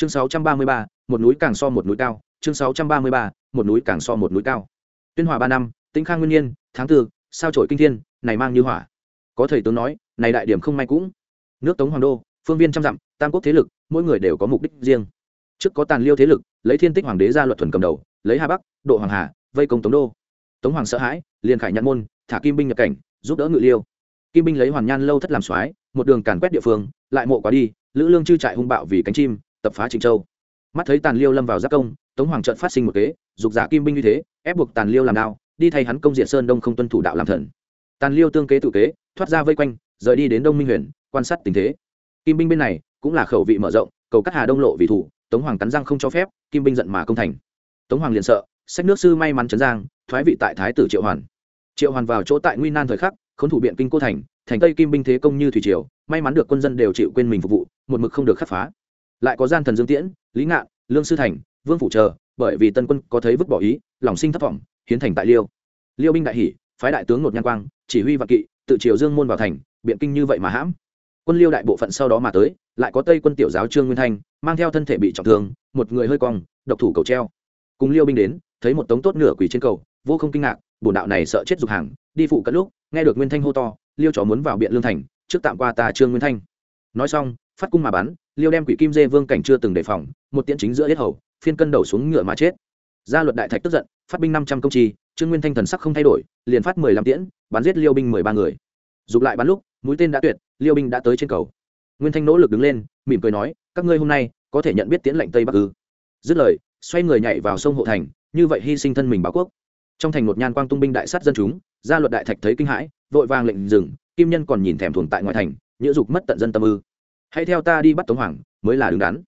chương 633, một núi càng so một núi cao. Chương 633, một núi càng so một núi cao. Tuyên hòa ba năm tĩnh khang nguyên nhiên tháng tư sao trổi kinh thiên này mang như hỏa. Có thầy tướng nói này đại điểm không may cũng. Nước tống hoàng đô phương viên trăm dặm tam quốc thế lực mỗi người đều có mục đích riêng. Trước có tàn liêu thế lực lấy thiên tích hoàng đế ra luật thuần cầm đầu lấy hà bắc độ hoàng hà vây công tống đô. Tống hoàng sợ hãi liền khải nhận môn thả kim binh nhập cảnh giúp đỡ ngự liêu. Kim binh lấy hoàn nhan lâu thất làm soái một đường càn quét địa phương lại mộ quá đi lữ lương chư trại hung bạo vì cánh chim tập phá trịnh châu. Mắt thấy tàn liêu lâm vào giác công, tống hoàng trận phát sinh một kế, dục giả kim binh như thế, ép buộc tàn liêu làm đao, đi thay hắn công diện sơn đông không tuân thủ đạo làm thần. Tàn liêu tương kế tự kế, thoát ra vây quanh, rời đi đến đông minh huyền, quan sát tình thế. Kim binh bên này cũng là khẩu vị mở rộng, cầu cắt hà đông lộ vì thủ, tống hoàng cắn răng không cho phép, kim binh giận mà công thành. Tống hoàng liền sợ, sách nước sư may mắn trấn giang, thoái vị tại thái tử triệu hoàn. Triệu hoàn vào chỗ tại nguy nan thời khắc, khốn thủ biện kinh cô thành thành tây kim binh thế công như thủy triều, may mắn được quân dân đều chịu quên mình phục vụ, một mực không được khắc phá lại có gian thần dương tiễn, lý ngạn, lương sư thành, vương phủ chờ, bởi vì tân quân có thấy vứt bỏ ý, lòng sinh thất vọng, hiến thành tại liêu. Liêu binh đại hỷ phái đại tướng nột nhan quang, chỉ huy vạn kỵ, tự triều dương môn vào thành, biện kinh như vậy mà hãm. Quân liêu đại bộ phận sau đó mà tới, lại có tây quân tiểu giáo trương nguyên thanh, mang theo thân thể bị trọng thương, một người hơi cong, độc thủ cầu treo. Cùng liêu binh đến, thấy một tống tốt nửa quỷ trên cầu, vô không kinh ngạc, bổn đạo này sợ chết dục hàng, đi phụ cận lúc, nghe được nguyên thanh hô to, liêu chó muốn vào biện lương thành, trước tạm qua ta trương nguyên thanh. Nói xong phát cung mà bắn, liêu đem quỷ kim dê vương cảnh chưa từng đề phòng, một tiễn chính giữa yết hầu, phiên cân đầu xuống ngựa mà chết. Gia luật đại thạch tức giận, phát binh năm trăm công chi, trương nguyên thanh thần sắc không thay đổi, liền phát mười lăm tiễn, bắn giết liêu binh mười ba người. Dục lại bắn lúc, mũi tên đã tuyệt, liêu binh đã tới trên cầu. Nguyên thanh nỗ lực đứng lên, mỉm cười nói, các ngươi hôm nay có thể nhận biết tiễn lệnh tây bắc ư? Dứt lời, xoay người nhảy vào sông hộ thành, như vậy hy sinh thân mình báo quốc. Trong thành một nhan quang tung binh đại sát dân chúng, gia luật đại thạch thấy kinh hãi, vội vàng lệnh dừng, kim nhân còn nhìn thèm thuồng tại ngoại thành, nhữ dục mất tận dân tâm ư hãy theo ta đi bắt tống hoàng, mới là đứng đắn.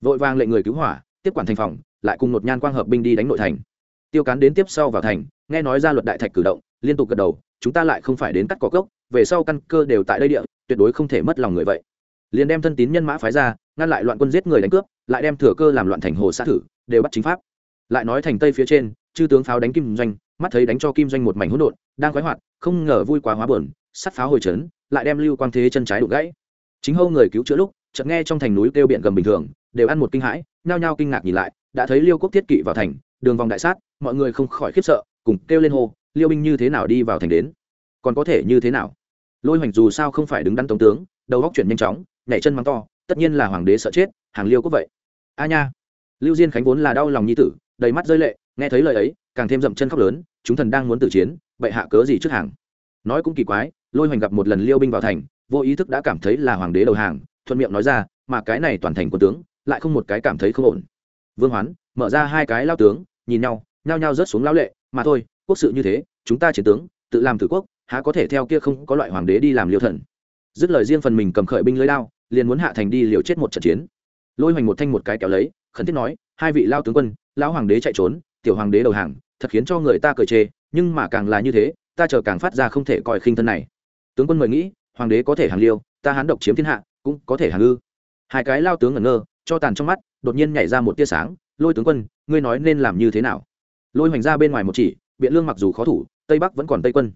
Vội vàng lệnh người cứu hỏa, tiếp quản thành phòng, lại cùng một nhan quang hợp binh đi đánh nội thành. Tiêu cán đến tiếp sau vào thành, nghe nói ra luật đại thạch cử động, liên tục gật đầu, chúng ta lại không phải đến cắt cỏ cốc, về sau căn cơ đều tại đây địa, tuyệt đối không thể mất lòng người vậy. Liền đem thân tín nhân mã phái ra, ngăn lại loạn quân giết người đánh cướp, lại đem thừa cơ làm loạn thành hồ xã thử, đều bắt chính pháp. Lại nói thành tây phía trên, chư tướng pháo đánh kim doanh, mắt thấy đánh cho kim doanh một mảnh hỗn độn, đang khoái hoạt, không ngờ vui quá hóa bờn sắt pháo hồi trấn lại đem lưu quang thế chân trái đục gãy chính hâu người cứu chữa lúc, chợt nghe trong thành núi kêu biển gầm bình thường, đều ăn một kinh hãi, nhao nhao kinh ngạc nhìn lại, đã thấy liêu quốc thiết kỵ vào thành, đường vòng đại sát, mọi người không khỏi khiếp sợ, cùng kêu lên hô, liêu binh như thế nào đi vào thành đến? Còn có thể như thế nào? Lôi hoành dù sao không phải đứng đắn tổng tướng, đầu góc chuyển nhanh chóng, nhảy chân mắng to, tất nhiên là hoàng đế sợ chết, hàng liêu quốc vậy. A nha. Lưu diên khánh vốn là đau lòng nhi tử, đầy mắt rơi lệ, nghe thấy lời ấy, càng thêm dậm chân khóc lớn, chúng thần đang muốn tử chiến vậy hạ cớ gì trước hàng? Nói cũng kỳ quái, lôi hoành gặp một lần liêu binh vào thành vô ý thức đã cảm thấy là hoàng đế đầu hàng, thuận miệng nói ra, mà cái này toàn thành quân tướng, lại không một cái cảm thấy không ổn. Vương hoán, mở ra hai cái lao tướng, nhìn nhau, nhao nhao rớt xuống lao lệ, mà thôi, quốc sự như thế, chúng ta chiến tướng, tự làm tử quốc, há có thể theo kia không có loại hoàng đế đi làm liêu thần. Dứt lời riêng phần mình cầm khởi binh lưới lao liền muốn hạ thành đi liều chết một trận chiến. Lôi hoành một thanh một cái kéo lấy, khẩn thiết nói, hai vị lao tướng quân, lão hoàng đế chạy trốn, tiểu hoàng đế đầu hàng, thật khiến cho người ta cười chê, nhưng mà càng là như thế, ta chờ càng phát ra không thể coi khinh thân này. Tướng quân mời nghĩ hoàng đế có thể hàng liêu, ta hán độc chiếm thiên hạ, cũng có thể hàng ư. Hai cái lao tướng ngẩn ngơ, cho tàn trong mắt, đột nhiên nhảy ra một tia sáng, lôi tướng quân, ngươi nói nên làm như thế nào? Lôi hoành ra bên ngoài một chỉ, biện lương mặc dù khó thủ, tây bắc vẫn còn tây quân.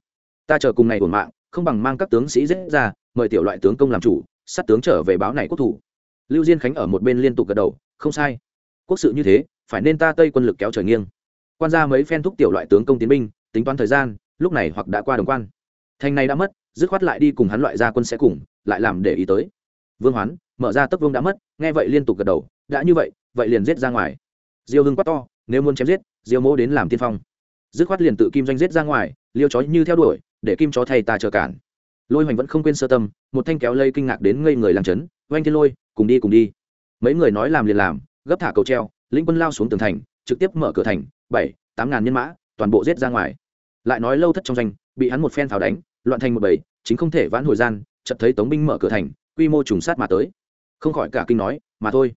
Ta chờ cùng ngày ổn mạng, không bằng mang các tướng sĩ dễ ra, mời tiểu loại tướng công làm chủ, sát tướng trở về báo này quốc thủ. Lưu diên khánh ở một bên liên tục gật đầu, không sai. Quốc sự như thế, phải nên ta tây quân lực kéo trời nghiêng. Quan ra mấy phen thúc tiểu loại tướng công tiến binh, tính toán thời gian, lúc này hoặc đã qua đồng quan. Thành này đã mất dứt khoát lại đi cùng hắn loại gia quân sẽ cùng, lại làm để ý tới. Vương hoán, mở ra tấp vương đã mất, nghe vậy liên tục gật đầu, đã như vậy vậy liền giết ra ngoài. Diêu hưng quát to, nếu muốn chém giết, diêu mỗ đến làm tiên phong. Dứt khoát liền tự kim doanh giết ra ngoài, liêu chó như theo đuổi, để kim chó thay ta chờ cản. Lôi hoành vẫn không quên sơ tâm, một thanh kéo lây kinh ngạc đến ngây người làm chấn oanh thiên lôi, cùng đi cùng đi. Mấy người nói làm liền làm, gấp thả cầu treo lĩnh quân lao xuống tường thành, trực tiếp mở cửa thành, bảy, tám ngàn nhân mã, toàn bộ giết ra ngoài. Lại nói lâu thất trong doanh, bị hắn một phen pháo đánh, loạn thành một bầy chính không thể vãn hồi gian, chợt thấy tống binh mở cửa thành, quy mô trùng sát mà tới. Không khỏi cả kinh nói, mà thôi,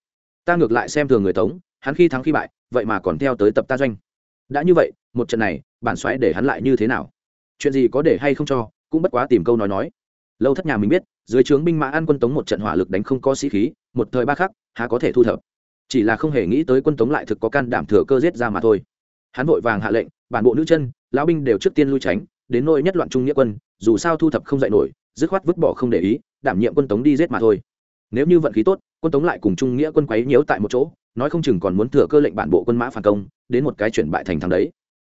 ta ngược lại xem thường người tống, hắn khi thắng khi bại, vậy mà còn theo tới tập ta doanh. Đã như vậy, một trận này, bản xoáy để hắn lại như thế nào? Chuyện gì có để hay không cho, cũng bất quá tìm câu nói nói. Lâu thất nhà mình biết, dưới trướng binh mã an quân tống một trận hỏa lực đánh không có sĩ khí, một thời ba khắc, há có thể thu thập. Chỉ là không hề nghĩ tới quân tống lại thực có can đảm thừa cơ giết ra mà thôi. Hắn vội vàng hạ lệnh, bản bộ nữ chân, lão binh đều trước tiên lui tránh đến nỗi nhất loạn trung nghĩa quân, dù sao thu thập không dạy nổi, dứt khoát vứt bỏ không để ý, đảm nhiệm quân tống đi giết mà thôi. Nếu như vận khí tốt, quân tống lại cùng trung nghĩa quân quấy nhiễu tại một chỗ, nói không chừng còn muốn thừa cơ lệnh bản bộ quân mã phản công, đến một cái chuyển bại thành thắng đấy.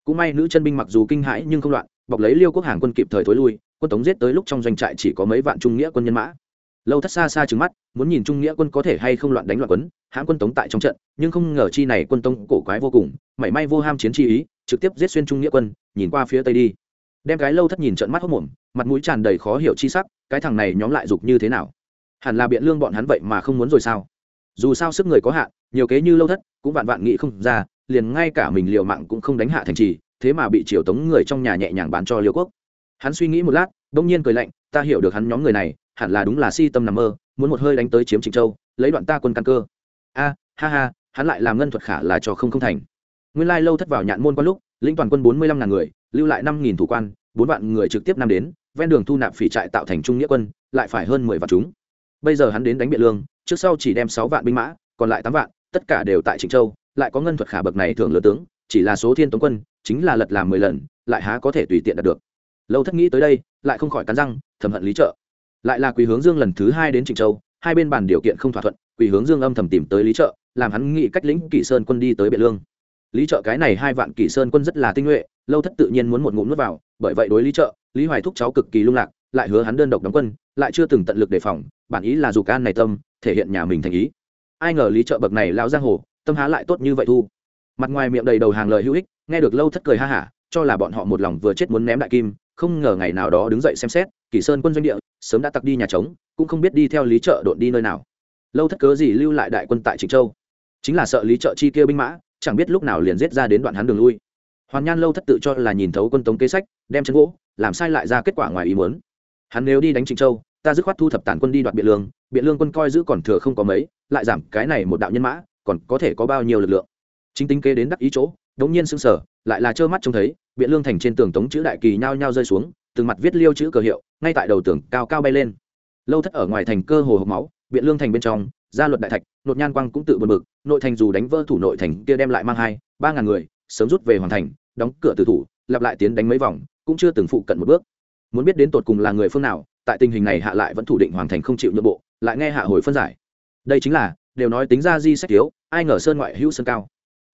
Cũng may nữ chân binh mặc dù kinh hãi nhưng không loạn, bọc lấy liêu quốc hàng quân kịp thời thối lui, quân tống giết tới lúc trong doanh trại chỉ có mấy vạn trung nghĩa quân nhân mã. Lâu thất xa xa trứng mắt, muốn nhìn trung nghĩa quân có thể hay không loạn đánh loạn quấn, hãm quân tống tại trong trận, nhưng không ngờ chi này quân tống cổ quái vô cùng, mảy may vô ham chiến chi ý, trực tiếp giết xuyên trung nghĩa quân, nhìn qua phía tây đi đem cái lâu thất nhìn trận mắt hốc mồm, mặt mũi tràn đầy khó hiểu chi sắc, cái thằng này nhóm lại dục như thế nào? Hẳn là biện lương bọn hắn vậy mà không muốn rồi sao? Dù sao sức người có hạn, nhiều kế như lâu thất, cũng vạn vạn nghĩ không ra, liền ngay cả mình liều mạng cũng không đánh hạ thành trì, thế mà bị triều tống người trong nhà nhẹ nhàng bán cho liêu quốc. Hắn suy nghĩ một lát, bỗng nhiên cười lạnh, ta hiểu được hắn nhóm người này, hẳn là đúng là si tâm nằm mơ, muốn một hơi đánh tới chiếm trịnh châu, lấy đoạn ta quân căn cơ. A, ha ha, hắn lại làm ngân thuật khả là cho không không thành. Nguyên lai lâu thất vào nhạn môn quan lúc, lĩnh toàn quân bốn mươi lăm ngàn người lưu lại năm nghìn thủ quan, bốn vạn người trực tiếp năm đến, ven đường thu nạp phỉ trại tạo thành trung nghĩa quân, lại phải hơn mười vạn chúng. Bây giờ hắn đến đánh biện lương, trước sau chỉ đem sáu vạn binh mã, còn lại tám vạn, tất cả đều tại trịnh châu, lại có ngân thuật khả bậc này thường lừa tướng, chỉ là số thiên tống quân, chính là lật làm mười lần, lại há có thể tùy tiện đạt được. Lâu thất nghĩ tới đây, lại không khỏi cắn răng, thầm hận lý trợ. Lại là quý hướng dương lần thứ hai đến trịnh châu, hai bên bàn điều kiện không thỏa thuận quý hướng dương âm thầm tìm tới lý trợ, làm hắn nghĩ cách lĩnh kỷ sơn quân đi tới biện lương. Lý trợ cái này hai vạn kỷ sơn quân rất là tinh nhuệ lâu thất tự nhiên muốn một ngụm nuốt vào, bởi vậy đối lý trợ, lý hoài thúc cháu cực kỳ lung lạc, lại hứa hắn đơn độc đóng quân, lại chưa từng tận lực đề phòng, bản ý là dù can này tâm, thể hiện nhà mình thành ý. Ai ngờ lý trợ bậc này lão giang hồ, tâm há lại tốt như vậy thu. Mặt ngoài miệng đầy đầu hàng lời hữu ích, nghe được lâu thất cười ha hả, cho là bọn họ một lòng vừa chết muốn ném đại kim, không ngờ ngày nào đó đứng dậy xem xét, kỳ sơn quân doanh địa, sớm đã tặc đi nhà trống, cũng không biết đi theo lý trợ độn đi nơi nào. Lâu thất cớ gì lưu lại đại quân tại trịnh châu? Chính là sợ lý trợ chi kia binh mã, chẳng biết lúc nào liền giết ra đến đoạn hắn đường lui hoàn nhan lâu thất tự cho là nhìn thấu quân tống kế sách, đem chân gỗ, làm sai lại ra kết quả ngoài ý muốn hắn nếu đi đánh trịnh châu, ta dứt khoát thu thập tàn quân đi đoạt biện lương biện lương quân coi giữ còn thừa không có mấy, lại giảm cái này một đạo nhân mã, còn có thể có bao nhiêu lực lượng chính tính kế đến đắc ý chỗ, đống nhiên sưng sở lại là trơ mắt trông thấy, biện lương thành trên tường tống chữ đại kỳ nhao nhao rơi xuống, từng mặt viết liêu chữ cờ hiệu, ngay tại đầu tường cao cao bay lên lâu thất ở ngoài thành cơ hồ hộp máu, biện lương thành bên trong gia luật đại thạch, nột nhan quang cũng tự buồn bực. nội thành dù đánh vỡ thủ nội thành kia đem lại mang hai, ba ngàn người, sớm rút về hoàn thành đóng cửa tử thủ lặp lại tiến đánh mấy vòng cũng chưa từng phụ cận một bước. Muốn biết đến tột cùng là người phương nào tại tình hình này hạ lại vẫn thủ định hoàn thành không chịu nhượng bộ lại nghe hạ hồi phân giải. Đây chính là đều nói tính ra di sách thiếu ai ngờ sơn ngoại hữu sơn cao.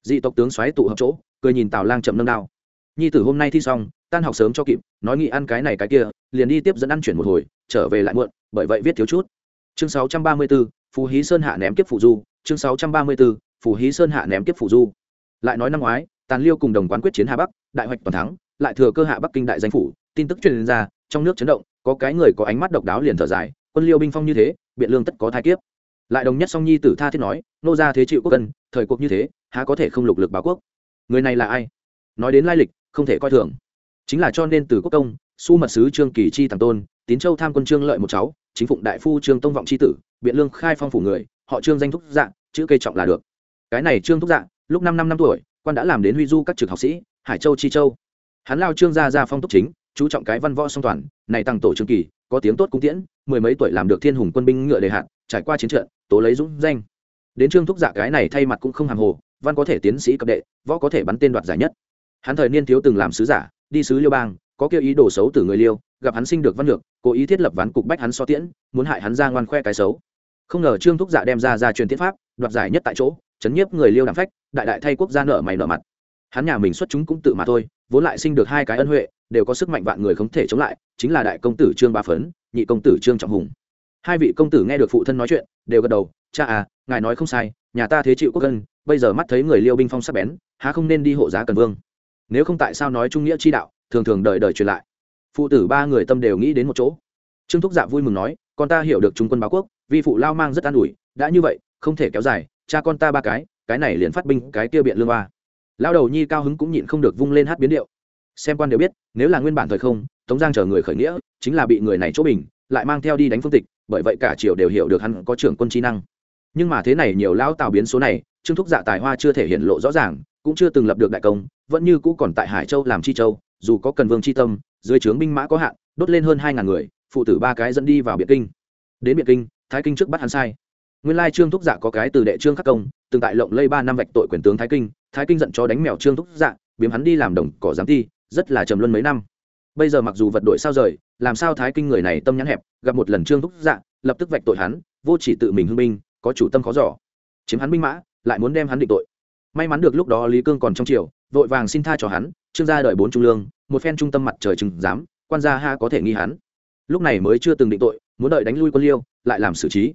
Dị tộc tướng xoáy tụ hợp chỗ cười nhìn tào lang chậm nâng đao. Nhi tử hôm nay thi xong tan học sớm cho kịp nói nghĩ ăn cái này cái kia liền đi tiếp dẫn ăn chuyển một hồi trở về lại muộn bởi vậy viết thiếu chút. Chương 634, phù hí sơn hạ ném kiếp phụ du chương 634, phù hí sơn hạ ném kiếp phụ du. Lại nói năm ngoái tàn liêu cùng đồng quán quyết chiến hà bắc, đại hoạch toàn thắng, lại thừa cơ hạ bắc kinh đại danh phủ, tin tức truyền ra, trong nước chấn động, có cái người có ánh mắt độc đáo liền thở dài, quân liêu binh phong như thế, biện lương tất có thai kiếp. Lại đồng nhất song nhi tử tha thiết nói, nô ra thế chịu quốc cân, thời cuộc như thế, há có thể không lục lực báo quốc. Người này là ai? Nói đến lai lịch, không thể coi thường. Chính là cho nên từ quốc công, su mật sứ trương kỳ chi tàng tôn, tín châu tham quân trương lợi một cháu, chính phụng đại phu trương tông vọng c h i tử, biện lương khai phong phủ người, họ trương danh thúc dạng chữ cây trọng là được. Cái này trương thúc dạng lúc năm năm năm tuổi quan đã làm đến huy du các trực học sĩ, hải châu, chi châu. Hắn lao trương gia ra phong túc chính, chú trọng cái văn võ song toàn, này tăng tổ trương kỳ, có tiếng tốt cung tiễn, mười mấy tuổi làm được thiên hùng quân binh ngựa đề hạn trải qua chiến trận, tố lấy dũng danh. Đến trương thúc giả cái này thay mặt cũng không hàng hồ, văn có thể tiến sĩ cập đệ, võ có thể bắn tên đoạt giải nhất. Hắn thời niên thiếu từng làm sứ giả, đi sứ liêu bang, có kêu ý đồ xấu từ người liêu, gặp hắn sinh được văn lược, cố ý thiết lập ván cục bách hắn so tiễn, muốn hại hắn ra ngoan khoe cái xấu. Không ngờ trương thúc dạ đem ra ra truyền tiết pháp, đoạt giải nhất tại chỗ, chấn nhiếp người liêu đàm phách đại đại thay quốc gia nợ mày nợ mặt. Hắn nhà mình xuất chúng cũng tự mà thôi, vốn lại sinh được hai cái ân huệ, đều có sức mạnh vạn người không thể chống lại, chính là đại công tử trương ba phấn, nhị công tử trương trọng hùng. Hai vị công tử nghe được phụ thân nói chuyện, đều gật đầu, cha à ngài nói không sai, nhà ta thế chịu quốc dân, bây giờ mắt thấy người liêu binh phong sắp bén, há không nên đi hộ giá cần vương? Nếu không tại sao nói trung nghĩa chi đạo, thường thường đợi đợi truyền lại. Phụ tử ba người tâm đều nghĩ đến một chỗ. Trương thúc dạ vui mừng nói, con ta hiểu được trung quân báo quốc vì phụ lao mang rất an ủi, đã như vậy, không thể kéo dài, cha con ta ba cái cái này liền phát binh, cái kia biện lương ba lao đầu nhi cao hứng cũng nhịn không được vung lên hát biến điệu. Xem quan đều biết, nếu là nguyên bản thời không, tống giang chờ người khởi nghĩa, chính là bị người này chỗ bình, lại mang theo đi đánh phương tịch, bởi vậy cả triều đều hiểu được hắn có trưởng quân trí năng. Nhưng mà thế này nhiều lão tào biến số này, trương thúc dạ tài hoa chưa thể hiện lộ rõ ràng, cũng chưa từng lập được đại công, vẫn như cũ còn tại hải châu làm chi châu, dù có cần vương chi tâm, dưới trướng binh mã có hạn, đốt lên hơn hai ngàn người, phụ tử ba cái dẫn đi vào biệt kinh. Đến biệt kinh, thái kinh trước bắt hắn sai nguyên lai trương thúc dạ có cái từ đệ trương khắc công, từng tại lộng lây ba năm vạch tội quyền tướng thái kinh thái kinh giận cho đánh mèo trương thúc dạ biếm hắn đi làm đồng cỏ giám thi rất là trầm luân mấy năm. Bây giờ mặc dù vật đội sao rời, làm sao thái kinh người này tâm nhãn hẹp, gặp một lần trương thúc dạ lập tức vạch tội hắn, vô chỉ tự mình hưng binh, có chủ tâm khó giỏ chiếm hắn binh mã, lại muốn đem hắn định tội. May mắn được lúc đó lý cương còn trong triều, vội vàng xin tha cho hắn, trương gia đợi bốn trung lương, một phen trung tâm mặt trời chừng dám quan gia ha có thể nghi hắn. Lúc này mới chưa từng định tội, muốn đợi đánh lui quân liêu, lại làm xử trí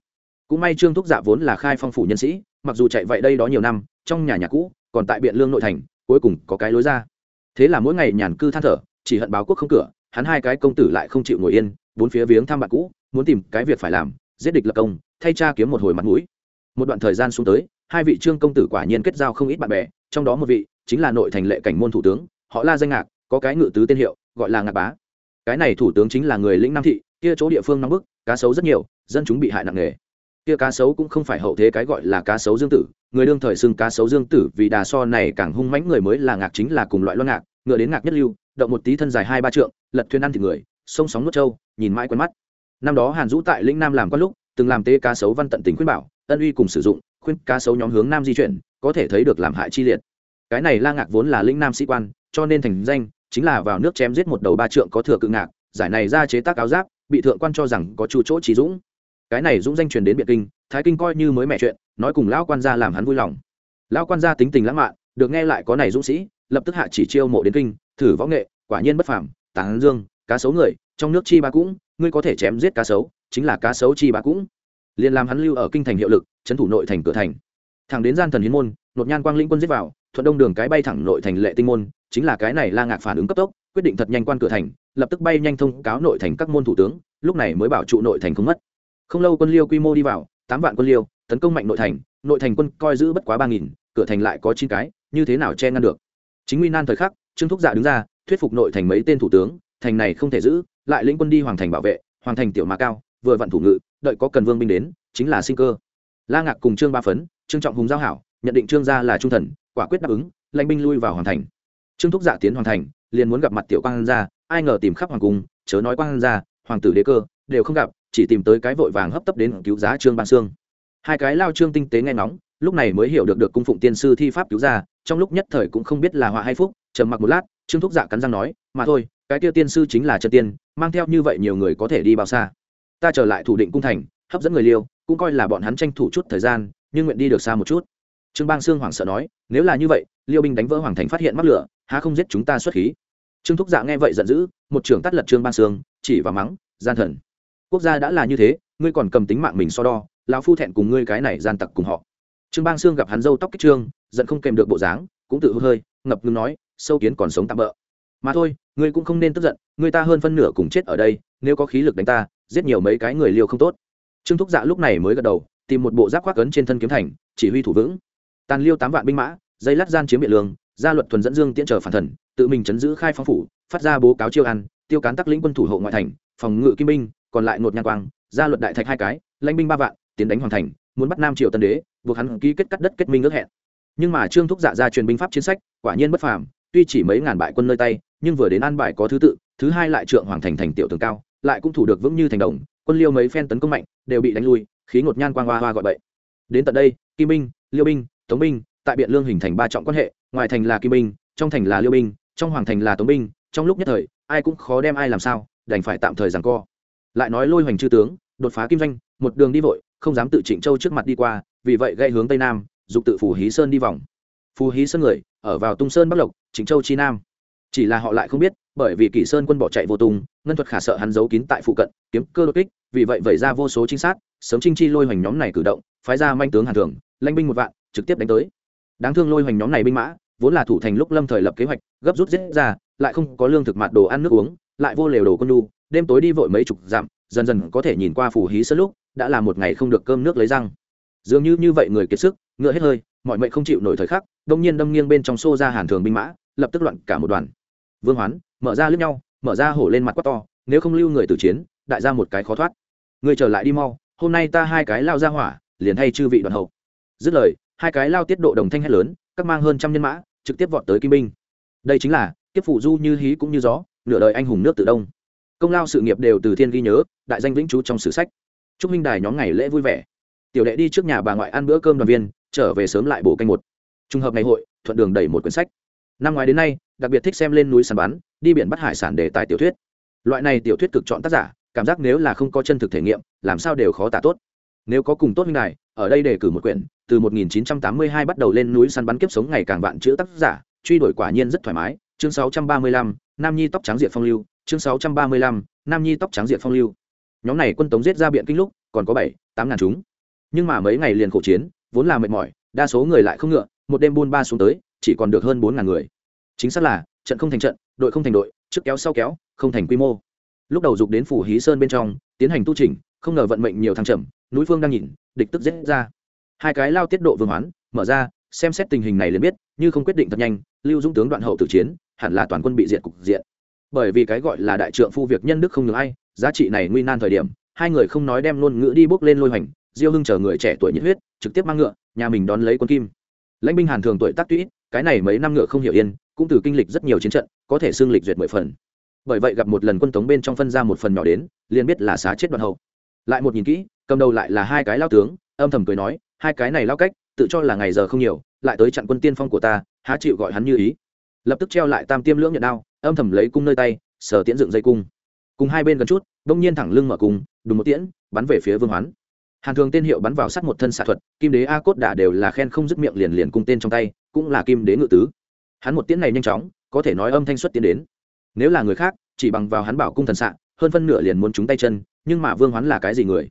cũng may trương thúc dạ vốn là khai phong phủ nhân sĩ, mặc dù chạy vậy đây đó nhiều năm, trong nhà nhà cũ, còn tại biện lương nội thành, cuối cùng có cái lối ra. Thế là mỗi ngày nhàn cư than thở, chỉ hận báo quốc không cửa, hắn hai cái công tử lại không chịu ngồi yên, bốn phía viếng thăm bạn cũ, muốn tìm cái việc phải làm, giết địch lập công, thay cha kiếm một hồi mặt mũi. Một đoạn thời gian xuống tới, hai vị trương công tử quả nhiên kết giao không ít bạn bè, trong đó một vị chính là nội thành lệ cảnh môn thủ tướng, họ la danh ngạc, có cái ngự tứ tên hiệu, gọi là ngạc bá. Cái này thủ tướng chính là người lĩnh nam thị, kia chỗ địa phương nóng bức, cá sấu rất nhiều, dân chúng bị hại nặng nề kia cá sấu cũng không phải hậu thế cái gọi là cá sấu dương tử, người đương thời xưng cá sấu dương tử vì đà so này càng hung mãnh người mới là ngạc chính là cùng loại loan ngạc, ngựa đến ngạc nhất lưu, động một tí thân dài hai ba trượng, lật thuyền ăn thịt người, sông sóng nuốt trâu, nhìn mãi quen mắt. Năm đó hàn dũ tại lĩnh nam làm quan lúc, từng làm tê cá sấu văn tận tình khuyên bảo, ân uy cùng sử dụng, khuyên cá sấu nhóm hướng nam di chuyển, có thể thấy được làm hại chi liệt. Cái này la ngạc vốn là lĩnh nam sĩ quan, cho nên thành danh, chính là vào nước chém giết một đầu ba trượng có thừa cự ngạc, giải này ra chế tác áo giáp, bị thượng quan cho rằng có chu chỗ trí dũng cái này dũng danh truyền đến biện kinh, thái kinh coi như mới mẹ chuyện, nói cùng lão quan gia làm hắn vui lòng. Lão quan gia tính tình lãng mạn, được nghe lại có này dũng sĩ, lập tức hạ chỉ chiêu mộ đến kinh, thử võ nghệ, quả nhiên bất phàm, tán dương, cá sấu người, trong nước chi ba cũng, ngươi có thể chém giết cá sấu, chính là cá sấu chi ba cũng. Liền làm hắn lưu ở kinh thành hiệu lực, trấn thủ nội thành cửa thành. Thẳng đến gian thần hiến môn, nột nhan quang linh quân giết vào, thuận đông đường cái bay thẳng nội thành lệ tinh môn, chính là cái này la ngạc phản ứng cấp tốc, quyết định thật nhanh quan cửa thành, lập tức bay nhanh thông cáo nội thành các môn thủ tướng, lúc này mới bảo trụ nội thành không mất không lâu quân liêu quy mô đi vào, tám vạn quân liêu, tấn công mạnh nội thành nội thành quân coi giữ bất quá ba nghìn, cửa thành lại có chín cái, như thế nào che ngăn được? Chính nguy nan thời khắc, trương thúc dạ đứng ra, thuyết phục nội thành mấy tên thủ tướng, thành này không thể giữ, lại lĩnh quân đi hoàng thành bảo vệ, hoàng thành tiểu mà cao, vừa vặn thủ ngự, đợi có cần vương binh đến, chính là sinh cơ. La ngạc cùng trương ba phấn, trương trọng hùng giao hảo, nhận định trương gia là trung thần, quả quyết đáp ứng, lãnh binh lui vào hoàng thành. Trương thúc dạ tiến hoàng thành, liền muốn gặp mặt tiểu quang gia, ai ngờ tìm khắp hoàng cung, chớ nói quang gia, hoàng tử đế cơ, đều không gặp chỉ tìm tới cái vội vàng hấp tấp đến cứu giá trương ban sương. Hai cái lao trương tinh tế nghe ngóng, lúc này mới hiểu được được cung phụng tiên sư thi pháp cứu ra, trong lúc nhất thời cũng không biết là họa hay phúc, trầm mặc một lát, trương thúc dạ cắn răng nói, mà thôi, cái kia tiên sư chính là chân tiên, mang theo như vậy nhiều người có thể đi bao xa? Ta trở lại thủ định cung thành, hấp dẫn người liêu, cũng coi là bọn hắn tranh thủ chút thời gian, nhưng nguyện đi được xa một chút. Trương bang sương hoảng sợ nói, nếu là như vậy, liêu binh đánh vỡ hoàng thành phát hiện mắc lửa, há không giết chúng ta xuất khí? Trương thúc dạ nghe vậy giận dữ, một trưởng tắt lật trương bang sương, chỉ vào mắng, gian thần quốc gia đã là như thế, ngươi còn cầm tính mạng mình so đo, lão phu thẹn cùng ngươi cái này gian tặc cùng họ. Trương bang sương gặp hắn dâu tóc kích trương, giận không kèm được bộ dáng, cũng tự hư hơi, ngập ngừng nói, sâu kiến còn sống tạm bỡ mà thôi, ngươi cũng không nên tức giận, người ta hơn phân nửa cùng chết ở đây, nếu có khí lực đánh ta, giết nhiều mấy cái người liêu không tốt. Trương thúc dạ lúc này mới gật đầu, tìm một bộ giáp khoác ấn trên thân kiếm thành, chỉ huy thủ vững. Tàn liêu tám vạn binh mã, dây lát gian chiếm biện lương gia luật thuần dẫn dương tiễn trở phản thần, tự mình chấn giữ khai phong phủ, phát ra bố cáo chiêu ăn, tiêu cán tắc lĩnh quân thủ hộ ngoại thành, phòng ngự kim binh còn lại nột nhan quang, ra luật đại thạch hai cái, lãnh binh ba vạn, tiến đánh hoàng thành, muốn bắt nam triều tân đế, buộc hắn ký kết cắt đất kết minh ước hẹn. Nhưng mà trương thúc dạ ra truyền binh pháp chiến sách, quả nhiên bất phàm, tuy chỉ mấy ngàn bại quân nơi tay, nhưng vừa đến an bài có thứ tự, thứ hai lại trượng hoàng thành thành tiểu tường cao, lại cũng thủ được vững như thành đồng, quân liêu mấy phen tấn công mạnh, đều bị đánh lui, khí ngột nhan quang hoa hoa gọi bậy. Đến tận đây, kim binh liêu binh tống binh tại biện lương hình thành ba trọng quan hệ, ngoài thành là kim binh trong thành là liêu binh trong hoàng thành là tống binh trong lúc nhất thời, ai cũng khó đem ai làm sao, đành phải tạm thời giằng co lại nói lôi hoành chư tướng, đột phá kim doanh, một đường đi vội, không dám tự trịnh châu trước mặt đi qua, vì vậy gây hướng tây nam, dục tự phủ hí sơn đi vòng. Phù hí sơn người, ở vào tung sơn bắc lộc, trịnh châu chi nam. Chỉ là họ lại không biết, bởi vì kỷ sơn quân bỏ chạy vô tung, ngân thuật khả sợ hắn giấu kín tại phụ cận, kiếm cơ đột kích, vì vậy vẩy ra vô số trinh sát, sớm trinh chi lôi hoành nhóm này cử động, phái ra manh tướng hàn thường, lãnh binh một vạn, trực tiếp đánh tới. Đáng thương lôi hoành nhóm này binh mã, vốn là thủ thành lúc lâm thời lập kế hoạch, gấp rút giết ra, lại không có lương thực mặt đồ ăn nước uống, lại vô lều đồ quân đu đêm tối đi vội mấy chục dặm, dần dần có thể nhìn qua phủ hí sân lúc, đã là một ngày không được cơm nước lấy răng. Dường như như vậy người kiệt sức, ngựa hết hơi, mọi mệnh không chịu nổi thời khắc, đông nhiên đâm nghiêng bên trong xô ra hàn thường binh mã, lập tức loạn cả một đoàn. Vương hoán, mở ra lướt nhau, mở ra hổ lên mặt quát to, nếu không lưu người từ chiến, đại ra một cái khó thoát. Người trở lại đi mau, hôm nay ta hai cái lao ra hỏa, liền hay chư vị đoàn hậu. Dứt lời, hai cái lao tiết độ đồng thanh hét lớn, các mang hơn trăm nhân mã, trực tiếp vọt tới kim binh. Đây chính là, kiếp phụ du như hí cũng như gió, nửa đời anh hùng nước tự đông công lao sự nghiệp đều từ thiên ghi nhớ, đại danh vĩnh chú trong sử sách. Chúc minh đài nhóm ngày lễ vui vẻ. Tiểu đệ đi trước nhà bà ngoại ăn bữa cơm đoàn viên, trở về sớm lại bổ canh một. Trùng hợp ngày hội, thuận đường đẩy một quyển sách. Năm ngoái đến nay, đặc biệt thích xem lên núi săn bắn, đi biển bắt hải sản để tài tiểu thuyết. Loại này tiểu thuyết cực chọn tác giả, cảm giác nếu là không có chân thực thể nghiệm, làm sao đều khó tả tốt. Nếu có cùng tốt minh này ở đây đề cử một quyển, từ 1982 bắt đầu lên núi săn bắn kiếp sống ngày càng vạn chữ tác giả, truy đuổi quả nhiên rất thoải mái chương 635, nam nhi tóc trắng diệt phong lưu chương 635, nam nhi tóc trắng diệt phong lưu. Nhóm này quân tống giết ra biện kinh lúc còn có bảy tám ngàn chúng. Nhưng mà mấy ngày liền khổ chiến vốn là mệt mỏi đa số người lại không ngựa một đêm buôn ba xuống tới chỉ còn được hơn bốn ngàn người. Chính xác là trận không thành trận đội không thành đội trước kéo sau kéo không thành quy mô. Lúc đầu dục đến phủ hí sơn bên trong tiến hành tu trình không ngờ vận mệnh nhiều thăng trầm núi phương đang nhìn địch tức giết ra. Hai cái lao tiết độ vương hoán mở ra xem xét tình hình này liền biết, như không quyết định thật nhanh, lưu dũng tướng đoạn hậu tử chiến, hẳn là toàn quân bị diệt cục diện. Bởi vì cái gọi là đại trượng phu việc nhân đức không ngừng ai, giá trị này nguy nan thời điểm, hai người không nói đem luôn ngữ đi bước lên lôi hoành, diêu hưng chờ người trẻ tuổi nhiệt huyết, trực tiếp mang ngựa, nhà mình đón lấy quân kim. Lãnh binh hàn thường tuổi tác tuy cái này mấy năm ngựa không hiểu yên, cũng từ kinh lịch rất nhiều chiến trận, có thể xương lịch duyệt mười phần. Bởi vậy gặp một lần quân tống bên trong phân ra một phần nhỏ đến, liền biết là xá chết đoạn hậu. Lại một nhìn kỹ, cầm đầu lại là hai cái lao tướng, âm thầm cười nói hai cái này lao cách, tự cho là ngày giờ không nhiều, lại tới chặn quân tiên phong của ta, há chịu gọi hắn như ý. Lập tức treo lại tam tiêm lưỡng nhận đao, âm thầm lấy cung nơi tay sở tiễn dựng dây cung. Cùng hai bên gần chút đông nhiên thẳng lưng mở cung, đùng một tiễn, bắn về phía vương hoán. Hàn thường tên hiệu bắn vào sát một thân xạ thuật, kim đế a cốt đả đều là khen không dứt miệng liền liền cung tên trong tay, cũng là kim đế ngự tứ. Hắn một tiễn này nhanh chóng, có thể nói âm thanh xuất tiến đến. Nếu là người khác, chỉ bằng vào hắn bảo cung thần xạ, hơn phân nửa liền muốn trúng tay chân, nhưng mà vương hoán là cái gì người?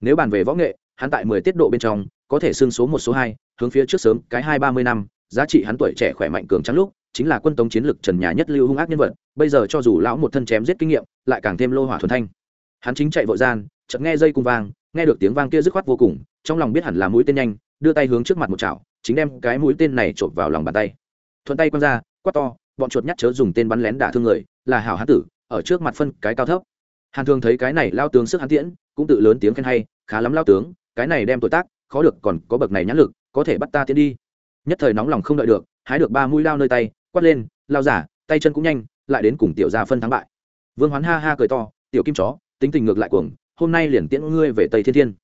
Nếu bàn về võ nghệ, hắn tại mười tiết độ bên trong có thể xưng số một, số hai, hướng phía trước sớm, cái hai, ba mươi năm, giá trị hắn tuổi trẻ khỏe mạnh cường trắng lúc, chính là quân tống chiến lực trần nhà nhất lưu hung ác nhân vật, bây giờ cho dù lão một thân chém giết kinh nghiệm, lại càng thêm lô hỏa thuần thanh. Hắn chính chạy vội gian, chợt nghe dây cung vang, nghe được tiếng vang kia dứt khoát vô cùng, trong lòng biết hẳn là mũi tên nhanh, đưa tay hướng trước mặt một chảo, chính đem cái mũi tên này chộp vào lòng bàn tay. Thuận tay quăng ra, quát to, bọn chuột nhắt chớ dùng tên bắn lén đả thương người, là hảo hán tử, ở trước mặt phân cái cao thấp. Hàn thường thấy cái này lao tướng sức hắn tiễn, cũng tự lớn tiếng khen hay, khá lắm lao tướng, cái này đem tuổi tác khó được còn có bậc này nhãn lực, có thể bắt ta tiến đi. Nhất thời nóng lòng không đợi được, hái được ba mũi lao nơi tay, quát lên, lao giả, tay chân cũng nhanh, lại đến cùng tiểu gia phân thắng bại. Vương hoán ha ha cười to, tiểu kim chó, tính tình ngược lại cuồng, hôm nay liền tiễn ngươi về tây thiên thiên.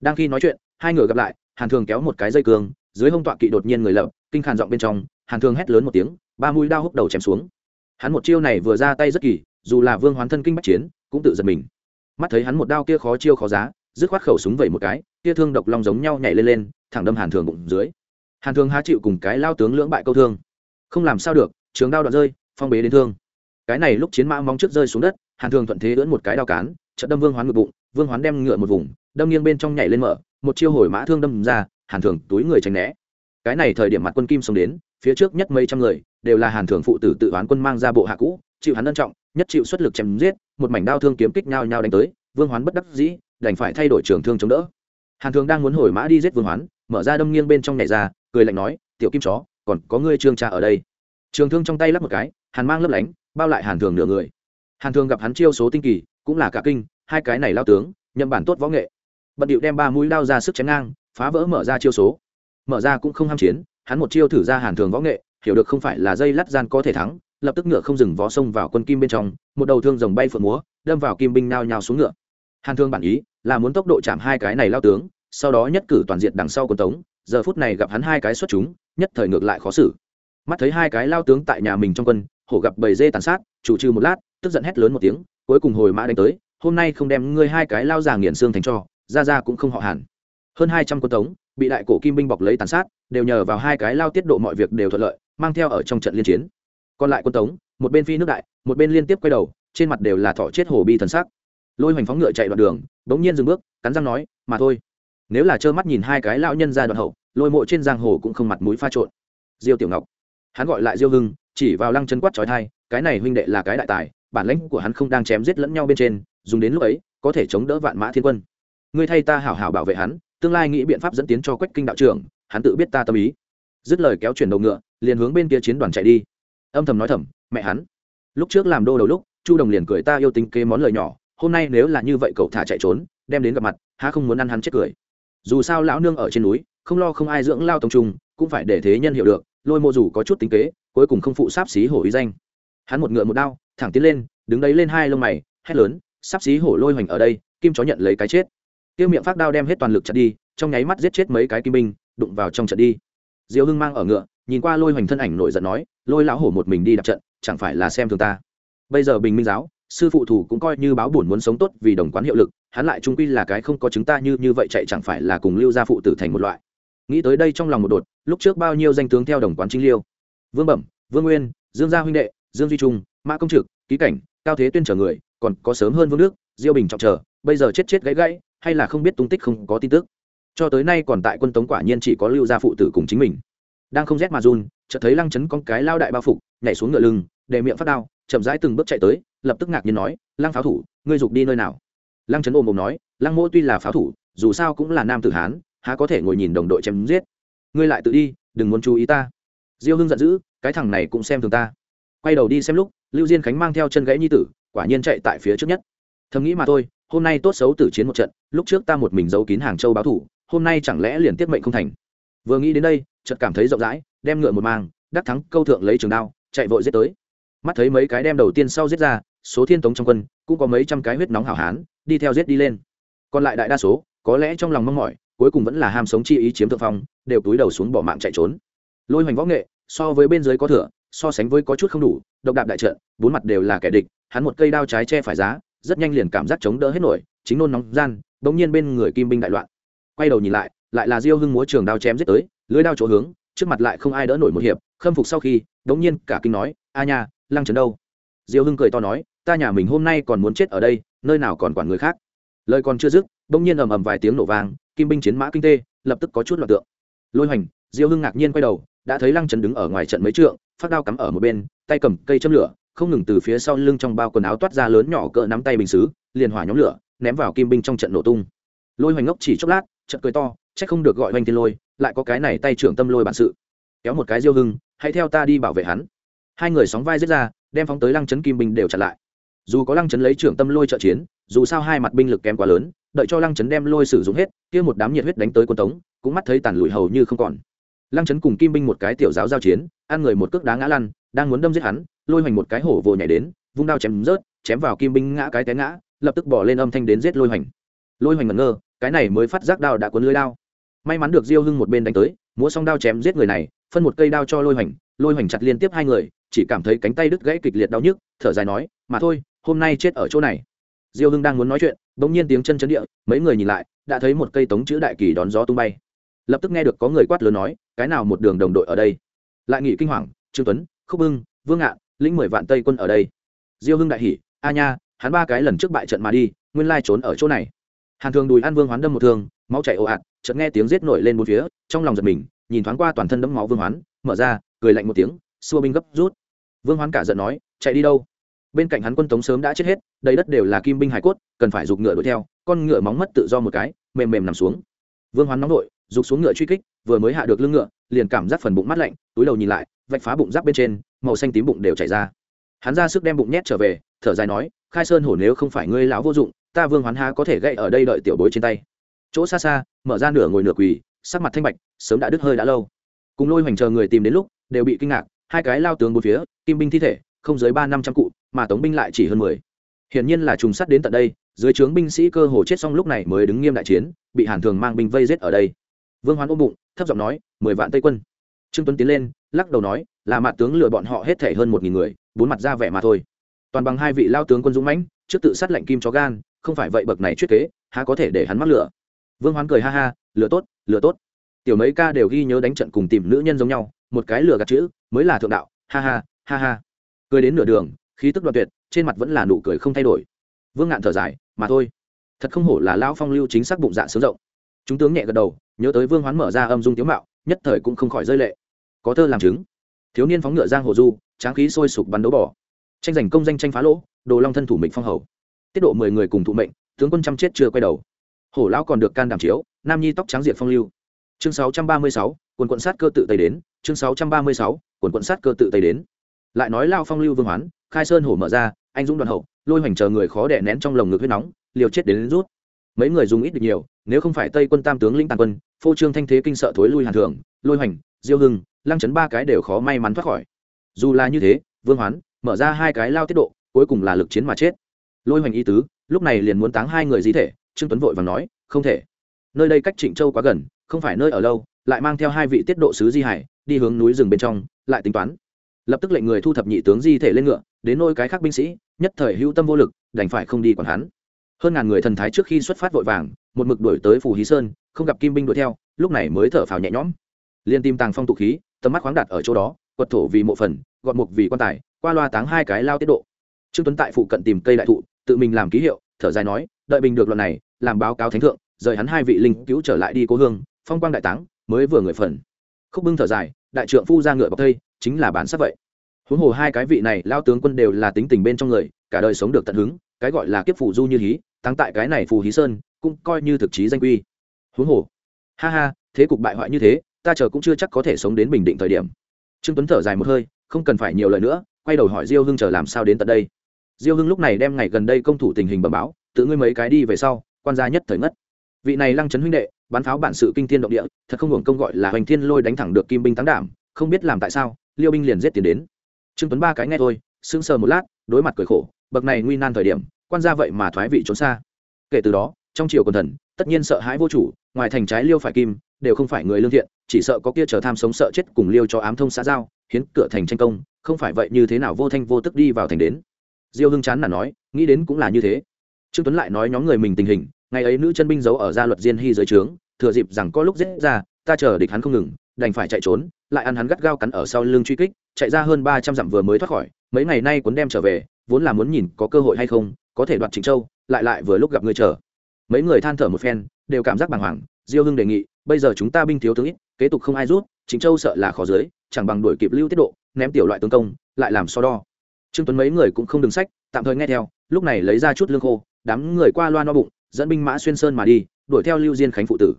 Đang khi nói chuyện, hai người gặp lại, hàn thường kéo một cái dây cường dưới hông tọa kỵ đột nhiên người lập, kinh khàn giọng bên trong, hàn thường hét lớn một tiếng, ba mũi đao húc đầu chém xuống. Hắn một chiêu này vừa ra tay rất kỳ, dù là vương hoán thân kinh bách chiến, cũng tự giật mình. Mắt thấy hắn một đao kia khó chiêu khó giá dứt khoát khẩu súng vẩy một cái kia thương độc long giống nhau nhảy lên lên, thẳng đâm hàn thường bụng dưới. Hàn thường há chịu cùng cái lao tướng lưỡng bại câu thương. Không làm sao được, trường đao đoạn rơi, phong bế đến thương. Cái này lúc chiến mã mong trước rơi xuống đất, hàn thường thuận thế lưỡn một cái đao cán trận đâm vương hoán ngực bụng, vương hoán đem ngựa một vùng, đâm nghiêng bên trong nhảy lên mở, một chiêu hồi mã thương đâm ra, hàn thường túi người tránh né. Cái này thời điểm mặt quân kim xông đến, phía trước nhất mấy trăm người, đều là hàn thường phụ tử tự oán quân mang ra bộ hạ cũ, chịu hắn ân trọng, nhất chịu xuất lực chém giết, một mảnh đao thương kiếm kích nhau nhau đánh tới, vương hoán bất đắc dĩ đành phải thay đổi trường thương chống đỡ. Hàn thường đang muốn hồi mã đi giết vương hoán, mở ra đâm nghiêng bên trong nhảy ra, cười lạnh nói, tiểu kim chó, còn có ngươi trương cha ở đây. Trường thương trong tay lắp một cái, hàn mang lấp lánh, bao lại hàn thường nửa người. Hàn thường gặp hắn chiêu số tinh kỳ, cũng là cả kinh, hai cái này lao tướng, nhậm bản tốt võ nghệ. Bận điệu đem ba mũi đao ra sức chém ngang, phá vỡ mở ra chiêu số. Mở ra cũng không ham chiến, hắn một chiêu thử ra hàn thường võ nghệ, hiểu được không phải là dây lắt gian có thể thắng, lập tức ngựa không dừng vó sông vào quân kim bên trong, một đầu thương rồng bay phượng múa, đâm vào kim binh nao nhào xuống ngựa. Hàn thương bản ý là muốn tốc độ chạm hai cái này lao tướng, sau đó nhất cử toàn diện đằng sau quân tống, giờ phút này gặp hắn hai cái xuất chúng, nhất thời ngược lại khó xử. Mắt thấy hai cái lao tướng tại nhà mình trong quân, hổ gặp bầy dê tàn sát, chủ trừ một lát, tức giận hét lớn một tiếng, cuối cùng hồi mã đánh tới, hôm nay không đem ngươi hai cái lao già nghiền xương thành cho, ra ra cũng không họ hẳn hơn hai trăm quân tống, bị đại cổ kim binh bọc lấy tàn sát, đều nhờ vào hai cái lao tiết độ mọi việc đều thuận lợi, mang theo ở trong trận liên chiến. Còn lại quân tống, một bên phi nước đại, một bên liên tiếp quay đầu, trên mặt đều là thọ chết hồ bi thần sắc lôi hoành phóng ngựa chạy đoạn đường, bỗng nhiên dừng bước, cắn răng nói, mà thôi. Nếu là trơ mắt nhìn hai cái lão nhân ra đoạn hậu, lôi mộ trên giang hồ cũng không mặt mũi pha trộn. Diêu tiểu ngọc. Hắn gọi lại diêu hưng, chỉ vào lăng chân quát trói thai, cái này huynh đệ là cái đại tài, bản lãnh của hắn không đang chém giết lẫn nhau bên trên, dùng đến lúc ấy, có thể chống đỡ vạn mã thiên quân. Ngươi thay ta hảo hảo bảo vệ hắn, tương lai nghĩ biện pháp dẫn tiến cho quách kinh đạo trưởng, hắn tự biết ta tâm ý. Dứt lời kéo chuyển đầu ngựa, liền hướng bên kia chiến đoàn chạy đi. Âm thầm nói thầm, mẹ hắn. Lúc trước làm đô đầu lúc, chu đồng liền cười ta yêu tính kế món lời nhỏ hôm nay nếu là như vậy cậu thả chạy trốn, đem đến gặp mặt, há không muốn ăn hắn chết cười. Dù sao lão nương ở trên núi, không lo không ai dưỡng lao tông trung cũng phải để thế nhân hiểu được, lôi mô dù có chút tính kế, cuối cùng không phụ sáp xí hổ ý danh. Hắn một ngựa một đao, thẳng tiến lên, đứng đấy lên hai lông mày, hét lớn, sáp xí hổ lôi hoành ở đây, kim chó nhận lấy cái chết. Tiêu miệng phát đao đem hết toàn lực chặt đi, trong nháy mắt giết chết mấy cái kim binh, đụng vào trong trận đi. Diêu hưng mang ở ngựa, nhìn qua lôi hoành thân ảnh nổi giận nói, lôi lão hổ một mình đi đạp trận, chẳng phải là xem thường ta. Bây giờ bình minh giáo sư phụ thủ cũng coi như báo buồn muốn sống tốt vì đồng quán hiệu lực, hắn lại trung quy là cái không có chúng ta như như vậy chạy chẳng phải là cùng lưu gia phụ tử thành một loại. Nghĩ tới đây trong lòng một đột, lúc trước bao nhiêu danh tướng theo đồng quán chính liêu. Vương bẩm, vương nguyên, dương gia huynh đệ, dương duy trung, mã công trực, ký cảnh, cao thế tuyên trở người, còn có sớm hơn vương nước diêu bình trọng chờ, bây giờ chết chết gãy gãy, hay là không biết tung tích không có tin tức. Cho tới nay còn tại quân tống quả nhiên chỉ có lưu gia phụ tử cùng chính mình. Đang không rét mà run, chợt thấy lăng chấn con cái lao đại bao phục, nhảy xuống ngựa lưng để miệng phát đao chậm rãi từng bước chạy tới, lập tức ngạc nhiên nói, lăng pháo thủ, ngươi dục đi nơi nào? Lăng chấn ôm ôm nói, lăng mỗ tuy là pháo thủ, dù sao cũng là nam tử hán, há có thể ngồi nhìn đồng đội chém giết. Ngươi lại tự đi, đừng muốn chú ý ta. Diêu hưng giận dữ, cái thằng này cũng xem thường ta. Quay đầu đi xem lúc, lưu diên khánh mang theo chân gãy nhi tử, quả nhiên chạy tại phía trước nhất. Thầm nghĩ mà thôi, hôm nay tốt xấu tử chiến một trận, lúc trước ta một mình giấu kín hàng châu báo thủ, hôm nay chẳng lẽ liền tiết mệnh không thành? Vừa nghĩ đến đây, chợt cảm thấy rộng rãi, đem ngựa một mang, đắc thắng câu thượng lấy trường đao, chạy vội giết tới mắt thấy mấy cái đem đầu tiên sau giết ra, số thiên tống trong quân, cũng có mấy trăm cái huyết nóng hảo hán, đi theo giết đi lên. Còn lại đại đa số, có lẽ trong lòng mong mỏi, cuối cùng vẫn là ham sống chi ý chiếm thượng phong, đều túi đầu xuống bỏ mạng chạy trốn. Lôi hoành võ nghệ, so với bên dưới có thừa, so sánh với có chút không đủ, độc đạp đại trận, bốn mặt đều là kẻ địch, hắn một cây đao trái che phải giá, rất nhanh liền cảm giác chống đỡ hết nổi, chính nôn nóng gian, bỗng nhiên bên người kim binh đại loạn. Quay đầu nhìn lại lại là diêu hưng múa trường đao chém giết tới, lưới đao chỗ hướng, trước mặt lại không ai đỡ nổi một hiệp, khâm phục sau khi, bỗng nhiên cả kinh nói, a nha lăng trấn đâu? Diêu hưng cười to nói, ta nhà mình hôm nay còn muốn chết ở đây, nơi nào còn quản người khác. Lời còn chưa dứt, bỗng nhiên ầm ầm vài tiếng nổ vang, kim binh chiến mã kinh tê, lập tức có chút loạt tượng. Lôi hoành, diêu hưng ngạc nhiên quay đầu, đã thấy lăng trấn đứng ở ngoài trận mấy trượng, phát đao cắm ở một bên, tay cầm cây châm lửa, không ngừng từ phía sau lưng trong bao quần áo toát ra lớn nhỏ cỡ nắm tay bình xứ, liền hỏa nhóm lửa, ném vào kim binh trong trận nổ tung. Lôi hoành ngốc chỉ chốc lát trận cười to, chắc không được gọi hoành tiên lôi, lại có cái này tay trưởng tâm lôi bản sự. Kéo một cái diêu hưng, hãy theo ta đi bảo vệ hắn hai người sóng vai giết ra, đem phóng tới lăng chấn kim binh đều chặn lại. Dù có lăng chấn lấy trưởng tâm lôi trợ chiến, dù sao hai mặt binh lực kém quá lớn, đợi cho lăng chấn đem lôi sử dụng hết, kia một đám nhiệt huyết đánh tới quân tống, cũng mắt thấy tàn lụi hầu như không còn. Lăng chấn cùng kim binh một cái tiểu giáo giao chiến, ăn người một cước đá ngã lăn, đang muốn đâm giết hắn, lôi hoành một cái hổ vồ nhảy đến, vung đao chém rớt, chém vào kim binh ngã cái té ngã, lập tức bỏ lên âm thanh đến giết lôi hoành. Lôi hoành ngẩn ngơ, cái này mới phát giác đao đã cuốn lưới đao. May mắn được diêu hưng một bên đánh tới, múa xong đao chém giết người này, phân một cây đao cho lôi hoành lôi hoành chặt liên tiếp hai người, chỉ cảm thấy cánh tay đứt gãy kịch liệt đau nhức, thở dài nói, mà thôi, hôm nay chết ở chỗ này. Diêu hưng đang muốn nói chuyện, bỗng nhiên tiếng chân chấn địa, mấy người nhìn lại, đã thấy một cây tống chữ đại kỳ đón gió tung bay. Lập tức nghe được có người quát lớn nói, cái nào một đường đồng đội ở đây? Lại nghỉ kinh hoàng, trương tuấn, khúc hưng vương ngạn, lĩnh mười vạn tây quân ở đây. Diêu hưng đại hỉ, a nha, hắn ba cái lần trước bại trận mà đi, nguyên lai trốn ở chỗ này. Hàn thường đùi an vương hoán đâm một thương, máu chảy ồ ạt, chợt nghe tiếng giết nổi lên bốn phía, trong lòng giật mình, nhìn thoáng qua toàn thân đẫm máu vương hoán, mở ra cười lạnh một tiếng, xua binh gấp rút. Vương hoán cả giận nói, chạy đi đâu? Bên cạnh hắn quân tống sớm đã chết hết, đầy đất đều là kim binh hải cốt, cần phải giục ngựa đuổi theo, con ngựa móng mất tự do một cái, mềm mềm nằm xuống. Vương hoán nóng nội giục xuống ngựa truy kích, vừa mới hạ được lưng ngựa, liền cảm giác phần bụng mát lạnh, túi đầu nhìn lại, vạch phá bụng giáp bên trên, màu xanh tím bụng đều chảy ra. Hắn ra sức đem bụng nhét trở về, thở dài nói, khai sơn hổ nếu không phải ngươi lão vô dụng, ta vương hoán há có thể gậy ở đây đợi tiểu bối trên tay. Chỗ xa xa, mở ra nửa ngồi nửa quỳ, sắc mặt thanh bạch, sớm đã đứt hơi đã lâu. Cùng lôi hoành chờ người tìm đến lúc đều bị kinh ngạc, hai cái lao tướng bốn phía, kim binh thi thể, không dưới ba năm trăm cụ, mà tống binh lại chỉ hơn mười. Hiển nhiên là trùng sắt đến tận đây, dưới trướng binh sĩ cơ hồ chết xong lúc này mới đứng nghiêm đại chiến, bị hàn thường mang binh vây giết ở đây. Vương hoán ôm bụng, thấp giọng nói, mười vạn tây quân. Trương tuấn tiến lên, lắc đầu nói, là mặt tướng lừa bọn họ hết thể hơn một nghìn người, bốn mặt ra vẻ mà thôi. Toàn bằng hai vị lao tướng quân dũng mãnh, trước tự sát lệnh kim chó gan, không phải vậy bậc này chuyết kế, há có thể để hắn mắc lửa? Vương hoán cười ha ha, lửa tốt lửa tốt. Tiểu mấy ca đều ghi nhớ đánh trận cùng tìm nữ nhân giống nhau một cái lừa gạt chữ, mới là thượng đạo, ha ha ha ha. Cười đến nửa đường, khí tức đoạn tuyệt, trên mặt vẫn là nụ cười không thay đổi. Vương ngạn thở dài, mà thôi. Thật không hổ là lao phong lưu chính xác bụng dạ sướng rộng. Chúng tướng nhẹ gật đầu, nhớ tới vương hoán mở ra âm dung tiếu mạo, nhất thời cũng không khỏi rơi lệ. Có thơ làm chứng. Thiếu niên phóng ngựa giang hồ du, tráng khí sôi sục bắn đấu bỏ tranh giành công danh tranh phá lỗ, đồ long thân thủ mệnh phong hầu. Tiết độ mười người cùng thụ mệnh, tướng quân trăm chết chưa quay đầu. Hổ lão còn được can đảm chiếu, nam nhi tóc trắng diệt phong lưu chương sáu trăm ba mươi sáu quần quận sát cơ tự tây đến chương sáu trăm ba mươi sáu quần quận sát cơ tự tây đến. Lại nói lao phong lưu vương hoán khai sơn hổ mở ra anh dũng đoàn hậu lôi hoành chờ người khó đẻ nén trong lồng ngực huyết nóng liều chết đến, đến rút. Mấy người dùng ít được nhiều nếu không phải tây quân tam tướng linh tàn quân phô trương thanh thế kinh sợ thối lui hàn thường lôi hoành diêu hưng lăng chấn ba cái đều khó may mắn thoát khỏi. Dù là như thế vương hoán mở ra hai cái lao tiết độ cuối cùng là lực chiến mà chết. Lôi hoành y tứ lúc này liền muốn táng hai người di thể trương tuấn vội và nói không thể. Nơi đây cách trịnh châu quá gần không phải nơi ở lâu, lại mang theo hai vị tiết độ sứ di hải, đi hướng núi rừng bên trong, lại tính toán. Lập tức lệnh người thu thập nhị tướng di thể lên ngựa, đến nôi cái khác binh sĩ, nhất thời hữu tâm vô lực, đành phải không đi còn hắn. Hơn ngàn người thần thái trước khi xuất phát vội vàng, một mực đuổi tới phù hí sơn, không gặp kim binh đuổi theo, lúc này mới thở phào nhẹ nhõm. Liên tim tàng phong tụ khí, tầm mắt khoáng đặt ở chỗ đó, quật thổ vì mộ phần, gọn mục vì quan tài, qua loa táng hai cái lao tiết độ. Trương tuấn tại phụ cận tìm cây đại thụ, tự mình làm ký hiệu, thở dài nói, đợi bình được luận này, làm báo cáo thánh thượng, rời hắn hai vị linh cứu trở lại đi cố hương phong quang đại táng mới vừa người phần. Khúc bưng thở dài, đại trượng phu ra ngựa bọc thây, chính là bản sắc vậy. Huống hồ hai cái vị này lao tướng quân đều là tính tình bên trong người, cả đời sống được tận hứng, cái gọi là kiếp phù du như hí, Thắng tại cái này phù hí sơn, cũng coi như thực chí danh quy. Huống hồ, ha ha, thế cục bại hoại như thế, ta chờ cũng chưa chắc có thể sống đến bình định thời điểm. Trương tuấn thở dài một hơi, không cần phải nhiều lời nữa, quay đầu hỏi diêu hưng chờ làm sao đến tận đây. Diêu hưng lúc này đem ngày gần đây công thủ tình hình bẩm báo, tự ngươi mấy cái đi về sau, quan gia nhất thời ngất vị này lăng trấn huynh đệ, bắn pháo bản sự kinh thiên động địa, thật không hưởng công gọi là hoành thiên lôi đánh thẳng được kim binh thắng đảm, không biết làm tại sao, liêu binh liền giết tiền đến. Trương tuấn ba cái nghe thôi, sững sờ một lát, đối mặt cười khổ, bậc này nguy nan thời điểm, quan gia vậy mà thoái vị trốn xa. Kể từ đó, trong triều quần thần, tất nhiên sợ hãi vô chủ, ngoài thành trái liêu phải kim, đều không phải người lương thiện, chỉ sợ có kia chờ tham sống sợ chết cùng liêu cho ám thông xã giao, hiến cửa thành tranh công, không phải vậy như thế nào vô thanh vô tức đi vào thành đến. Diêu hưng chán là nói, nghĩ đến cũng là như thế. Trương tuấn lại nói nhóm người mình tình hình ngày ấy nữ chân binh giấu ở gia luật diên hy dưới trướng, thừa dịp rằng có lúc giết ra, ta chờ địch hắn không ngừng, đành phải chạy trốn, lại ăn hắn gắt gao cắn ở sau lưng truy kích, chạy ra hơn ba trăm dặm vừa mới thoát khỏi, mấy ngày nay cuốn đem trở về, vốn là muốn nhìn có cơ hội hay không, có thể đoạt trịnh châu, lại lại vừa lúc gặp người chờ. Mấy người than thở một phen, đều cảm giác bàng hoàng, diêu hưng đề nghị, bây giờ chúng ta binh thiếu tướng ít, kế tục không ai rút, trịnh châu sợ là khó dưới, chẳng bằng đuổi kịp lưu tiết độ, ném tiểu loại tướng công, lại làm so đo. Trương tuấn mấy người cũng không đứng sách, tạm thời nghe theo, lúc này lấy ra chút lương khô, đám người qua loa no bụng dẫn binh mã xuyên sơn mà đi, đuổi theo lưu diên khánh phụ tử.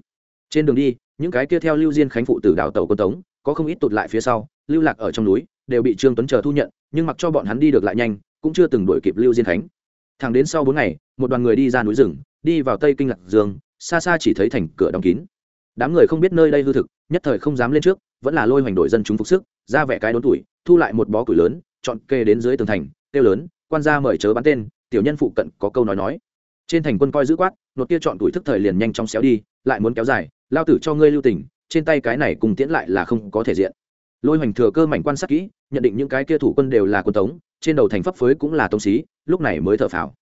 Trên đường đi, những cái kia theo lưu diên khánh phụ tử đào tàu quân tống, có không ít tụt lại phía sau, lưu lạc ở trong núi, đều bị trương tuấn chờ thu nhận, nhưng mặc cho bọn hắn đi được lại nhanh, cũng chưa từng đuổi kịp lưu diên khánh. Thẳng đến sau bốn ngày, một đoàn người đi ra núi rừng, đi vào tây kinh lạc dương, xa xa chỉ thấy thành cửa đóng kín. Đám người không biết nơi đây hư thực, nhất thời không dám lên trước, vẫn là lôi hoành đội dân chúng phục sức, ra vẻ cái đốn tuổi, thu lại một bó củi lớn, chọn kê đến dưới tường thành tiêu lớn, quan gia mời chớ bắn tên, tiểu nhân phụ cận có câu nói nói trên thành quân coi giữ quát, nột kia chọn tuổi thức thời liền nhanh chóng xéo đi, lại muốn kéo dài, lao tử cho ngươi lưu tình, trên tay cái này cùng tiễn lại là không có thể diện. Lôi hoành thừa cơ mảnh quan sát kỹ, nhận định những cái kia thủ quân đều là quân tống, trên đầu thành pháp phới cũng là tống xí lúc này mới thở phào.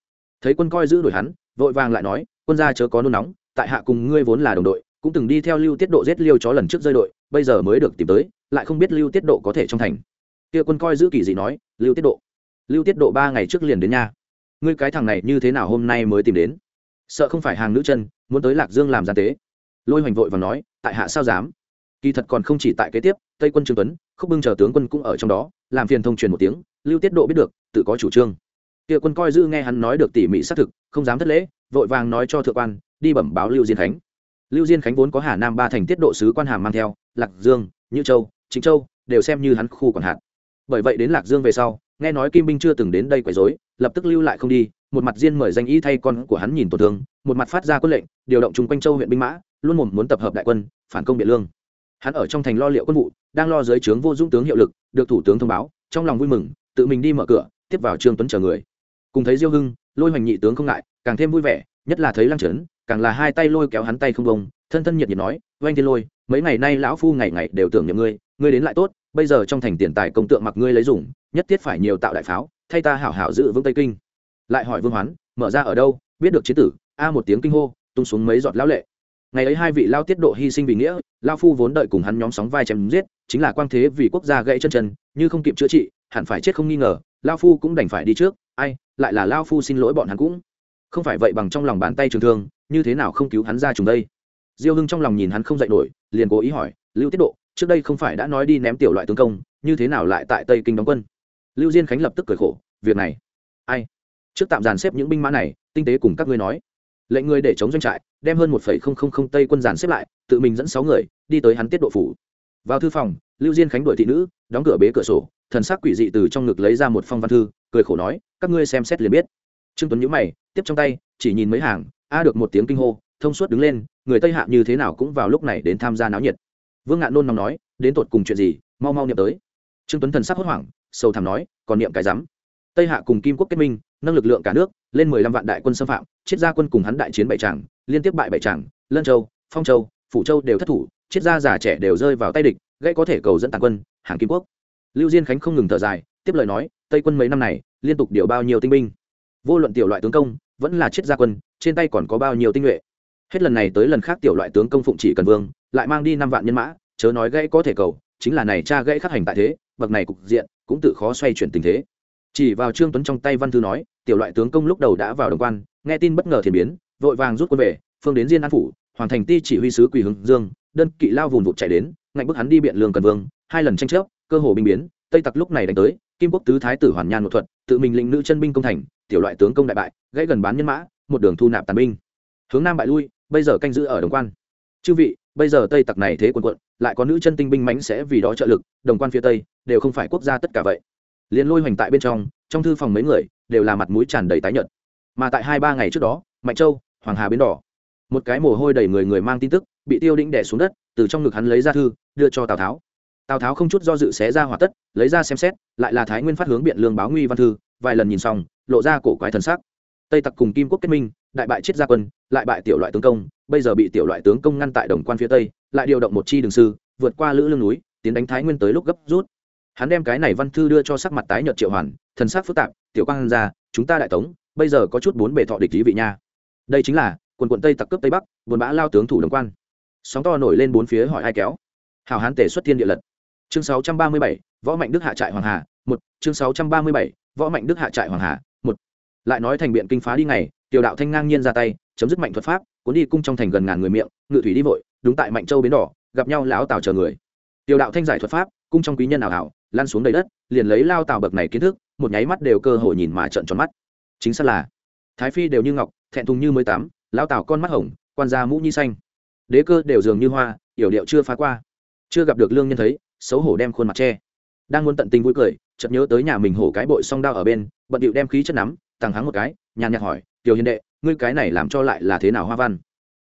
Thấy quân coi giữ đuổi hắn, vội vàng lại nói, quân gia chớ có nôn nóng, tại hạ cùng ngươi vốn là đồng đội, cũng từng đi theo lưu tiết độ giết liêu chó lần trước rơi đội, bây giờ mới được tìm tới, lại không biết lưu tiết độ có thể trong thành. Kia quân coi giữ kỳ gì nói, lưu tiết độ, lưu tiết độ ba ngày trước liền đến nhà ngươi cái thằng này như thế nào hôm nay mới tìm đến? Sợ không phải hàng nữ chân, muốn tới lạc dương làm gian tế. Lôi hoành vội và nói, tại hạ sao dám? Kỳ thật còn không chỉ tại kế tiếp, tây quân trương tuấn, khúc bưng chờ tướng quân cũng ở trong đó, làm phiền thông truyền một tiếng, lưu tiết độ biết được, tự có chủ trương. Kia quân coi giữ nghe hắn nói được tỉ mỉ xác thực, không dám thất lễ, vội vàng nói cho thượng quan, đi bẩm báo lưu diên khánh. Lưu diên khánh vốn có hà nam ba thành tiết độ sứ quan hàm mang theo, lạc dương, như châu chính châu, đều xem như hắn khu quản hạt. Bởi vậy đến lạc dương về sau nghe nói kim binh chưa từng đến đây quấy rối, lập tức lưu lại không đi, một mặt riêng mời danh y thay con của hắn nhìn tổn thương, một mặt phát ra quân lệnh, điều động chung quanh châu huyện binh mã, luôn mồm muốn tập hợp đại quân, phản công biện lương. Hắn ở trong thành lo liệu quân vụ, đang lo dưới trướng vô dũng tướng hiệu lực, được thủ tướng thông báo, trong lòng vui mừng, tự mình đi mở cửa, tiếp vào trương tuấn chờ người. Cùng thấy diêu hưng, lôi hoành nhị tướng không ngại, càng thêm vui vẻ, nhất là thấy lăng trấn, càng là hai tay lôi kéo hắn tay không bông thân thân nhiệt nhiệt nói, oanh thiên lôi, mấy ngày nay lão phu ngày ngày đều tưởng nhầm ngươi ngươi đến lại tốt, bây giờ trong thành tiền tài công tượng mặc ngươi lấy dùng nhất thiết phải nhiều tạo đại pháo, thay ta hảo hảo giữ vững tây kinh. Lại hỏi vương hoán, mở ra ở đâu, biết được chế tử, a một tiếng kinh hô, tung xuống mấy giọt lão lệ. Ngày ấy hai vị lao tiết độ hy sinh vì nghĩa, lao phu vốn đợi cùng hắn nhóm sóng vai chém giết, chính là quang thế vì quốc gia gãy chân chân, như không kịp chữa trị, hẳn phải chết không nghi ngờ, lao phu cũng đành phải đi trước, ai, lại là lao phu xin lỗi bọn hắn cũng. Không phải vậy bằng trong lòng bàn tay trường thương, như thế nào không cứu hắn ra trùng đây? Diêu hưng trong lòng nhìn hắn không dạy nổi, liền cố ý hỏi, lưu tiết độ, trước đây không phải đã nói đi ném tiểu loại tướng công, như thế nào lại tại tây kinh đóng quân? Lưu diên khánh lập tức cười khổ, việc này, ai? Trước tạm dàn xếp những binh mã này, tinh tế cùng các ngươi nói. Lệnh người để chống doanh trại, đem hơn một tây quân dàn xếp lại, tự mình dẫn sáu người, đi tới hắn tiết độ phủ. Vào thư phòng, lưu diên khánh đuổi thị nữ, đóng cửa bế cửa sổ, thần sắc quỷ dị từ trong ngực lấy ra một phong văn thư, cười khổ nói, các ngươi xem xét liền biết. Trương tuấn nhíu mày, tiếp trong tay, chỉ nhìn mấy hàng, a được một tiếng kinh hô, thông suốt đứng lên, người tây hạ như thế nào cũng vào lúc này đến tham gia náo nhiệt. Vương ngạn nôn nóng nói, đến tột cùng chuyện gì? Mau mau niệm tới. Trương tuấn thần sắc hốt hoảng sâu thẳm nói, còn niệm cái rắm tây hạ cùng kim quốc kết minh, nâng lực lượng cả nước, lên mười lăm vạn đại quân xâm phạm triết gia quân cùng hắn đại chiến bảy tràng, liên tiếp bại bảy tràng, lân châu, phong châu, phủ châu đều thất thủ triết gia già trẻ đều rơi vào tay địch, gây có thể cầu dẫn tàn quân hàng kim quốc. Lưu diên khánh không ngừng thở dài, tiếp lời nói, tây quân mấy năm này, liên tục điều bao nhiêu tinh binh? Vô luận tiểu loại tướng công, vẫn là chiết gia quân, trên tay còn có bao nhiêu tinh nhuệ? Hết lần này tới lần khác tiểu loại tướng công phụng chỉ cần vương, lại mang đi năm vạn nhân mã, chớ nói gãy có thể cầu, chính là này cha gãy khắc hành tại thế, bậc này cục diện cũng tự khó xoay chuyển tình thế. Chỉ vào trương tuấn trong tay văn thư nói, tiểu loại tướng công lúc đầu đã vào đồng quan, nghe tin bất ngờ thiền biến, vội vàng rút quân về, phương đến diên an phủ hoàng thành ti chỉ huy sứ quỳ hướng dương, đơn kỵ lao vùng vụt chạy đến, ngạnh bức hắn đi biện lương cần vương, hai lần tranh chấp, cơ hồ binh biến, tây tặc lúc này đánh tới, kim quốc tứ thái tử hoàn nhan một thuật, tự mình lĩnh nữ chân binh công thành, tiểu loại tướng công đại bại, gãy gần bán nhân mã, một đường thu nạp tàn binh. Hướng nam bại lui, bây giờ canh giữ ở đồng quan. Chư vị bây giờ tây tặc này thế quần quận, lại có nữ chân tinh binh mánh sẽ vì đó trợ lực, đồng quan phía tây đều không phải quốc gia tất cả vậy. Liền lôi hoành tại bên trong trong thư phòng mấy người đều là mặt mũi tràn đầy tái nhợt. Mà tại hai ba ngày trước đó, mạnh châu, hoàng hà bến đỏ, một cái mồ hôi đầy người người mang tin tức, bị tiêu đĩnh đẻ xuống đất, từ trong ngực hắn lấy ra thư, đưa cho tào tháo. Tào tháo không chút do dự xé ra hỏa tất, lấy ra xem xét, lại là thái nguyên phát hướng biện lương báo nguy văn thư, vài lần nhìn xong, lộ ra cổ quái thần sắc. Tây tặc cùng kim quốc kết minh đại bại chiết gia quân lại bại tiểu loại tướng công bây giờ bị tiểu loại tướng công ngăn tại đồng quan phía tây lại điều động một chi đường sư vượt qua lữ lương núi tiến đánh thái nguyên tới lúc gấp rút. Hắn đem cái này văn thư đưa cho sắc mặt tái nhợt triệu hoàn thần sắc phức tạp tiểu quang ra chúng ta đại tống bây giờ có chút bốn bề thọ địch lý vị nha. Đây chính là quần quận tây tặc cướp tây bắc buồn bã lao tướng thủ đồng quan. Sóng to nổi lên bốn phía hỏi ai kéo. Hào hán tể xuất thiên địa lật. Chương 637, võ mạnh đức hạ trại hoàng hà một. Chương 637, võ mạnh đức hạ trại hoàng hà một. Lại nói thành biện kinh phá đi ngày tiểu đạo thanh ngang nhiên ra tay, chấm dứt mạnh thuật pháp, cuốn đi cung trong thành gần ngàn người miệng, ngự thủy đi vội, đúng tại mạnh châu bến đỏ, gặp nhau lão tào chờ người. Tiểu đạo thanh giải thuật pháp, cung trong quý nhân ảo ảo, lăn xuống đầy đất, liền lấy lao tào bậc này kiến thức, một nháy mắt đều cơ hội nhìn mà trợn tròn mắt. Chính xác là, thái phi đều như ngọc, thẹn thùng như mới tám lao tào con mắt hồng, quan gia mũ nhi xanh. Đế cơ đều dường như hoa, yểu điệu chưa phá qua. Chưa gặp được lương nhân thấy, xấu hổ đem khuôn mặt che. Đang muốn tận tình vui cười, chợt nhớ tới nhà mình hổ cái bội song đao ở bên, bận điệu đem khí chất nắm, tàng hắng một cái, nhàn nhạt hỏi tiểu hiền đệ, ngươi cái này làm cho lại là thế nào hoa văn?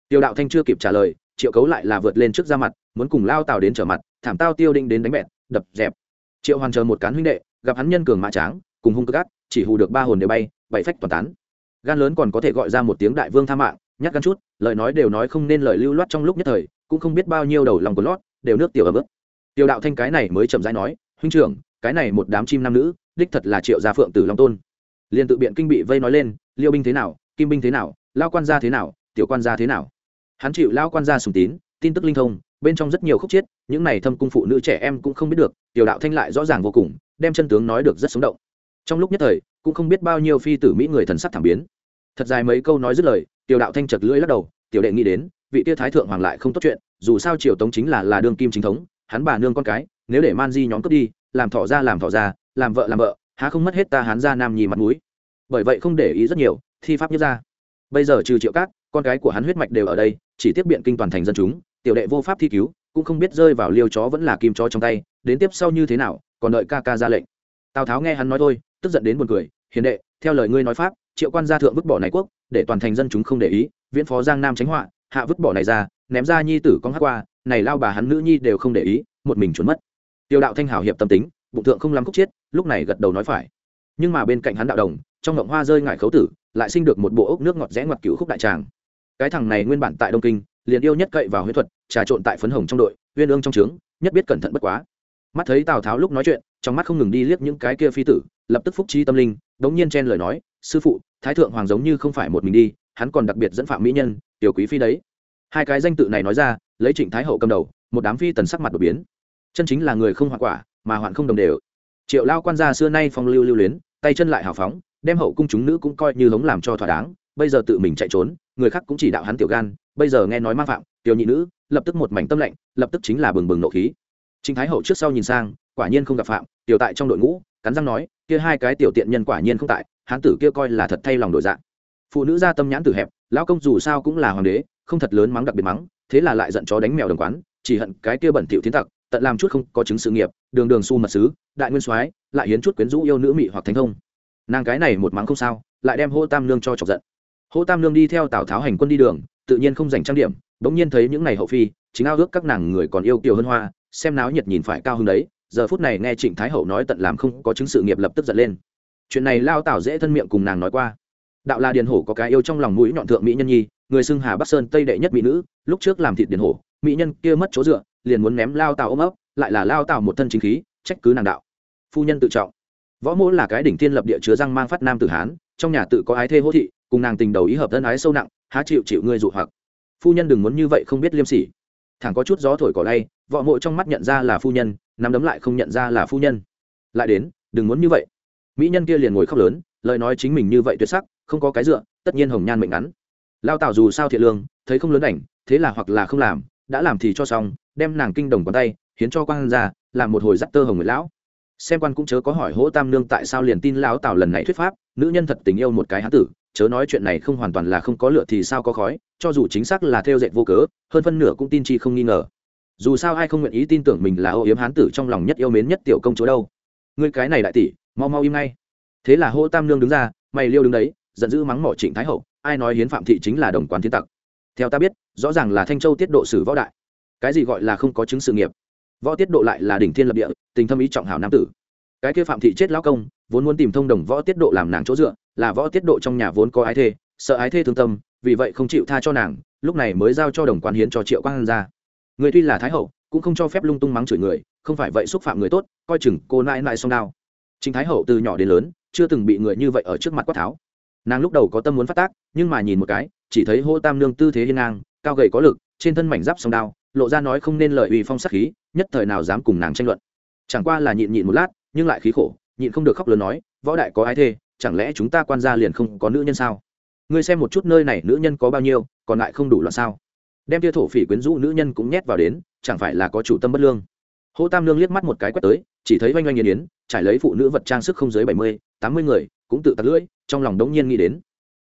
Tiêu đạo thanh chưa kịp trả lời, triệu cấu lại là vượt lên trước ra mặt, muốn cùng lao tào đến trở mặt, thảm tao tiêu định đến đánh bẹt, đập, dẹp. Triệu hoàn chờ một cán huynh đệ, gặp hắn nhân cường mã tráng, cùng hung cơ gắt chỉ hù được ba hồn đều bay, bảy phách toàn tán. Gan lớn còn có thể gọi ra một tiếng đại vương tha mạng nhắc gan chút, lời nói đều nói không nên lời lưu loát trong lúc nhất thời, cũng không biết bao nhiêu đầu lòng của lót, đều nước tiểu ở bước tiêu đạo thanh cái này mới chậm rãi nói, huynh trưởng, cái này một đám chim nam nữ, đích thật là triệu gia phượng tử long tôn. Liền tự biện kinh bị vây nói lên liêu binh thế nào, kim binh thế nào, lao quan gia thế nào, tiểu quan gia thế nào. Hắn chịu lao quan gia sùng tín, tin tức linh thông, bên trong rất nhiều khúc chiết những này thâm cung phụ nữ trẻ em cũng không biết được, tiểu đạo thanh lại rõ ràng vô cùng, đem chân tướng nói được rất sống động. Trong lúc nhất thời, cũng không biết bao nhiêu phi tử mỹ người thần sắc thảm biến. Thật dài mấy câu nói dứt lời, tiểu đạo thanh chật lưỡi lắc đầu, tiểu đệ nghĩ đến, vị tia thái thượng hoàng lại không tốt chuyện, dù sao triều tống chính là là đương kim chính thống, hắn bà nương con cái, nếu để man di nhóm cướp đi, làm thọ ra làm thọ ra, làm vợ làm vợ, há không mất hết ta hán ra nam nhì mặt mũi bởi vậy không để ý rất nhiều, thi pháp nhất ra. Bây giờ trừ triệu cát, con cái của hắn huyết mạch đều ở đây, chỉ tiếp biện kinh toàn thành dân chúng, tiểu đệ vô pháp thi cứu, cũng không biết rơi vào liêu chó vẫn là kim chó trong tay, đến tiếp sau như thế nào, còn đợi ca ca ra lệnh. Tào tháo nghe hắn nói thôi, tức giận đến buồn cười, hiền đệ, theo lời ngươi nói pháp, triệu quan gia thượng vứt bỏ này quốc, để toàn thành dân chúng không để ý, viễn phó giang nam tránh họa, hạ vứt bỏ này ra, ném ra nhi tử con hát qua, này lao bà hắn nữ nhi đều không để ý, một mình trốn mất. Tiêu đạo thanh hảo hiệp tâm tính, bụng thượng không lắm khúc chiết lúc này gật đầu nói phải. Nhưng mà bên cạnh hắn đạo đồng trong ngộng hoa rơi ngải khấu tử, lại sinh được một bộ ốc nước ngọt rẽ ngoặt cựu khúc đại tràng. Cái thằng này nguyên bản tại đông kinh, liền yêu nhất cậy vào huyết thuật, trà trộn tại phấn hồng trong đội, uyên ương trong trướng, nhất biết cẩn thận bất quá. Mắt thấy tào tháo lúc nói chuyện, trong mắt không ngừng đi liếc những cái kia phi tử, lập tức phúc trí tâm linh, đống nhiên chen lời nói, sư phụ, thái thượng hoàng giống như không phải một mình đi, hắn còn đặc biệt dẫn phạm mỹ nhân, tiểu quý phi đấy. Hai cái danh tự này nói ra, lấy trịnh thái hậu cầm đầu, một đám phi tần sắc mặt đột biến. Chân chính là người không hoạn quả, mà hoạn không đồng đều. Triệu lao quan gia xưa nay phong lưu lưu luyến, tay chân lại hào phóng đem hậu cung chúng nữ cũng coi như hống làm cho thỏa đáng, bây giờ tự mình chạy trốn, người khác cũng chỉ đạo hắn tiểu gan, bây giờ nghe nói mang phạm, tiểu nhị nữ, lập tức một mảnh tâm lạnh, lập tức chính là bừng bừng nộ khí. Chính thái hậu trước sau nhìn sang, quả nhiên không gặp phạm, tiểu tại trong đội ngũ, cắn răng nói, kia hai cái tiểu tiện nhân quả nhiên không tại, hán tử kia coi là thật thay lòng đổi dạng phụ nữ ra tâm nhãn tử hẹp, lão công dù sao cũng là hoàng đế, không thật lớn mắng đặc biệt mắng, thế là lại giận chó đánh mèo đồng quán, chỉ hận cái kia bẩn thỉu thiến tặc, tận làm chút không có chứng sự nghiệp, đường đường su mật sứ, đại nguyên soái, lại hiến chút quyến rũ yêu nữ mị hoặc thánh thông nàng cái này một mắng không sao, lại đem hô tam nương cho chọc giận. Hô tam nương đi theo tào tháo hành quân đi đường, tự nhiên không dành trang điểm, bỗng nhiên thấy những ngày hậu phi, chính ao ước các nàng người còn yêu kiều hơn hoa, xem náo nhiệt nhìn phải cao hơn đấy, giờ phút này nghe trịnh thái hậu nói tận làm không có chứng sự nghiệp lập tức giận lên. Chuyện này lao tảo dễ thân miệng cùng nàng nói qua. Đạo là điền hổ có cái yêu trong lòng mũi nhọn thượng mỹ nhân nhi, người xưng hà bắc sơn tây đệ nhất mỹ nữ, lúc trước làm thịt điền hổ, mỹ nhân kia mất chỗ dựa, liền muốn ném lao tảo ôm ấp, lại là lao tảo một thân chính khí, trách cứ nàng đạo. Phu nhân tự trọng võ mỗ là cái đỉnh thiên lập địa chứa răng mang phát nam tử hán, trong nhà tự có ái thê hỗ thị, cùng nàng tình đầu ý hợp thân ái sâu nặng, há chịu chịu ngươi dụ hoặc. Phu nhân đừng muốn như vậy không biết liêm sỉ. Thẳng có chút gió thổi cỏ lay, võ mộ trong mắt nhận ra là phu nhân, nắm đấm lại không nhận ra là phu nhân. Lại đến, đừng muốn như vậy. Mỹ nhân kia liền ngồi khóc lớn, lời nói chính mình như vậy tuyệt sắc, không có cái dựa, tất nhiên hồng nhan mệnh ngắn. Lao tạo dù sao thiện lương, thấy không lớn ảnh, thế là hoặc là không làm, đã làm thì cho xong, đem nàng kinh đồng bàn tay, hiến cho quan ra làm một hồi dắt tơ hồng người lão xem quan cũng chớ có hỏi hỗ tam nương tại sao liền tin lão tào lần này thuyết pháp, nữ nhân thật tình yêu một cái hán tử, chớ nói chuyện này không hoàn toàn là không có lửa thì sao có khói, cho dù chính xác là theo dệt vô cớ, hơn phân nửa cũng tin chi không nghi ngờ. Dù sao ai không nguyện ý tin tưởng mình là ô yếm hán tử trong lòng nhất yêu mến nhất tiểu công chúa đâu. Ngươi cái này đại tỷ, mau mau im ngay. Thế là hỗ tam nương đứng ra, mày liêu đứng đấy, giận dữ mắng mỏ trịnh thái hậu, ai nói hiến phạm thị chính là đồng quán thiên tặc. Theo ta biết, rõ ràng là thanh châu tiết độ sử võ đại. Cái gì gọi là không có chứng sự nghiệp? Võ tiết độ lại là đỉnh thiên lập địa, tình thâm ý trọng hảo nam tử. Cái kia phạm thị chết lão công, vốn muốn tìm thông đồng võ tiết độ làm nàng chỗ dựa, là võ tiết độ trong nhà vốn có ái thê, sợ ái thê thương tâm, vì vậy không chịu tha cho nàng, lúc này mới giao cho đồng quán hiến cho triệu quang ra. Người tuy là thái hậu, cũng không cho phép lung tung mắng chửi người, không phải vậy xúc phạm người tốt, coi chừng cô nãi nãi song đao. Chính thái hậu từ nhỏ đến lớn, chưa từng bị người như vậy ở trước mặt quát tháo. Nàng lúc đầu có tâm muốn phát tác, nhưng mà nhìn một cái, chỉ thấy hô tam nương tư thế hiên ngang, cao gầy có lực, trên thân mảnh giáp song đao lộ ra nói không nên lời uy phong sắc khí, nhất thời nào dám cùng nàng tranh luận. Chẳng qua là nhịn nhịn một lát, nhưng lại khí khổ, nhịn không được khóc lớn nói, võ đại có ai thê, chẳng lẽ chúng ta quan gia liền không có nữ nhân sao? Ngươi xem một chút nơi này nữ nhân có bao nhiêu, còn lại không đủ là sao? Đem tia thổ phỉ quyến rũ nữ nhân cũng nhét vào đến, chẳng phải là có chủ tâm bất lương. Hô tam lương liếc mắt một cái quét tới, chỉ thấy oanh oanh nghiền yến, trải lấy phụ nữ vật trang sức không dưới bảy mươi, tám mươi người, cũng tự tặc lưỡi, trong lòng đống nhiên nghĩ đến.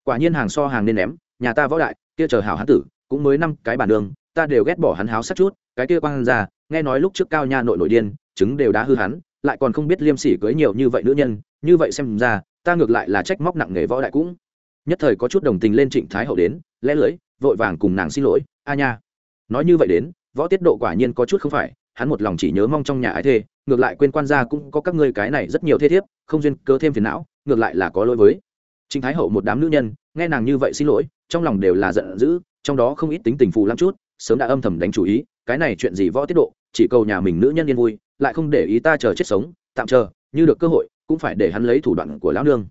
Quả nhiên hàng so hàng nên ném, nhà ta võ đại, kia chờ hảo hán tử, cũng mới năm cái bản đường ta đều ghét bỏ hắn háo sát chút, cái kia quang ra, nghe nói lúc trước cao nha nội nội điên chứng đều đã hư hắn, lại còn không biết liêm sỉ cưới nhiều như vậy nữ nhân, như vậy xem ra, ta ngược lại là trách móc nặng nghề võ đại cũng. Nhất thời có chút đồng tình lên trịnh thái hậu đến, lẽ lưỡi, vội vàng cùng nàng xin lỗi, a nha. Nói như vậy đến, võ tiết độ quả nhiên có chút không phải, hắn một lòng chỉ nhớ mong trong nhà ái thê, ngược lại quên quan gia cũng có các ngươi cái này rất nhiều thế thiếp, không duyên cơ thêm phiền não, ngược lại là có lỗi với. Trịnh thái hậu một đám nữ nhân, nghe nàng như vậy xin lỗi, trong lòng đều là giận dữ, trong đó không ít tính tình phù lắm chút sớm đã âm thầm đánh chủ ý cái này chuyện gì võ tiết độ chỉ cầu nhà mình nữ nhân yên vui lại không để ý ta chờ chết sống tạm chờ như được cơ hội cũng phải để hắn lấy thủ đoạn của lão nương.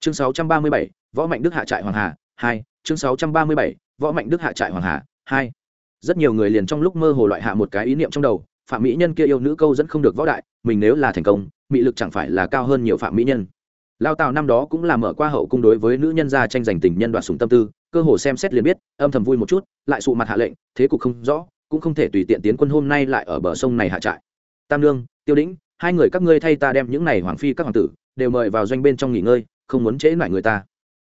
Chương 637, võ mạnh đức hạ trại hoàng hà hai chương 637, võ mạnh đức hạ trại hoàng hà hai. Rất nhiều người liền trong lúc mơ hồ loại hạ một cái ý niệm trong đầu phạm mỹ nhân kia yêu nữ câu dẫn không được võ đại mình nếu là thành công mỹ lực chẳng phải là cao hơn nhiều phạm mỹ nhân. Lao tào năm đó cũng là mở qua hậu cung đối với nữ nhân gia tranh giành tình nhân đoạt sùng tâm tư cơ hồ xem xét liền biết, âm thầm vui một chút, lại sụ mặt hạ lệnh, thế cục không rõ, cũng không thể tùy tiện tiến quân hôm nay lại ở bờ sông này hạ trại. Tam lương tiêu đĩnh, hai người các ngươi thay ta đem những này hoàng phi các hoàng tử đều mời vào doanh bên trong nghỉ ngơi, không muốn trễ lại người ta.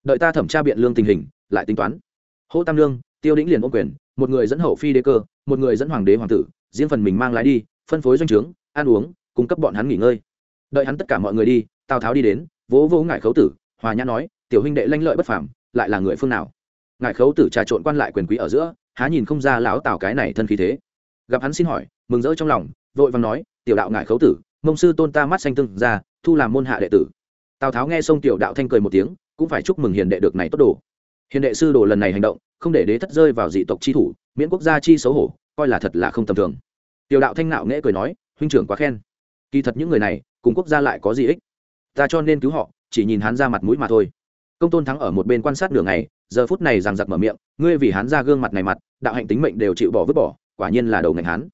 Đợi ta thẩm tra biện lương tình hình, lại tính toán. Hô tam lương tiêu đĩnh liền ôm quyền, một người dẫn hậu phi đế cơ, một người dẫn hoàng đế hoàng tử, riêng phần mình mang lái đi, phân phối doanh trướng, ăn uống, cung cấp bọn hắn nghỉ ngơi. Đợi hắn tất cả mọi người đi, tào tháo đi đến, vỗ vỗ ngại khấu tử, hòa nhã nói, tiểu huynh đệ lanh lợi bất phàm, lại là người phương nào? Ngại khấu tử trà trộn quan lại quyền quý ở giữa, há nhìn không ra lão tào cái này thân khí thế. Gặp hắn xin hỏi, mừng rỡ trong lòng, vội vàng nói, tiểu đạo ngại khấu tử, mông sư tôn ta mắt xanh tưng ra, thu làm môn hạ đệ tử. Tào tháo nghe xong tiểu đạo thanh cười một tiếng, cũng phải chúc mừng hiền đệ được này tốt đồ. Hiền đệ sư đồ lần này hành động, không để đế thất rơi vào dị tộc chi thủ, miễn quốc gia chi xấu hổ, coi là thật là không tầm thường. Tiểu đạo thanh nạo nghễ cười nói, huynh trưởng quá khen. Kỳ thật những người này, cùng quốc gia lại có gì ích? Ta cho nên cứu họ, chỉ nhìn hắn ra mặt mũi mà thôi công tôn thắng ở một bên quan sát nửa ngày, giờ phút này rằng giặc mở miệng, ngươi vì hắn ra gương mặt này mặt, đạo hạnh tính mệnh đều chịu bỏ vứt bỏ, quả nhiên là đầu ngành hắn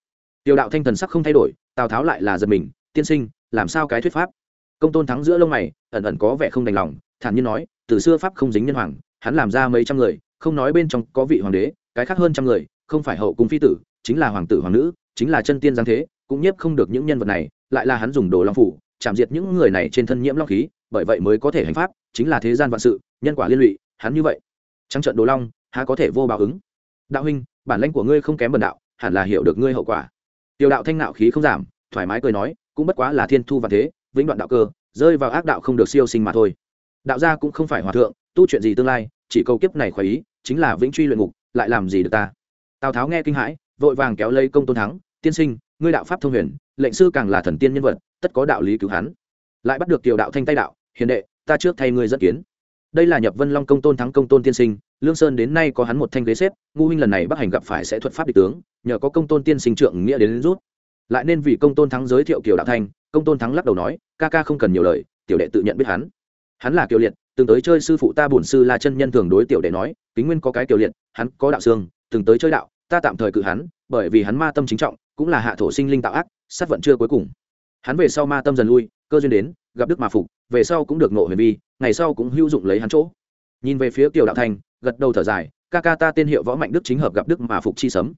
tiểu đạo thanh thần sắc không thay đổi, tào tháo lại là giật mình, tiên sinh, làm sao cái thuyết pháp? Công tôn thắng giữa lông mày, ẩn ẩn có vẻ không đành lòng, thản nhiên nói, từ xưa pháp không dính nhân hoàng, hắn làm ra mấy trăm người, không nói bên trong có vị hoàng đế, cái khác hơn trăm người, không phải hậu cung phi tử, chính là hoàng tử hoàng nữ, chính là chân tiên giáng thế, cũng nhiếp không được những nhân vật này, lại là hắn dùng đồ long phủ, chạm diệt những người này trên thân nhiễm long khí bởi vậy mới có thể hành pháp, chính là thế gian vạn sự, nhân quả liên lụy, hắn như vậy. Trắng trận đồ long, há có thể vô báo ứng? Đạo huynh, bản lãnh của ngươi không kém bần đạo, hẳn là hiểu được ngươi hậu quả. Tiểu đạo thanh nạo khí không giảm, thoải mái cười nói, cũng bất quá là thiên thu và thế, vĩnh đoạn đạo cơ, rơi vào ác đạo không được siêu sinh mà thôi. Đạo gia cũng không phải hòa thượng, tu chuyện gì tương lai, chỉ câu kiếp này khỏi ý, chính là vĩnh truy luyện ngục, lại làm gì được ta? Tào tháo nghe kinh hãi, vội vàng kéo lấy công tôn thắng, tiên sinh, ngươi đạo pháp thông huyền, lệnh sư càng là thần tiên nhân vật, tất có đạo lý cứu hắn. Lại bắt được tiểu đạo thanh tay đạo hiền đệ ta trước thay ngươi dẫn kiến. Đây là nhập vân long công tôn thắng công tôn tiên sinh lương sơn đến nay có hắn một thanh ghế xếp Ngũ huynh lần này bắc hành gặp phải sẽ thuật pháp địch tướng nhờ có công tôn tiên sinh trượng nghĩa đến, đến rút. Lại nên vì công tôn thắng giới thiệu kiều đạo thanh công tôn thắng lắc đầu nói ca ca không cần nhiều lời tiểu đệ tự nhận biết hắn. Hắn là kiều liệt từng tới chơi sư phụ ta bổn sư là chân nhân thường đối tiểu đệ nói kính nguyên có cái kiều liệt hắn có đạo xương từng tới chơi đạo ta tạm thời cự hắn bởi vì hắn ma tâm chính trọng cũng là hạ thổ sinh linh tạo ác sát vận chưa cuối cùng. Hắn về sau ma tâm dần lui cơ duyên đến, gặp đức mà phục, về sau cũng được nộ huyền vi, ngày sau cũng hữu dụng lấy hắn chỗ. Nhìn về phía kiều đạo thanh gật đầu thở dài, ca ca ta tên hiệu võ mạnh đức chính hợp gặp đức mà phục chi sấm.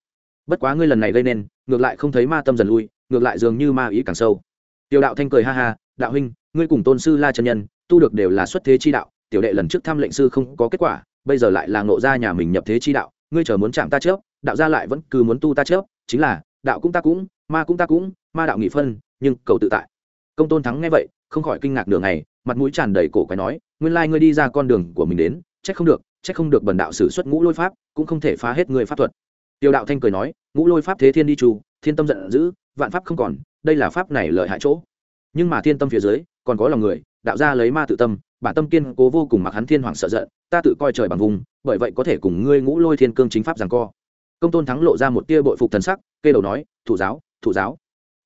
Bất quá ngươi lần này gây nên, ngược lại không thấy ma tâm dần lui, ngược lại dường như ma ý càng sâu. Tiểu đạo thanh cười ha ha, đạo huynh, ngươi cùng tôn sư la chân nhân, tu được đều là xuất thế chi đạo, tiểu đệ lần trước thăm lệnh sư không có kết quả, bây giờ lại là ngộ ra nhà mình nhập thế chi đạo, ngươi chờ muốn chạm ta chớp, đạo gia lại vẫn cứ muốn tu ta chớp, chính là, đạo cũng ta cũng, ma cũng ta cũng, ma đạo nghị phân, nhưng cầu tự tại công tôn thắng nghe vậy, không khỏi kinh ngạc nửa ngày, mặt mũi tràn đầy cổ quái nói, nguyên lai ngươi đi ra con đường của mình đến trách không được trách không được bần đạo sử xuất ngũ lôi pháp, cũng không thể phá hết người pháp thuật. Tiêu đạo thanh cười nói, ngũ lôi pháp thế thiên đi trù thiên tâm giận dữ, vạn pháp không còn, đây là pháp này lợi hại chỗ. Nhưng mà thiên tâm phía dưới, còn có lòng người, đạo gia lấy ma tự tâm, bản tâm kiên cố vô cùng mặc hắn thiên hoàng sợ giận, ta tự coi trời bằng vùng, bởi vậy có thể cùng ngươi ngũ lôi thiên cương chính pháp rằng co. Công tôn thắng lộ ra một tia bội phục thần sắc, kê đầu nói, thủ giáo thủ giáo.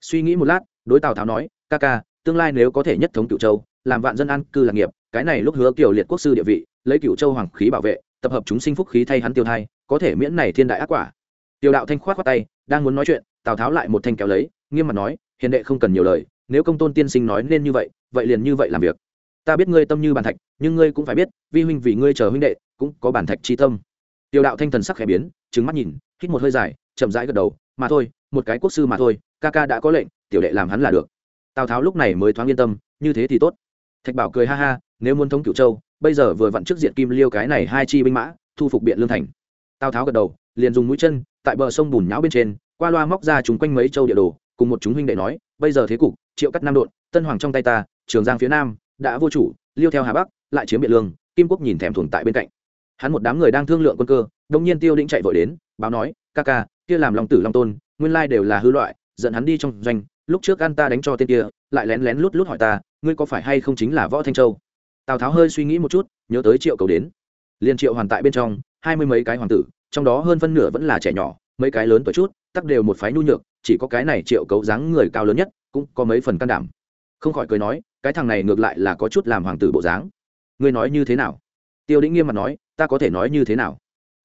Suy nghĩ một lát, đối tào tháo nói ca ca, tương lai nếu có thể nhất thống cựu châu, làm vạn dân an cư lạc nghiệp, cái này lúc hứa kiều liệt quốc sư địa vị, lấy cựu châu hoàng khí bảo vệ, tập hợp chúng sinh phúc khí thay hắn tiêu thai, có thể miễn này thiên đại ác quả. Tiêu đạo thanh khoát khoát tay, đang muốn nói chuyện, tào tháo lại một thanh kéo lấy, nghiêm mặt nói, hiền đệ không cần nhiều lời, nếu công tôn tiên sinh nói nên như vậy vậy liền như vậy làm việc. Ta biết ngươi tâm như bàn thạch, nhưng ngươi cũng phải biết, vi huynh vì ngươi chờ huynh đệ, cũng có bản thạch chi tâm. Tiêu đạo thanh thần sắc khẽ biến trứng mắt nhìn, hít một hơi dài, chậm rãi gật đầu, mà thôi, một cái quốc sư mà thôi, ca ca đã có lệnh, tiểu đệ làm hắn là được tào tháo lúc này mới thoáng yên tâm, như thế thì tốt. Thạch bảo cười ha ha, nếu muốn thống cựu châu, bây giờ vừa vặn trước diện kim liêu cái này hai chi binh mã, thu phục biện lương thành. Tào tháo gật đầu, liền dùng mũi chân, tại bờ sông bùn nhão bên trên, qua loa móc ra chúng quanh mấy châu địa đồ, cùng một chúng huynh đệ nói, bây giờ thế cục, triệu cắt nam đột tân hoàng trong tay ta, trường giang phía nam, đã vô chủ, liêu theo hà bắc, lại chiếm biện lương, kim quốc nhìn thèm thuồng tại bên cạnh. Hắn một đám người đang thương lượng quân cơ đông nhiên tiêu định chạy vội đến, báo nói, ca ca, kia làm lòng tử long tôn, nguyên lai đều là hư loại, dẫn hắn đi trong doanh lúc trước ăn ta đánh cho tên kia, lại lén lén lút lút hỏi ta, ngươi có phải hay không chính là võ thanh châu? Tào tháo hơi suy nghĩ một chút, nhớ tới triệu cầu đến. Liên triệu hoàn tại bên trong, hai mươi mấy cái hoàng tử, trong đó hơn phân nửa vẫn là trẻ nhỏ, mấy cái lớn tuổi chút, tắc đều một phái nhu nhược, chỉ có cái này triệu cấu dáng người cao lớn nhất, cũng có mấy phần can đảm. Không khỏi cười nói, cái thằng này ngược lại là có chút làm hoàng tử bộ dáng. Ngươi nói như thế nào? Tiêu đĩnh nghiêm mặt nói, ta có thể nói như thế nào?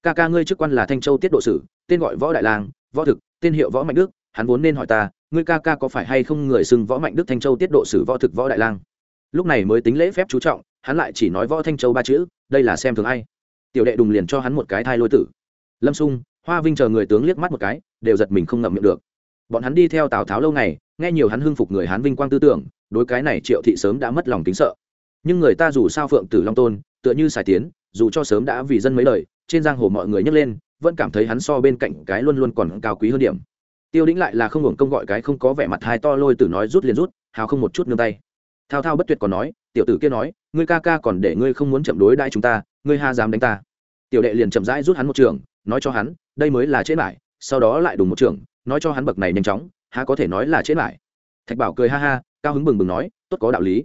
Ca ca ngươi chức quan là thanh châu tiết độ sử, tên gọi võ đại lang, võ thực, tên hiệu võ mạnh đức, hắn vốn nên hỏi ta ngươi ca ca có phải hay không người xưng võ mạnh đức thanh châu tiết độ sử võ thực võ đại lang? Lúc này mới tính lễ phép chú trọng, hắn lại chỉ nói võ thanh châu ba chữ, đây là xem thường ai. Tiểu đệ đùng liền cho hắn một cái thai lôi tử. Lâm sung, hoa vinh chờ người tướng liếc mắt một cái, đều giật mình không ngậm miệng được. Bọn hắn đi theo tào tháo lâu ngày, nghe nhiều hắn hưng phục người hán vinh quang tư tưởng, đối cái này triệu thị sớm đã mất lòng tính sợ. Nhưng người ta dù sao phượng tử long tôn, tựa như sài tiến, dù cho sớm đã vì dân mấy lời, trên giang hồ mọi người nhấc lên, vẫn cảm thấy hắn so bên cạnh cái luôn luôn còn cao quý hơn điểm tiêu đĩnh lại là không hưởng công gọi cái không có vẻ mặt hai to lôi tử nói rút liền rút, hào không một chút nương tay. Thao thao bất tuyệt còn nói, tiểu tử kia nói, ngươi ca ca còn để ngươi không muốn chậm đối đãi chúng ta, ngươi ha dám đánh ta. Tiểu đệ liền chậm rãi rút hắn một trường, nói cho hắn, đây mới là chế lại sau đó lại đùng một trường, nói cho hắn bậc này nhanh chóng, há có thể nói là chế lại thạch bảo cười ha ha, cao hứng bừng bừng nói, tốt có đạo lý.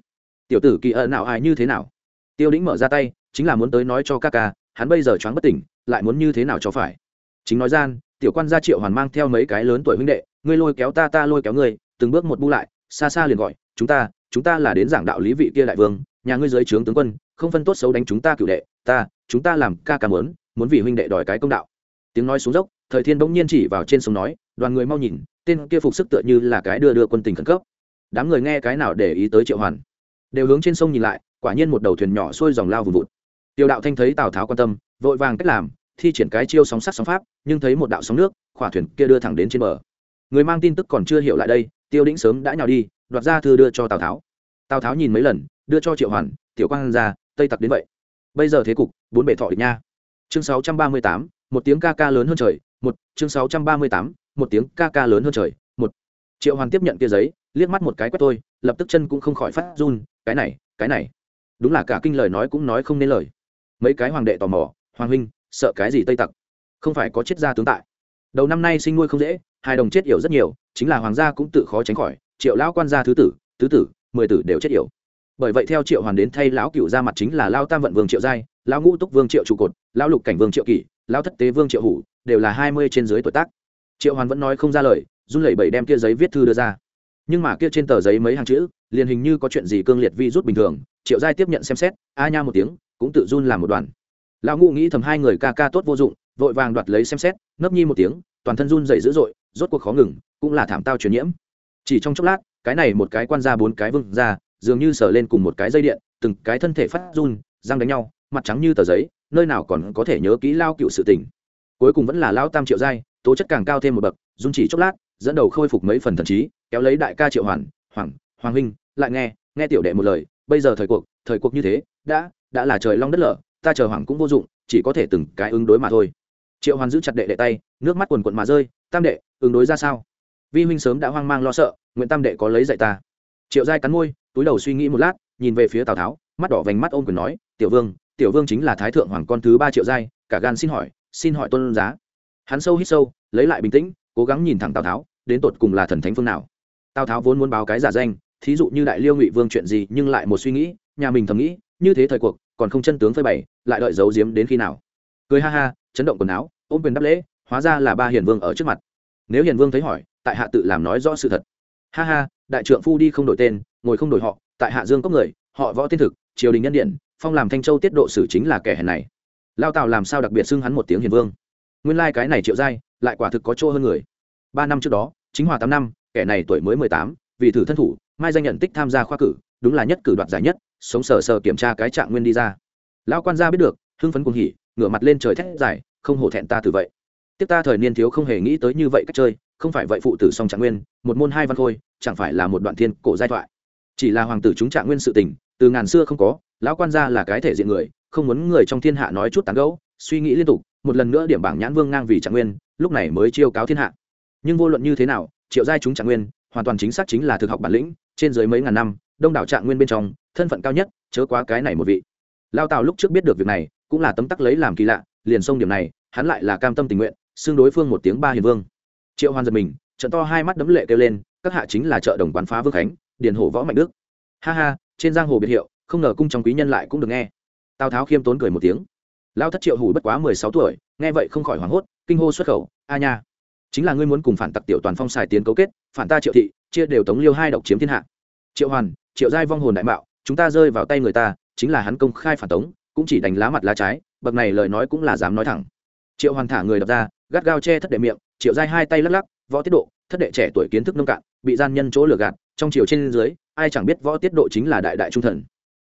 Tiểu tử kỳ ợ nào ai như thế nào? Tiêu đĩnh mở ra tay, chính là muốn tới nói cho ca ca, hắn bây giờ choáng bất tỉnh, lại muốn như thế nào cho phải? Chính nói gian tiểu quan gia triệu hoàn mang theo mấy cái lớn tuổi huynh đệ, ngươi lôi kéo ta ta lôi kéo ngươi, từng bước một bu lại, xa xa liền gọi, chúng ta chúng ta là đến giảng đạo lý vị kia đại vương, nhà ngươi dưới trướng tướng quân, không phân tốt xấu đánh chúng ta cựu đệ, ta, chúng ta làm ca ca mớn muốn vì huynh đệ đòi cái công đạo. Tiếng nói xuống dốc, thời thiên bỗng nhiên chỉ vào trên sông nói, đoàn người mau nhìn, tên kia phục sức tựa như là cái đưa đưa quân tình khẩn cấp. Đám người nghe cái nào để ý tới triệu hoàn, đều hướng trên sông nhìn lại, quả nhiên một đầu thuyền nhỏ xuôi dòng lao vùng vụt. Tiêu đạo thanh thấy tào tháo quan tâm, vội vàng cách làm thi triển cái chiêu sóng sắt sóng pháp, nhưng thấy một đạo sóng nước, khỏa thuyền kia đưa thẳng đến trên bờ. Người mang tin tức còn chưa hiểu lại đây, tiêu đĩnh sớm đã nhào đi, đoạt ra thư đưa cho tào tháo. Tào tháo nhìn mấy lần, đưa cho triệu hoàn, tiểu quang ra, tây tặc đến vậy. Bây giờ thế cục, bốn bể thọ địch nha. Chương sáu trăm ba mươi tám, một tiếng ca ca lớn hơn trời, một, chương sáu trăm ba mươi tám, một tiếng ca ca lớn hơn trời, một. Triệu hoàn tiếp nhận kia giấy, liếc mắt một cái quét tôi, lập tức chân cũng không khỏi phát run, cái này cái này. Đúng là cả kinh lời nói cũng nói không nên lời. Mấy cái hoàng đệ tò mò, hoàng huynh sợ cái gì tây tặc? Không phải có chết gia tướng tại. Đầu năm nay sinh nuôi không dễ, hai đồng chết yểu rất nhiều, chính là hoàng gia cũng tự khó tránh khỏi, triệu lão quan gia thứ tử, tứ tử, mười tử đều chết yểu. Bởi vậy theo triệu hoàn đến thay lão cựu ra mặt chính là lao tam vận vương triệu giai, lão ngũ túc vương triệu trụ cột, lão lục cảnh vương triệu kỷ, lão thất tế vương triệu hủ, đều là hai mươi trên dưới tuổi tác. Triệu hoàn vẫn nói không ra lời, run lẩy bẩy đem kia giấy viết thư đưa ra. Nhưng mà kia trên tờ giấy mấy hàng chữ, liền hình như có chuyện gì cương liệt vi rút bình thường, triệu giai tiếp nhận xem xét, a nha một tiếng, cũng tự run làm một đoàn lão ngũ nghĩ thầm hai người ca ca tốt vô dụng, vội vàng đoạt lấy xem xét, ngấp nhi một tiếng, toàn thân run dậy dữ dội, rốt cuộc khó ngừng, cũng là thảm tao truyền nhiễm. Chỉ trong chốc lát, cái này một cái quan ra bốn cái vưng ra dường như sờ lên cùng một cái dây điện, từng cái thân thể phát run, răng đánh nhau, mặt trắng như tờ giấy, nơi nào còn có thể nhớ kỹ lao cựu sự tình. Cuối cùng vẫn là lao tam triệu giai, tố chất càng cao thêm một bậc, run chỉ chốc lát, dẫn đầu khôi phục mấy phần thần trí, kéo lấy đại ca triệu hoàn, hoàng hoàng huynh, lại nghe nghe tiểu đệ một lời, bây giờ thời cuộc thời cuộc như thế, đã đã là trời long đất lở ta chờ hoàng cũng vô dụng, chỉ có thể từng cái ứng đối mà thôi. Triệu hoàn giữ chặt đệ đệ tay, nước mắt quần quận mà rơi, tam đệ, ứng đối ra sao? Vi huynh sớm đã hoang mang lo sợ nguyễn tam đệ có lấy dạy ta. Triệu giai cắn môi, túi đầu suy nghĩ một lát, nhìn về phía tào tháo, mắt đỏ vành mắt ôm quyền nói, tiểu vương tiểu vương chính là thái thượng hoàng con thứ ba triệu giai, cả gan xin hỏi xin hỏi tôn giá. Hắn sâu hít sâu, lấy lại bình tĩnh, cố gắng nhìn thẳng tào tháo, đến tột cùng là thần thánh phương nào? Tào tháo vốn muốn báo cái giả danh, thí dụ như đại liêu ngụy vương chuyện gì, nhưng lại một suy nghĩ, nhà mình thầm nghĩ, như thế thời cuộc còn không chân tướng phơi bày, lại đợi giấu giếm đến khi nào. Cười ha ha, chấn động quần áo, ôm quyền đáp lễ, hóa ra là ba hiền vương ở trước mặt. Nếu hiền vương thấy hỏi, tại hạ tự làm nói rõ sự thật. Ha ha, đại trượng phu đi không đổi tên, ngồi không đổi họ, tại hạ dương có người, họ võ tiên thực, triều đình nhân điện, phong làm thanh châu tiết độ sử chính là kẻ hèn này. Lao tào làm sao đặc biệt xưng hắn một tiếng hiền vương? Nguyên lai、like、cái này triệu giai, lại quả thực có chỗ hơn người. Ba năm trước đó, chính hòa tám năm, kẻ này tuổi mới mười tám, vì thử thân thủ, mai danh nhận tích tham gia khoa cử đúng là nhất cử đoạt giải nhất, sống sờ sờ kiểm tra cái trạng nguyên đi ra. Lão quan gia biết được, hưng phấn cùng hỉ, ngửa mặt lên trời thét dài, không hổ thẹn ta từ vậy. Tiếp ta thời niên thiếu không hề nghĩ tới như vậy cách chơi, không phải vậy phụ tử song trạng nguyên, một môn hai văn khôi, chẳng phải là một đoạn thiên cổ giai thoại. Chỉ là hoàng tử chúng trạng nguyên sự tình, từ ngàn xưa không có, lão quan gia là cái thể diện người, không muốn người trong thiên hạ nói chút tán gẫu, suy nghĩ liên tục, một lần nữa điểm bảng nhãn vương ngang vì trạng nguyên, lúc này mới chiêu cáo thiên hạ. Nhưng vô luận như thế nào, triệu giai chúng trạng nguyên, hoàn toàn chính xác chính là thực học bản lĩnh, trên dưới mấy ngàn năm đông đảo trạng nguyên bên trong, thân phận cao nhất, chớ quá cái này một vị. Lao tào lúc trước biết được việc này, cũng là tấm tắc lấy làm kỳ lạ, liền xông điểm này, hắn lại là cam tâm tình nguyện, xưng đối phương một tiếng ba hiền vương. Triệu hoàn giật mình, trận to hai mắt đấm lệ kêu lên, các hạ chính là chợ đồng quán phá vương khánh, điền hổ võ mạnh đức. Ha ha, trên giang hồ biệt hiệu, không ngờ cung trong quý nhân lại cũng được nghe. Tào tháo khiêm tốn cười một tiếng. Lao thất triệu hủ bất quá mười sáu tuổi, nghe vậy không khỏi hoảng hốt, kinh hô xuất khẩu, a nha, chính là ngươi muốn cùng phản tặc tiểu toàn phong xài tiến cấu kết, phản ta triệu thị, chia đều tống liêu hai độc chiếm thiên hạ triệu hoàn, triệu giai vong hồn đại mạo, chúng ta rơi vào tay người ta, chính là hắn công khai phản tống, cũng chỉ đánh lá mặt lá trái, bậc này lời nói cũng là dám nói thẳng. Triệu hoàn thả người đập ra, gắt gao che thất đệ miệng, triệu giai hai tay lắc lắc, võ tiết độ, thất đệ trẻ tuổi kiến thức nông cạn, bị gian nhân chỗ lừa gạt, trong chiều trên dưới, ai chẳng biết võ tiết độ chính là đại đại trung thần.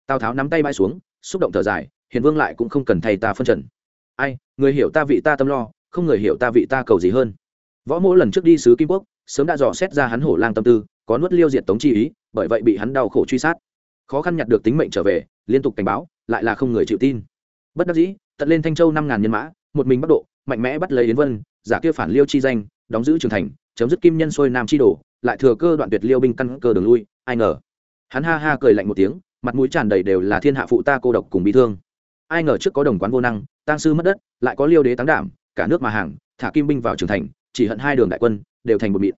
Tào tháo nắm tay bãi xuống, xúc động thở dài, hiền vương lại cũng không cần thay ta phân trần. Ai, người hiểu ta vị ta tâm lo, không người hiểu ta vị ta cầu gì hơn. Võ mỗ lần trước đi sứ kim quốc, sớm đã dò xét ra hắn hổ lang tâm tư có nuốt liêu diệt tống chi ý, bởi vậy bị hắn đau khổ truy sát. Khó khăn nhặt được tính mệnh trở về, liên tục cảnh báo, lại là không người chịu tin. Bất đắc dĩ, tận lên thanh châu năm ngàn nhân mã, một mình bắc độ, mạnh mẽ bắt lấy yến vân, giả kia phản liêu chi danh, đóng giữ trường thành, chấm dứt kim nhân xuôi nam chi đổ lại thừa cơ đoạn tuyệt liêu binh căn cơ đường lui, ai ngờ. Hắn ha ha cười lạnh một tiếng, mặt mũi tràn đầy đều là thiên hạ phụ ta cô độc cùng bị thương. Ai ngờ trước có đồng quán vô năng tăng sư mất đất, lại có liêu đế táng đảm, cả nước mà hàng, thả kim binh vào trường thành, chỉ hận hai đường đại quân, đều thành một mịn.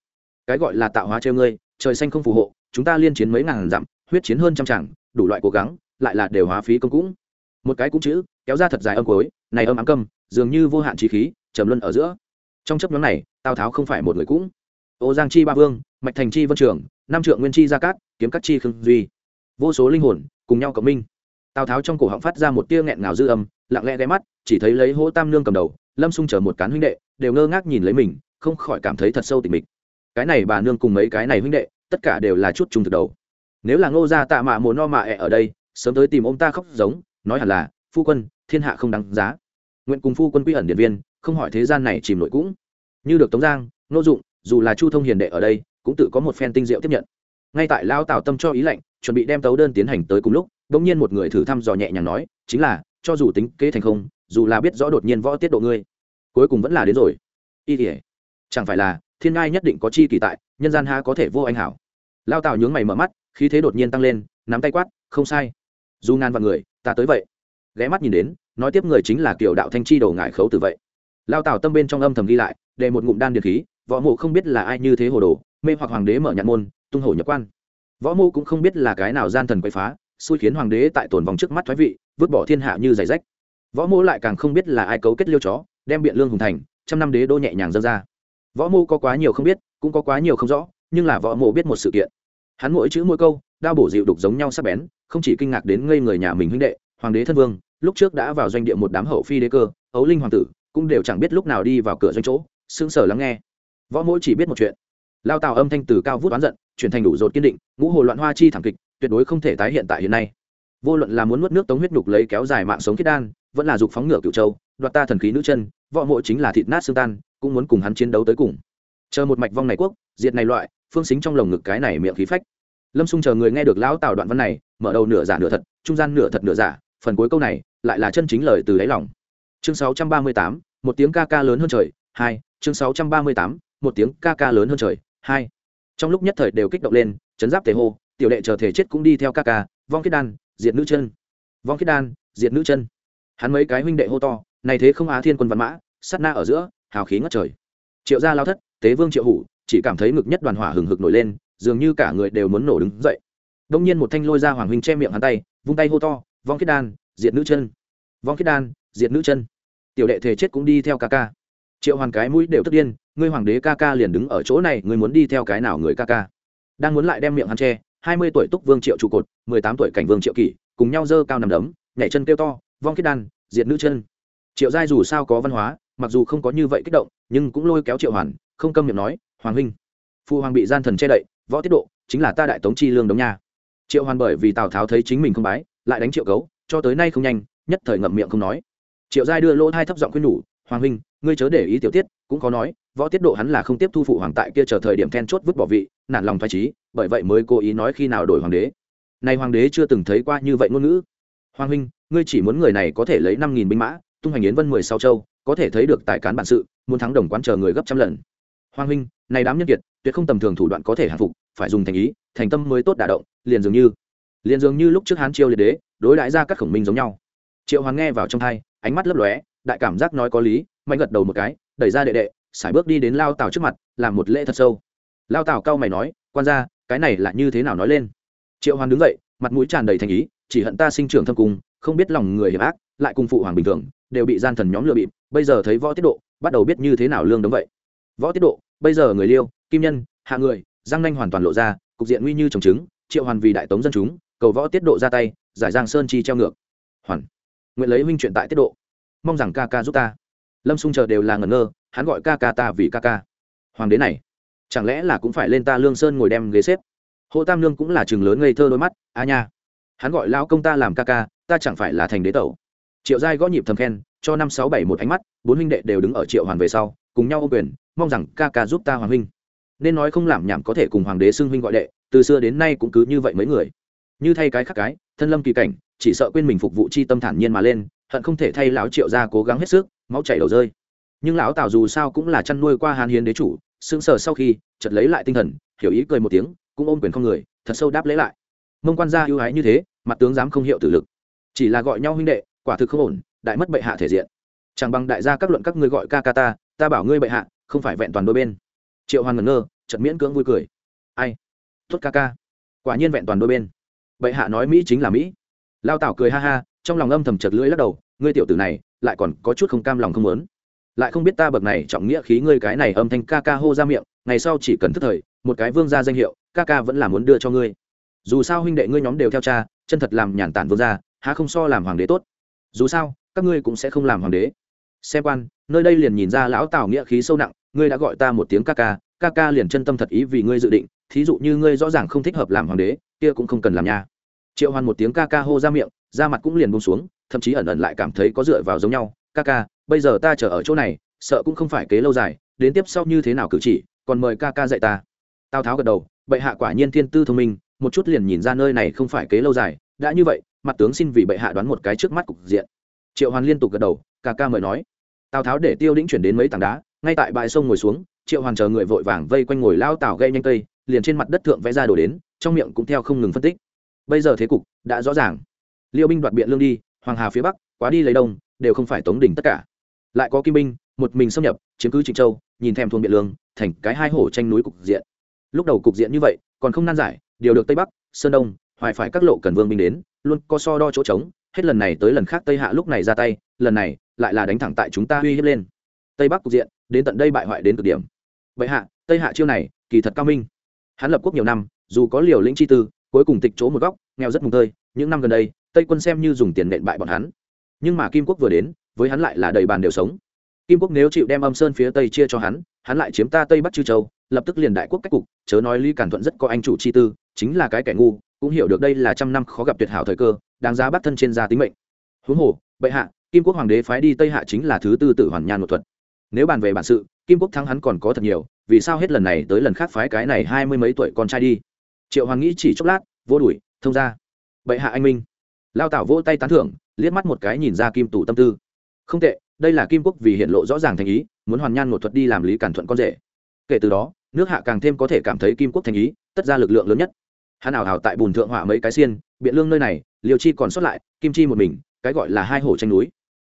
Cái gọi là tạo hóa treo ngươi trời xanh không phù hộ, chúng ta liên chiến mấy ngàn dặm, huyết chiến hơn trăm tràng, đủ loại cố gắng, lại là đều hóa phí công cũng. Một cái cũng chữ, kéo ra thật dài âm cối này âm ám câm, dường như vô hạn trí khí, trầm luân ở giữa. Trong chấp nhóm này, tào tháo không phải một người cũng. Ô giang chi ba vương, mạch thành chi vân trường, nam trượng nguyên chi gia cát, kiếm cắt chi khương duy. Vô số linh hồn, cùng nhau cộng minh. Tào tháo trong cổ họng phát ra một tia nghẹn ngào dư âm, lặng lẽ ghé mắt, chỉ thấy lấy hỗ tam nương cầm đầu, lâm xung chờ một cán huynh đệ, đều ngơ ngác nhìn lấy mình, không khỏi cảm thấy thật sâu tình mình cái này bà nương cùng mấy cái này huynh đệ, tất cả đều là chút trung thực đầu. Nếu là ngô gia tạ mạ mồ no mạ ẹ ở đây, sớm tới tìm ông ta khóc giống, nói hẳn là, phu quân, thiên hạ không đáng giá. Nguyện cùng phu quân quy ẩn điện viên, không hỏi thế gian này chìm nổi cũng. Như được tống giang, ngô dụng, dù là chu thông hiền đệ ở đây, cũng tự có một phen tinh diệu tiếp nhận. Ngay tại lao tào tâm cho ý lệnh chuẩn bị đem tấu đơn tiến hành tới cùng lúc, bỗng nhiên một người thử thăm dò nhẹ nhàng nói, chính là, cho dù tính kế thành không, dù là biết rõ đột nhiên võ tiết độ ngươi, cuối cùng vẫn là đến rồi. Y tỉa chẳng phải là thiên ngai nhất định có chi kỳ tại, nhân gian ha có thể vô anh hảo. Lao tào nhướng mày mở mắt, khí thế đột nhiên tăng lên, nắm tay quát, không sai. Dù ngàn vạn người, ta tới vậy. Ghé mắt nhìn đến, nói tiếp người chính là kiểu đạo thanh chi đầu ngại khấu từ vậy. Lao tào tâm bên trong âm thầm ghi lại, để một ngụm đan điện khí, võ mộ không biết là ai như thế hồ đồ, mê hoặc hoàng đế mở nhạn môn, tung hổ nhập quan. Võ mộ cũng không biết là cái nào gian thần quậy phá, xui khiến hoàng đế tại tồn vòng trước mắt thoái vị, vứt bỏ thiên hạ như giày rách. Võ mộ lại càng không biết là ai cấu kết liêu chó, đem biện lương hùng thành, trăm năm đế đô nhẹ nhàng dâng ra võ mô có quá nhiều không biết, cũng có quá nhiều không rõ, nhưng là võ mộ biết một sự kiện. Hắn mỗi chữ mỗi câu, đao bổ dịu đục giống nhau sắc bén, không chỉ kinh ngạc đến ngây người nhà mình huynh đệ, hoàng đế thân vương, lúc trước đã vào doanh địa một đám hậu phi đế cơ, ấu linh hoàng tử, cũng đều chẳng biết lúc nào đi vào cửa doanh chỗ, sững sờ lắng nghe. Võ mỗi chỉ biết một chuyện. Lao tào âm thanh từ cao vút oán giận, chuyển thành đủ dột kiên định, ngũ hồ loạn hoa chi thảm kịch, tuyệt đối không thể tái hiện tại hiện nay. Vô luận là muốn nuốt nước tống huyết nhục lấy kéo dài mạng sống khiết đan, vẫn là dục phóng ngựa cựu châu, đoạt ta thần khí nữ chân, võ mộ chính là thịt nát xương tan cũng muốn cùng hắn chiến đấu tới cùng. Chờ một mạch vong này quốc diệt này loại phương xính trong lồng ngực cái này miệng khí phách. Lâm xung chờ người nghe được lão tào đoạn văn này mở đầu nửa giả nửa thật trung gian nửa thật nửa giả phần cuối câu này lại là chân chính lời từ đáy lòng. Chương 638, một tiếng ca ca lớn hơn trời hai chương 638, một tiếng ca ca lớn hơn trời hai. Trong lúc nhất thời đều kích động lên chấn giáp tề hô tiểu đệ chờ thể chết cũng đi theo ca ca vong kết đan diệt nữ chân. Vong kết đan diệt nữ chân. Hắn mấy cái huynh đệ hô to này thế không á thiên quân văn mã sát na ở giữa hào khí ngất trời. Triệu gia lao thất, tế vương triệu hủ, chỉ cảm thấy ngực nhất đoàn hỏa hừng hực nổi lên, dường như cả người đều muốn nổ đứng dậy. Đông nhiên một thanh lôi ra hoàng huynh che miệng hắn tay, vung tay hô to, vong khiết đan, diệt nữ chân. Vong khiết đan, diệt nữ chân. Tiểu đệ thể chết cũng đi theo ca ca. Triệu hoàn cái mũi đều tức điên, ngươi hoàng đế ca ca liền đứng ở chỗ này, ngươi muốn đi theo cái nào người ca ca? Đang muốn lại đem miệng hắn che, hai mươi tuổi túc vương triệu trụ cột, mười tám tuổi cảnh vương triệu kỷ, cùng nhau dơ cao nằm đấm, nhảy chân kêu to, vong khiết đan, diệt nữ chân. Triệu giai dù sao có văn hóa mặc dù không có như vậy kích động, nhưng cũng lôi kéo triệu hoàn, không câm miệng nói, hoàng huynh, phụ hoàng bị gian thần che đậy, võ tiết độ, chính là ta đại tống chi lương đống nha. Triệu hoàn bởi vì tào tháo thấy chính mình không bái, lại đánh triệu cấu, cho tới nay không nhanh, nhất thời ngậm miệng không nói. Triệu giai đưa lỗ thai thấp giọng khuyên nhủ, hoàng huynh, ngươi chớ để ý tiểu tiết, cũng có nói, võ tiết độ hắn là không tiếp thu phụ hoàng tại kia chờ thời điểm then chốt vứt bỏ vị, nản lòng thoái trí bởi vậy mới cố ý nói khi nào đổi hoàng đế. Nay hoàng đế chưa từng thấy qua như vậy ngôn ngữ. Hoàng huynh, ngươi chỉ muốn người này có thể lấy năm nghìn binh mã, tung hành yến vân mười sáu châu có thể thấy được tài cán bản sự, muốn thắng đồng quán chờ người gấp trăm lần. Hoàng huynh này đám nhân kiệt, tuyệt không tầm thường thủ đoạn có thể hạ phục, phải dùng thành ý, thành tâm mới tốt đả động, liền dường như, liền dường như lúc trước hán chiêu liệt đế, đối đãi ra các khổng minh giống nhau. Triệu hoàng nghe vào trong thai ánh mắt lấp lóe, đại cảm giác nói có lý, mạnh gật đầu một cái, đẩy ra đệ đệ, sải bước đi đến lao tào trước mặt, làm một lễ thật sâu. Lao tào cao mày nói, quan ra cái này là như thế nào nói lên? Triệu hoàng đứng dậy, mặt mũi tràn đầy thành ý, chỉ hận ta sinh trưởng thâm cung, không biết lòng người hiểm ác, lại cùng phụ hoàng bình thường đều bị gian thần nhóm lừa bịp, bây giờ thấy võ tiết độ, bắt đầu biết như thế nào lương đống vậy. Võ tiết độ, bây giờ người liêu, kim nhân, hạ người, giang nanh hoàn toàn lộ ra, cục diện nguy như trồng trứng, triệu hoàn vì đại tống dân chúng, cầu võ tiết độ ra tay, giải giang sơn chi treo ngược. Hoàn, nguyện lấy huynh chuyện tại tiết độ. Mong rằng ca ca giúp ta. Lâm xung chờ đều là ngẩn ngơ, hắn gọi ca ca ta vì ca ca. Hoàng đế này, chẳng lẽ là cũng phải lên ta lương sơn ngồi đem ghế xếp? Hộ tam lương cũng là chừng lớn ngây thơ đôi mắt, a nha. Hắn gọi lão công ta làm ca ca, ta chẳng phải là thành đế tẩu triệu giai gõ nhịp thầm khen, cho năm sáu bảy một ánh mắt, bốn huynh đệ đều đứng ở triệu hoàn về sau, cùng nhau ô quyền, mong rằng ca ca giúp ta hoàng huynh. Nên nói không làm nhảm có thể cùng hoàng đế xưng huynh gọi đệ, từ xưa đến nay cũng cứ như vậy mấy người. Như thay cái khác cái, thân lâm kỳ cảnh, chỉ sợ quên mình phục vụ chi tâm thản nhiên mà lên, hận không thể thay lão triệu ra cố gắng hết sức, máu chảy đầu rơi. Nhưng lão tào dù sao cũng là chăn nuôi qua hàn hiến đế chủ, sững sờ sau khi, chợt lấy lại tinh thần, hiểu ý cười một tiếng, cũng ôm quyền không người, thật sâu đáp lấy lại. Mông quan gia ưu ái như thế, mặt tướng dám không hiệu tử lực. Chỉ là gọi nhau huynh đệ quả thực không ổn, đại mất bệ hạ thể diện. Chẳng bằng đại gia các luận các ngươi gọi ca ca ta ta bảo ngươi bệ hạ, không phải vẹn toàn đôi bên. Triệu hoàn ngẩn ngơ, chợt miễn cưỡng vui cười. Ai? Tốt ca ca. Quả nhiên vẹn toàn đôi bên. Bệ hạ nói mỹ chính là mỹ. Lao tảo cười ha ha, trong lòng âm thầm chật lưỡi lắc đầu, ngươi tiểu tử này, lại còn có chút không cam lòng không muốn. Lại không biết ta bậc này trọng nghĩa khí ngươi cái này âm thanh ca ca hô ra miệng, ngày sau chỉ cần thức thời, một cái vương gia danh hiệu, ca ca vẫn là muốn đưa cho ngươi. Dù sao huynh đệ ngươi nhóm đều theo cha, chân thật làm nhàn tản vương gia, há không so làm hoàng đế tốt dù sao, các ngươi cũng sẽ không làm hoàng đế. Xem quan, nơi đây liền nhìn ra lão tào nghĩa khí sâu nặng, ngươi đã gọi ta một tiếng ca ca ca ca liền chân tâm thật ý vì ngươi dự định, thí dụ như ngươi rõ ràng không thích hợp làm hoàng đế, kia cũng không cần làm nha. Triệu hoàn một tiếng ca ca hô ra miệng, da mặt cũng liền bông xuống, thậm chí ẩn ẩn lại cảm thấy có dựa vào giống nhau. Ca ca, bây giờ ta chờ ở chỗ này, sợ cũng không phải kế lâu dài, đến tiếp sau như thế nào cử chỉ, còn mời ca ca dạy ta. Tào tháo gật đầu, bệ hạ quả nhiên thiên tư thông minh, một chút liền nhìn ra nơi này không phải kế lâu dài, đã như vậy mặt tướng xin vì bệ hạ đoán một cái trước mắt cục diện. Triệu hoàn liên tục gật đầu ca ca mời nói. Tào tháo để tiêu đĩnh chuyển đến mấy tảng đá, ngay tại bãi sông ngồi xuống, triệu hoàn chờ người vội vàng vây quanh ngồi lao tào gây nhanh cây, liền trên mặt đất thượng vẽ ra đổ đến, trong miệng cũng theo không ngừng phân tích. Bây giờ thế cục đã rõ ràng. Liêu binh đoạt biện lương đi, hoàng hà phía bắc, quá đi lấy đông, đều không phải tống đỉnh tất cả. Lại có kim binh, một mình xâm nhập, chiếm cứ trịnh châu, nhìn thèm thôn biện lương, thành cái hai hổ tranh núi cục diện. Lúc đầu cục diện như vậy, còn không nan giải, điều được tây bắc, sơn đông, hoài phải các lộ cần vương binh đến luôn co so đo chỗ trống, hết lần này tới lần khác tây hạ lúc này ra tay, lần này lại là đánh thẳng tại chúng ta uy hiếp lên. Tây bắc cục diện, đến tận đây bại hoại đến cực điểm. Vậy hạ, tây hạ chiêu này, kỳ thật cao minh. Hắn lập quốc nhiều năm, dù có liều lĩnh chi tư, cuối cùng tịch chỗ một góc, nghèo rất mùng tơi, những năm gần đây, tây quân xem như dùng tiền nện bại bọn hắn. Nhưng mà kim quốc vừa đến, với hắn lại là đầy bàn đều sống. Kim quốc nếu chịu đem âm sơn phía tây chia cho hắn hắn lại chiếm ta tây bắc chư châu, lập tức liền đại quốc cách cục, chớ nói ly cản thuận rất có anh chủ chi tư, chính là cái kẻ ngu cũng hiểu được đây là trăm năm khó gặp tuyệt hảo thời cơ, đáng giá bắt thân trên gia tính mệnh. Huống hồ, bệ hạ, kim quốc hoàng đế phái đi tây hạ chính là thứ tư tử hoàn nhan một thuật. Nếu bàn về bản sự, kim quốc thắng hắn còn có thật nhiều, vì sao hết lần này tới lần khác phái cái này hai mươi mấy tuổi con trai đi? Triệu hoàng nghĩ chỉ chốc lát, vô đuổi, thông ra. Bệ hạ anh minh. Lao tảo vỗ tay tán thưởng, liếc mắt một cái nhìn ra kim tủ tâm tư. Không tệ, đây là kim quốc vì hiện lộ rõ ràng thành ý, muốn hoàn nhan một thuật đi làm lý cản thuận con rể. Kể từ đó, nước hạ càng thêm có thể cảm thấy kim quốc thành ý, tất ra lực lượng lớn nhất hắn ảo hảo tại bùn thượng họa mấy cái xiên biện lương nơi này liều chi còn sót lại kim chi một mình cái gọi là hai hổ tranh núi.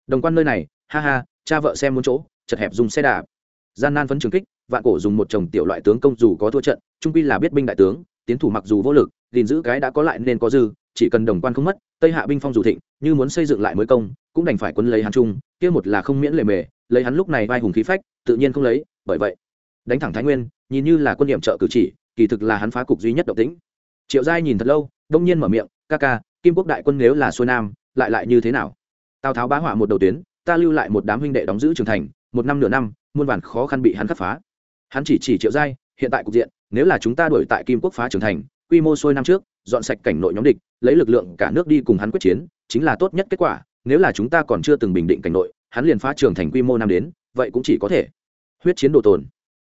Đồng quan nơi này ha ha cha vợ xem muốn chỗ chật hẹp dùng xe đạp. Gian nan phấn trường kích vạn cổ dùng một chồng tiểu loại tướng công dù có thua trận trung quy là biết binh đại tướng tiến thủ mặc dù vô lực gìn giữ cái đã có lại nên có dư chỉ cần đồng quan không mất tây hạ binh phong dù thịnh như muốn xây dựng lại mới công cũng đành phải quân lấy hắn chung, kia một là không miễn lề mề lấy hắn lúc này vai hùng khí phách tự nhiên không lấy bởi vậy đánh thẳng thái nguyên nhìn như là quân điểm trợ cử chỉ kỳ thực là hắn phá cục duy nhất động tĩnh triệu giai nhìn thật lâu, đông nhiên mở miệng, ca ca, kim quốc đại quân nếu là xuôi nam, lại lại như thế nào? Tào tháo bá hỏa một đầu tuyến, ta lưu lại một đám huynh đệ đóng giữ trường thành, một năm nửa năm, muôn vàn khó khăn bị hắn khắc phá. Hắn chỉ chỉ triệu giai, hiện tại cục diện, nếu là chúng ta đuổi tại kim quốc phá trường thành, quy mô xuôi năm trước, dọn sạch cảnh nội nhóm địch, lấy lực lượng cả nước đi cùng hắn quyết chiến, chính là tốt nhất kết quả, nếu là chúng ta còn chưa từng bình định cảnh nội, hắn liền phá trường thành quy mô năm đến, vậy cũng chỉ có thể huyết chiến đồ tồn.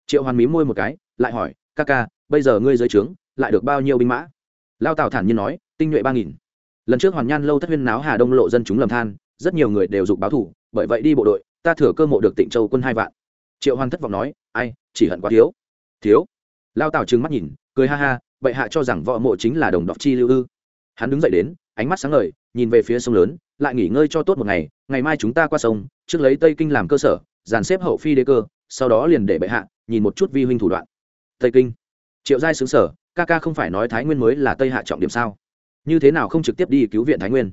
Triệu hoàn mí môi một cái, lại hỏi, ca ca, bây giờ ngươi dưới trướng lại được bao nhiêu binh mã? Lao tào thản nhiên nói, tinh nhuệ ba nghìn. Lần trước hoàn nhan lâu thất huyên náo hà đông lộ dân chúng lầm than, rất nhiều người đều dục báo thủ, bởi vậy đi bộ đội, ta thừa cơ mộ được tịnh châu quân hai vạn. Triệu hoàn thất vọng nói, ai, chỉ hận quá thiếu. Thiếu? Lao tào trừng mắt nhìn, cười ha ha, bệ hạ cho rằng võ mộ chính là đồng đọc chi lưu ư. Hắn đứng dậy đến, ánh mắt sáng ngời, nhìn về phía sông lớn, lại nghỉ ngơi cho tốt một ngày ngày mai chúng ta qua sông, trước lấy tây kinh làm cơ sở, dàn xếp hậu phi đế cơ, sau đó liền để bệ hạ, nhìn một chút vi huynh thủ đoạn. Tây kinh. Triệu giai xứng sở ca ca không phải nói thái nguyên mới là tây hạ trọng điểm sao? Như thế nào không trực tiếp đi cứu viện thái nguyên?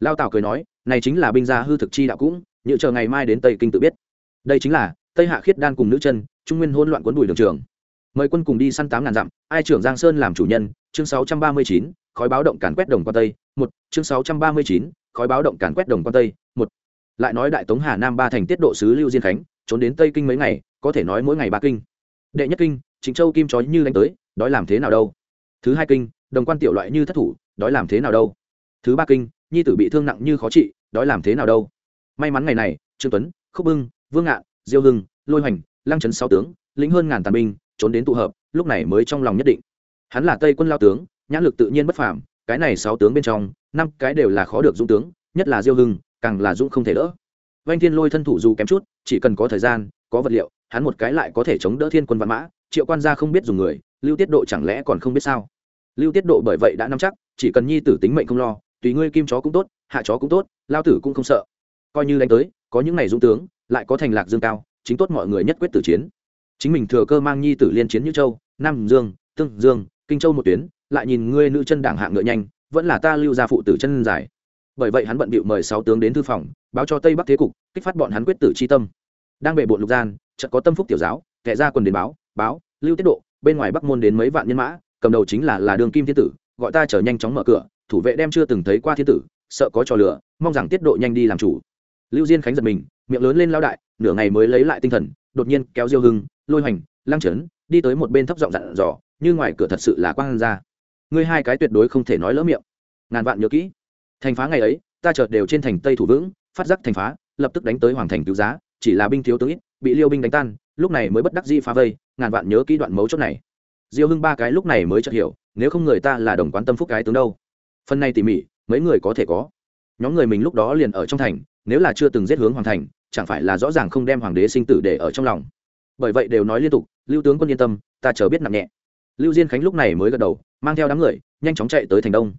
Lao tào cười nói, này chính là binh gia hư thực chi đạo cũng, nhựa chờ ngày mai đến tây kinh tự biết. Đây chính là, tây hạ khiết đan cùng nữ chân, trung nguyên hôn loạn quấn bùi đường trường. Mời quân cùng đi săn tám ngàn dặm, ai trưởng giang sơn làm chủ nhân, chương sáu trăm ba mươi chín, khói báo động càn quét đồng quan tây, một, chương sáu trăm ba mươi chín, khói báo động càn quét đồng quan tây, một. Lại nói đại tống hà nam ba thành tiết độ sứ lưu diên khánh, trốn đến tây kinh mấy ngày, có thể nói mỗi ngày ba kinh. Đệ nhất kinh chính châu kim chói như đánh tới đói làm thế nào đâu? Thứ hai kinh, đồng quan tiểu loại như thất thủ, đói làm thế nào đâu? Thứ ba kinh, nhi tử bị thương nặng như khó trị, đói làm thế nào đâu? May mắn ngày này, trương tuấn, khúc bưng, vương ngạn, diêu hưng, lôi hoành, lăng trấn sáu tướng, lĩnh hơn ngàn tàn binh, trốn đến tụ hợp, lúc này mới trong lòng nhất định. Hắn là tây quân lao tướng, nhãn lực tự nhiên bất phàm, cái này sáu tướng bên trong, năm cái đều là khó được dũng tướng, nhất là diêu hưng, càng là dũng không thể đỡ. Vanh thiên lôi thân thủ dù kém chút, chỉ cần có thời gian, có vật liệu, hắn một cái lại có thể chống đỡ thiên quân văn mã, triệu quan gia không biết dùng người lưu tiết độ chẳng lẽ còn không biết sao? Lưu tiết độ bởi vậy đã nắm chắc, chỉ cần nhi tử tính mệnh không lo, tùy ngươi kim chó cũng tốt, hạ chó cũng tốt, lao tử cũng không sợ. Coi như đánh tới, có những ngày dũng tướng, lại có thành lạc dương cao, chính tốt mọi người nhất quyết tử chiến. Chính mình thừa cơ mang nhi tử liên chiến như châu, nam dương, tương dương, kinh châu một tuyến, lại nhìn ngươi nữ chân đảng hạng ngựa nhanh, vẫn là ta lưu ra phụ tử chân dài. Bởi vậy hắn bận bịu mời sáu tướng đến thư phòng, báo cho tây bắc thế cục, kích phát bọn hắn quyết tử c h i tâm. Đang bệ bộn lục gian, chợt có tâm phúc tiểu giáo, kẻ ra quần đến báo báo, lưu tiết độ bên ngoài bắc môn đến mấy vạn nhân mã, cầm đầu chính là là đường kim thiên tử, gọi ta chở nhanh chóng mở cửa, thủ vệ đem chưa từng thấy qua thiên tử, sợ có trò lửa mong rằng tiết độ nhanh đi làm chủ. Lưu diên khánh giật mình, miệng lớn lên lao đại, nửa ngày mới lấy lại tinh thần, đột nhiên kéo diêu hưng, lôi hoành, lăng trấn đi tới một bên thấp giọng dặn dò, như ngoài cửa thật sự là quang ra. Ngươi hai cái tuyệt đối không thể nói lỡ miệng. Ngàn vạn nhớ kỹ. Thành phá ngày ấy, ta chợt đều trên thành tây thủ vững, phát giác thành phá, lập tức đánh tới hoàng thành cứu giá chỉ là binh thiếu tướng ít, bị liêu binh đánh tan, lúc này mới bất đắc dĩ phá vây, ngàn vạn nhớ kỹ đoạn mấu chốt này. Diêu hưng ba cái lúc này mới chợt hiểu, nếu không người ta là đồng quán tâm phúc cái tướng đâu. Phần này tỉ mỉ, mấy người có thể có. Nhóm người mình lúc đó liền ở trong thành, nếu là chưa từng giết hướng hoàng thành, chẳng phải là rõ ràng không đem hoàng đế sinh tử để ở trong lòng. Bởi vậy đều nói liên tục, lưu tướng quân yên tâm, ta chờ biết nặng nhẹ. Lưu diên khánh lúc này mới gật đầu, mang theo đám người, nhanh chóng chạy tới thành đông.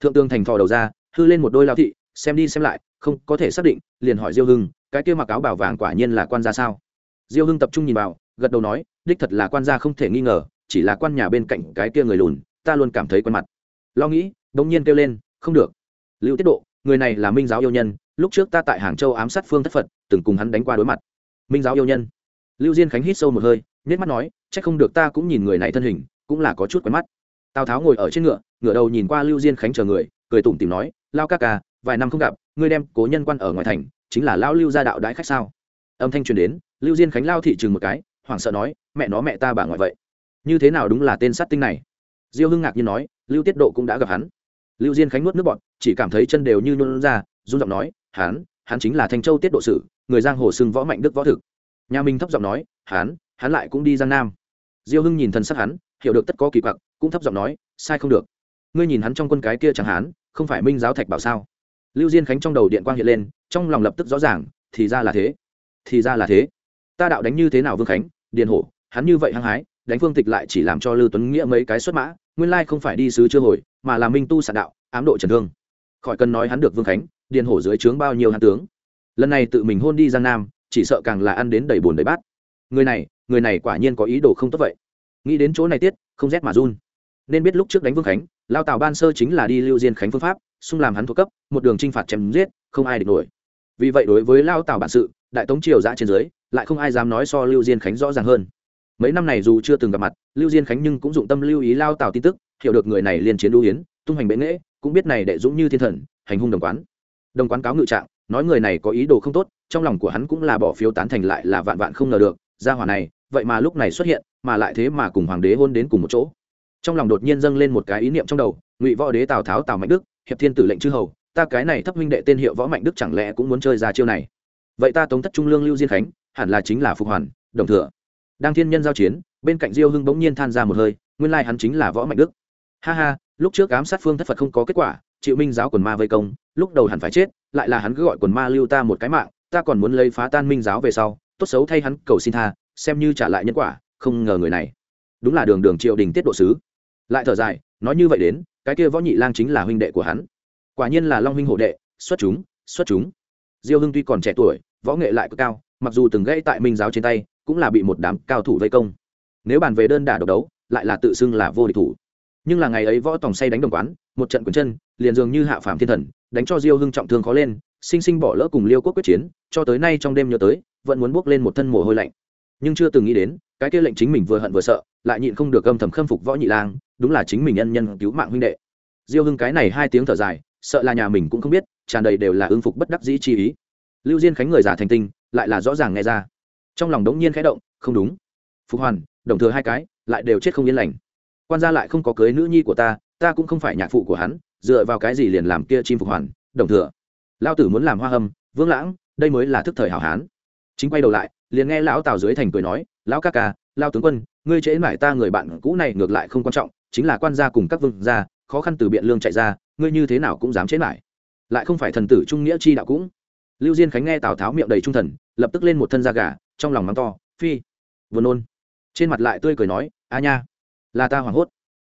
Thượng tướng thành thò đầu ra, hư lên một đôi lao thị xem đi xem lại, không có thể xác định, liền hỏi diêu hưng, cái kia mặc áo bảo vàng quả nhiên là quan gia sao? Diêu hưng tập trung nhìn vào, gật đầu nói, đích thật là quan gia không thể nghi ngờ, chỉ là quan nhà bên cạnh cái kia người lùn, ta luôn cảm thấy quen mặt. Lo nghĩ, đống nhiên kêu lên, không được. Lưu tiết độ, người này là minh giáo yêu nhân, lúc trước ta tại hàng châu ám sát phương thất phật, từng cùng hắn đánh qua đối mặt. Minh giáo yêu nhân. Lưu diên khánh hít sâu một hơi nhét mắt nói c h ắ c không được ta cũng nhìn người này thân hình, cũng là có chút quen mắt. Tào tháo ngồi ở trên ngựa ngựa đầu nhìn qua lưu diên khánh chờ người, cười tủm tìm nói, lao ca ca vài năm không gặp ngươi đem cố nhân quan ở ngoài thành chính là lao lưu gia đạo đãi khách sao? Âm thanh truyền đến lưu diên khánh lao thị trường một cái hoảng sợ nói mẹ nó mẹ ta bà ngoại vậy. Như thế nào đúng là tên sát tinh này? Diêu hưng ngạc nhiên nói lưu tiết độ cũng đã gặp hắn. Lưu diên khánh nuốt nước bọt, chỉ cảm thấy chân đều như nôn ra run giọng nói hắn hắn chính là thanh châu tiết độ sử người giang hồ xưng võ mạnh đức võ thực. Nhà minh thấp giọng nói hắn hắn lại cũng đi giang nam. Diêu hưng nhìn thân sắc hắn hiểu được tất có kỳ quặc cũng thấp giọng nói sai không được. Ngươi nhìn hắn trong quân cái kia chẳng hắn không phải minh giáo thạch bảo sao? Lưu diên khánh trong đầu điện quang hiện lên, trong lòng lập tức rõ ràng, thì ra là thế. Thì ra là thế. Ta đạo đánh như thế nào vương khánh? Điền hổ, hắn như vậy hăng hái, đánh phương tịch lại chỉ làm cho lưu tuấn nghĩa mấy cái xuất mã, nguyên lai không phải đi sứ chưa hồi, mà là minh tu sản đạo, ám độ trần thương. Khỏi cần nói hắn được vương khánh, điền hổ dưới trướng bao nhiêu hán tướng. Lần này tự mình hôn đi giang nam, chỉ sợ càng là ăn đến đầy bồn đầy bát. Người này người này quả nhiên có ý đồ không tốt vậy. Nghĩ đến chỗ này tiết, không rét mà run. Nên biết lúc trước đánh vương khánh lao tào ban sơ chính là đi lưu diên khánh phương pháp, xung làm hắn thuộc cấp, một đường t r i n h phạt chém giết, không ai địch nổi. Vì vậy đối với lao tào bản sự, đại tống triều giã trên dưới, lại không ai dám nói so lưu diên khánh rõ ràng hơn. Mấy năm này dù chưa từng gặp mặt, lưu diên khánh nhưng cũng dụng tâm lưu ý lao tào tin tức, hiểu được người này liên chiến đu hiến tung hành bệ nghễ cũng biết này đệ dũng như thiên thần, hành hung đồng quán. Đồng quán cáo ngự trạng, nói người này có ý đồ không tốt, trong lòng của hắn cũng là bỏ phiếu tán thành lại là vạn vạn không ngờ được ra hỏa này, vậy mà lúc này xuất hiện, mà lại thế mà cùng hoàng đế hôn đến cùng một chỗ trong lòng đột nhiên dâng lên một cái ý niệm trong đầu, ngụy võ đế tào tháo, tào mạnh đức, hiệp thiên tử lệnh chư hầu, ta cái này thấp minh đệ tên hiệu võ mạnh đức chẳng lẽ cũng muốn chơi ra chiêu này? Vậy ta tống thất trung lương lưu diên khánh, hẳn là chính là phục hoàn, đồng thừa. Đang thiên nhân giao chiến, bên cạnh diêu hưng bỗng nhiên than ra một hơi, nguyên lai hắn chính là võ mạnh đức. Ha ha, lúc trước ám sát phương thất phật không có kết quả chịu minh giáo quần ma vây công, lúc đầu hẳn phải chết, lại là hắn cứ gọi quần ma lưu ta một cái mạng, ta còn muốn lấy phá tan minh giáo về sau, tốt xấu thay hắn cầu xin tha, xem như trả lại nhân quả, không ngờ người này. Đúng là đường đường triệu đình tiết độ sứ lại thở dài, nói như vậy đến, cái kia võ nhị lang chính là huynh đệ của hắn. Quả nhiên là long huynh hộ đệ, xuất chúng xuất chúng. Diêu hưng tuy còn trẻ tuổi, võ nghệ lại cực cao, mặc dù từng gãy tại minh giáo trên tay, cũng là bị một đám cao thủ vây công. Nếu bàn về đơn đả độc đấu, lại là tự xưng là vô địch thủ. Nhưng là ngày ấy võ tòng say đánh đồng quán, một trận quần chân, liền dường như hạ phàm thiên thần, đánh cho diêu hưng trọng thương khó lên, sinh sinh bỏ lỡ cùng liêu quốc quyết chiến, cho tới nay trong đêm nhớ tới, vẫn muốn bước lên một thân mồ hôi lạnh. Nhưng chưa từng nghĩ đến, cái kia lệnh chính mình vừa hận vừa sợ, lại nhịn không được âm thầm khâm phục võ nhị lang đúng là chính mình nhân nhân cứu mạng huynh đệ. Diêu hưng cái này hai tiếng thở dài, sợ là nhà mình cũng không biết, tràn đầy đều là ưng phục bất đắc dĩ chi ý. Lưu diên khánh người già thành tinh, lại là rõ ràng nghe ra. Trong lòng đống nhiên khẽ động, không đúng. Phục hoàn, đồng thừa hai cái, lại đều chết không yên lành. Quan gia lại không có cưới nữ nhi của ta ta cũng không phải nhạc phụ của hắn, dựa vào cái gì liền làm kia chim phục hoàn, đồng thừa. Lao tử muốn làm hoa hâm, vương lãng, đây mới là thức thời hảo hán. Chính quay đầu lại, liền nghe lão tào dưới thành cười nói, lão ca ca lao tướng quân, ngươi trễ mải ta người bạn cũ này ngược lại không quan trọng chính là quan gia cùng các vương gia, khó khăn từ biện lương chạy ra, ngươi như thế nào cũng dám chế lại. Lại không phải thần tử trung nghĩa chi đạo cũng. Lưu diên khánh nghe tào tháo miệng đầy trung thần, lập tức lên một thân da gà, trong lòng mắng to, phi vừa nôn. Trên mặt lại tươi cười nói, a nha, là ta hoảng hốt.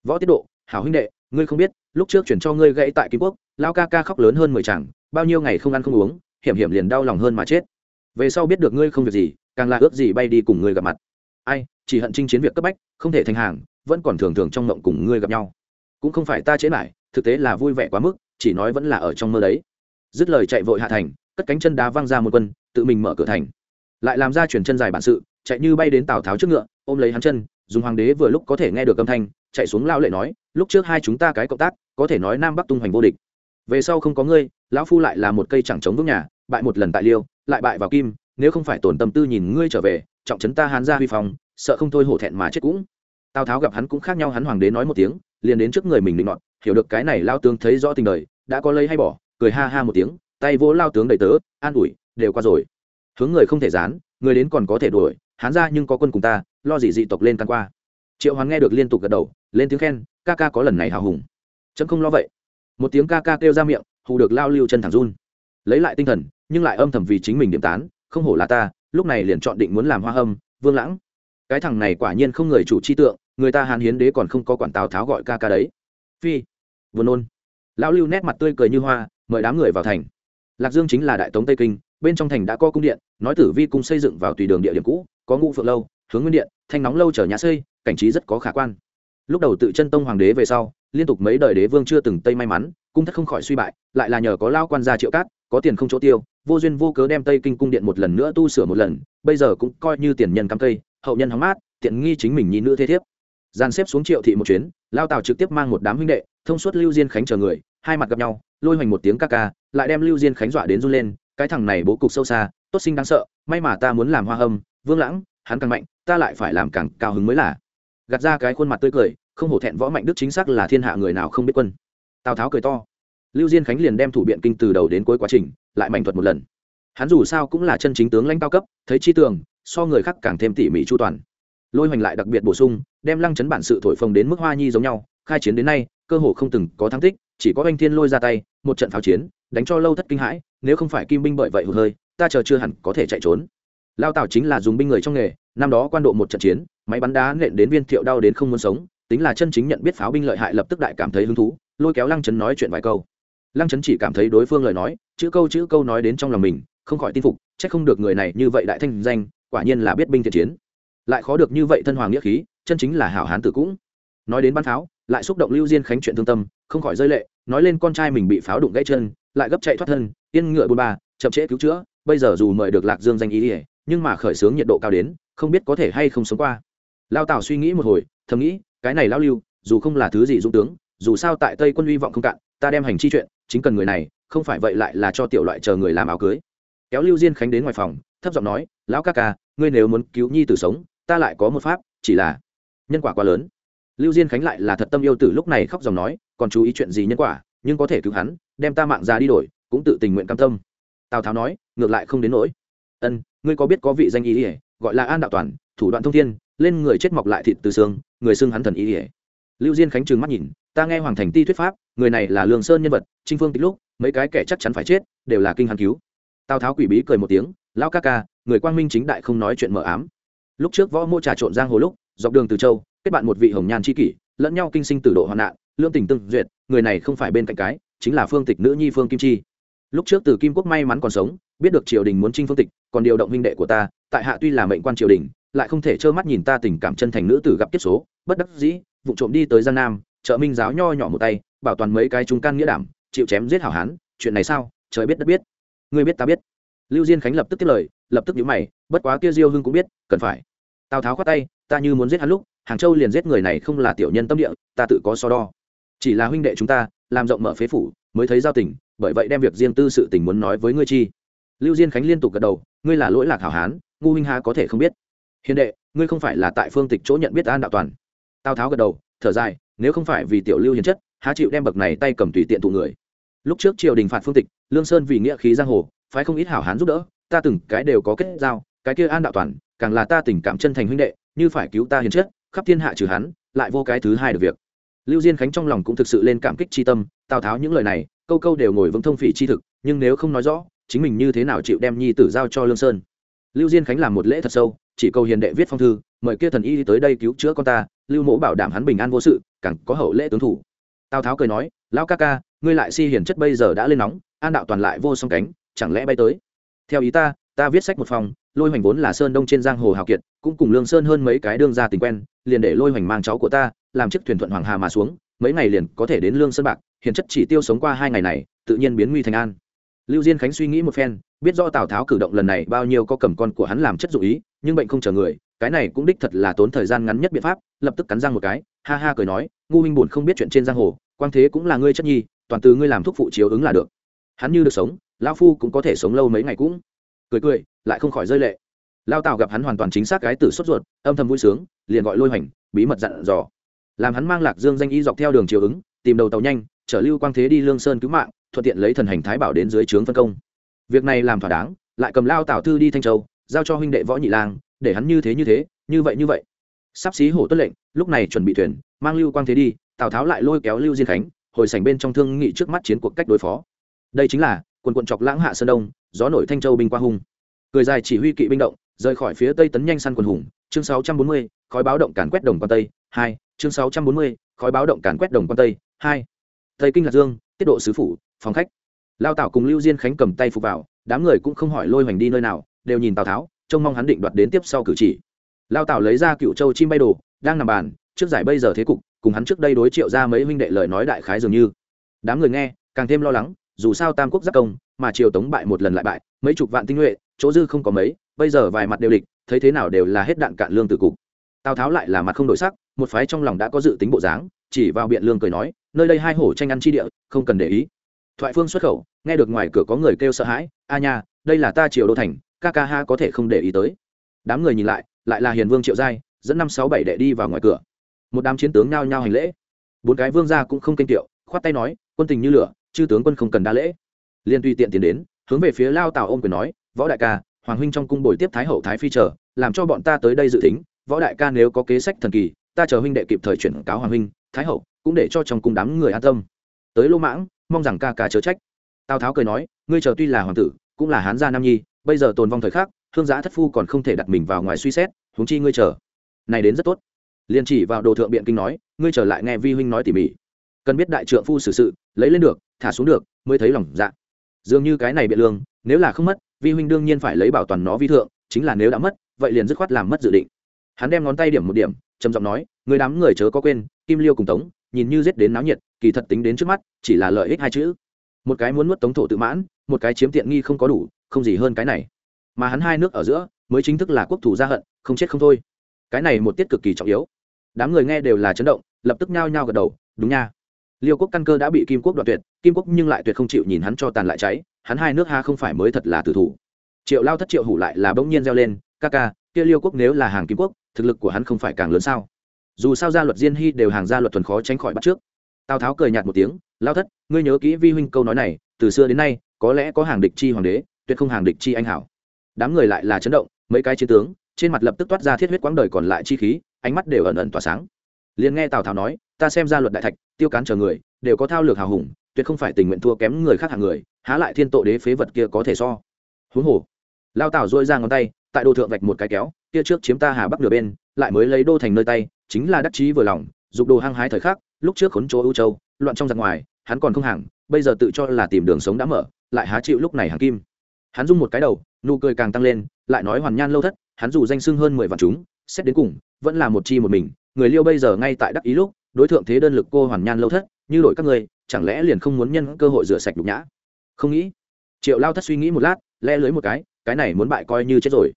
Võ tiết độ, hảo huynh đệ, ngươi không biết, lúc trước chuyển cho ngươi gãy tại kim quốc lao ca ca khóc lớn hơn mười chẳng bao nhiêu ngày không ăn không uống, hiểm hiểm liền đau lòng hơn mà chết. Về sau biết được ngươi không việc gì, càng là ước gì bay đi cùng ngươi gặp mặt. Ai, chỉ hận chinh chiến việc cấp bách, không thể thành hàng vẫn còn thường thường trong mộng cùng ngươi gặp nhau. Cũng không phải ta chế lại thực tế là vui vẻ quá mức, chỉ nói vẫn là ở trong mơ đấy. Dứt lời chạy vội hạ thành, cất cánh chân đá văng ra một quân, tự mình mở cửa thành. Lại làm ra chuyển chân dài bản sự, chạy như bay đến tào tháo trước ngựa, ôm lấy hắn chân, dùng hoàng đế vừa lúc có thể nghe được âm thanh, chạy xuống lao lệ nói, lúc trước hai chúng ta cái cộng tác, có thể nói nam bắc tung hoành vô địch. Về sau không có ngươi, lão phu lại là một cây chẳng chống vững nhà, bại một lần tại liêu, lại bại vào kim, nếu không phải tổn tâm tư nhìn ngươi trở về, trọng trấn ta hán ra huy phong, sợ không thôi hổ thẹn mà chết cũng tào tháo gặp hắn cũng khác nhau, hắn hoàng đế nói một tiếng, liền đến trước người mình định nọt, hiểu được cái này lao tướng thấy rõ tình đời, đã có lấy hay bỏ, cười ha ha một tiếng, tay vỗ lao tướng đầy tớ, an ủi, đều qua rồi. Hướng người không thể dán người đến còn có thể đuổi Hắn ra nhưng có quân cùng ta, lo gì dị tộc lên căn qua. Triệu hoán nghe được liên tục gật đầu, lên tiếng khen, ca ca có lần này hào hùng. Chấm không lo vậy. Một tiếng ca ca kêu ra miệng, hù được lao lưu chân thẳng run. Lấy lại tinh thần, nhưng lại âm thầm vì chính mình điểm tán, không hổ là ta, lúc này liền chọn định muốn làm hoa âm vương lãng cái thằng này quả nhiên không người chủ chi tượng, người ta hàn hiến đế còn không có quản tào tháo gọi ca ca đấy. Phi vừa nôn. Lão lưu nét mặt tươi cười như hoa, mời đám người vào thành. Lạc dương chính là đại tống tây kinh, bên trong thành đã có cung điện, nói tử vi cung xây dựng vào tùy đường địa điểm cũ, có ngũ phượng lâu, hướng nguyên điện, thanh nóng lâu chở nhà xây, cảnh trí rất có khả quan. Lúc đầu tự chân tông hoàng đế về sau, liên tục mấy đời đế vương chưa từng tây may mắn, cung thất không khỏi suy bại, lại là nhờ có lao quan gia triệu cát, có tiền không chỗ tiêu, vô duyên vô cớ đem tây kinh cung điện một lần nữa tu sửa một lần, bây giờ cũng coi như tiền nhân cắm cây hậu nhân hóng mát tiện nghi chính mình nhi nữ thế thiếp. Dàn xếp xuống triệu thị một chuyến lao tào trực tiếp mang một đám huynh đệ thông suốt lưu diên khánh chờ người hai mặt gặp nhau lôi hoành một tiếng ca ca lại đem lưu diên khánh dọa đến run lên cái thằng này bố cục sâu xa tốt sinh đáng sợ may mà ta muốn làm hoa âm, vương lãng hắn càng mạnh ta lại phải làm càng cao hứng mới là. Gạt ra cái khuôn mặt tươi cười không hổ thẹn võ mạnh đức chính xác là thiên hạ người nào không biết quân. Tào tháo cười to. Lưu diên khánh liền đem thủ biện kinh từ đầu đến cuối quá trình lại mạnh thuật một lần. Hắn dù sao cũng là chân chính tướng lãnh cao cấp thấy chi tường so người khác càng thêm tỉ mỉ chu toàn. Lôi hoành lại đặc biệt bổ sung, đem lăng chấn bản sự thổi phồng đến mức hoa nhi giống nhau, khai chiến đến nay, cơ hồ không từng có thắng tích, chỉ có anh thiên lôi ra tay, một trận pháo chiến, đánh cho lâu thất kinh hãi, nếu không phải kim binh bởi vậy hụt hơi, ta chờ chưa hẳn có thể chạy trốn. Lao tảo chính là dùng binh người trong nghề, năm đó quan độ một trận chiến, máy bắn đá nện đến viên thiệu đau đến không muốn sống, tính là chân chính nhận biết pháo binh lợi hại lập tức đại cảm thấy hứng thú, lôi kéo lăng chấn nói chuyện vài câu. Lăng chấn chỉ cảm thấy đối phương lời nói, chữ câu chữ câu nói đến trong lòng mình, không khỏi tin phục c h ắ c không được người này như vậy đại thanh danh quả nhiên là biết binh thiện chiến. Lại khó được như vậy thân hoàng nghĩa khí, chân chính là hảo hán tử cũng. Nói đến bắn pháo, lại xúc động lưu diên khánh chuyện thương tâm, không khỏi rơi lệ, nói lên con trai mình bị pháo đụng gãy chân, lại gấp chạy thoát thân, yên ngựa bôn ba, chậm trễ cứu chữa, bây giờ dù mời được lạc dương danh ý ỉa nhưng mà khởi xướng nhiệt độ cao đến, không biết có thể hay không sống qua. Lao tào suy nghĩ một hồi, thầm nghĩ, cái này lao lưu, dù không là thứ gì dũng tướng, dù sao tại tây quân hy vọng không cạn, ta đem hành chi chuyện, chính cần người này, không phải vậy lại là cho tiểu loại chờ người làm áo cưới. Kéo lưu diên khánh đến ngoài phòng, thấp giọng nói, lão ca ca ngươi nếu muốn cứu nhi tử sống, ta lại có một pháp, chỉ là nhân quả quá lớn. Lưu diên khánh lại là thật tâm yêu tử lúc này khóc dòng nói, còn chú ý chuyện gì nhân quả, nhưng có thể cứu hắn, đem ta mạng ra đi đổi, cũng tự tình nguyện cam tâm. Tào tháo nói, ngược lại không đến nỗi. Ân, ngươi có biết có vị danh ý ỉa gọi là an đạo toàn, thủ đoạn thông thiên, lên người chết mọc lại thịt từ xương, người xưng hắn thần ý ỉa lưu diên khánh trừng mắt nhìn, ta nghe hoàng thành ti thuyết pháp, người này là lương sơn nhân vật, trinh phương tích lúc, mấy cái kẻ chắc chắn phải chết, đều là kinh hắn cứu tào tháo quỷ bí cười một tiếng, lão ca ca, người quang minh chính đại không nói chuyện mờ ám. Lúc trước võ mô trà trộn giang hồ lúc, dọc đường từ châu, kết bạn một vị hồng nhan c kỷ, lẫn nhau kinh sinh tử độ hoạn nạn, lương tình tương duyệt, người này không phải bên cạnh cái, chính là phương tịch nữ nhi phương kim chi. Lúc trước từ kim quốc may mắn còn sống, biết được triều đình muốn trinh phương tịch, còn điều động minh đệ của ta, tại hạ tuy là mệnh quan triều đình, lại không thể trơ mắt nhìn ta tình cảm chân thành nữ tử gặp kiếp số, bất đắc dĩ, vụ trộm đi tới giang nam, trợ minh giáo nho nhỏ một tay, bảo toàn mấy cái chúng can nghĩa đảm, chịu chém giết hảo hán, chuyện này sao, trời biết đất biết ngươi biết ta biết. Lưu diên khánh lập tức tiếp lời, lập tức nhíu mày, bất quá kia diêu hưng cũng biết, cần phải. Tào tháo khoát tay, ta như muốn giết hắn lúc, hàng châu liền giết người này không là tiểu nhân tâm địa, ta tự có so đo. Chỉ là huynh đệ chúng ta, làm rộng mở phế phủ, mới thấy giao tình, bởi vậy đem việc riêng tư sự tình muốn nói với ngươi chi. Lưu diên khánh liên tục gật đầu, ngươi là lỗi lạc hảo hán, ngu huynh ha có thể không biết. Hiền đệ, ngươi không phải là tại phương tịch chỗ nhận biết an đạo toàn. Tào tháo gật đầu, thở dài, nếu không phải vì tiểu lưu hiền chất, há chịu đem bậc này tay cầm tùy tiện tụ người lúc trước triều đình phạt phương tịch, lương sơn vì nghĩa khí giang hồ, phái không ít hảo hán giúp đỡ, ta từng cái đều có kết giao, cái kia an đạo toàn, càng là ta tình cảm chân thành huynh đệ, như phải cứu ta hiền chết khắp thiên hạ trừ hắn, lại vô cái thứ hai được việc. Lưu diên khánh trong lòng cũng thực sự lên cảm kích tri tâm, tào tháo những lời này, câu câu đều ngồi vững thông phỉ chi thực, nhưng nếu không nói rõ, chính mình như thế nào chịu đem nhi tử giao cho lương sơn? Lưu diên khánh làm một lễ thật sâu, chỉ cầu hiền đệ viết phong thư, mời kia thần y tới đây cứu chữa con ta, lưu mỗ bảo đảm hắn bình an vô sự, càng có hậu lễ tướng thủ tào tháo cười nói, lão ca ca, ngươi lại si hiển chất bây giờ đã lên nóng, an đạo toàn lại vô song cánh, chẳng lẽ bay tới? Theo ý ta ta viết sách một phòng, lôi hoành vốn là sơn đông trên giang hồ hào kiệt, cũng cùng lương sơn hơn mấy cái đương gia tình quen, liền để lôi hoành mang cháu của ta, làm chiếc thuyền thuận hoàng hà mà xuống, mấy ngày liền có thể đến lương sơn bạc, hiền chất chỉ tiêu sống qua hai ngày này, tự nhiên biến nguy thành an. Lưu diên khánh suy nghĩ một phen, biết do tào tháo cử động lần này bao nhiêu có cầm con của hắn làm chất dụ ý, nhưng bệnh không chờ người, cái này cũng đích thật là tốn thời gian ngắn nhất biện pháp, lập tức cắn răng một cái, ha ha cười nói, ngu minh buồn không biết chuyện trên giang hồ quang thế cũng là ngươi chất nhi, toàn từ ngươi làm thuốc phụ chiếu ứng là được. Hắn như được sống, lão phu cũng có thể sống lâu mấy ngày cũng. Cười cười, lại không khỏi rơi lệ. Lao tào gặp hắn hoàn toàn chính xác cái tử sốt ruột, âm thầm vui sướng, liền gọi lôi hoành, bí mật dặn dò. Làm hắn mang lạc dương danh y dọc theo đường chiều ứng, tìm đầu tàu nhanh, chở lưu quang thế đi lương sơn cứu mạng, thuận tiện lấy thần hành thái bảo đến dưới trướng phân công. Việc này làm thỏa đáng, lại cầm lao tào thư đi thanh châu, giao cho huynh đệ võ nhị lang, để hắn như thế như thế, như vậy như vậy. Sắp xí hổ tuất lệnh, lúc này chuẩn bị thuyền, mang lưu quang thế đi tào tháo lại lôi kéo lưu diên khánh hồi sảnh bên trong thương nghị trước mắt chiến cuộc cách đối phó. Đây chính là quần quận chọc lãng hạ sơn đông gió nổi thanh châu binh qua hung. Cười dài chỉ huy kỵ binh động rời khỏi phía tây tấn nhanh săn quần hùng. Chương 640, khói báo động càn quét đồng quan tây. Hai chương 640, khói báo động càn quét đồng quan tây. Hai tây kinh lạc dương tiết độ sứ phủ phòng khách. Lao tảo cùng lưu diên khánh cầm tay phục vào đám người cũng không hỏi lôi hoành đi nơi nào đều nhìn tào tháo trông mong hắn định đoạt đến tiếp sau cử chỉ. Lao tảo lấy ra cựu châu chim bay đồ đang nằm bàn trước giải bây giờ thế cục cùng hắn trước đây đối triệu ra mấy huynh đệ lời nói đại khái dường như. Đám người nghe, càng thêm lo lắng, dù sao tam quốc giác công, mà triều tống bại một lần lại bại, mấy chục vạn tinh nhuệ, chỗ dư không có mấy, bây giờ vài mặt đều địch, thấy thế nào đều là hết đạn cạn lương từ cục. Tào tháo lại là mặt không đổi sắc, một phái trong lòng đã có dự tính bộ dáng, chỉ vào biện lương cười nói, nơi đây hai hổ tranh ăn chi địa, không cần để ý. Thoại phương xuất khẩu, nghe được ngoài cửa có người kêu sợ hãi, a nha, đây là ta triều đô thành, ca ca ha có thể không để ý tới. Đám người nhìn lại lại là hiền vương triệu giai, dẫn năm sáu bảy đệ đi vào ngoài cửa một đám chiến tướng nhao nhao hành lễ. Bốn cái vương gia cũng không kênh tiệu, khoát tay nói, quân tình như lửa, chư tướng quân không cần đa lễ. Liên tùy tiện tiến đến, hướng về phía lao tào ôm quyền nói, võ đại ca, hoàng huynh trong cung bồi tiếp thái hậu thái phi chờ, làm cho bọn ta tới đây dự tính. Võ đại ca nếu có kế sách thần kỳ, ta chờ huynh đệ kịp thời chuyển cáo hoàng huynh, thái hậu cũng để cho trong cung đám người an tâm. Tới lô mãng, mong rằng ca ca chớ trách. Tào tháo cười nói, ngươi chờ tuy là hoàng tử, cũng là hán gia nam nhi, bây giờ tồn vong thời khắc thương giã thất phu còn không thể đặt mình vào ngoài suy xét, huống chi ngươi chờ. Này đến rất tốt liền chỉ vào đồ thượng biện kinh nói, ngươi trở lại nghe vi huynh nói tỉ mỉ. Cần biết đại trượng phu xử sự, lấy lên được, thả xuống được, mới thấy lòng dạ. Dường như cái này biện lương, nếu là không mất, vi huynh đương nhiên phải lấy bảo toàn nó vi thượng, chính là nếu đã mất, vậy liền dứt khoát làm mất dự định. Hắn đem ngón tay điểm một điểm, trầm giọng nói, người đám người chớ có quên, kim liêu cùng tống, nhìn như giết đến náo nhiệt, kỳ thật tính đến trước mắt, chỉ là lợi ích hai chữ. Một cái muốn nuốt tống thổ tự mãn, một cái chiếm tiện nghi không có đủ, không gì hơn cái này. Mà hắn hai nước ở giữa, mới chính thức là quốc thủ gia hận, không chết không thôi cái này một tiết cực kỳ trọng yếu. Đám người nghe đều là chấn động, lập tức nhao nhao gật đầu, đúng nha. Liêu quốc căn cơ đã bị kim quốc đoạt tuyệt, kim quốc nhưng lại tuyệt không chịu nhìn hắn cho tàn lại cháy, hắn hai nước ha không phải mới thật là tử thủ. Triệu lao thất triệu hủ lại là bỗng nhiên reo lên, ca ca, kia liêu quốc nếu là hàng kim quốc, thực lực của hắn không phải càng lớn sao? Dù sao gia luật diên hy đều hàng gia luật thuần khó tránh khỏi bắt trước. Tào tháo cười nhạt một tiếng, lao thất, ngươi nhớ kỹ vi huynh câu nói này, từ xưa đến nay, có lẽ có hàng địch chi hoàng đế, tuyệt không hàng địch chi anh hảo. Đám người lại là chấn động, mấy cái chiến tướng trên mặt lập tức toát ra thiết huyết quãng đời còn lại chi khí, ánh mắt đều ẩn ẩn tỏa sáng. Liền nghe tào tháo nói, ta xem ra luật đại thạch, tiêu cán chờ người, đều có thao lược hào hùng, tuyệt không phải tình nguyện thua kém người khác hạng người, há lại thiên tội đế phế vật kia có thể so. Huống hồ, lao tào dôi ra ngón tay, tại đô thượng vạch một cái kéo, kia trước chiếm ta hà bắc nửa bên, lại mới lấy đô thành nơi tay, chính là đắc chí vừa lòng, dục đồ hăng hái thời khắc, lúc trước khốn chỗ ưu châu, loạn trong giặc ngoài, hắn còn không hàng, bây giờ tự cho là tìm đường sống đã mở, lại há chịu lúc này hàng kim. Hắn rung một cái đầu, nụ cười càng tăng lên, lại nói hoàn nhan lâu thất hắn dù danh sưng hơn mười vạn chúng, xét đến cùng, vẫn là một chi một mình. Người liêu bây giờ ngay tại đắc ý lúc, đối tượng thế đơn lực cô hoàn nhan lâu thất, như đổi các người, chẳng lẽ liền không muốn nhân cơ hội rửa sạch nhục nhã? Không nghĩ. Triệu lao thất suy nghĩ một lát, le lưới một cái cái này muốn bại coi như chết rồi.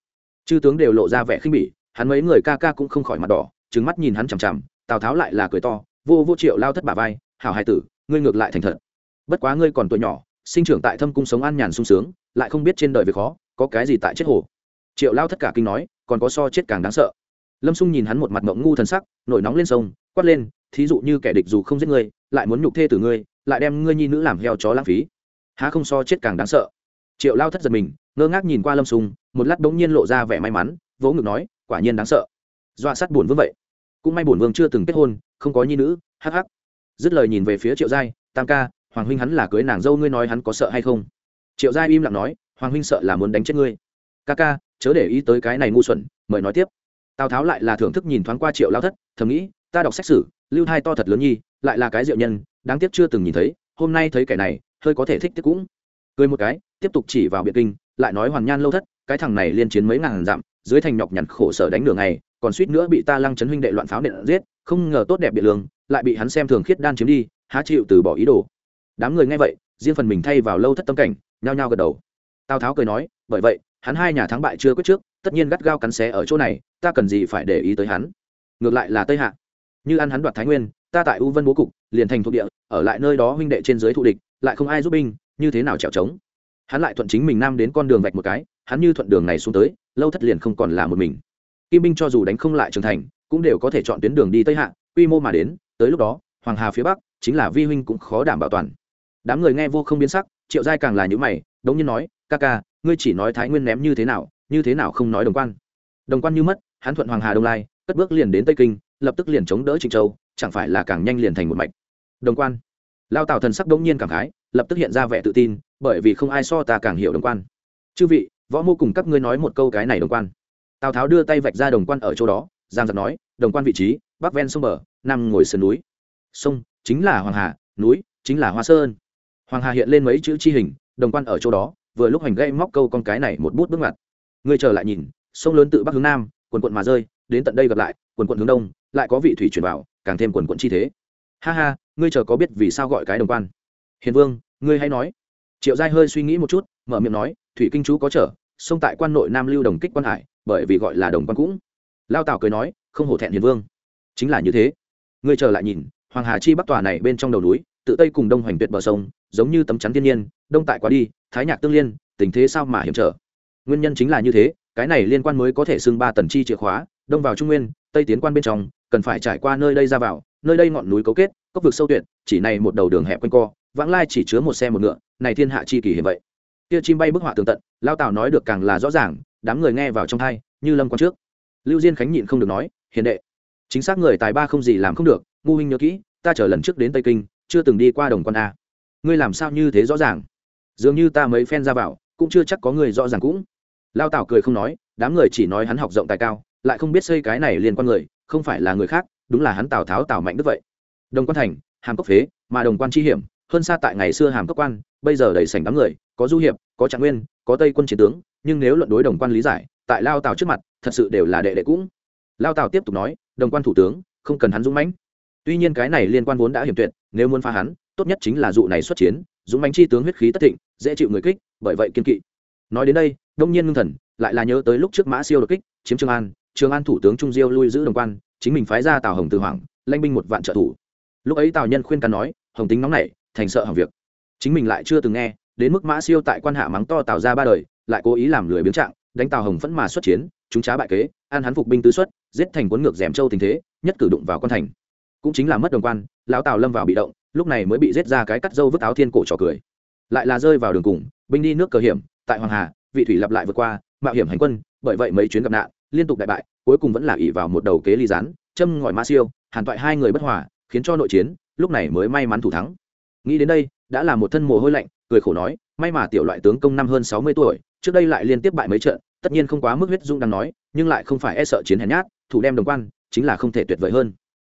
Chư tướng đều lộ ra vẻ khinh bỉ, hắn mấy người ca ca cũng không khỏi mặt đỏ trứng mắt nhìn hắn chằm chằm, tào tháo lại là cười to, vô vô triệu lao thất bà vai, hảo hai tử, ngươi ngược lại thành thật. Bất quá ngươi còn tuổi nhỏ, sinh trưởng tại thâm cung sống an nhàn sung sướng, lại không biết trên đời việc khó, có cái gì tại chết hồ triệu lao thất cả kinh nói, còn có so chết càng đáng sợ. Lâm xung nhìn hắn một mặt mộng ngu thần sắc, nổi nóng lên sông, quát lên, thí dụ như kẻ địch dù không giết ngươi, lại muốn nhục thê từ ngươi, lại đem ngươi nhi nữ làm heo chó lãng phí. Há không so chết càng đáng sợ. Triệu lao thất giật mình, ngơ ngác nhìn qua lâm xung một lát bỗng nhiên lộ ra vẻ may mắn, vỗ ngực nói, quả nhiên đáng sợ. Dọa sát buồn vương vậy. Cũng may buồn vương chưa từng kết hôn, không có nhi nữ, hắc hắc. Dứt lời nhìn về phía triệu giai, tam ca, hoàng huynh hắn là cưới nàng dâu ngươi nói hắn có sợ hay không? Triệu giai im lặng nói, hoàng huynh sợ là muốn đánh chết ngươi. Ca ca chớ để ý tới cái này ngu xuẩn mời nói tiếp. Tào tháo lại là thưởng thức nhìn thoáng qua triệu lao thất thầm nghĩ ta đọc sách sử, lưu thai to thật lớn nhi lại là cái diệu nhân đáng tiếc chưa từng nhìn thấy hôm nay thấy kẻ này hơi có thể thích tiếc cũng. Cười một cái tiếp tục chỉ vào biện kinh lại nói hoàn nhan lâu thất cái thằng này liên chiến mấy ngàn dặm dưới thành nhọc nhằn khổ sở đánh đường này còn suýt nữa bị ta lăng chấn huynh đệ loạn pháo nện giết không ngờ tốt đẹp biện lương lại bị hắn xem thường khiết đan chiếm đi há chịu từ bỏ ý đồ. Đám người nghe vậy riêng phần mình thay vào lâu thất tâm cảnh nhao nhao gật đầu. Tào tháo cười nói bởi vậy hắn hai nhà thắng bại chưa quyết trước, tất nhiên gắt gao cắn xé ở chỗ này, ta cần gì phải để ý tới hắn? Ngược lại là tây hạ. Như ăn hắn đoạt thái nguyên, ta tại u vân bố cục, liền thành thuộc địa, ở lại nơi đó huynh đệ trên dưới thụ địch, lại không ai giúp binh, như thế nào trèo trống hắn lại thuận chính mình nam đến con đường vạch một cái, hắn như thuận đường này xuống tới, lâu thất liền không còn là một mình. Kim binh cho dù đánh không lại trưởng thành, cũng đều có thể chọn tuyến đường đi tây hạ, quy mô mà đến, tới lúc đó, hoàng hà phía bắc, chính là vi huynh cũng khó đảm bảo toàn. Đám người nghe vô không biến sắc, triệu giai càng là những mày, đống nhiên nói, ca ca ngươi chỉ nói thái nguyên ném như thế nào, như thế nào không nói đồng quan. Đồng quan như mất, hắn thuận hoàng hà đông lai, cất bước liền đến tây kinh, lập tức liền chống đỡ trịnh châu, chẳng phải là càng nhanh liền thành một mạch. Đồng quan. Lao tào thần sắc đống nhiên cảm khái, lập tức hiện ra vẻ tự tin, bởi vì không ai so ta càng hiểu đồng quan. Chư vị, võ mô cùng các ngươi nói một câu cái này đồng quan. Tào tháo đưa tay vạch ra đồng quan ở chỗ đó, giang giật nói, đồng quan vị trí, bắc ven sông bờ, nam ngồi sườn núi. Sông chính là hoàng hà, núi chính là hoa sơn. Hoàng hà hiện lên mấy chữ chi hình, đồng quan ở chỗ đó vừa lúc hành gây móc câu con cái này một bút bước ngoặt, ngươi trở lại nhìn sông lớn tự bắc hướng nam quần quận mà rơi đến tận đây gặp lại quần quận hướng đông lại có vị thủy chuyển vào càng thêm quần quận chi thế. Ha ha ngươi chờ có biết vì sao gọi cái đồng quan. Hiền vương ngươi hay nói. Triệu giai hơi suy nghĩ một chút mở miệng nói thủy kinh chú có trở sông tại quan nội nam lưu đồng kích quan hải bởi vì gọi là đồng quan cũng. Lao tào cười nói không hổ thẹn hiền vương. Chính là như thế. Ngươi trở lại nhìn hoàng hà chi bắc tòa này bên trong đầu núi tự tây cùng đông hoành tuyệt bờ sông giống như tấm chắn thiên nhiên đông tại quá đi, thái nhạc tương liên, tình thế sao mà hiểm trở? Nguyên nhân chính là như thế, cái này liên quan mới có thể xưng ba tần chi chìa khóa, đông vào trung nguyên, tây tiến quan bên trong, cần phải trải qua nơi đây ra vào, nơi đây ngọn núi cấu kết, cốc vực sâu tuyệt, chỉ này một đầu đường hẹp quanh co, vãng lai chỉ chứa một xe một ngựa, này thiên hạ chi kỳ hiểm vậy. Kia chim bay bức họa tường tận, lao tào nói được càng là rõ ràng, đám người nghe vào trong thai, như lâm quan trước. Lưu diên khánh nhịn không được nói, hiền đệ, chính xác người tài ba không gì làm không được, ngu huynh nhớ kỹ, ta chờ lần trước đến tây kinh, chưa từng đi qua đồng quan a. Ngươi làm sao như thế rõ ràng? Dường như ta mấy phen ra vào, cũng chưa chắc có người rõ ràng cũng. Lao tảo cười không nói, đám người chỉ nói hắn học rộng tài cao, lại không biết xây cái này liên quan người, không phải là người khác, đúng là hắn tào tháo tào mạnh đức vậy. Đồng quan thành, hàm cốc phế, mà đồng quan chi hiểm, hơn xa tại ngày xưa hàm cốc quan, bây giờ đầy sảnh đám người, có du hiệp, có trạng nguyên, có tây quân chiến tướng, nhưng nếu luận đối đồng quan lý giải, tại lao tào trước mặt, thật sự đều là đệ đệ cũng. Lao tào tiếp tục nói, đồng quan thủ tướng, không cần hắn dũng mãnh. Tuy nhiên cái này liên quan vốn đã hiểm tuyệt, nếu muốn phá hắn, tốt nhất chính là dụ này xuất chiến, dũng mãnh chi tướng huyết khí tất thịnh dễ chịu người kích, bởi vậy kiên kỵ. Nói đến đây, đông nhiên ngưng thần, lại là nhớ tới lúc trước mã siêu đột kích, chiếm trường an trường an thủ tướng trung diêu lui giữ đồng quan, chính mình phái ra tào hồng từ hoàng lanh binh một vạn trợ thủ. Lúc ấy tào nhân khuyên can nói, hồng tính nóng nảy, thành sợ hỏng việc. Chính mình lại chưa từng nghe, đến mức mã siêu tại quan hạ mắng to tào ra ba đời, lại cố ý làm lười biếng trạng, đánh tào hồng phẫn mà xuất chiến, chúng trá bại kế, an hắn phục binh tứ xuất, giết thành cuốn ngược dèm châu tình thế, nhất cử đụng vào quan thành. Cũng chính là mất đồng quan, lão tào lâm vào bị động, lúc này mới bị giết ra cái cắt dâu vứt áo thiên cổ trò cười lại là rơi vào đường cùng, binh đi nước cờ hiểm, tại hoàng hà, vị thủy lặp lại vượt qua, mạo hiểm hành quân, bởi vậy mấy chuyến gặp nạn, liên tục đại bại, cuối cùng vẫn là ỉ vào một đầu kế ly rán châm ngòi ma siêu, hàn toại hai người bất hòa, khiến cho nội chiến, lúc này mới may mắn thủ thắng. Nghĩ đến đây, đã là một thân mồ hôi lạnh, cười khổ nói, may mà tiểu loại tướng công năm hơn sáu mươi tuổi, trước đây lại liên tiếp bại mấy trận, tất nhiên không quá mức huyết dung đang nói, nhưng lại không phải e sợ chiến hèn nhát, thủ đem đồng quan, chính là không thể tuyệt vời hơn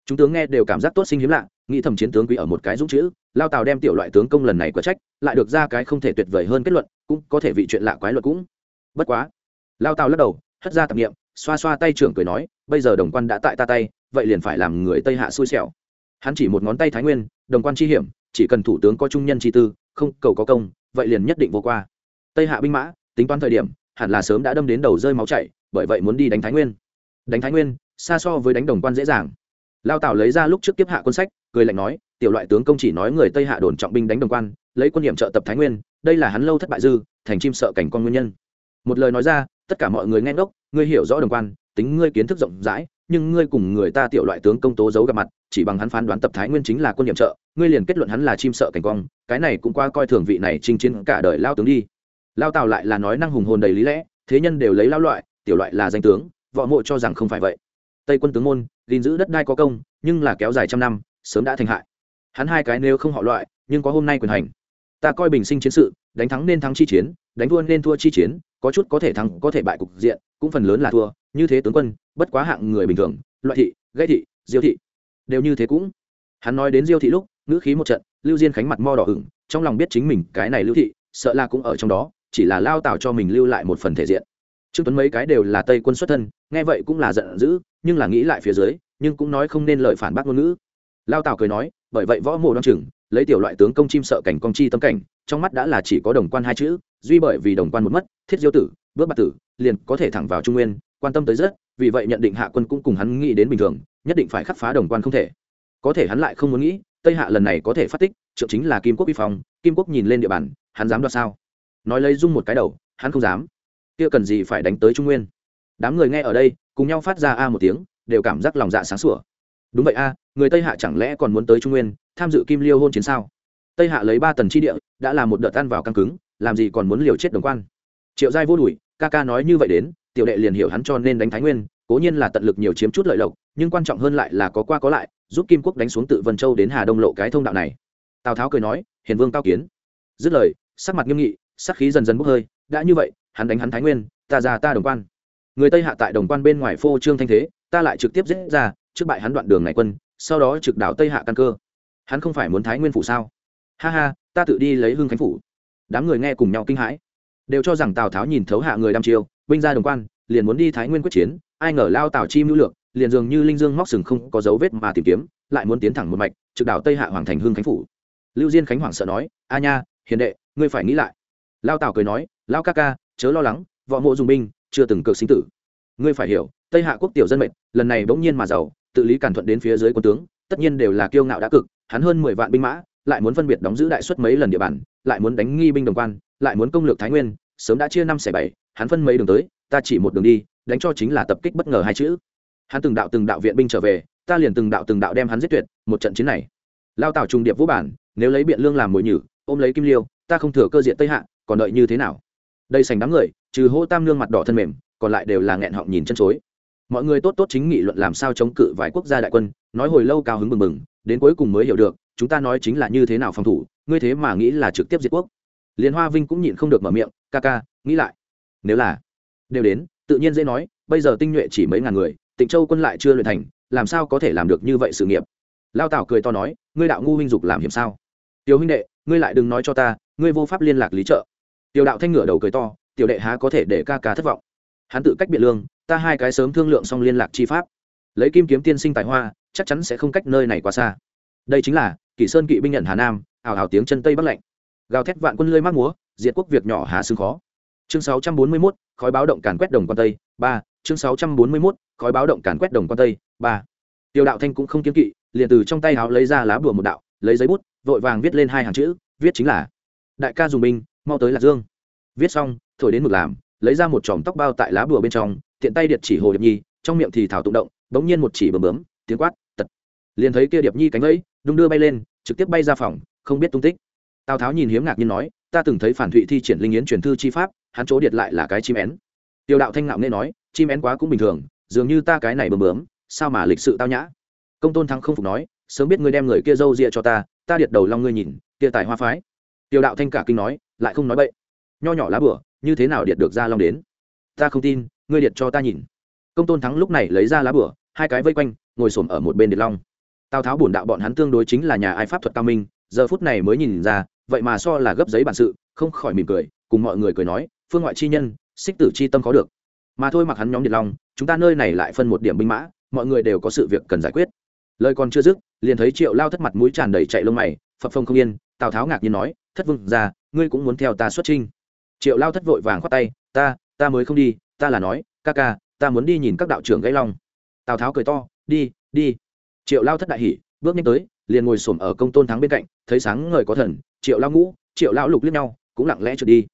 chúng tướng nghe đều cảm giác tốt sinh hiếm lạ, nghĩ thầm chiến tướng quý ở một cái dũng chữ, lao tào đem tiểu loại tướng công lần này có trách, lại được ra cái không thể tuyệt vời hơn kết luận, cũng có thể vị chuyện lạ quái luật cũng. Bất quá, lao tào lắc đầu, hất ra tạp nghiệm xoa xoa tay trưởng cười nói, bây giờ đồng quan đã tại ta tay, vậy liền phải làm người tây hạ xui xẻo. Hắn chỉ một ngón tay thái nguyên, đồng quan chi hiểm, chỉ cần thủ tướng có trung nhân chi tư, không cầu có công, vậy liền nhất định vô qua. Tây hạ binh mã, tính toán thời điểm, hẳn là sớm đã đâm đến đầu rơi máu chảy, bởi vậy muốn đi đánh thái nguyên. Đánh thái nguyên, xa so với đánh đồng quan dễ dàng lao tào lấy ra lúc trước tiếp hạ quân sách, cười lạnh nói, tiểu loại tướng công chỉ nói người tây hạ đồn trọng binh đánh đồng quan, lấy quân điểm trợ tập thái nguyên, đây là hắn lâu thất bại dư, thành chim sợ cảnh con nguyên nhân. Một lời nói ra, tất cả mọi người nghe ngốc, ngươi hiểu rõ đồng quan, tính ngươi kiến thức rộng rãi, nhưng ngươi cùng người ta tiểu loại tướng công tố giấu gặp mặt, chỉ bằng hắn phán đoán tập thái nguyên chính là quân nhiệm trợ, ngươi liền kết luận hắn là chim sợ cảnh quang cái này cũng qua coi thường vị này chinh chiến cả đời lao tướng đi. Lao tào lại là nói năng hùng hồn đầy lý lẽ, thế nhân đều lấy lao loại, tiểu loại là danh tướng, võ mộ cho rằng không phải vậy tây quân tướng môn gìn giữ đất đai có công nhưng là kéo dài trăm năm sớm đã thành hại. Hắn hai cái nếu không họ loại nhưng có hôm nay quyền hành. Ta coi bình sinh chiến sự đánh thắng nên thắng chi chiến đánh thua nên thua chi chiến có chút có thể thắng có thể bại cục diện cũng phần lớn là thua như thế tướng quân bất quá hạng người bình thường loại thị gây thị diêu thị đều như thế cũng. Hắn nói đến diêu thị lúc ngữ khí một trận lưu diên khánh mặt mo đỏ hửng, trong lòng biết chính mình cái này lưu thị sợ là cũng ở trong đó chỉ là lao tạo cho mình lưu lại một phần thể diện. Trương tuấn mấy cái đều là tây quân xuất thân nghe vậy cũng là giận dữ nhưng là nghĩ lại phía dưới, nhưng cũng nói không nên lời phản bác ngôn ngữ. Lao tào cười nói, bởi vậy võ mộ đoan chừng, lấy tiểu loại tướng công chim sợ cảnh công chi tâm cảnh, trong mắt đã là chỉ có đồng quan hai chữ, duy bởi vì đồng quan một mất, thiết diêu tử, bước bạc tử, liền có thể thẳng vào trung nguyên, quan tâm tới rất, vì vậy nhận định hạ quân cũng cùng hắn nghĩ đến bình thường, nhất định phải khắc phá đồng quan không thể. Có thể hắn lại không muốn nghĩ, tây hạ lần này có thể phát tích triệu chính là kim quốc vi phong, kim quốc nhìn lên địa bàn, hắn dám đoạt sao? Nói lấy dung một cái đầu, hắn không dám. Kia cần gì phải đánh tới trung nguyên? Đám người nghe ở đây, cùng nhau phát ra a một tiếng, đều cảm giác lòng dạ sáng sủa. Đúng vậy a, người tây hạ chẳng lẽ còn muốn tới trung nguyên, tham dự kim liêu hôn chiến sao? Tây hạ lấy ba tần chi địa, đã là một đợt tan vào căng cứng, làm gì còn muốn liều chết đồng quan? Triệu giai vô đùi ca ca nói như vậy đến, tiểu đệ liền hiểu hắn cho nên đánh thái nguyên, cố nhiên là tận lực nhiều chiếm chút lợi lộc, nhưng quan trọng hơn lại là có qua có lại, giúp kim quốc đánh xuống tự vân châu đến hà đông lộ cái thông đạo này. Tào tháo cười nói, hiền vương cao kiến. Dứt lời, sắc mặt nghiêm nghị, sắc khí dần dần bốc hơi, đã như vậy, hắn đánh hắn thái nguyên, ta ra ta đồng quan người tây hạ tại đồng quan bên ngoài phô trương thanh thế, ta lại trực tiếp giết ra, trước bại hắn đoạn đường này quân, sau đó trực đảo tây hạ căn cơ. Hắn không phải muốn thái nguyên phủ sao? Ha ha, ta tự đi lấy hương khánh phủ. Đám người nghe cùng nhau kinh hãi. Đều cho rằng tào tháo nhìn thấu hạ người đam chiêu, binh ra đồng quan, liền muốn đi thái nguyên quyết chiến, ai ngờ lao tào chi mưu lược, liền dường như linh dương móc sừng không có dấu vết mà tìm kiếm, lại muốn tiến thẳng một mạch, trực đảo tây hạ hoàng thành hương khánh phủ. Lưu diên khánh hoàng sợ nói, a nha, hiền đệ, ngươi phải nghĩ lại. Lao tào cười nói, lao ca ca, chớ lo lắng, võ mộ dùng binh chưa từng cược sinh tử. Ngươi phải hiểu, tây hạ quốc tiểu dân mệnh, lần này bỗng nhiên mà giàu, tự lý cản thuận đến phía dưới quân tướng, tất nhiên đều là kiêu ngạo đã cực, hắn hơn mười vạn binh mã, lại muốn phân biệt đóng giữ đại suất mấy lần địa bàn, lại muốn đánh nghi binh đồng quan, lại muốn công lược thái nguyên, sớm đã chia năm xẻ bảy, hắn phân mấy đường tới, ta chỉ một đường đi, đánh cho chính là tập kích bất ngờ hai chữ. Hắn từng đạo từng đạo viện binh trở về, ta liền từng đạo từng đạo đem hắn giết tuyệt, một trận chiến này. Lao tảo trùng điệp vũ bản, nếu lấy biện lương làm mồi nhử, ôm lấy kim liêu, ta không thừa cơ diện tây hạ, còn đợi như thế nào? Đây sành đám người, trừ hô tam nương mặt đỏ thân mềm, còn lại đều là nghẹn họng nhìn chân chối. Mọi người tốt tốt chính nghị luận làm sao chống cự vài quốc gia đại quân, nói hồi lâu cao hứng mừng mừng đến cuối cùng mới hiểu được, chúng ta nói chính là như thế nào phòng thủ, ngươi thế mà nghĩ là trực tiếp diệt quốc. Liên hoa vinh cũng nhịn không được mở miệng, ca ca, nghĩ lại. Nếu là đều đến, tự nhiên dễ nói, bây giờ tinh nhuệ chỉ mấy ngàn người, tịnh châu quân lại chưa luyện thành, làm sao có thể làm được như vậy sự nghiệp? Lao tảo cười to nói, ngươi đạo ngu huynh dục làm hiểm sao? Tiểu huynh đệ, ngươi lại đừng nói cho ta, ngươi vô pháp liên lạc lý trợ tiểu đạo thanh ngửa đầu cười to tiểu đệ há có thể để ca ca thất vọng. Hắn tự cách biện lương ta hai cái sớm thương lượng xong liên lạc chi pháp. Lấy kim kiếm tiên sinh tài hoa chắc chắn sẽ không cách nơi này quá xa. Đây chính là kỷ sơn kỵ binh nhận hà nam ảo ảo tiếng chân tây bắc lạnh. Gào thét vạn quân lơi mát múa diệt quốc việc nhỏ hà xương khó. Chương 641, khói báo động càn quét đồng quan tây ba. Chương 641, khói báo động càn quét đồng quan tây ba. Tiêu đạo thanh cũng không kiếm kỵ liền từ trong tay áo lấy ra lá bùa một đạo lấy giấy bút vội vàng viết lên hai hàng chữ viết chính là đại ca dùng binh mau tới lạc dương. Viết xong, thổi đến mực làm, lấy ra một chòm tóc bao tại lá bùa bên trong, tiện tay điệt chỉ hồ điệp nhi, trong miệng thì thảo tụng động, bỗng nhiên một chỉ bầm bướm, tiếng quát, tật. Liền thấy kia điệp nhi cánh vẫy, đung đưa bay lên, trực tiếp bay ra phòng, không biết tung tích. Tào tháo nhìn hiếm ngạc nhiên nói, ta từng thấy phản thụy thi triển linh yến truyền thư chi pháp, hắn chỗ điệt lại là cái chim én. Tiêu đạo thanh ngạo nghe nói, chim én quá cũng bình thường, dường như ta cái này bầm bướm, sao mà lịch sự tao nhã? Công tôn thắng không phục nói, sớm biết ngươi đem người kia dâu ria cho ta ta điệt đầu long ngươi nhìn, kia tài hoa phái tiêu đạo thanh cả kinh nói, lại không nói bậy. Nho nhỏ lá bửa như thế nào điệt được ra long đến? Ta không tin, ngươi điệt cho ta nhìn. Công tôn thắng lúc này lấy ra lá bửa hai cái vây quanh, ngồi xổm ở một bên điệt long. Tào tháo bổn đạo bọn hắn tương đối chính là nhà ai pháp thuật cao minh, giờ phút này mới nhìn ra, vậy mà so là gấp giấy bản sự, không khỏi mỉm cười, cùng mọi người cười nói, phương ngoại chi nhân, xích tử chi tâm có được. Mà thôi mặc hắn nhóm điệt long, chúng ta nơi này lại phân một điểm binh mã, mọi người đều có sự việc cần giải quyết. Lời còn chưa dứt, liền thấy triệu lao thất mặt mũi tràn đầy chạy lông mày, phập phông không yên, tào tháo ngạc nhiên nói thất vương ra, ngươi cũng muốn theo ta xuất trinh triệu lao thất vội vàng khoát tay, ta ta mới không đi, ta là nói, ca ca, ta muốn đi nhìn các đạo trưởng gãy long tào tháo cười to, đi đi. Triệu lao thất đại hỉ, bước nhanh tới, liền ngồi xổm ở công tôn thắng bên cạnh, thấy sáng ngời có thần, triệu lao ngũ, triệu lão lục liếc nhau, cũng lặng lẽ trượt đi.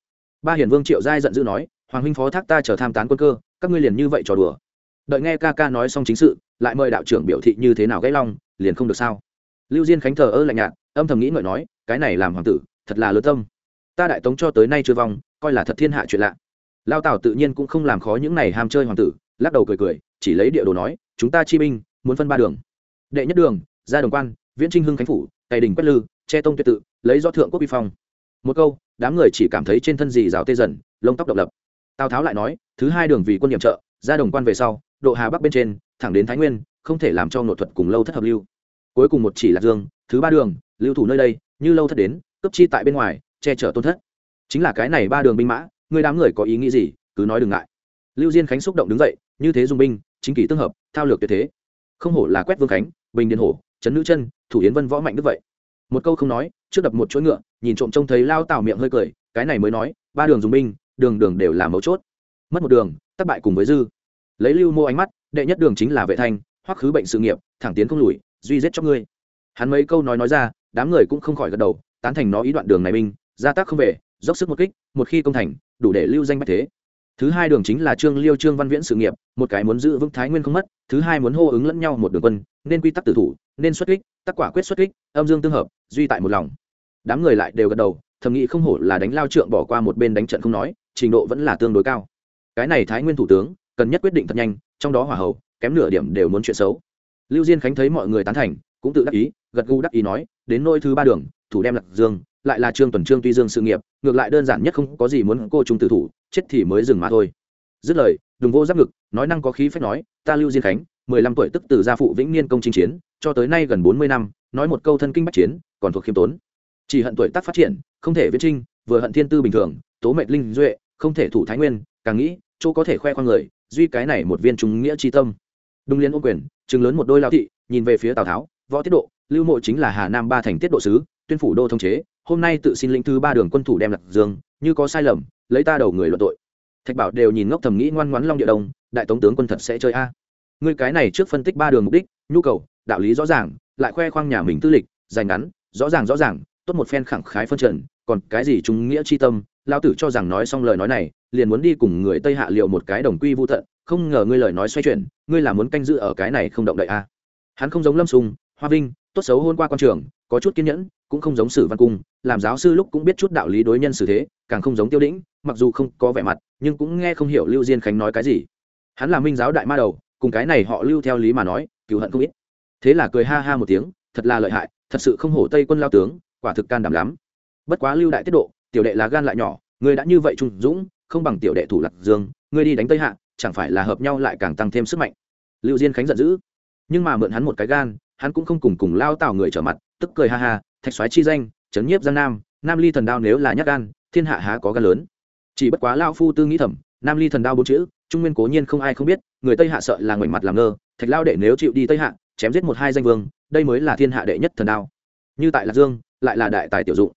Ba hiển vương triệu giai giận dữ nói, hoàng huynh phó thác ta chờ tham tán quân cơ, các ngươi liền như vậy trò đùa. Đợi nghe ca ca nói xong chính sự, lại mời đạo trưởng biểu thị như thế nào gãy long liền không được sao. Lưu diên khánh thờ ơ lạnh nhạt, âm thầm nghĩ ngợi nói, cái này làm hoàng tử thật là lớn tâm. Ta đại tống cho tới nay chưa vong, coi là thật thiên hạ chuyện lạ. Lao tào tự nhiên cũng không làm khó những này ham chơi hoàng tử, lắc đầu cười cười, chỉ lấy địa đồ nói, chúng ta chi binh, muốn phân ba đường. Đệ nhất đường, ra đồng quan, viễn trinh hưng khánh phủ cày đình quét lư, che tông tuyệt tự, lấy do thượng quốc vi phong. Một câu, đám người chỉ cảm thấy trên thân dì rào tê dần, lông tóc độc lập. Tào tháo lại nói, thứ hai đường vì quân nhiệm trợ, ra đồng quan về sau, độ hà bắc bên trên, thẳng đến thái nguyên, không thể làm cho nội thuật cùng lâu thất hợp lưu. Cuối cùng một chỉ là dương, thứ ba đường, lưu thủ nơi đây, như lâu thất đến cấp chi tại bên ngoài, che chở tôn thất. Chính là cái này ba đường binh mã, người đám người có ý nghĩ gì, cứ nói đừng ngại. Lưu diên khánh xúc động đứng dậy, như thế dùng binh, chính kỳ tương hợp, thao lược tuyệt thế. Không hổ là quét vương khánh, bình điền hổ, trấn nữ chân, thủ yến vân võ mạnh đức vậy. Một câu không nói, trước đập một chuỗi ngựa, nhìn trộm trông thấy lao tào miệng hơi cười, cái này mới nói, ba đường dùng binh, đường đường đều là mấu chốt. Mất một đường, thất bại cùng với dư. Lấy lưu mô ánh mắt, đệ nhất đường chính là vệ thanh, hoắc khứ bệnh sự nghiệp, thẳng tiến không lùi, duy giết cho ngươi. Hắn mấy câu nói nói ra, đám người cũng không khỏi gật đầu tán thành nó ý đoạn đường này binh, gia tác không về, dốc sức một kích, một khi công thành, đủ để lưu danh bách thế. Thứ hai đường chính là trương liêu trương văn viễn sự nghiệp, một cái muốn giữ vững thái nguyên không mất, thứ hai muốn hô ứng lẫn nhau một đường quân, nên quy tắc tử thủ, nên xuất kích tác quả quyết xuất kích, âm dương tương hợp, duy tại một lòng. Đám người lại đều gật đầu, thầm nghĩ không hổ là đánh lao trượng bỏ qua một bên đánh trận không nói, trình độ vẫn là tương đối cao. Cái này thái nguyên thủ tướng, cần nhất quyết định thật nhanh, trong đó hỏa hậu kém nửa điểm đều muốn chuyện xấu. Lưu diên khánh thấy mọi người tán thành, cũng tự đắc ý, gật gù đắc ý nói, đến nôi thứ ba đường thủ đem lạc dương, lại là trương tuần trương tuy dương sự nghiệp, ngược lại đơn giản nhất không có gì muốn cô trung tử thủ, chết thì mới dừng mà thôi. Dứt lời đùng vô giáp ngực, nói năng có khí phách nói, ta lưu diên khánh, mười lăm tuổi tức từ gia phụ vĩnh niên công chinh chiến, cho tới nay gần bốn mươi năm, nói một câu thân kinh bách chiến, còn thuộc khiêm tốn. Chỉ hận tuổi tác phát triển, không thể viết trinh, vừa hận thiên tư bình thường, tố mệnh linh duệ, không thể thủ thái nguyên, càng nghĩ, chỗ có thể khoe khoang người, duy cái này một viên trung nghĩa tri tâm. Đung liên ô quyền chứng lớn một đôi lao thị, nhìn về phía tào tháo, võ tiết độ, lưu mộ chính là hà nam ba thành tiết độ sứ tuyên phủ đô thông chế, hôm nay tự xin lĩnh thứ ba đường quân thủ đem lạc dương, như có sai lầm, lấy ta đầu người luận tội. Thạch bảo đều nhìn ngốc thầm nghĩ ngoan ngoãn long địa đông, đại tống tướng quân thật sẽ chơi a. Ngươi cái này trước phân tích ba đường mục đích, nhu cầu, đạo lý rõ ràng, lại khoe khoang nhà mình tư lịch dành ngắn, rõ ràng rõ ràng, tốt một phen khẳng khái phân trần, còn cái gì chúng nghĩa chi tâm lao tử cho rằng nói xong lời nói này, liền muốn đi cùng người tây hạ liệu một cái đồng quy vô tận, không ngờ ngươi lời nói xoay chuyển, ngươi là muốn canh giữ ở cái này không động đậy a. Hắn không giống lâm sùng, hoa vinh tốt xấu hôn qua quan trường, có chút kiên nhẫn, cũng không giống sử văn cung, làm giáo sư lúc cũng biết chút đạo lý đối nhân xử thế, càng không giống tiêu đĩnh, mặc dù không có vẻ mặt, nhưng cũng nghe không hiểu lưu diên khánh nói cái gì. Hắn là minh giáo đại ma đầu, cùng cái này họ lưu theo lý mà nói cựu hận không ít. Thế là cười ha ha một tiếng, thật là lợi hại, thật sự không hổ tây quân lao tướng, quả thực can đảm lắm. Bất quá lưu đại tiết độ, tiểu đệ là gan lại nhỏ ngươi đã như vậy trung dũng, không bằng tiểu đệ thủ lạc dương ngươi đi đánh tây hạ, chẳng phải là hợp nhau lại càng tăng thêm sức mạnh. Lưu diên khánh giận dữ, nhưng mà mượn hắn một cái gan hắn cũng không cùng cùng lao tào người trở mặt, tức cười ha ha, thạch soái chi danh trấn nhiếp giang nam nam ly thần đao nếu là nhắc gan, thiên hạ há có gan lớn. Chỉ bất quá lao phu tư nghĩ thầm, nam ly thần đao bốn chữ, trung nguyên cố nhiên không ai không biết, người tây hạ sợ là ngoảnh mặt làm ngơ, thạch lao đệ nếu chịu đi tây hạ, chém giết một hai danh vương, đây mới là thiên hạ đệ nhất thần đao. Như tại lạc dương, lại là đại tài tiểu dụng.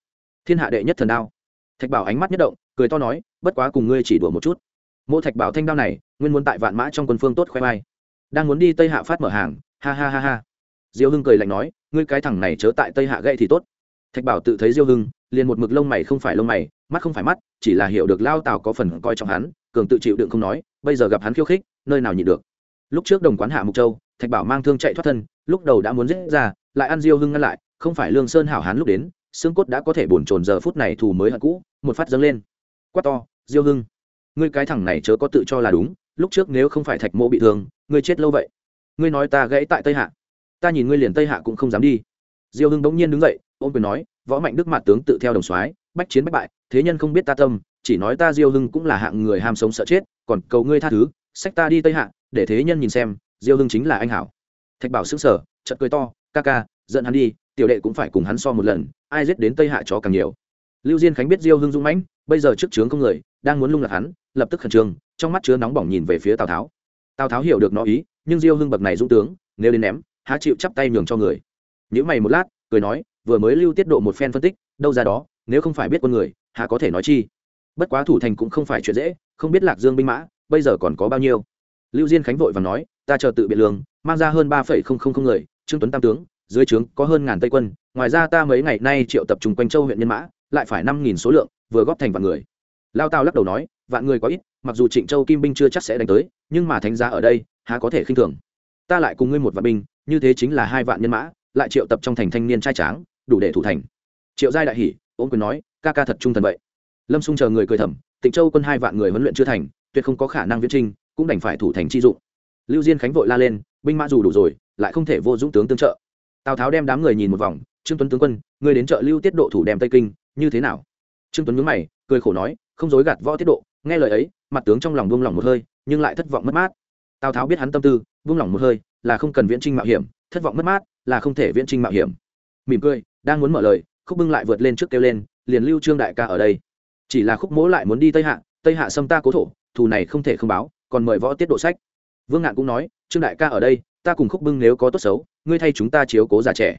Thiên hạ đệ nhất thần đao. Thạch bảo ánh mắt nhất động, cười to nói, bất quá cùng ngươi chỉ đùa một chút. Mô thạch bảo thanh đao này, nguyên muốn tại vạn mã trong quân phương tốt khoe mai đang muốn đi tây hạ phát mở hàng, ha ha ha ha diêu hưng cười lạnh nói, ngươi cái thằng này chớ tại tây hạ gậy thì tốt. Thạch bảo tự thấy diêu hưng, liền một mực lông mày không phải lông mày, mắt không phải mắt, chỉ là hiểu được lao tào có phần coi trọng hắn, cường tự chịu đựng không nói, bây giờ gặp hắn khiêu khích, nơi nào nhịn được. Lúc trước đồng quán hạ mục châu, thạch bảo mang thương chạy thoát thân, lúc đầu đã muốn giết ra, lại ăn diêu hưng ngăn lại, không phải lương sơn hảo hán lúc đến, xương cốt đã có thể bổn trồn giờ phút này thù mới hận cũ, một phát dâng lên. Quát to, diêu hưng, ngươi cái thằng này chớ có tự cho là đúng, lúc trước nếu không phải thạch mộ bị thương, ngươi chết lâu vậy. Ngươi nói ta gãy tại tây hạ ta nhìn ngươi liền tây hạ cũng không dám đi. Diêu hưng bỗng nhiên đứng dậy, ôm quyền nói, võ mạnh đức mặt tướng tự theo đồng soái, bách chiến bách bại, thế nhân không biết ta tâm, chỉ nói ta diêu hưng cũng là hạng người ham sống sợ chết, còn cầu ngươi tha thứ sách ta đi tây hạ, để thế nhân nhìn xem, diêu hưng chính là anh hảo. Thạch bảo xứng sở chợt cười to, ca ca, giận hắn đi, tiểu đệ cũng phải cùng hắn so một lần, ai giết đến tây hạ cho càng nhiều. Lưu diên khánh biết diêu hưng dũng mãnh, bây giờ trước trướng không người, đang muốn lung lạc hắn, lập tức khẩn trương, trong mắt chứa nóng bỏng nhìn về phía tào tháo. Tào tháo hiểu được nó ý, nhưng diêu hưng bậc này dũng tướng, nếu đến ném há chịu chắp tay nhường cho người. Nhữ mày một lát, cười nói, vừa mới lưu tiết độ một phen phân tích, đâu ra đó, nếu không phải biết con người, há có thể nói chi? Bất quá thủ thành cũng không phải chuyện dễ, không biết lạc dương binh mã, bây giờ còn có bao nhiêu? Lưu diên khánh vội và nói, ta chờ tự biện lương, mang ra hơn ba phẩy không không không người, trương tuấn tam tướng, dưới trướng có hơn ngàn tây quân, ngoài ra ta mấy ngày nay triệu tập trung quanh châu huyện nhân mã, lại phải năm nghìn số lượng, vừa góp thành vạn người. Lao tao lắc đầu nói, vạn người quá ít, mặc dù trịnh châu kim binh chưa chắc sẽ đánh tới, nhưng mà thánh giá ở đây, há có thể khinh thường. Ta lại cùng ngươi một vạn binh như thế chính là hai vạn nhân mã, lại triệu tập trong thành thanh niên trai tráng, đủ để thủ thành. Triệu giai đại hỉ ôm quyền nói, ca ca thật trung thần vậy. Lâm xung chờ người cười thầm, tịnh châu quân hai vạn người huấn luyện chưa thành, tuyệt không có khả năng viễn trinh, cũng đành phải thủ thành chi dụng. Lưu diên khánh vội la lên, binh mã dù đủ rồi, lại không thể vô dũng tướng tương trợ. Tào tháo đem đám người nhìn một vòng, trương tuấn tướng quân người đến trợ lưu tiết độ thủ đem tây kinh, như thế nào? Trương tuấn nhướng mày, cười khổ nói, không dối gạt võ tiết độ, nghe lời ấy, mặt tướng trong lòng buông lỏng một hơi, nhưng lại thất vọng mất mát. Tào tháo biết hắn tâm tư, buông lỏng một hơi là không cần viễn trinh mạo hiểm, thất vọng mất mát là không thể viễn trinh mạo hiểm. Mỉm cười, đang muốn mở lời, khúc bưng lại vượt lên trước kêu lên, liền lưu trương đại ca ở đây. Chỉ là khúc mỗ lại muốn đi tây hạ tây hạ xâm ta cố thổ, thù này không thể không báo, còn mời võ tiết độ sách. Vương ngạn cũng nói, trương đại ca ở đây, ta cùng khúc bưng nếu có tốt xấu, ngươi thay chúng ta chiếu cố già trẻ.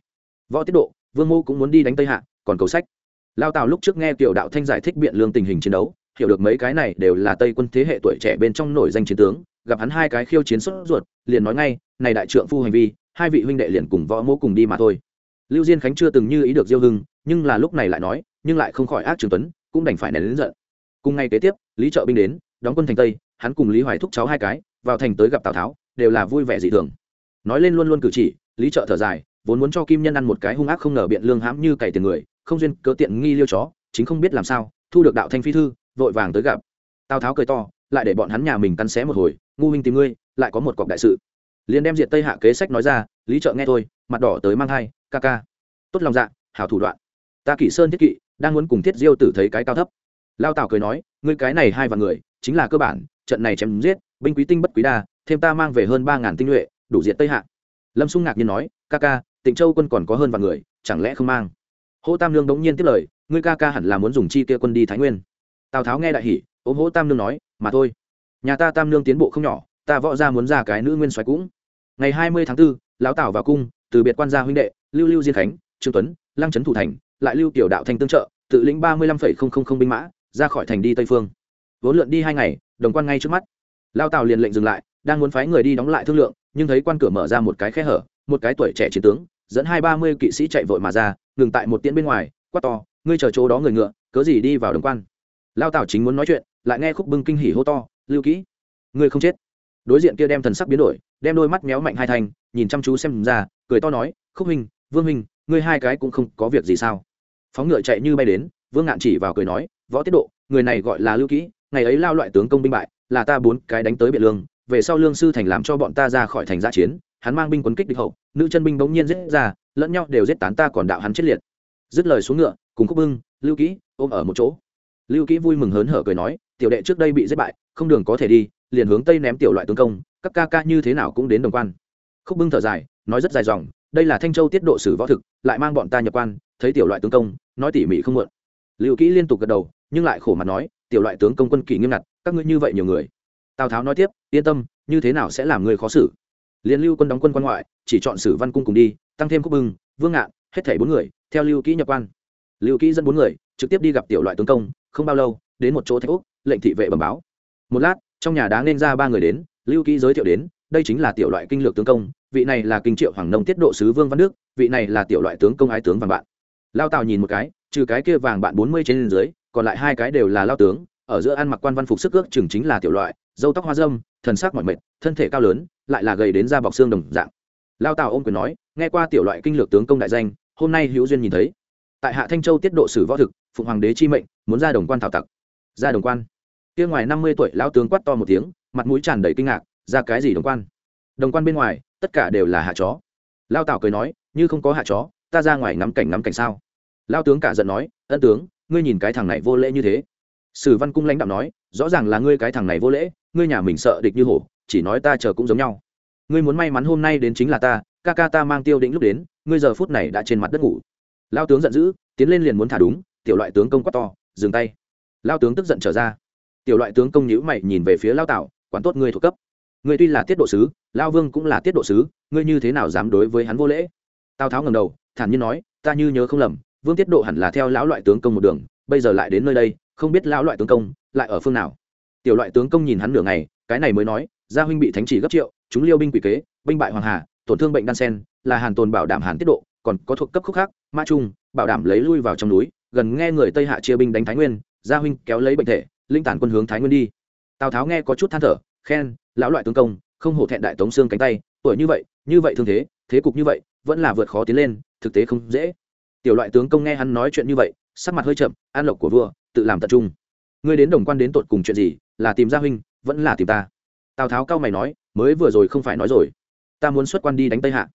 Võ tiết độ, vương mô cũng muốn đi đánh tây hạ, còn cầu sách. Lao tào lúc trước nghe tiểu đạo thanh giải thích biện lương tình hình chiến đấu, hiểu được mấy cái này đều là tây quân thế hệ tuổi trẻ bên trong nổi danh chiến tướng, gặp hắn hai cái khiêu chiến xuất ruột, liền nói ngay này đại trượng phu hành vi, hai vị huynh đệ liền cùng võ mô cùng đi mà thôi. Lưu diên khánh chưa từng như ý được diêu hưng, nhưng là lúc này lại nói, nhưng lại không khỏi ác trường tuấn, cũng đành phải nén đến giận. Cùng ngày kế tiếp, lý trợ binh đến, đóng quân thành tây, hắn cùng lý hoài thúc cháu hai cái, vào thành tới gặp tào tháo, đều là vui vẻ dị thường. Nói lên luôn luôn cử chỉ, lý trợ thở dài, vốn muốn cho kim nhân ăn một cái hung ác không ngờ biện lương hãm như cày tiền người, không duyên cớ tiện nghi liêu chó, chính không biết làm sao, thu được đạo thanh phi thư, vội vàng tới gặp. Tào tháo cười to, lại để bọn hắn nhà mình cắn xé một hồi, ngu huynh tìm ngươi, lại có một cọc đại sự liền đem diện tây hạ kế sách nói ra, lý trợ nghe thôi, mặt đỏ tới mang hai ca ca. Tốt lòng dạ hảo thủ đoạn. Ta kỷ sơn thiết kỵ, đang muốn cùng thiết diêu tử thấy cái cao thấp. Lao tào cười nói, ngươi cái này hai vạn người, chính là cơ bản, trận này chém giết, binh quý tinh bất quý đa, thêm ta mang về hơn ba ngàn tinh nhuệ, đủ diện tây hạ. Lâm xung ngạc nhiên nói, ca ca, tịnh châu quân còn có hơn vạn người, chẳng lẽ không mang? Hô tam lương đống nhiên tiếp lời, ngươi ca ca hẳn là muốn dùng chi kia quân đi thái nguyên. Tào tháo nghe đại hỉ, ôm hỗ tam lương nói, mà thôi. Nhà ta tam lương tiến bộ không nhỏ, ta võ ra muốn ra cái nữ nguyên xoáy cũng ngày hai mươi tháng 4, lão tào vào cung từ biệt quan gia huynh đệ lưu lưu diên khánh trương tuấn lăng trấn thủ thành lại lưu tiểu đạo thành tương trợ tự lĩnh ba mươi lăm phẩy không không không binh mã ra khỏi thành đi tây phương. Vốn lượn đi hai ngày đồng quan ngay trước mắt. Lao tào liền lệnh dừng lại đang muốn phái người đi đóng lại thương lượng nhưng thấy quan cửa mở ra một cái khe hở một cái tuổi trẻ chiến tướng dẫn hai ba mươi kỵ sĩ chạy vội mà ra ngừng tại một tiễn bên ngoài quát to ngươi chờ chỗ đó người ngựa cớ gì đi vào đồng quan? Lao tào chính muốn nói chuyện lại nghe khúc bưng kinh hỉ hô to lưu kỹ ngươi không chết. Đối diện kia đem thần sắc biến đổi đem đôi mắt méo mạnh hai thành nhìn chăm chú xem ra, cười to nói, khúc huynh vương huynh ngươi hai cái cũng không có việc gì sao? Phóng ngựa chạy như bay đến, vương ngạn chỉ vào cười nói, võ tiết độ, người này gọi là lưu kỹ, ngày ấy lao loại tướng công binh bại, là ta bốn cái đánh tới biện lương, về sau lương sư thành làm cho bọn ta ra khỏi thành ra chiến, hắn mang binh quấn kích địch hậu, nữ chân binh bỗng nhiên giết ra, lẫn nhau đều giết tán ta còn đạo hắn chết liệt. Dứt lời xuống ngựa, cùng khúc bưng lưu kỹ ôm ở một chỗ. Lưu kỹ vui mừng hớn hở cười nói, tiểu đệ trước đây bị giết bại, không đường có thể đi, liền hướng tây ném tiểu loại tướng công các ca ca như thế nào cũng đến đồng quan. Khúc bưng thở dài, nói rất dài dòng, đây là thanh châu tiết độ sử võ thực, lại mang bọn ta nhập quan, thấy tiểu loại tướng công, nói tỉ mỉ không muộn. Lưu kỹ liên tục gật đầu, nhưng lại khổ mặt nói, tiểu loại tướng công quân kỳ nghiêm ngặt, các ngươi như vậy nhiều người. Tào tháo nói tiếp, yên tâm, như thế nào sẽ làm người khó xử. Liên lưu quân đóng quân quan ngoại, chỉ chọn sử văn cung cùng đi, tăng thêm khúc bưng, vương ngạn, hết thảy bốn người, theo lưu kỹ nhập quan. Lưu kỹ dẫn bốn người, trực tiếp đi gặp tiểu loại tướng công, không bao lâu, đến một chỗ thạch úc, lệnh thị vệ bẩm báo. Một lát, trong nhà đá nên ra ba người đến lưu Ký giới thiệu đến, đây chính là tiểu loại kinh lược tướng công, vị này là kinh triệu hoàng nông tiết độ sứ vương văn đức, vị này là tiểu loại tướng công ái tướng vàng bạn. Lao tào nhìn một cái, trừ cái kia vàng bạn bốn mươi trên dưới, còn lại hai cái đều là lao tướng, ở giữa ăn mặc quan văn phục sức ước chừng chính là tiểu loại dâu tóc hoa dâm, thần sắc mọi mệt, thân thể cao lớn, lại là gầy đến da bọc xương đồng dạng. Lao tào ôm quyền nói, nghe qua tiểu loại kinh lược tướng công đại danh, hôm nay hữu duyên nhìn thấy. Tại hạ thanh châu tiết độ sử võ thực, phụng hoàng đế chi mệnh, muốn ra đồng quan thảo tặc. Ra đồng quan. Kia ngoài năm mươi tuổi, lão tướng quát to một tiếng mặt mũi tràn đầy kinh ngạc, ra cái gì đồng quan? Đồng quan bên ngoài, tất cả đều là hạ chó. Lao tào cười nói, như không có hạ chó, ta ra ngoài ngắm cảnh ngắm cảnh sao? Lao tướng cả giận nói, ân tướng, ngươi nhìn cái thằng này vô lễ như thế. Sử văn cung lãnh đạo nói, rõ ràng là ngươi cái thằng này vô lễ, ngươi nhà mình sợ địch như hổ, chỉ nói ta chờ cũng giống nhau. Ngươi muốn may mắn hôm nay đến chính là ta, ca ca ta mang tiêu định lúc đến, ngươi giờ phút này đã trên mặt đất ngủ. Lao tướng giận dữ, tiến lên liền muốn thả đúng, tiểu loại tướng công quát to, dừng tay. Lao tướng tức giận trở ra. Tiểu loại tướng công nhữ mày nhìn về phía lao tạo quản tốt ngươi thuộc cấp. Ngươi tuy là tiết độ sứ, lao vương cũng là tiết độ sứ, ngươi như thế nào dám đối với hắn vô lễ? Tào tháo ngầm đầu, thản nhiên nói, ta như nhớ không lầm, vương tiết độ hẳn là theo lão loại tướng công một đường, bây giờ lại đến nơi đây, không biết lão loại tướng công lại ở phương nào. Tiểu loại tướng công nhìn hắn nửa ngày, cái này mới nói, gia huynh bị thánh chỉ gấp triệu, chúng liêu binh quỷ kế, binh bại hoàng hà, tổn thương bệnh đan sen, là hàn tồn bảo đảm hàn tiết độ, còn có thuộc cấp khúc khác mã trung, bảo đảm lấy lui vào trong núi, gần nghe người tây hạ chia binh đánh thái nguyên, gia huynh kéo lấy bệnh thể, linh tản quân hướng thái nguyên đi. Tào tháo nghe có chút than thở khen lão loại tướng công không hổ thẹn đại tống xương cánh tay tuổi như vậy như vậy thương thế thế cục như vậy vẫn là vượt khó tiến lên thực tế không dễ. Tiểu loại tướng công nghe hắn nói chuyện như vậy sắc mặt hơi chậm an lộc của vua tự làm tập trung. Ngươi đến đồng quan đến tột cùng chuyện gì là tìm gia huynh vẫn là tìm ta. Tào tháo cao mày nói mới vừa rồi không phải nói rồi. Ta muốn xuất quan đi đánh tây hạ.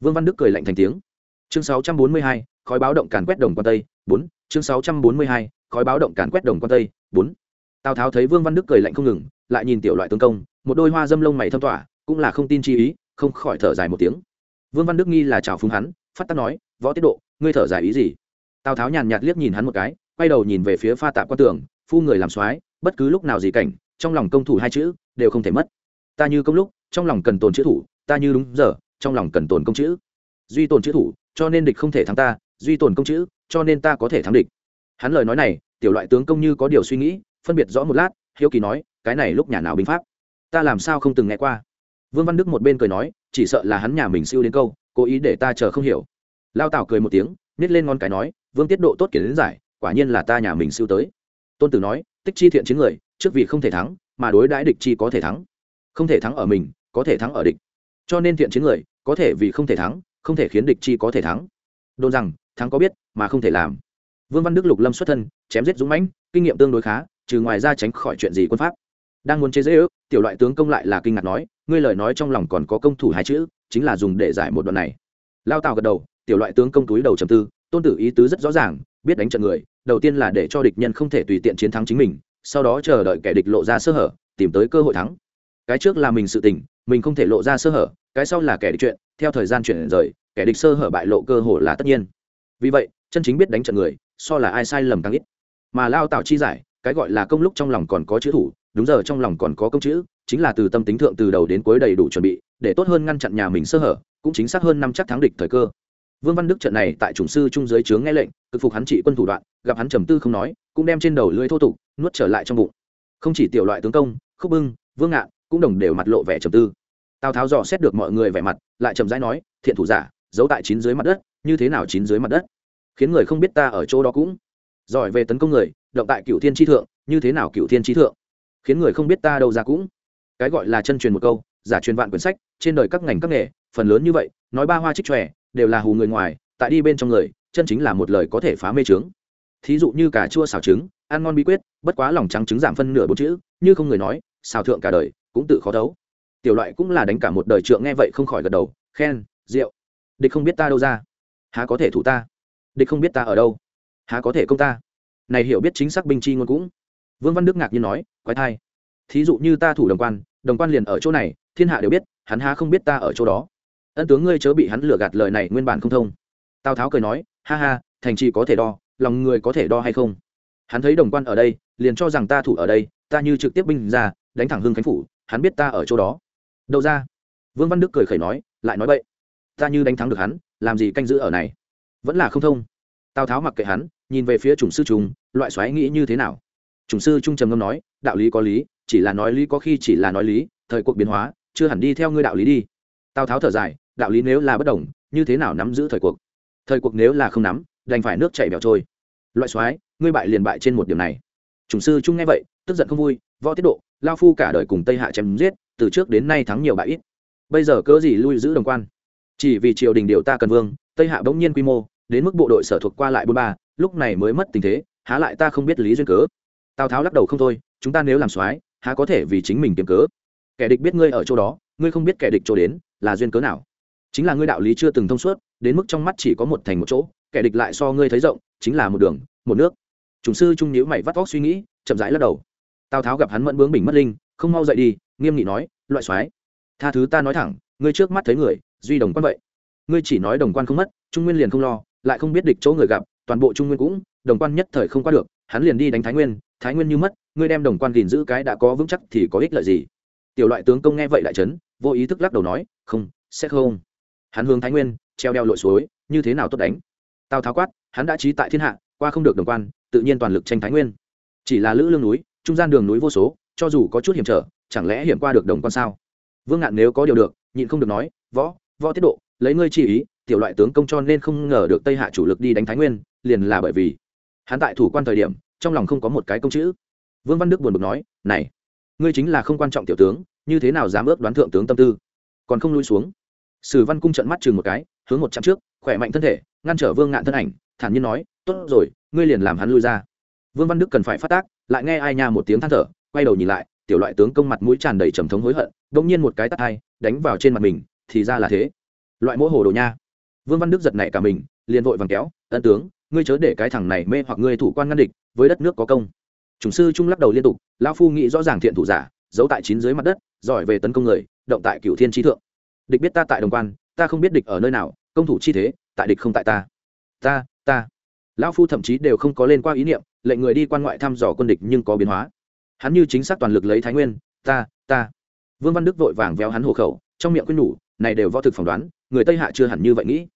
Vương văn đức cười lạnh thành tiếng. Chương 642, khói báo động càn quét đồng quan tây bốn. Chương 642, khói báo động càn quét đồng quan tây bốn. Tào tháo thấy vương văn đức cười lạnh không ngừng lại nhìn tiểu loại tướng công, một đôi hoa dâm lông mày thâm tỏa, cũng là không tin chi ý, không khỏi thở dài một tiếng. Vương văn đức nghi là chào phúng hắn, phát tắc nói, võ tiết độ, ngươi thở dài ý gì? Tào tháo nhàn nhạt liếc nhìn hắn một cái, quay đầu nhìn về phía pha tạ quan tường, phu người làm soái, bất cứ lúc nào gì cảnh, trong lòng công thủ hai chữ, đều không thể mất. Ta như công lúc, trong lòng cần tồn chữ thủ, ta như đúng giờ, trong lòng cần tồn công chữ. Duy tồn chữ thủ, cho nên địch không thể thắng ta, duy tồn công chữ, cho nên ta có thể thắng địch. Hắn lời nói này, tiểu loại tướng công như có điều suy nghĩ, phân biệt rõ một lát, hiếu kỳ nói cái này lúc nhà nào binh pháp? Ta làm sao không từng nghe qua? Vương văn đức một bên cười nói, chỉ sợ là hắn nhà mình siêu đến câu, cố ý để ta chờ không hiểu. Lao tảo cười một tiếng nít lên ngon cái nói, vương tiết độ tốt kiến giải, quả nhiên là ta nhà mình siêu tới. Tôn tử nói, tích chi thiện chiến người, trước vì không thể thắng, mà đối đãi địch chi có thể thắng. Không thể thắng ở mình, có thể thắng ở địch. Cho nên thiện chiến người, có thể vì không thể thắng, không thể khiến địch chi có thể thắng. Đồn rằng, thắng có biết, mà không thể làm. Vương văn đức lục lâm xuất thân, chém giết dũng mãnh, kinh nghiệm tương đối khá, trừ ngoài ra tránh khỏi chuyện gì quân pháp đang muốn chế dễ ước, tiểu loại tướng công lại là kinh ngạc nói, ngươi lời nói trong lòng còn có công thủ hai chữ, chính là dùng để giải một đoạn này. Lao tào gật đầu, tiểu loại tướng công túi đầu trầm tư, tôn tử ý tứ rất rõ ràng, biết đánh trận người, đầu tiên là để cho địch nhân không thể tùy tiện chiến thắng chính mình, sau đó chờ đợi kẻ địch lộ ra sơ hở, tìm tới cơ hội thắng. Cái trước là mình sự tình, mình không thể lộ ra sơ hở, cái sau là kẻ địch chuyện, theo thời gian chuyển rời, kẻ địch sơ hở bại lộ cơ hội là tất nhiên. Vì vậy, chân chính biết đánh trận người, so là ai sai lầm càng ít. Mà lao tạo chi giải, cái gọi là công lúc trong lòng còn có chữ thủ đúng giờ trong lòng còn có công chữ, chính là từ tâm tính thượng từ đầu đến cuối đầy đủ chuẩn bị, để tốt hơn ngăn chặn nhà mình sơ hở, cũng chính xác hơn năm chắc thắng địch thời cơ. Vương văn đức trận này tại chủng sư trung giới chướng nghe lệnh, cực phục hắn trị quân thủ đoạn, gặp hắn trầm tư không nói, cũng đem trên đầu lưỡi thô tục, nuốt trở lại trong bụng. Không chỉ tiểu loại tướng công, khúc bưng, vương ngạn, cũng đồng đều mặt lộ vẻ trầm tư. Tào tháo dò xét được mọi người vẻ mặt, lại trầm rãi nói, thiện thủ giả, giấu tại chín dưới mặt đất, như thế nào chín dưới mặt đất? Khiến người không biết ta ở chỗ đó cũng. Giỏi về tấn công người, động tại cựu thiên tri thượng, như thế nào cựu thiên tri thượng? Khiến người không biết ta đâu ra cũng. Cái gọi là chân truyền một câu, giả truyền vạn quyển sách, trên đời các ngành các nghề, phần lớn như vậy, nói ba hoa trích tròe đều là hù người ngoài, tại đi bên trong người, chân chính là một lời có thể phá mê trướng thí dụ như cà chua xào trứng, ăn ngon bí quyết, bất quá lòng trắng trứng giảm phân nửa bốn chữ, như không người nói, xào thượng cả đời, cũng tự khó thấu. Tiểu loại cũng là đánh cả một đời trượng nghe vậy không khỏi gật đầu, khen, rượu. Địch không biết ta đâu ra. Há có thể thủ ta? Địch không biết ta ở đâu? Há có thể công ta? Này hiểu biết chính xác binh chi ngôn cũng vương văn đức ngạc nhiên nói, quái thai. Thí dụ như ta thủ đồng quan đồng quan liền ở chỗ này, thiên hạ đều biết, hắn há không biết ta ở chỗ đó. Ân tướng ngươi chớ bị hắn lừa gạt lời này nguyên bản không thông. Tào tháo cười nói, ha ha, thành trì có thể đo, lòng người có thể đo hay không? Hắn thấy đồng quan ở đây, liền cho rằng ta thủ ở đây, ta như trực tiếp binh ra, đánh thẳng hưng khánh phủ, hắn biết ta ở chỗ đó. Đâu ra. Vương văn đức cười khẩy nói, lại nói vậy ta như đánh thắng được hắn, làm gì canh giữ ở này? Vẫn là không thông. Tào tháo mặc kệ hắn, nhìn về phía chủng sư trùng, loại xoáy nghĩ như thế nào? Chủng sư trung trầm ngâm nói, đạo lý có lý, chỉ là nói lý có khi chỉ là nói lý, thời cuộc biến hóa, chưa hẳn đi theo ngươi đạo lý đi. Tào tháo thở dài, đạo lý nếu là bất đồng, như thế nào nắm giữ thời cuộc? Thời cuộc nếu là không nắm, đành phải nước chảy bẹo trôi. Loại soái, ngươi bại liền bại trên một điểm này. Chủng sư trung nghe vậy, tức giận không vui, võ tiết độ, lao phu cả đời cùng tây hạ chém giết, từ trước đến nay thắng nhiều bại ít. Bây giờ cớ gì lui giữ đồng quan? Chỉ vì triều đình điều ta cần vương, tây hạ bỗng nhiên quy mô, đến mức bộ đội sở thuộc qua lại bốn ba, lúc này mới mất tình thế, há lại ta không biết lý duyên cớ tào tháo lắc đầu không thôi chúng ta nếu làm soái há có thể vì chính mình kiếm cớ kẻ địch biết ngươi ở chỗ đó ngươi không biết kẻ địch chỗ đến là duyên cớ nào chính là ngươi đạo lý chưa từng thông suốt đến mức trong mắt chỉ có một thành một chỗ kẻ địch lại so ngươi thấy rộng chính là một đường một nước chủng sư trung nhíu mày vắt vóc suy nghĩ, chậm rãi lắc đầu. Tào tháo gặp hắn mẫn bướng bình mất linh, không mau dậy đi, nghiêm nghị nói, loại soái, tha thứ ta nói thẳng, ngươi trước mắt thấy người, duy đồng quan vậy. Ngươi chỉ nói đồng quan không mất, trung nguyên liền không lo, lại không biết địch chỗ người gặp, toàn bộ trung nguyên cũng, đồng quan nhất thời không qua được, hắn liền đi đánh thái nguyên thái nguyên như mất, ngươi đem đồng quan gìn giữ cái đã có vững chắc thì có ích lợi gì? Tiểu loại tướng công nghe vậy đại trấn vô ý thức lắc đầu nói, không, sẽ không. Hắn hướng thái nguyên, treo đeo lội suối, như thế nào tốt đánh? Tào tháo quát, hắn đã trí tại thiên hạ, qua không được đồng quan, tự nhiên toàn lực tranh thái nguyên. Chỉ là lữ lương núi, trung gian đường núi vô số, cho dù có chút hiểm trở, chẳng lẽ hiểm qua được đồng quan sao? Vương ngạn nếu có điều được, nhịn không được nói, võ võ tiết độ, lấy ngươi chi ý, tiểu loại tướng công cho nên không ngờ được tây hạ chủ lực đi đánh thái nguyên, liền là bởi vì. Hắn tại thủ quan thời điểm trong lòng không có một cái công chữ. Vương văn đức buồn bực nói, này, ngươi chính là không quan trọng tiểu tướng, như thế nào dám ước đoán thượng tướng tâm tư? Còn không lui xuống, sử văn cung trận mắt chừng một cái, hướng một chặng trước, khỏe mạnh thân thể, ngăn trở vương ngạn thân ảnh, thản nhiên nói, tốt rồi, ngươi liền làm hắn lui ra. Vương văn đức cần phải phát tác, lại nghe ai nha một tiếng than thở, quay đầu nhìn lại, tiểu loại tướng công mặt mũi tràn đầy trầm thống hối hận đông nhiên một cái tắt hai, đánh vào trên mặt mình, thì ra là thế. Loại mỗi hồ đồ nha. Vương văn đức giật nảy cả mình, liền vội vàng kéo, ân tướng ngươi chớ để cái thằng này mê hoặc ngươi thủ quan ngăn địch, với đất nước có công. Chủng sư trung lắc đầu liên tục, lão phu nghĩ rõ ràng thiện thủ giả, giấu tại chín dưới mặt đất, giỏi về tấn công người, động tại cửu thiên trí thượng. Địch biết ta tại đồng quan, ta không biết địch ở nơi nào, công thủ chi thế, tại địch không tại ta. Ta ta. Lão phu thậm chí đều không có lên qua ý niệm, lệnh người đi quan ngoại thăm dò quân địch nhưng có biến hóa. Hắn như chính xác toàn lực lấy thái nguyên, ta ta. Vương văn đức vội vàng véo hắn hộ khẩu, trong miệng quyết nhủ, này đều võ thực phỏng đoán, người tây hạ chưa hẳn như vậy nghĩ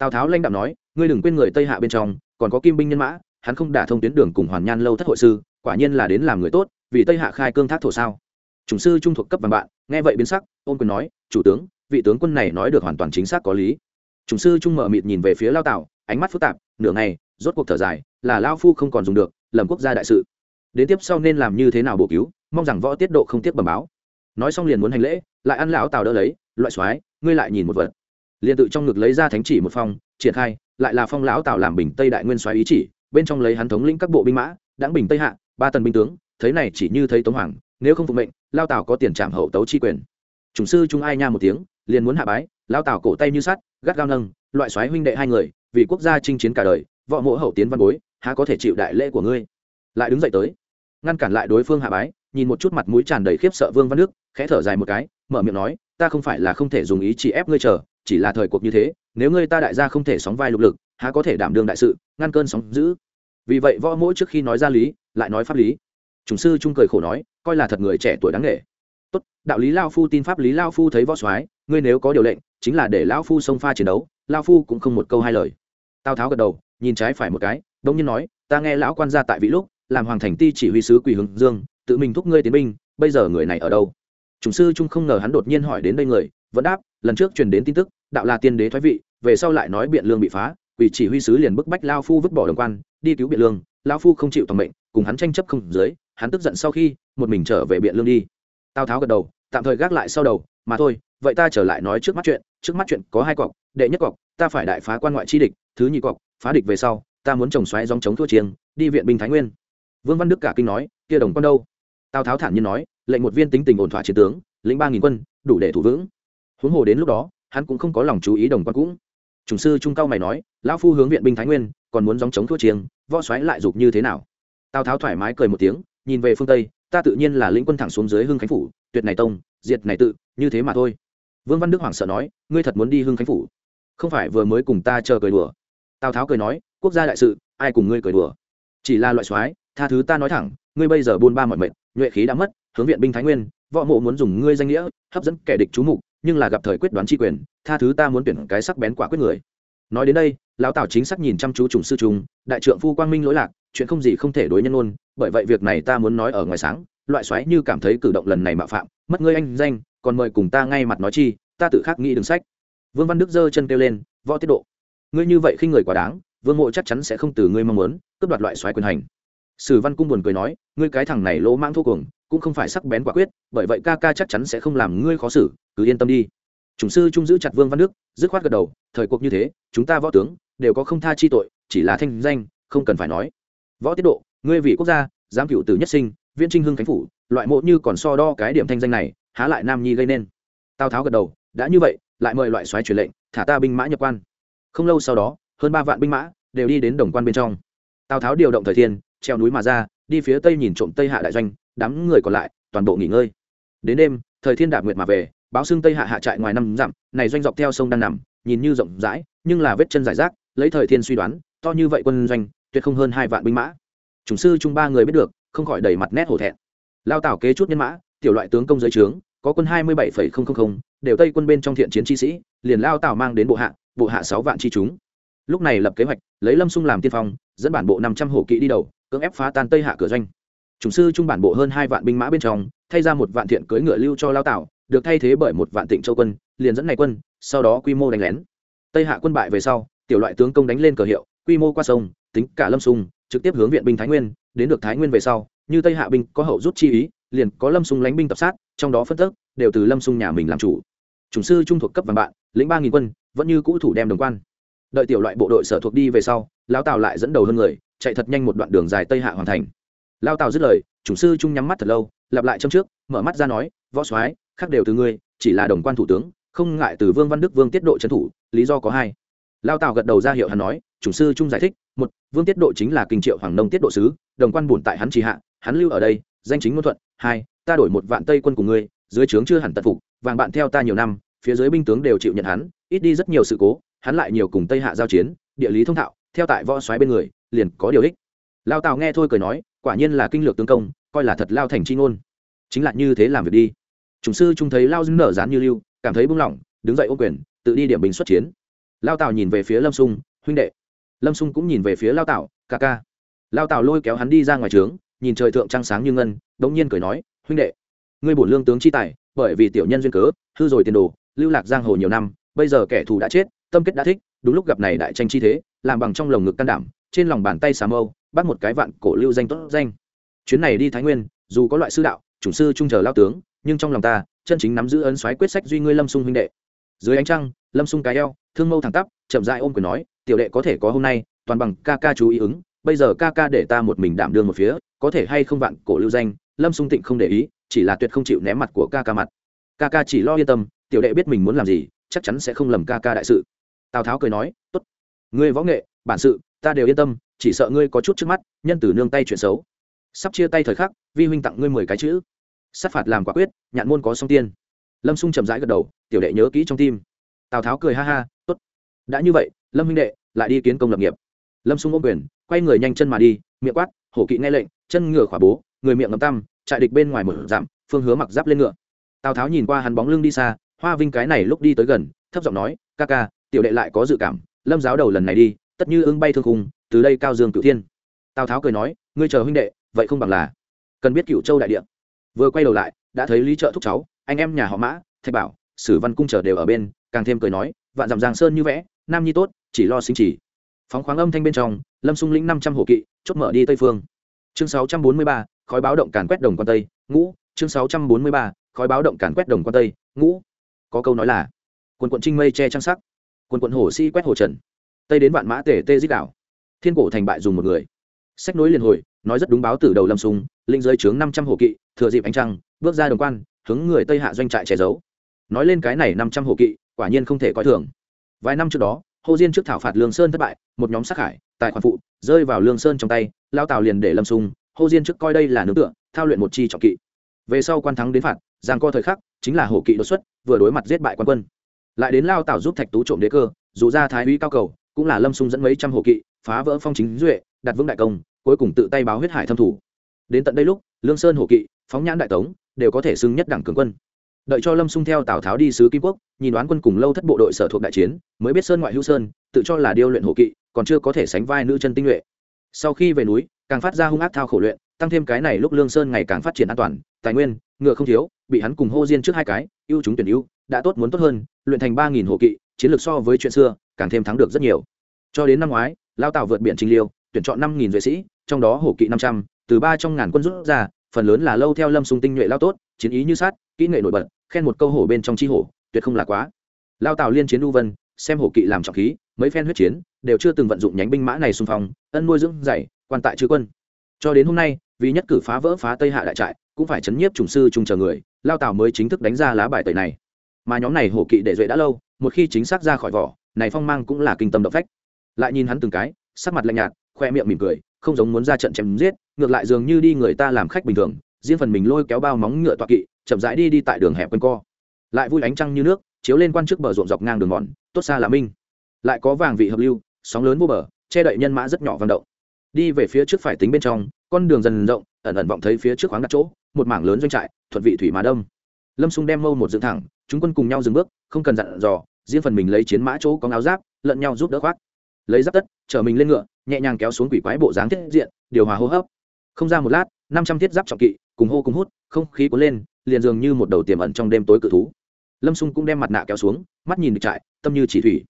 tào tháo lanh đạm nói, ngươi đừng quên người tây hạ bên trong, còn có kim binh nhân mã, hắn không đả thông tuyến đường cùng hoàn nhan lâu thất hội sư, quả nhiên là đến làm người tốt, vì tây hạ khai cương thác thổ sao? Chủng sư trung thuộc cấp vàng bạn, nghe vậy biến sắc, ôn quyền nói, chủ tướng, vị tướng quân này nói được hoàn toàn chính xác có lý. Chủng sư trung mở mịt nhìn về phía lao tào, ánh mắt phức tạp, nửa ngày, rốt cuộc thở dài, là lao phu không còn dùng được lầm quốc gia đại sự. Đến tiếp sau nên làm như thế nào bổ cứu, mong rằng võ tiết độ không tiếc bẩm báo. Nói xong liền muốn hành lễ, lại ăn lão tào đỡ lấy, loại soái, ngươi lại nhìn một vật liền tự trong ngực lấy ra thánh chỉ một phong, triển khai, lại là phong lão tào làm bình tây đại nguyên soái ý chỉ, bên trong lấy hắn thống lĩnh các bộ binh mã, đãng bình tây hạ, ba tần binh tướng, thấy này chỉ như thấy tống hoàng, nếu không phục mệnh lao tào có tiền trạm hậu tấu chi quyền. Chủng sư trung ai nha một tiếng, liền muốn hạ bái lao tào cổ tay như sắt, gắt gao nâng, loại soái huynh đệ hai người, vì quốc gia chinh chiến cả đời, võ mộ hậu tiến văn bối, há có thể chịu đại lễ của ngươi? Lại đứng dậy tới, ngăn cản lại đối phương hạ bái, nhìn một chút mặt mũi tràn đầy khiếp sợ vương văn đức, khẽ thở dài một cái, mở miệng nói ta không phải là không thể dùng ý chỉ ép ngươi chờ, chỉ là thời cuộc như thế, nếu ngươi ta đại gia không thể sóng vai lục lực, há có thể đảm đương đại sự, ngăn cơn sóng giữ vì vậy võ mỗi trước khi nói ra lý, lại nói pháp lý. Chủng sư trung cười khổ nói, coi là thật người trẻ tuổi đáng nghệ tốt, đạo lý lao phu tin pháp lý lao phu thấy võ soái, ngươi nếu có điều lệnh, chính là để lao phu xông pha chiến đấu, lao phu cũng không một câu hai lời. Tào tháo gật đầu, nhìn trái phải một cái, đông nhiên nói, ta nghe lão quan gia tại vị lúc, làm hoàng thành ti chỉ huy sứ quỳ hướng dương, tự mình thúc ngươi tiến binh, bây giờ người này ở đâu? Chủng sư trung không ngờ hắn đột nhiên hỏi đến đây người, vẫn đáp, lần trước truyền đến tin tức, đạo là tiên đế thoái vị, về sau lại nói biện lương bị phá vì chỉ huy sứ liền bức bách lao phu vứt bỏ đồng quan, đi cứu biện lương, lao phu không chịu toàn mệnh, cùng hắn tranh chấp không dưới hắn tức giận sau khi, một mình trở về biện lương đi. Tào tháo gật đầu, tạm thời gác lại sau đầu, mà thôi, vậy ta trở lại nói trước mắt chuyện, trước mắt chuyện có hai cọc, đệ nhất cọc, ta phải đại phá quan ngoại chi địch, thứ nhị cọc, phá địch về sau, ta muốn trồng xoáy dòng chống thua chiêng, đi viện binh thái nguyên. Vương văn đức cả kinh nói, kia đồng quan đâu? Tào tháo thản nhiên nói lệnh một viên tính tình ổn thỏa chiến tướng, lĩnh ba nghìn quân, đủ để thủ vững. Huống hồ đến lúc đó, hắn cũng không có lòng chú ý đồng quan cũng. Chủng sư trung cao mày nói, lão phu hướng viện binh thái nguyên, còn muốn dòng chống thua chiêng, võ xoáy lại dục như thế nào? Tào tháo thoải mái cười một tiếng, nhìn về phương tây, ta tự nhiên là lĩnh quân thẳng xuống dưới hưng khánh phủ, tuyệt này tông, diệt này tự, như thế mà thôi. Vương văn đức hoảng sợ nói, ngươi thật muốn đi hưng khánh phủ? Không phải vừa mới cùng ta chờ cười đùa. Tào tháo cười nói, quốc gia đại sự, ai cùng ngươi cười đùa? Chỉ là loại soái, tha thứ ta nói thẳng, ngươi bây giờ buôn ba mọi mệnh, nhuệ khí đã mất hướng viện binh thái nguyên, võ mộ muốn dùng ngươi danh nghĩa, hấp dẫn kẻ địch chú mục, nhưng là gặp thời quyết đoán tri quyền, tha thứ ta muốn tuyển cái sắc bén quả quyết người. Nói đến đây, lão tào chính xác nhìn chăm chú trùng sư trùng đại trượng phu quang minh lỗi lạc, chuyện không gì không thể đối nhân ôn bởi vậy việc này ta muốn nói ở ngoài sáng, loại xoáy như cảm thấy cử động lần này mạo phạm, mất ngươi anh danh, còn mời cùng ta ngay mặt nói chi, ta tự khắc nghĩ đường sách. Vương văn đức giơ chân kêu lên, võ tiết độ, ngươi như vậy khi người quá đáng, vương mộ chắc chắn sẽ không từ ngươi mong muốn, cướp đoạt loại xoáy quyền hành. Sử văn cung buồn cười nói, ngươi cái thằng này lỗ mang thô cuồng cũng không phải sắc bén quả quyết, bởi vậy ca ca chắc chắn sẽ không làm ngươi khó xử, cứ yên tâm đi. Chủng sư trung giữ chặt vương văn đức, dứt khoát gật đầu, thời cuộc như thế, chúng ta võ tướng đều có không tha chi tội, chỉ là thanh danh, không cần phải nói. Võ tiết độ, ngươi vì quốc gia, giám cựu tử nhất sinh, viên trinh hưng khánh phủ, loại mộ như còn so đo cái điểm thanh danh này, há lại nam nhi gây nên. Tào tháo gật đầu, đã như vậy, lại mời loại xoáy truyền lệnh, thả ta binh mã nhập quan. Không lâu sau đó, hơn ba vạn binh mã đều đi đến đồng quan bên trong. Tào tháo điều động thời thiên, treo núi mà ra, đi phía tây nhìn trộm tây hạ đại doanh đám người còn lại toàn bộ nghỉ ngơi. Đến đêm, thời thiên đạp nguyệt mà về, báo xương tây hạ hạ trại ngoài năm dặm, này doanh dọc theo sông đang nằm, nhìn như rộng rãi, nhưng là vết chân giải rác, lấy thời thiên suy đoán, to như vậy quân doanh, tuyệt không hơn hai vạn binh mã. Chủng sư chung ba người biết được, không khỏi đầy mặt nét hổ thẹn. Lao tảo kế chút nhân mã, tiểu loại tướng công giới trướng, có quân hai mươi bảy đều tây quân bên trong thiện chiến chi sĩ, liền lao tảo mang đến bộ hạ bộ hạ sáu vạn chi chúng. Lúc này lập kế hoạch, lấy lâm xung làm tiên phong, dẫn bản bộ năm trăm hổ kỵ đi đầu, cưỡng ép phá tan tây hạ cửa doanh chủng sư trung bản bộ hơn hai vạn binh mã bên trong, thay ra một vạn thiện cưỡi ngựa lưu cho lao tảo, được thay thế bởi một vạn tịnh châu quân, liền dẫn này quân, sau đó quy mô đánh lén. Tây hạ quân bại về sau, tiểu loại tướng công đánh lên cờ hiệu, quy mô qua sông, tính cả lâm sung, trực tiếp hướng viện binh thái nguyên, đến được thái nguyên về sau, như tây hạ binh có hậu rút chi ý, liền có lâm sung lánh binh tập sát, trong đó phân tức đều từ lâm sung nhà mình làm chủ. Chủng sư trung thuộc cấp vàng bạn, lĩnh ba nghìn quân, vẫn như cũ thủ đem đồng quan. Đợi tiểu loại bộ đội sở thuộc đi về sau lão tào lại dẫn đầu hơn người, chạy thật nhanh một đoạn đường dài tây hạ hoàn thành lao tào dứt lời, chủng sư trung nhắm mắt thật lâu, lặp lại trong trước, mở mắt ra nói, võ soái, khác đều từ ngươi, chỉ là đồng quan thủ tướng, không ngại từ vương văn đức, vương tiết độ trấn thủ, lý do có hai. Lao tào gật đầu ra hiệu hắn nói, chủng sư trung giải thích, một, vương tiết độ chính là kinh triệu hoàng nông tiết độ sứ, đồng quan bùn tại hắn trì hạ, hắn lưu ở đây, danh chính ngôn thuận, hai, ta đổi một vạn tây quân của ngươi, dưới trướng chưa hẳn tận phục, vàng bạn theo ta nhiều năm, phía dưới binh tướng đều chịu nhận hắn, ít đi rất nhiều sự cố, hắn lại nhiều cùng tây hạ giao chiến, địa lý thông thạo, theo tại võ xoáy bên người, liền có điều ích. Lao tào nghe thôi cười nói quả nhiên là kinh lược tướng công, coi là thật lao thành chi ngôn. Chính là như thế làm việc đi. Chủng sư trung thấy lao dưng nở dán như lưu, cảm thấy buông lỏng, đứng dậy ô quyền, tự đi điểm bình xuất chiến. Lao tào nhìn về phía lâm sung, huynh đệ. Lâm sung cũng nhìn về phía lao tào, ca ca. Lao tào lôi kéo hắn đi ra ngoài trướng, nhìn trời thượng trăng sáng như ngân, đống nhiên cười nói, huynh đệ, ngươi bổn lương tướng chi tài, bởi vì tiểu nhân duyên cớ, hư rồi tiền đồ, lưu lạc giang hồ nhiều năm, bây giờ kẻ thù đã chết, tâm kết đã thích, đúng lúc gặp này đại tranh chi thế, làm bằng trong lồng ngực can đảm, trên lòng bàn tay xà mâu bắt một cái vạn cổ lưu danh tốt danh. Chuyến này đi thái nguyên, dù có loại sư đạo chủ sư trung chờ lao tướng, nhưng trong lòng ta, chân chính nắm giữ ấn xoáy quyết sách duy ngươi lâm sung huynh đệ. Dưới ánh trăng, lâm sung cái eo, thương mâu thẳng tắp, chậm dại ôm quyền nói, tiểu đệ có thể có hôm nay, toàn bằng ca ca chú ý ứng, bây giờ ca ca để ta một mình đảm đương một phía, có thể hay không vạn cổ lưu danh? Lâm sung tịnh không để ý, chỉ là tuyệt không chịu ném mặt của ca ca mặt. Ca ca chỉ lo yên tâm, tiểu đệ biết mình muốn làm gì, chắc chắn sẽ không lầm ca ca đại sự. Tào tháo cười nói, tốt, ngươi võ nghệ, bản sự ta đều yên tâm, chỉ sợ ngươi có chút trước mắt, nhân tử nương tay chuyện xấu. Sắp chia tay thời khắc, vi huynh tặng ngươi mười cái chữ. Sát phạt làm quả quyết, nhạn môn có song tiên. Lâm xung chậm rãi gật đầu, tiểu đệ nhớ kỹ trong tim. Tào tháo cười ha ha, tốt, đã như vậy, lâm huynh đệ, lại đi kiến công lập nghiệp. Lâm xung ôm quyền, quay người nhanh chân mà đi, miệng quát, hổ kỵ nghe lệnh, chân ngựa khỏa bố, người miệng ngầm tăm, trại địch bên ngoài một dặm, phương hứa mặc giáp lên ngựa. Tào tháo nhìn qua hắn bóng lưng đi xa, hoa vinh cái này lúc đi tới gần, thấp giọng nói, ca ca, tiểu đệ lại có dự cảm, lâm giáo đầu lần này đi tất như ưng bay thương khung, từ đây cao dương cửu thiên. Tào tháo cười nói, ngươi chờ huynh đệ, vậy không bằng là cần biết cựu châu đại địa. Vừa quay đầu lại, đã thấy lý trợ thúc cháu, anh em nhà họ mã, thạch bảo, sử văn cung chờ đều ở bên, càng thêm cười nói, vạn dặm giang sơn như vẽ, nam nhi tốt, chỉ lo sinh chỉ. Phóng khoáng âm thanh bên trong, lâm xung lĩnh năm trăm hộ kỵ, chốt mở đi tây phương. Chương sáu trăm bốn mươi ba, khói báo động càn quét đồng quan tây, ngũ. Chương sáu trăm bốn mươi ba, khói báo động càn quét đồng quan tây, ngũ. Có câu nói là, quần quận trinh mây che trang sắc, quần quận hồ si quét hồ trần tây đến vạn mã tể tê dích đảo. Thiên cổ thành bại dùng một người. Sách nối liền hồi, nói rất đúng báo từ đầu lâm sùng linh giới chướng năm trăm hồ kỵ, thừa dịp ánh trăng, bước ra đồng quan, hướng người tây hạ doanh trại che giấu. Nói lên cái này năm trăm hồ kỵ, quả nhiên không thể coi thường. Vài năm trước đó, hồ diên trước thảo phạt lương sơn thất bại, một nhóm sát hải, tài khoản phụ, rơi vào lương sơn trong tay, lao tào liền để lâm sung hồ diên trước coi đây là nướng tựa, thao luyện một chi trọng kỵ. Về sau quan thắng đến phạt, giang co thời khắc, chính là hổ kỵ đột xuất, vừa đối mặt giết bại quan quân. Lại đến lao tào giúp thạch tú trộm đế cơ, dù ra thái úy cao cầu cũng là lâm sung dẫn mấy trăm hộ kỵ, phá vỡ phong chính duệ, đặt vững đại công, cuối cùng tự tay báo huyết hải thâm thủ. Đến tận đây lúc, lương sơn hộ kỵ, phóng nhãn đại tống, đều có thể xưng nhất đẳng cường quân. Đợi cho lâm sung theo tào tháo đi sứ kim quốc, nhìn đoán quân cùng lâu thất bộ đội sở thuộc đại chiến, mới biết sơn ngoại hữu sơn, tự cho là điêu luyện hộ kỵ, còn chưa có thể sánh vai nữ chân tinh nhuệ. Sau khi về núi, càng phát ra hung ác thao khổ luyện, tăng thêm cái này lúc lương sơn ngày càng phát triển an toàn, tài nguyên, ngựa không thiếu, bị hắn cùng hô diên trước hai cái, ưu chúng tuyển ưu, đã tốt muốn tốt hơn, luyện thành ba nghìn hộ kỵ, chiến lược so với chuyện xưa càng thêm thắng được rất nhiều. Cho đến năm ngoái, lao Tào vượt biển trình liêu, tuyển chọn năm nghìn vệ sĩ, trong đó hổ kỵ năm trăm, từ ba trong ngàn quân rút ra, phần lớn là lâu theo lâm sung tinh nhuệ lao tốt, chiến ý như sát kỹ nghệ nổi bật, khen một câu hổ bên trong chi hổ, tuyệt không là quá. Lao Tào liên chiến Du vân, xem hổ kỵ làm trọng khí, mấy phen huyết chiến, đều chưa từng vận dụng nhánh binh mã này xung phong, ân nuôi dưỡng dạy, quan tại chư quân. Cho đến hôm nay, vì nhất cử phá vỡ phá tây hạ đại trại, cũng phải chấn nhiếp trùng sư trùng chờ người, lao tào mới chính thức đánh ra lá bài tẩy này. Mà nhóm này hổ kỵ để duệ đã lâu, một khi chính xác ra khỏi vỏ này phong mang cũng là kinh tâm động phách. Lại nhìn hắn từng cái, sắc mặt lạnh nhạt, khoe miệng mỉm cười, không giống muốn ra trận chém giết, ngược lại dường như đi người ta làm khách bình thường, riêng phần mình lôi kéo bao móng ngựa toa kỵ, chậm rãi đi đi tại đường hẹp quanh co. Lại vui ánh trăng như nước, chiếu lên quan trước bờ ruộng dọc ngang đường mòn, tốt xa là minh. Lại có vàng vị hợp lưu, sóng lớn vô bờ, che đậy nhân mã rất nhỏ vận động. Đi về phía trước phải tính bên trong, con đường dần rộng, ẩn ẩn vọng thấy phía trước khoáng đặt chỗ, một mảng lớn doanh trại, thuận vị thủy mà đông. Lâm xung đem mâu một dựng thẳng, chúng quân cùng nhau dừng bước, không cần dặn dò riêng phần mình lấy chiến mã chỗ có áo giáp, lẫn nhau giúp đỡ khoác. Lấy giáp tất, chở mình lên ngựa, nhẹ nhàng kéo xuống quỷ quái bộ dáng thiết diện, điều hòa hô hấp. Không ra một lát, năm trăm thiết giáp trọng kỵ, cùng hô cùng hút, không khí cuốn lên, liền dường như một đầu tiềm ẩn trong đêm tối cự thú. Lâm xung cũng đem mặt nạ kéo xuống, mắt nhìn được trại, tâm như chỉ thủy.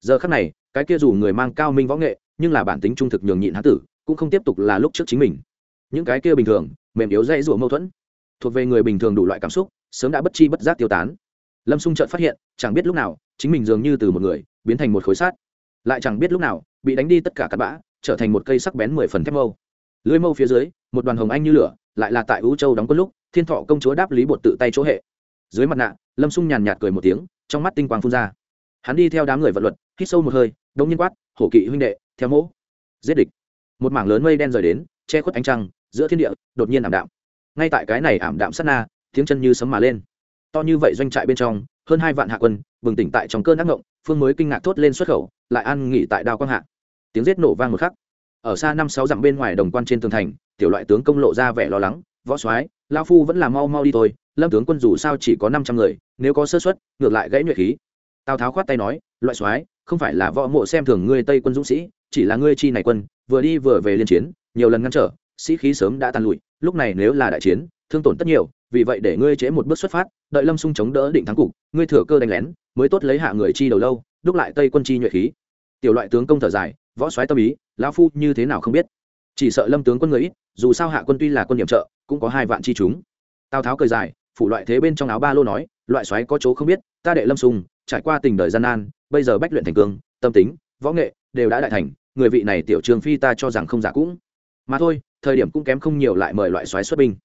Giờ khắc này, cái kia dù người mang cao minh võ nghệ, nhưng là bản tính trung thực nhường nhịn hán tử, cũng không tiếp tục là lúc trước chính mình. Những cái kia bình thường, mềm yếu dễ rủa mâu thuẫn, thuộc về người bình thường đủ loại cảm xúc, sớm đã bất chi bất giác tiêu tán. Lâm xung chợt phát hiện, chẳng biết lúc nào chính mình dường như từ một người, biến thành một khối sát lại chẳng biết lúc nào, bị đánh đi tất cả cắt bã, trở thành một cây sắc bén mười phần thép mâu. Lưới mâu phía dưới, một đoàn hồng anh như lửa, lại là tại vũ châu đóng quân lúc, thiên thọ công chúa đáp lý bột tự tay chỗ hệ. Dưới mặt nạ, lâm sung nhàn nhạt cười một tiếng, trong mắt tinh quang phun ra. Hắn đi theo đám người vật luật, hít sâu một hơi đông nhiên quát, hổ kỵ huynh đệ, theo mỗ. Giết địch. Một mảng lớn mây đen rời đến, che khuất ánh trăng, giữa thiên địa, đột nhiên ảm đạm. Ngay tại cái này ảm đạm sát na, tiếng chân như sấm mà lên to như vậy doanh trại bên trong, hơn hai vạn hạ quân, bừng tỉnh tại trong cơn ác ngộng, phương mới kinh ngạc thốt lên xuất khẩu, lại an nghỉ tại đao quang hạ. Tiếng giết nổ vang một khắc. Ở xa năm sáu dặm bên ngoài đồng quan trên tường thành, tiểu loại tướng công lộ ra vẻ lo lắng, võ soái lao phu vẫn là mau mau đi thôi, lâm tướng quân dù sao chỉ có năm trăm người, nếu có sơ xuất ngược lại gãy nhuệ khí. Tào tháo khoát tay nói, loại soái, không phải là võ mộ xem thường ngươi tây quân dũng sĩ, chỉ là ngươi chi này quân, vừa đi vừa về liên chiến, nhiều lần ngăn trở, sĩ khí sớm đã tan lụi, lúc này nếu là đại chiến, thương tổn tất nhiều vì vậy để ngươi chế một bước xuất phát, đợi lâm sung chống đỡ định thắng cục, ngươi thừa cơ đánh lén, mới tốt lấy hạ người chi đầu lâu, đúc lại tây quân chi nhuệ khí. Tiểu loại tướng công thở dài, võ soái tâm ý, lão phu như thế nào không biết. Chỉ sợ lâm tướng quân người ít, dù sao hạ quân tuy là quân điểm trợ, cũng có hai vạn chi chúng. Tào tháo cười dài, phủ loại thế bên trong áo ba lô nói, loại soái có chỗ không biết, ta đệ lâm sung, trải qua tình đời gian nan, bây giờ bách luyện thành cương, tâm tính, võ nghệ đều đã đại thành, người vị này tiểu trường phi ta cho rằng không giả cũng. Mà thôi, thời điểm cũng kém không nhiều lại mời loại soái xuất binh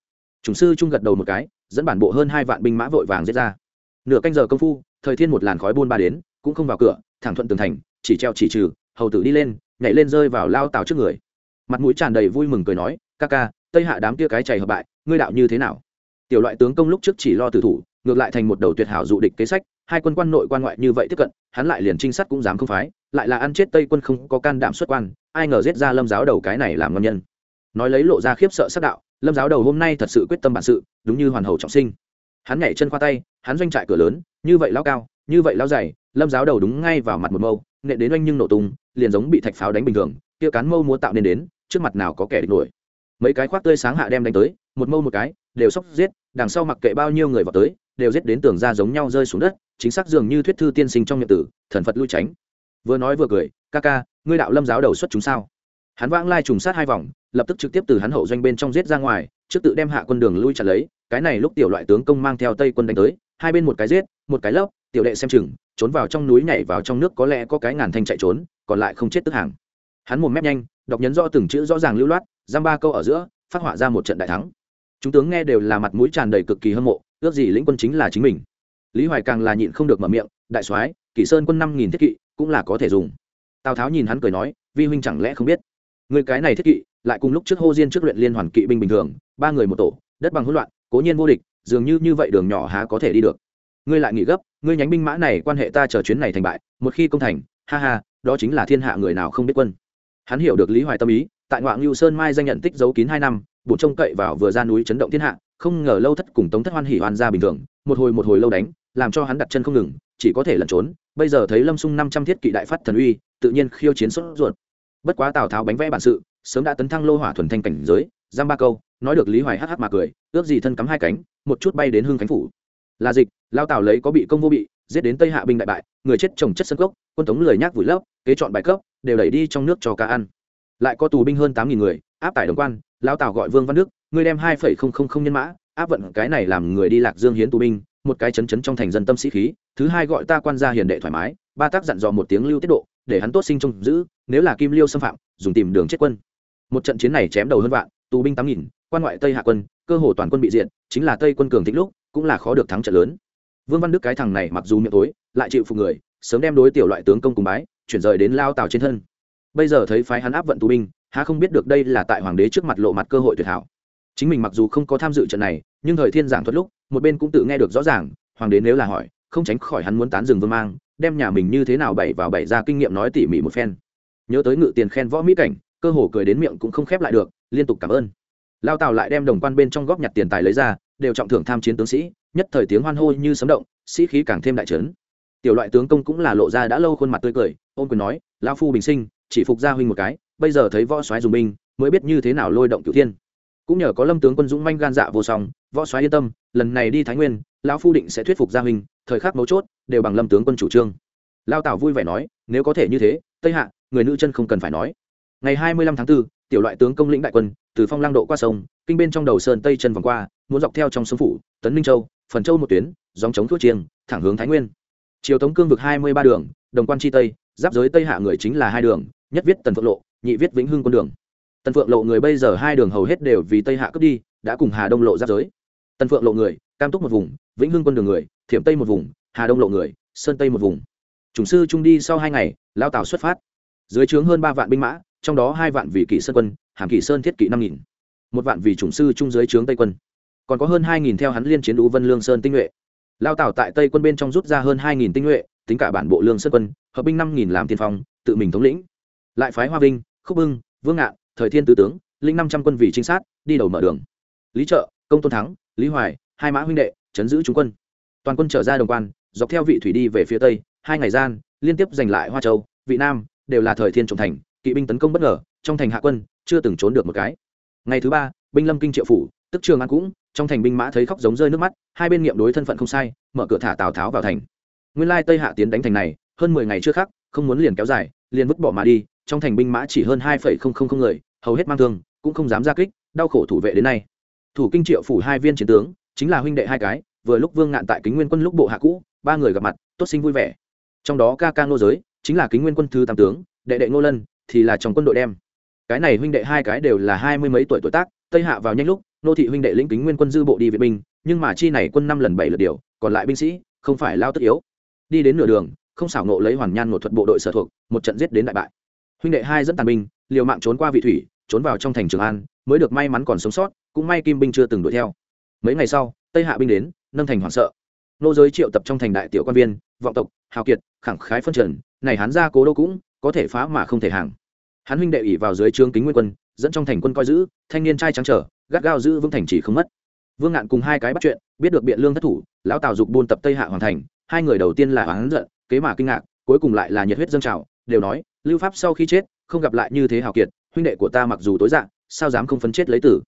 chủng sư trung gật đầu một cái, dẫn bản bộ hơn hai vạn binh mã vội vàng giết ra. Nửa canh giờ công phu, thời thiên một làn khói buôn ba đến, cũng không vào cửa, thẳng thuận tường thành, chỉ treo chỉ trừ, hầu tử đi lên, nhảy lên rơi vào lao tàu trước người. Mặt mũi tràn đầy vui mừng cười nói, ca ca, tây hạ đám kia cái chảy hợp bại, ngươi đạo như thế nào? Tiểu loại tướng công lúc trước chỉ lo tử thủ, ngược lại thành một đầu tuyệt hảo dụ địch kế sách, hai quân quan nội quan ngoại như vậy tiếp cận, hắn lại liền trinh sát cũng dám không phái, lại là ăn chết tây quân không có can đảm xuất quan, ai ngờ giết ra lâm giáo đầu cái này làm ngon nhân. Nói lấy lộ ra khiếp sợ sắc đạo lâm giáo đầu hôm nay thật sự quyết tâm bản sự, đúng như hoàn hầu trọng sinh. Hắn nhảy chân qua tay, hắn doanh trại cửa lớn, như vậy lao cao, như vậy lao dày, lâm giáo đầu đúng ngay vào mặt một mâu nệ đến oanh nhưng nổ tung, liền giống bị thạch pháo đánh bình thường, kia cán mâu múa tạo nên đến, trước mặt nào có kẻ địch nổi. Mấy cái khoác tươi sáng hạ đem đánh tới, một mâu một cái, đều sốc giết, đằng sau mặc kệ bao nhiêu người vào tới, đều giết đến tường ra giống nhau rơi xuống đất, chính xác dường như thuyết thư tiên sinh trong nhật tử, thần phật lui tránh. Vừa nói vừa cười, ca ca, ngươi đạo lâm giáo đầu xuất chúng sao? Hắn vãng lai trùng sát hai vòng, lập tức trực tiếp từ hắn hậu doanh bên trong giết ra ngoài, trước tự đem hạ quân đường lui chặt lấy, cái này lúc tiểu loại tướng công mang theo tây quân đánh tới, hai bên một cái giết, một cái lốc tiểu đệ xem chừng, trốn vào trong núi nhảy vào trong nước có lẽ có cái ngàn thanh chạy trốn, còn lại không chết tức hàng. Hắn một mép nhanh, đọc nhấn rõ từng chữ rõ ràng lưu loát, giam ba câu ở giữa, phát họa ra một trận đại thắng. Chúng tướng nghe đều là mặt mũi tràn đầy cực kỳ hâm mộ, ước gì lĩnh quân chính là chính mình. Lý hoài càng là nhịn không được mở miệng, đại soái, kỷ sơn quân năm nghìn thiết kỵ cũng là có thể dùng. Tào tháo nhìn hắn cười nói, vi huynh chẳng lẽ không biết? Người cái này thiết kỵ, lại cùng lúc trước hô diên trước luyện liên hoàn kỵ binh bình thường, ba người một tổ, đất bằng hỗn loạn, cố nhiên vô địch, dường như như vậy đường nhỏ há có thể đi được. Ngươi lại nghỉ gấp, ngươi nhánh binh mã này quan hệ ta chờ chuyến này thành bại, một khi công thành, ha ha, đó chính là thiên hạ người nào không biết quân. Hắn hiểu được lý hoài tâm ý, tại ngoại ngưu sơn mai danh nhận tích giấu kín hai năm bổn trông cậy vào vừa ra núi chấn động thiên hạ, không ngờ lâu thất cùng tống thất hoan hỉ hoan ra bình thường, một hồi một hồi lâu đánh, làm cho hắn đặt chân không ngừng, chỉ có thể lẩn trốn, bây giờ thấy lâm sung năm trăm thiết kỵ đại phát thần uy, tự nhiên khiêu chiến sốt ruột bất quá tào tháo bánh vẽ bản sự, sớm đã tấn thăng lô hỏa thuần thanh cảnh giới, giam ba câu, nói được lý hoài hh mà cười, ước gì thân cắm hai cánh, một chút bay đến hương khánh phủ. Là dịch, lao tào lấy có bị công vô bị, giết đến tây hạ binh đại bại, người chết trồng chất sân cốc, quân tống lười nhác vùi lấp, kế chọn bài cấp, đều đẩy đi trong nước cho cá ăn. Lại có tù binh hơn tám nghìn người, áp tải đồng quan, lao tào gọi vương văn đức, ngươi đem hai phẩy không không không nhân mã, áp vận cái này làm người đi lạc dương hiến tù binh, một cái chấn chấn trong thành dân tâm sĩ khí, thứ hai gọi ta quan gia hiền đệ thoải mái, ba tác dặn dò một tiếng lưu tiết độ, để hắn tốt sinh trông giữ nếu là kim liêu xâm phạm, dùng tìm đường chết quân. Một trận chiến này chém đầu hơn vạn, tù binh tám nghìn, quan ngoại tây hạ quân, cơ hồ toàn quân bị diện chính là tây quân cường thịnh lúc, cũng là khó được thắng trận lớn. Vương văn đức cái thằng này mặc dù miệng tối, lại chịu phục người, sớm đem đối tiểu loại tướng công cùng bái, chuyển rời đến lao tàu trên thân. Bây giờ thấy phái hắn áp vận tù binh, há không biết được đây là tại hoàng đế trước mặt lộ mặt cơ hội tuyệt hảo. Chính mình mặc dù không có tham dự trận này, nhưng thời thiên giảng thuật lúc, một bên cũng tự nghe được rõ ràng, hoàng đế nếu là hỏi, không tránh khỏi hắn muốn tán rừng vương mang, đem nhà mình như thế nào bày vào bày ra kinh nghiệm nói tỉ mỉ một phen nhớ tới ngự tiền khen võ mỹ cảnh, cơ hồ cười đến miệng cũng không khép lại được, liên tục cảm ơn. Lao tào lại đem đồng quan bên trong góp nhặt tiền tài lấy ra, đều trọng thưởng tham chiến tướng sĩ, nhất thời tiếng hoan hô như sấm động, sĩ khí càng thêm đại trấn. Tiểu loại tướng công cũng là lộ ra đã lâu khuôn mặt tươi cười ôm quyền nói lao phu bình sinh, chỉ phục gia huynh một cái, bây giờ thấy võ soái dùng binh, mới biết như thế nào lôi động cửu thiên. Cũng nhờ có lâm tướng quân dũng manh gan dạ vô song, võ soái yên tâm, lần này đi thái nguyên, lão phu định sẽ thuyết phục gia huynh, thời khắc mấu chốt, đều bằng lâm tướng quân chủ trương. Lao tảo vui vẻ nói, nếu có thể như thế tây hạ người nữ chân không cần phải nói. Ngày hai mươi lăm tháng 4, tiểu loại tướng công lĩnh đại quân từ phong lang độ qua sông kinh bên trong đầu sơn tây chân vòng qua muốn dọc theo trong sông phủ tấn ninh châu phần châu một tuyến dòng chống thuốc chiêng thẳng hướng thái nguyên. Triều tống cương vực hai mươi ba đường đồng quan chi tây giáp giới tây hạ người chính là hai đường nhất viết tần phượng lộ nhị viết vĩnh hưng con đường. Tần phượng lộ người bây giờ hai đường hầu hết đều vì tây hạ cướp đi đã cùng hà đông lộ giáp giới. Tần phượng lộ người cam túc một vùng vĩnh hưng quân đường người thiểm tây một vùng hà đông lộ người sơn tây một vùng chủng sư trung đi sau hai ngày, lao tàu xuất phát. Dưới trướng hơn ba vạn binh mã, trong đó hai vạn vì kỵ sơn quân, hàm kỵ sơn thiết kỵ năm nghìn. Một vạn vì chủng sư trung dưới trướng tây quân. Còn có hơn hai nghìn theo hắn liên chiến đũ vân lương sơn tinh nhuệ. Lao tàu tại tây quân bên trong rút ra hơn hai nghìn tinh nhuệ, tính cả bản bộ lương sơn quân, hợp binh năm nghìn làm tiên phong, tự mình thống lĩnh. Lại phái hoa vinh, khúc bưng, vương ngạn, thời thiên tứ tướng linh năm trăm quân vì trinh sát, đi đầu mở đường. Lý trợ, công tôn thắng, lý hoài, hai mã huynh đệ, chấn giữ trung quân. Toàn quân trở ra đồng quan, dọc theo vị thủy đi về phía tây hai ngày gian, liên tiếp giành lại hoa châu, vị nam, đều là thời thiên trọng thành, kỵ binh tấn công bất ngờ, trong thành hạ quân, chưa từng trốn được một cái. Ngày thứ ba, binh lâm kinh triệu phủ, tức trường an cũng, trong thành binh mã thấy khóc giống rơi nước mắt, hai bên nghiệm đối thân phận không sai, mở cửa thả tào tháo vào thành. Nguyên lai tây hạ tiến đánh thành này, hơn mười ngày trước khắc, không muốn liền kéo dài, liền vứt bỏ mà đi, trong thành binh mã chỉ hơn hai phẩy không không không người, hầu hết mang thương, cũng không dám ra kích, đau khổ thủ vệ đến nay. Thủ kinh triệu phủ hai viên chiến tướng, chính là huynh đệ hai cái, vừa lúc vương ngạn tại kính nguyên quân lúc bộ hạ cũ, ba người gặp mặt, tốt sinh vui vẻ trong đó ca ca ngô giới chính là kính nguyên quân thứ tam tướng, đệ đệ ngô lân thì là trong quân đội đem. Cái này huynh đệ hai cái đều là hai mươi mấy tuổi tuổi tác, tây hạ vào nhanh lúc nô thị huynh đệ lĩnh kính nguyên quân dư bộ đi vệ binh, nhưng mà chi này quân năm lần bảy lượt điều, còn lại binh sĩ không phải lao tất yếu. Đi đến nửa đường, không xảo nộ lấy hoàn nhan một thuật bộ đội sở thuộc, một trận giết đến đại bại. Huynh đệ hai dẫn tàn binh, liều mạng trốn qua vị thủy, trốn vào trong thành trường an, mới được may mắn còn sống sót, cũng may kim binh chưa từng đuổi theo. Mấy ngày sau, tây hạ binh đến, nâng thành hoảng sợ. Nô giới triệu tập trong thành đại tiểu quan viên, vọng tộc hào kiệt, khẳng khái phân trần, này hắn ra cố đô cũng có thể phá mà không thể hàng. Hắn huynh đệ ủy vào dưới trương kính nguyên quân, dẫn trong thành quân coi giữ, thanh niên trai trắng trở, gắt gao giữ vững thành chỉ không mất. Vương ngạn cùng hai cái bắt chuyện, biết được biện lương thất thủ, lão tào dục buôn tập tây hạ hoàn thành, hai người đầu tiên là oán giận, kế mà kinh ngạc, cuối cùng lại là nhiệt huyết dâng trào, đều nói, lưu pháp sau khi chết, không gặp lại như thế hào kiệt, huynh đệ của ta mặc dù tối dạng sao dám không phấn chết lấy tử?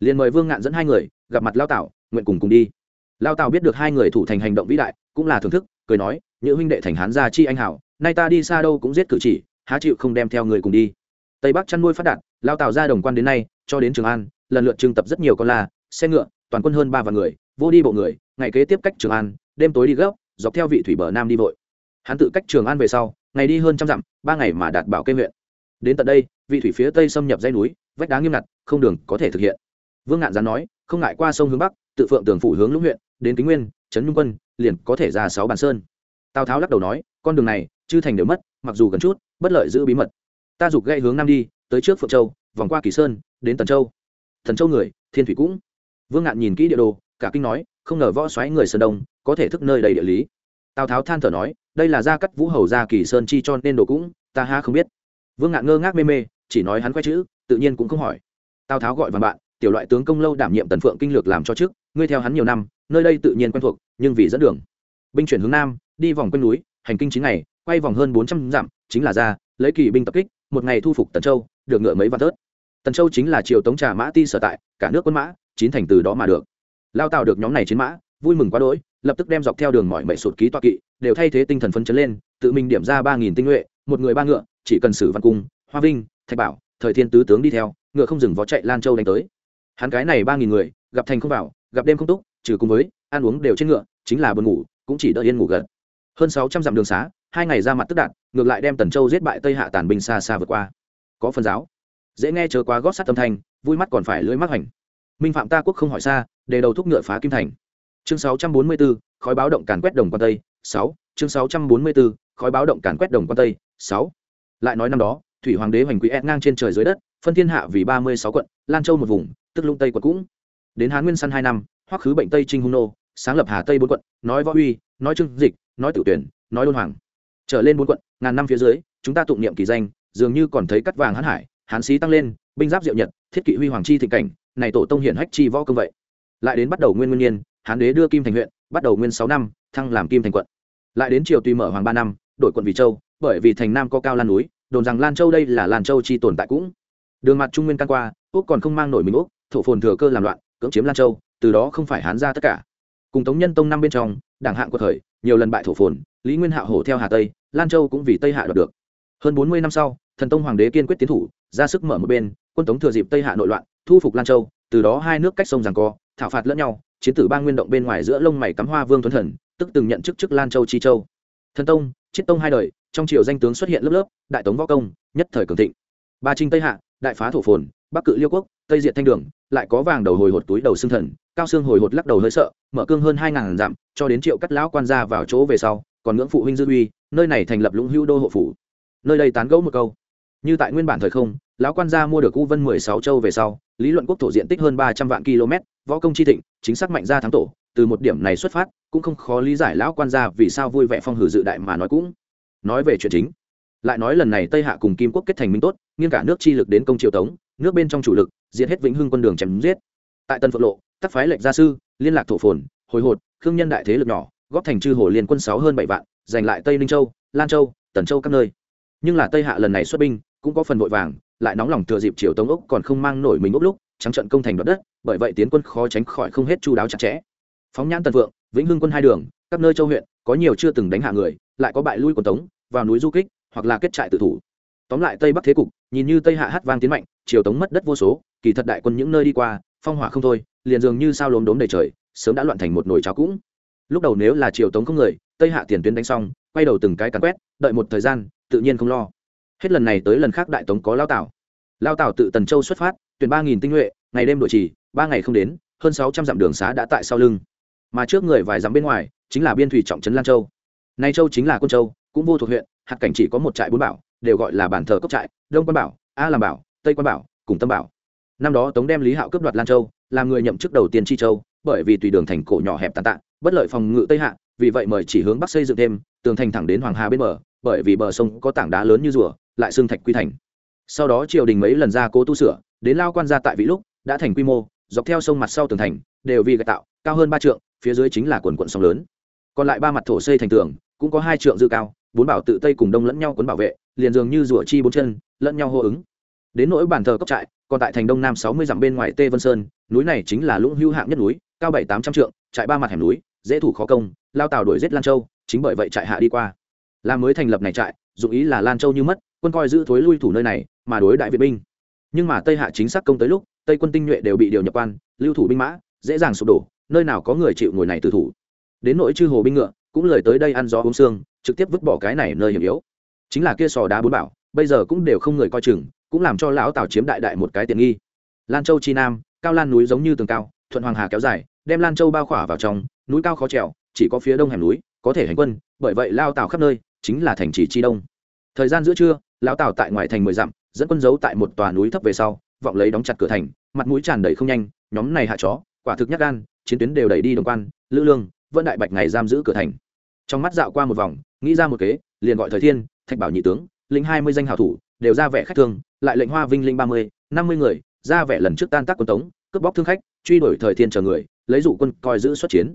Liền mời vương ngạn dẫn hai người, gặp mặt lao tảo nguyện cùng cùng đi. Lao tảo biết được hai người thủ thành hành động vĩ đại, cũng là thưởng thức, cười nói những huynh đệ thành hán gia chi anh hảo, nay ta đi xa đâu cũng giết cử chỉ, há chịu không đem theo người cùng đi. Tây bắc chăn nuôi phát đạt, lao tạo ra đồng quan đến nay, cho đến trường an, lần lượt trưng tập rất nhiều con la, xe ngựa, toàn quân hơn ba vạn người, vô đi bộ người, ngày kế tiếp cách trường an, đêm tối đi gấp, dọc theo vị thủy bờ nam đi vội. Hắn tự cách trường an về sau, ngày đi hơn trăm dặm, ba ngày mà đạt bảo cây huyện. Đến tận đây, vị thủy phía tây xâm nhập dây núi, vách đá nghiêm ngặt, không đường có thể thực hiện. Vương ngạn gián nói, không ngại qua sông hướng bắc, tự phượng tường phủ hướng lũng huyện, đến kính nguyên, trấn nhung quân, liền có thể ra sáu bàn sơn tào tháo lắc đầu nói con đường này chư thành đều mất mặc dù gần chút bất lợi giữ bí mật ta giục gậy hướng nam đi tới trước phượng châu vòng qua kỳ sơn đến tần châu thần châu người thiên thủy cũng vương ngạn nhìn kỹ địa đồ cả kinh nói không ngờ võ xoáy người sơn đông có thể thức nơi đầy địa lý tào tháo than thở nói đây là gia cắt vũ hầu gia kỳ sơn chi cho nên đồ cũng ta ha không biết vương ngạn ngơ ngác mê mê chỉ nói hắn quay chữ tự nhiên cũng không hỏi tào tháo gọi vàng bạn tiểu loại tướng công lâu đảm nhiệm tần phượng kinh lược làm cho trước ngươi theo hắn nhiều năm nơi đây tự nhiên quen thuộc nhưng vì dẫn đường binh chuyển hướng nam đi vòng quanh núi, hành kinh chín ngày, quay vòng hơn bốn trăm dặm, chính là ra, lấy kỳ binh tập kích, một ngày thu phục tần châu, được ngựa mấy vạn tớt. Tần châu chính là triều tống trà mã ti sở tại, cả nước quân mã, chín thành từ đó mà được. Lao tạo được nhóm này chiến mã, vui mừng quá đỗi, lập tức đem dọc theo đường mọi mệ sụt ký toa kỵ, đều thay thế tinh thần phấn chấn lên, tự mình điểm ra ba nghìn tinh nhuệ, một người ba ngựa, chỉ cần sử văn cung, hoa vinh, thạch bảo, thời thiên tứ tướng đi theo, ngựa không dừng vó chạy lan châu đánh tới. Hắn cái này ba nghìn người, gặp thành không vào, gặp đêm không túc, trừ cùng với, ăn uống đều trên ngựa, chính là buồn ngủ, cũng chỉ đợi yên ngủ gần hơn sáu trăm dặm đường xá hai ngày ra mặt tức đạn ngược lại đem tần châu giết bại tây hạ tàn binh xa xa vượt qua. Có phần giáo. Dễ nghe chớ quá gót sát tâm thanh vui mắt còn phải lưỡi mắt hành minh phạm ta quốc không hỏi xa để đầu thúc ngựa phá kim thành. Chương sáu trăm bốn mươi 644, khói báo động càn quét đồng quan tây sáu chương sáu trăm bốn mươi 644, khói báo động càn quét đồng quan tây sáu. Lại nói năm đó thủy hoàng đế hoành quý ép ngang trên trời dưới đất phân thiên hạ vì ba mươi sáu quận lan châu một vùng tức lũng tây quận cũng. Đến hán nguyên săn hai năm hoắc khứ bệnh tây trinh hung nô sáng lập hà tây bốn quận nói võ uy nói trưng dịch nói tiểu tuyển, nói đôn hoàng. Trở lên bốn quận, ngàn năm phía dưới, chúng ta tụng niệm kỳ danh, dường như còn thấy cắt vàng hán hải, hán sĩ tăng lên, binh giáp diệu nhật, thiết kỵ huy hoàng chi thịnh cảnh, này tổ tông hiển hách chi võ công vậy. Lại đến bắt đầu nguyên nguyên nhiên, hán đế đưa kim thành huyện, bắt đầu nguyên sáu năm, thăng làm kim thành quận. Lại đến triều tùy mở hoàng ba năm, đổi quận vì châu, bởi vì thành nam có cao lan núi, đồn rằng lan châu đây là lan châu chi tồn tại cũng. Đường mặt trung nguyên căn qua, úc còn không mang nổi mình úc, thổ phồn thừa cơ làm loạn, cưỡng chiếm lan châu, từ đó không phải hán ra tất cả. Cùng tống nhân tông năm bên trong đảng hạng của thời, nhiều lần bại thổ phồn, lý nguyên Hạo hổ theo hà tây, lan châu cũng vì tây hạ đoạt được. Hơn bốn mươi năm sau, thần tông hoàng đế kiên quyết tiến thủ, ra sức mở một bên, quân tống thừa dịp tây hạ nội loạn, thu phục lan châu, từ đó hai nước cách sông giằng co, thảo phạt lẫn nhau, chiến tử ba nguyên động bên ngoài giữa lông mày cắm hoa vương tuấn thần, tức từng nhận chức chức lan châu chi châu. Thần tông, chiết tông hai đời, trong triều danh tướng xuất hiện lớp lớp, đại tống võ công, nhất thời cường thịnh. Ba trinh tây hạ, đại phá thổ phồn, bắc cự liêu quốc, tây diện thanh đường, lại có vàng đầu hồi hột túi đầu xương thần cao xương hồi hột lắc đầu hơi sợ, mở cương hơn hai ngàn dặm, cho đến triệu cắt lão quan ra vào chỗ về sau, còn ngưỡng phụ huynh dư uy, nơi này thành lập lũng hữu đô hộ phủ. Nơi đây tán gẫu một câu. Như tại nguyên bản thời không, lão quan gia mua được u vân mười sáu châu về sau, lý luận quốc thổ diện tích hơn ba trăm vạn km, võ công chi thịnh, chính xác mạnh ra thắng tổ, từ một điểm này xuất phát, cũng không khó lý giải lão quan gia vì sao vui vẻ phong hử dự đại mà nói cũng. Nói về chuyện chính, lại nói lần này tây hạ cùng kim quốc kết thành minh tốt, nghiêng cả nước chi lực đến công triều tống, nước bên trong chủ lực, diệt hết vĩnh hưng quân đường chém giết. Tại tân phượng lộ tắc phái lệnh gia sư, liên lạc thổ phồn, hồi hột, khương nhân đại thế lực nhỏ, góp thành chư hồ liên quân sáu hơn bảy vạn, giành lại tây ninh châu, lan châu, tần châu các nơi. Nhưng là tây hạ lần này xuất binh, cũng có phần vội vàng, lại nóng lòng thừa dịp triều tống ốc còn không mang nổi mình ốc lúc, trắng trận công thành đoạt đất, bởi vậy tiến quân khó tránh khỏi không hết chu đáo chặt chẽ. Phóng nhãn tần vượng vĩnh hưng quân hai đường, các nơi châu huyện, có nhiều chưa từng đánh hạ người, lại có bại lui của tống, vào núi du kích, hoặc là kết trại tự thủ. Tóm lại tây bắc thế cục, nhìn như tây hạ hát vang tiến mạnh, triều tống mất đất vô số, kỳ thật đại quân những nơi đi qua, phong hỏa không thôi liền dường như sao lốm đốm đầy trời, sớm đã loạn thành một nồi cháo cũng. Lúc đầu nếu là triều tống không người, tây hạ tiền tuyến đánh xong, quay đầu từng cái cắn quét, đợi một thời gian, tự nhiên không lo. Hết lần này tới lần khác đại tống có lao tảo. Lao tảo tự tần châu xuất phát, tuyển ba nghìn tinh nhuệ, ngày đêm đội trì ba ngày không đến, hơn sáu trăm dặm đường xá đã tại sau lưng. Mà trước người vài dặm bên ngoài, chính là biên thủy trọng trấn lan châu. Nay châu chính là quân châu, cũng vô thuộc huyện, hạt cảnh chỉ có một trại bốn bảo, đều gọi là bản thờ cốc trại, đông quan bảo, a làm bảo, tây quan bảo, cùng tâm bảo năm đó tống đem lý hạo cướp đoạt lan châu, làm người nhậm chức đầu tiên chi châu, bởi vì tùy đường thành cổ nhỏ hẹp tàn tạ, bất lợi phòng ngự tây hạ, vì vậy mời chỉ hướng bắc xây dựng thêm, tường thành thẳng đến hoàng hà bên bờ, bởi vì bờ sông có tảng đá lớn như rùa, lại xương thạch quy thành. Sau đó triều đình mấy lần ra cố tu sửa, đến lao quan gia tại vị lúc, đã thành quy mô, dọc theo sông mặt sau tường thành, đều vì gạch tạo, cao hơn ba trượng, phía dưới chính là quần quận sông lớn. Còn lại ba mặt thổ xây thành tường, cũng có hai trượng dư cao, bốn bảo tự tây cùng đông lẫn nhau quấn bảo vệ, liền dường như rủa chi bốn chân, lẫn nhau hô ứng. Đến nỗi bàn thờ cốc trại còn tại thành đông nam sáu mươi dặm bên ngoài tê vân sơn, núi này chính là lũng hưu hạng nhất núi, cao bảy tám trăm trượng trại ba mặt hẻm núi, dễ thủ khó công, lao tàu đuổi giết lan châu, chính bởi vậy trại hạ đi qua. Là mới thành lập này trại, dụng ý là lan châu như mất, quân coi giữ thối lui thủ nơi này, mà đối đại việt binh. Nhưng mà tây hạ chính xác công tới lúc, tây quân tinh nhuệ đều bị điều nhập quan, lưu thủ binh mã, dễ dàng sụp đổ, nơi nào có người chịu ngồi này từ thủ. Đến nỗi chư hồ binh ngựa, cũng lời tới đây ăn gió uống xương trực tiếp vứt bỏ cái này nơi hiểm yếu. Chính là kia sò đá bốn bảo, bây giờ cũng đều không người coi chừng cũng làm cho lão tào chiếm đại đại một cái tiện nghi. Lan châu chi nam, cao lan núi giống như tường cao, thuận hoàng hà kéo dài, đem lan châu bao khỏa vào trong, núi cao khó trèo, chỉ có phía đông hẻm núi, có thể hành quân, bởi vậy lao tào khắp nơi chính là thành trì chi đông. Thời gian giữa trưa, lão tào tại ngoài thành mười dặm, dẫn quân giấu tại một tòa núi thấp về sau, vọng lấy đóng chặt cửa thành, mặt mũi tràn đầy không nhanh, nhóm này hạ chó, quả thực nhắc gan, chiến tuyến đều đẩy đi đồng quan, lữ lương vân đại bạch ngày giam giữ cửa thành. Trong mắt dạo qua một vòng, nghĩ ra một kế, liền gọi thời thiên, thạch bảo nhị tướng, lĩnh hai mươi danh hảo thủ, đều ra vẻ khách thương lại lệnh hoa vinh linh ba mươi, năm mươi người, ra vẻ lần trước tan tác quân tống, cướp bóc thương khách, truy đuổi thời thiên chờ người, lấy dụ quân coi giữ xuất chiến.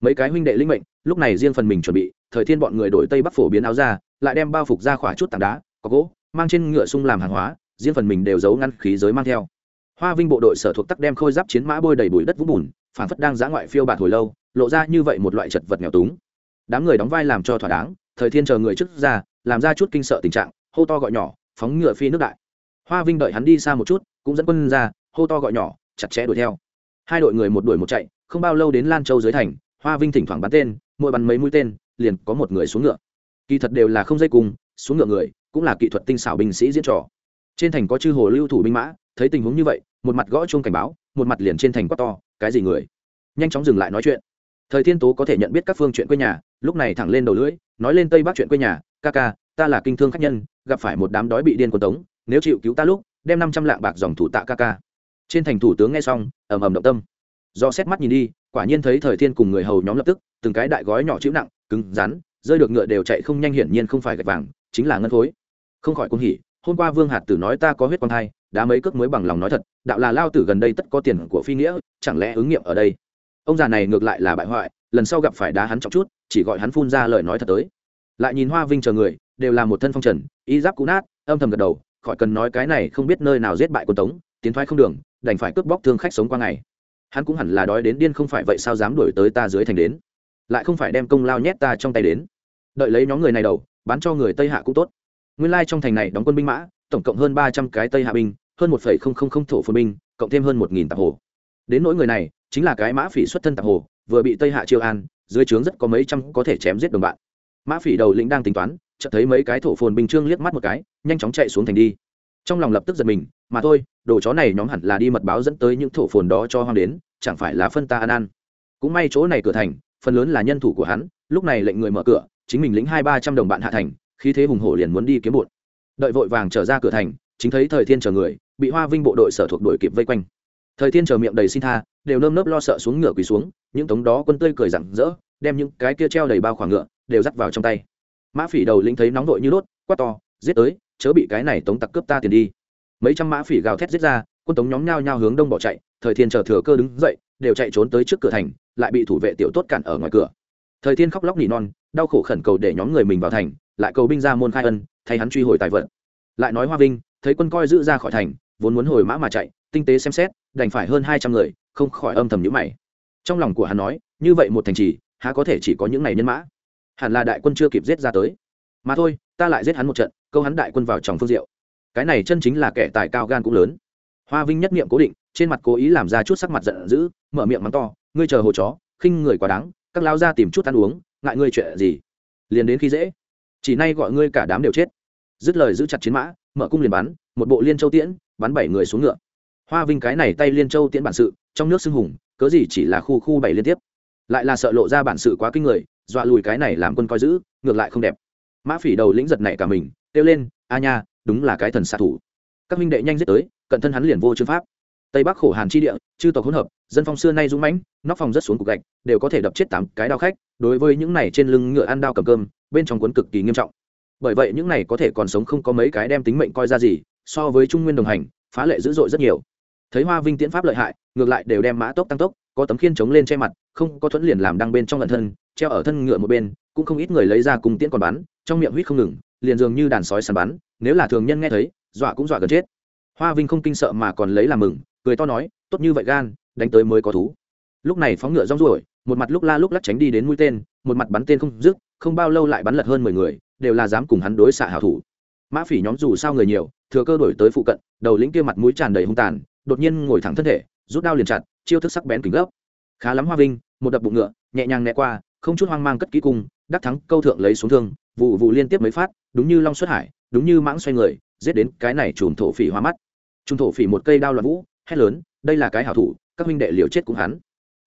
Mấy cái huynh đệ linh mệnh, lúc này riêng phần mình chuẩn bị, thời thiên bọn người đổi tây bắc phổ biến áo ra lại đem bao phục ra khỏa chút tảng đá, có gỗ, mang trên ngựa sung làm hàng hóa, riêng phần mình đều giấu ngăn khí giới mang theo. Hoa vinh bộ đội sở thuộc tắc đem khôi giáp chiến mã bôi đầy bụi đất vũng bùn, phản phất đang giã ngoại phiêu bạt hồi lâu, lộ ra như vậy một loại chật vật nghèo túng. Đám người đóng vai làm cho thỏa đáng, thời thiên chờ người trước ra, làm ra chút kinh sợ tình trạng, hô to gọi nhỏ, phóng ngựa phi nước đại hoa vinh đợi hắn đi xa một chút, cũng dẫn quân ra, hô to gọi nhỏ, chặt chẽ đuổi theo. Hai đội người một đuổi một chạy, không bao lâu đến lan châu dưới thành, hoa vinh thỉnh thoảng bắn tên, mỗi bắn mấy mũi tên, liền có một người xuống ngựa. Kỳ thật đều là không dây cùng, xuống ngựa người, cũng là kỹ thuật tinh xảo binh sĩ diễn trò. Trên thành có chư hồ lưu thủ binh mã, thấy tình huống như vậy, một mặt gõ chuông cảnh báo, một mặt liền trên thành quát to, cái gì người? Nhanh chóng dừng lại nói chuyện. Thời thiên tố có thể nhận biết các phương chuyện quê nhà, lúc này thẳng lên đầu lưỡi, nói lên tây bắc chuyện quê nhà, ca ca, ta là kinh thương khách nhân, gặp phải một đám đói bị điên quân tống nếu chịu cứu ta lúc, đem năm trăm lạng bạc dòng thủ tạ ca ca. Trên thành thủ tướng nghe xong, ầm ầm động tâm. Do xét mắt nhìn đi, quả nhiên thấy thời thiên cùng người hầu nhóm lập tức, từng cái đại gói nhỏ chịu nặng, cứng, rắn, rơi được ngựa đều chạy không nhanh hiển nhiên không phải gạch vàng, chính là ngân khối. Không khỏi cung hỉ, hôm qua vương hạt tử nói ta có huyết quang thai, đã mấy cước mới bằng lòng nói thật, đạo là lao tử gần đây tất có tiền của phi nghĩa, chẳng lẽ ứng nghiệm ở đây? Ông già này ngược lại là bại hoại, lần sau gặp phải đá hắn trọng chút, chỉ gọi hắn phun ra lời nói thật tới. Lại nhìn hoa vinh chờ người, đều là một thân phong trần, y giáp cũ nát, âm thầm gật đầu khỏi cần nói cái này không biết nơi nào giết bại quân tống, tiến thoái không đường, đành phải cướp bóc thương khách sống qua ngày. Hắn cũng hẳn là đói đến điên không phải vậy sao dám đuổi tới ta dưới thành đến. Lại không phải đem công lao nhét ta trong tay đến. Đợi lấy nhóm người này đầu, bán cho người tây hạ cũng tốt. Nguyên lai trong thành này đóng quân binh mã, tổng cộng hơn ba trăm cái tây hạ binh, hơn một phẩy không không không thổ phồn binh, cộng thêm hơn một nghìn tạp hồ. Đến nỗi người này, chính là cái mã phỉ xuất thân tạp hồ, vừa bị tây hạ chiêu an, dưới trướng rất có mấy trăm có thể chém giết đồng bạn. Mã phỉ đầu lĩnh đang tính toán, chợt thấy mấy cái thổ phồn binh trương liếc mắt một cái nhanh chóng chạy xuống thành đi. Trong lòng lập tức giật mình, mà thôi, đồ chó này nhóm hẳn là đi mật báo dẫn tới những thổ phồn đó cho hoang đến, chẳng phải là phân ta ăn ăn. Cũng may chỗ này cửa thành, phần lớn là nhân thủ của hắn, lúc này lệnh người mở cửa, chính mình lĩnh hai ba trăm đồng bạn hạ thành khi thế hùng hổ liền muốn đi kiếm bụt. Đợi vội vàng trở ra cửa thành, chính thấy thời thiên chờ người, bị hoa vinh bộ đội sở thuộc đội kịp vây quanh. Thời thiên chờ miệng đầy xin tha, đều nơm nớp lo sợ xuống ngựa quỳ xuống, những tống đó quân tươi cười rặng rỡ, đem những cái kia treo đầy bao khoảng ngựa, đều dắt vào trong tay. Mã phỉ đầu lĩnh thấy nóng vội như đốt, quát to, giết tới chớ bị cái này tống tặc cướp ta tiền đi. Mấy trăm mã phỉ gào thét giết ra, quân tống nhóm nhao nhao hướng đông bỏ chạy, thời thiên chờ thừa cơ đứng dậy, đều chạy trốn tới trước cửa thành, lại bị thủ vệ tiểu tốt cản ở ngoài cửa. Thời thiên khóc lóc nỉ non, đau khổ khẩn cầu để nhóm người mình vào thành, lại cầu binh ra môn khai ân, thay hắn truy hồi tài vận. Lại nói hoa vinh, thấy quân coi giữ ra khỏi thành, vốn muốn hồi mã mà chạy, tinh tế xem xét, đành phải hơn hai trăm người, không khỏi âm thầm nhữ mày. Trong lòng của hắn nói, như vậy một thành trì, há có thể chỉ có những ngày nhân mã? Hẳn là đại quân chưa kịp giết ra tới. Mà thôi ta lại giết hắn một trận, câu hắn đại quân vào trong phương diệu. Cái này chân chính là kẻ tài cao gan cũng lớn. Hoa vinh nhất niệm cố định, trên mặt cố ý làm ra chút sắc mặt giận dữ, mở miệng mắng to, ngươi chờ hồ chó, khinh người quá đáng, các lao ra tìm chút ăn uống, ngại ngươi chuyện gì? Liền đến khi dễ, chỉ nay gọi ngươi cả đám đều chết. Dứt lời giữ chặt chiến mã, mở cung liền bắn, một bộ liên châu tiễn, bắn bảy người xuống ngựa. Hoa vinh cái này tay liên châu tiễn bản sự, trong nước xưng hùng, cớ gì chỉ là khu khu bảy liên tiếp. Lại là sợ lộ ra bản sự quá kinh người, dọa lùi cái này làm quân coi giữ, ngược lại không đẹp mã phỉ đầu lĩnh giật này cả mình, kêu lên, a nha, đúng là cái thần xạ thủ. Các minh đệ nhanh giết tới, cận thân hắn liền vô chương pháp. Tây bắc khổ hàn chi địa, chư tộc hỗn hợp, dân phong xưa nay dũng mãnh, nóc phòng rất xuống cục gạch, đều có thể đập chết tám cái đao khách, đối với những này trên lưng ngựa ăn đao cầm cơm, bên trong cuốn cực kỳ nghiêm trọng. Bởi vậy những này có thể còn sống không có mấy cái đem tính mệnh coi ra gì, so với trung nguyên đồng hành, phá lệ dữ dội rất nhiều. Thấy hoa vinh tiễn pháp lợi hại, ngược lại đều đem mã tốc tăng tốc, có tấm khiên chống lên che mặt, không có thuẫn liền làm đăng bên trong lận thân, treo ở thân ngựa một bên cũng không ít người lấy ra cùng tiễn còn bắn, trong miệng huýt không ngừng, liền dường như đàn sói săn bắn, nếu là thường nhân nghe thấy, dọa cũng dọa gần chết. Hoa vinh không kinh sợ mà còn lấy làm mừng, cười to nói, tốt như vậy gan, đánh tới mới có thú. Lúc này phóng ngựa rong ruổi, một mặt lúc la lúc lắc tránh đi đến mũi tên, một mặt bắn tên không dứt, không bao lâu lại bắn lật hơn mười người, đều là dám cùng hắn đối xạ hảo thủ. Mã phỉ nhóm dù sao người nhiều, thừa cơ đổi tới phụ cận, đầu lĩnh kia mặt mũi tràn đầy hung tàn, đột nhiên ngồi thẳng thân thể, rút đao liền chặt, chiêu thức sắc bén kính gấp. Khá lắm hoa vinh, một đập bụng ngựa, nhẹ nhàng né qua không chút hoang mang cất kỹ cung, đắc thắng câu thượng lấy xuống thương, vụ vụ liên tiếp mấy phát, đúng như long xuất hải, đúng như mãng xoay người, giết đến cái này trùm thổ phỉ hoa mắt. Trùm thổ phỉ một cây đao loạn vũ, hét lớn, đây là cái hảo thủ, các huynh đệ liều chết cũng hắn.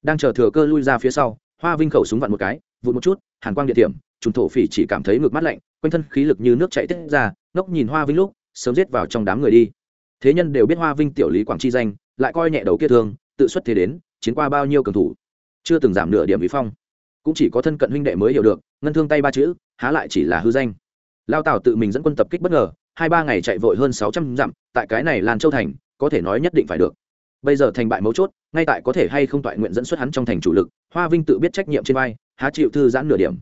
Đang chờ thừa cơ lui ra phía sau, hoa vinh khẩu súng vặn một cái, vụt một chút, hàn quang địa điểm, trùm thổ phỉ chỉ cảm thấy ngược mắt lạnh, quanh thân khí lực như nước chạy tiết ra, ngốc nhìn hoa vinh lúc, sớm giết vào trong đám người đi. Thế nhân đều biết hoa vinh tiểu lý quảng chi danh, lại coi nhẹ đầu kia thương, tự xuất thế đến, chiến qua bao nhiêu cường thủ. Chưa từng giảm nửa điểm vi phong cũng chỉ có thân cận huynh đệ mới hiểu được, ngân thương tay ba chữ, há lại chỉ là hư danh. Lao tào tự mình dẫn quân tập kích bất ngờ, hai ba ngày chạy vội hơn sáu trăm dặm, tại cái này lan châu thành, có thể nói nhất định phải được. Bây giờ thành bại mấu chốt, ngay tại có thể hay không toại nguyện dẫn xuất hắn trong thành chủ lực, hoa vinh tự biết trách nhiệm trên vai, há chịu thư giãn nửa điểm.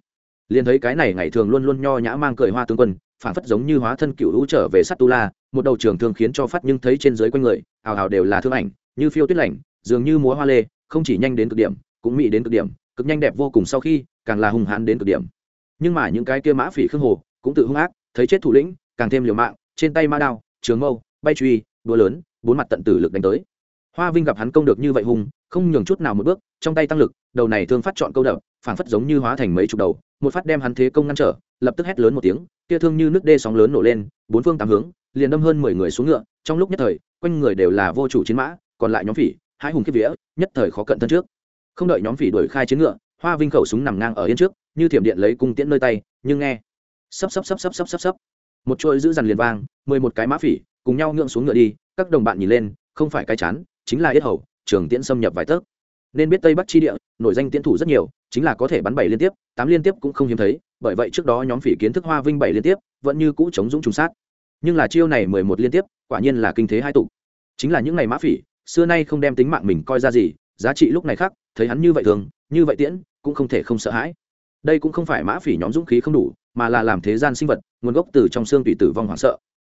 Liền thấy cái này ngày thường luôn luôn nho nhã mang cười hoa tướng quân phản phất giống như hóa thân cựu hữu trở về sắt tu la, một đầu trường thương khiến cho phát nhưng thấy trên dưới quanh người, ào ào đều là thương ảnh, như phiêu tuyết lạnh, dường như múa hoa lê, không chỉ nhanh đến cực điểm, cũng mỹ đến cực điểm cực nhanh đẹp vô cùng sau khi, càng là hung hãn đến cực điểm. Nhưng mà những cái kia mã phỉ khương hồ cũng tự hung ác, thấy chết thủ lĩnh, càng thêm liều mạng, trên tay ma đao, trường mâu, bay truy, đua lớn, bốn mặt tận tử lực đánh tới. Hoa vinh gặp hắn công được như vậy hung, không nhường chút nào một bước, trong tay tăng lực, đầu này thương phát chọn câu đập, phảng phất giống như hóa thành mấy chục đầu, một phát đem hắn thế công ngăn trở, lập tức hét lớn một tiếng, kia thương như nước đê sóng lớn nổ lên, bốn phương tám hướng, liền đâm hơn mười người xuống ngựa, trong lúc nhất thời, quanh người đều là vô chủ chiến mã, còn lại nhóm phỉ, hai hùng kiếp vía, nhất thời khó cận thân trước không đợi nhóm phỉ đuổi khai chiến ngựa, hoa vinh khẩu súng nằm ngang ở yên trước, như thiểm điện lấy cung tiễn nơi tay, nhưng nghe sắp sắp sắp sắp sắp sắp sắp một chuỗi giữ dằn liền vang, mười một cái mã phỉ, cùng nhau ngượng xuống ngựa đi, các đồng bạn nhìn lên, không phải cái chán, chính là yết hầu, trường tiễn xâm nhập vài tấc. Nên biết tây bắc chi địa, nổi danh tiễn thủ rất nhiều, chính là có thể bắn bảy liên tiếp, tám liên tiếp cũng không hiếm thấy, bởi vậy trước đó nhóm phỉ kiến thức hoa vinh bảy liên tiếp, vẫn như cũ chống dũng trùng sát. Nhưng là chiêu này mười một liên tiếp, quả nhiên là kinh thế hai tục chính là những ngày mã phỉ, xưa nay không đem tính mạng mình coi ra gì, giá trị lúc này khác thấy hắn như vậy thường, như vậy tiễn, cũng không thể không sợ hãi. Đây cũng không phải mã phỉ nhóm dũng khí không đủ, mà là làm thế gian sinh vật, nguồn gốc từ trong xương tùy tử vong hoảng sợ.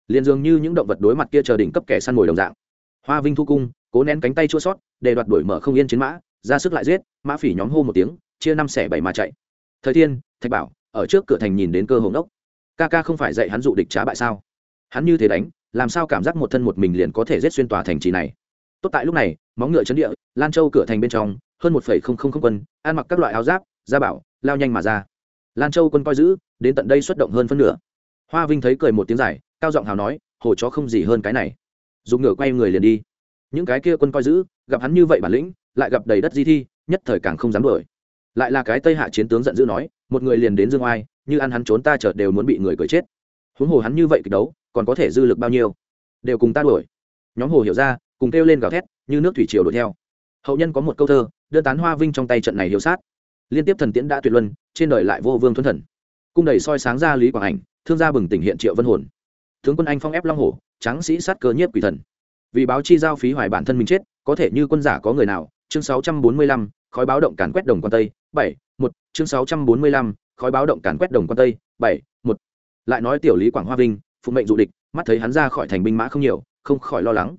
Liền dường như những động vật đối mặt kia chờ đỉnh cấp kẻ săn mồi đồng dạng. Hoa vinh thu cung, cố nén cánh tay chua sót, để đoạt đuổi mở không yên chiến mã, ra sức lại giết, mã phỉ nhóm hô một tiếng, chia năm xẻ bảy mà chạy. Thời thiên, thạch bảo, ở trước cửa thành nhìn đến cơ hồng đốc ca ca không phải dạy hắn dụ địch trá bại sao? Hắn như thế đánh, làm sao cảm giác một thân một mình liền có thể giết xuyên tòa thành trì này? Tốt tại lúc này, móng ngựa chấn địa, lan châu cửa thành bên trong hơn một phẩy không không không quân, ăn mặc các loại áo giáp gia bảo, lao nhanh mà ra. Lan châu quân coi giữ, đến tận đây xuất động hơn phân nửa. Hoa vinh thấy cười một tiếng dài, cao giọng hào nói, hồ chó không gì hơn cái này. Dùng ngựa quay người liền đi. Những cái kia quân coi giữ, gặp hắn như vậy bản lĩnh, lại gặp đầy đất di thi, nhất thời càng không dám đuổi. Lại là cái tây hạ chiến tướng giận dữ nói, một người liền đến dương oai, như ăn hắn trốn ta chợt đều muốn bị người cười chết. Huống hồ hắn như vậy kịch đấu, còn có thể dư lực bao nhiêu? Đều cùng ta đuổi. Nhóm hồ hiểu ra, cùng kêu lên gào thét, như nước thủy triều đuổi theo. Hậu nhân có một câu thơ đơn tán hoa vinh trong tay trận này hiệu sát. Liên tiếp thần tiễn đã tuyệt luân trên đời lại vô vương thuần thần. Cung đầy soi sáng ra lý quảng ảnh thương gia bừng tỉnh hiện triệu vân hồn. Tướng quân anh phong ép long hổ tráng sĩ sát cơ nhiếp quỷ thần. Vì báo chi giao phí hoài bản thân mình chết có thể như quân giả có người nào chương 645, khói báo động càn quét đồng quan tây bảy một chương 645, khói báo động càn quét đồng quan tây bảy một. Lại nói tiểu lý quảng hoa vinh phụ mệnh dụ địch mắt thấy hắn ra khỏi thành binh mã không nhiều không khỏi lo lắng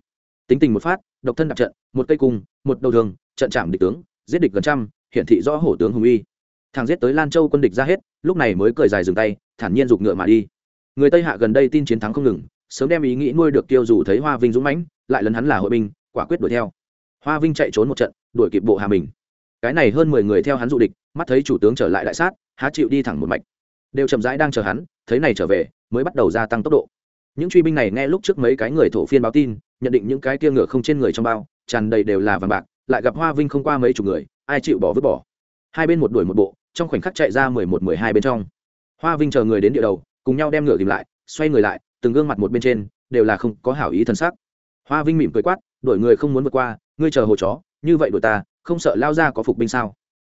tính tình một phát, độc thân đặt trận, một cây cung, một đầu đường, trận chạm địch tướng, giết địch gần trăm, hiển thị rõ hổ tướng hùng uy. Thằng giết tới lan châu quân địch ra hết, lúc này mới cười dài dừng tay, thản nhiên giục ngựa mà đi. Người tây hạ gần đây tin chiến thắng không ngừng, sớm đem ý nghĩ nuôi được tiêu dù thấy hoa vinh dũng mãnh, lại lần hắn là hội binh, quả quyết đuổi theo. Hoa vinh chạy trốn một trận, đuổi kịp bộ hà mình. Cái này hơn mười người theo hắn dụ địch, mắt thấy chủ tướng trở lại đại sát, há chịu đi thẳng một mạch. Đều chậm rãi đang chờ hắn, thấy này trở về, mới bắt đầu gia tăng tốc độ những truy binh này nghe lúc trước mấy cái người thổ phiên báo tin nhận định những cái kia ngựa không trên người trong bao tràn đầy đều là vàng bạc lại gặp hoa vinh không qua mấy chục người ai chịu bỏ vứt bỏ. Hai bên một đuổi một bộ trong khoảnh khắc chạy ra mười một mười hai bên trong. Hoa vinh chờ người đến địa đầu cùng nhau đem ngựa tìm lại xoay người lại từng gương mặt một bên trên đều là không có hảo ý thân sắc. Hoa vinh mỉm cười quát đổi người không muốn vượt qua ngươi chờ hồ chó như vậy đội ta không sợ lao ra có phục binh sao?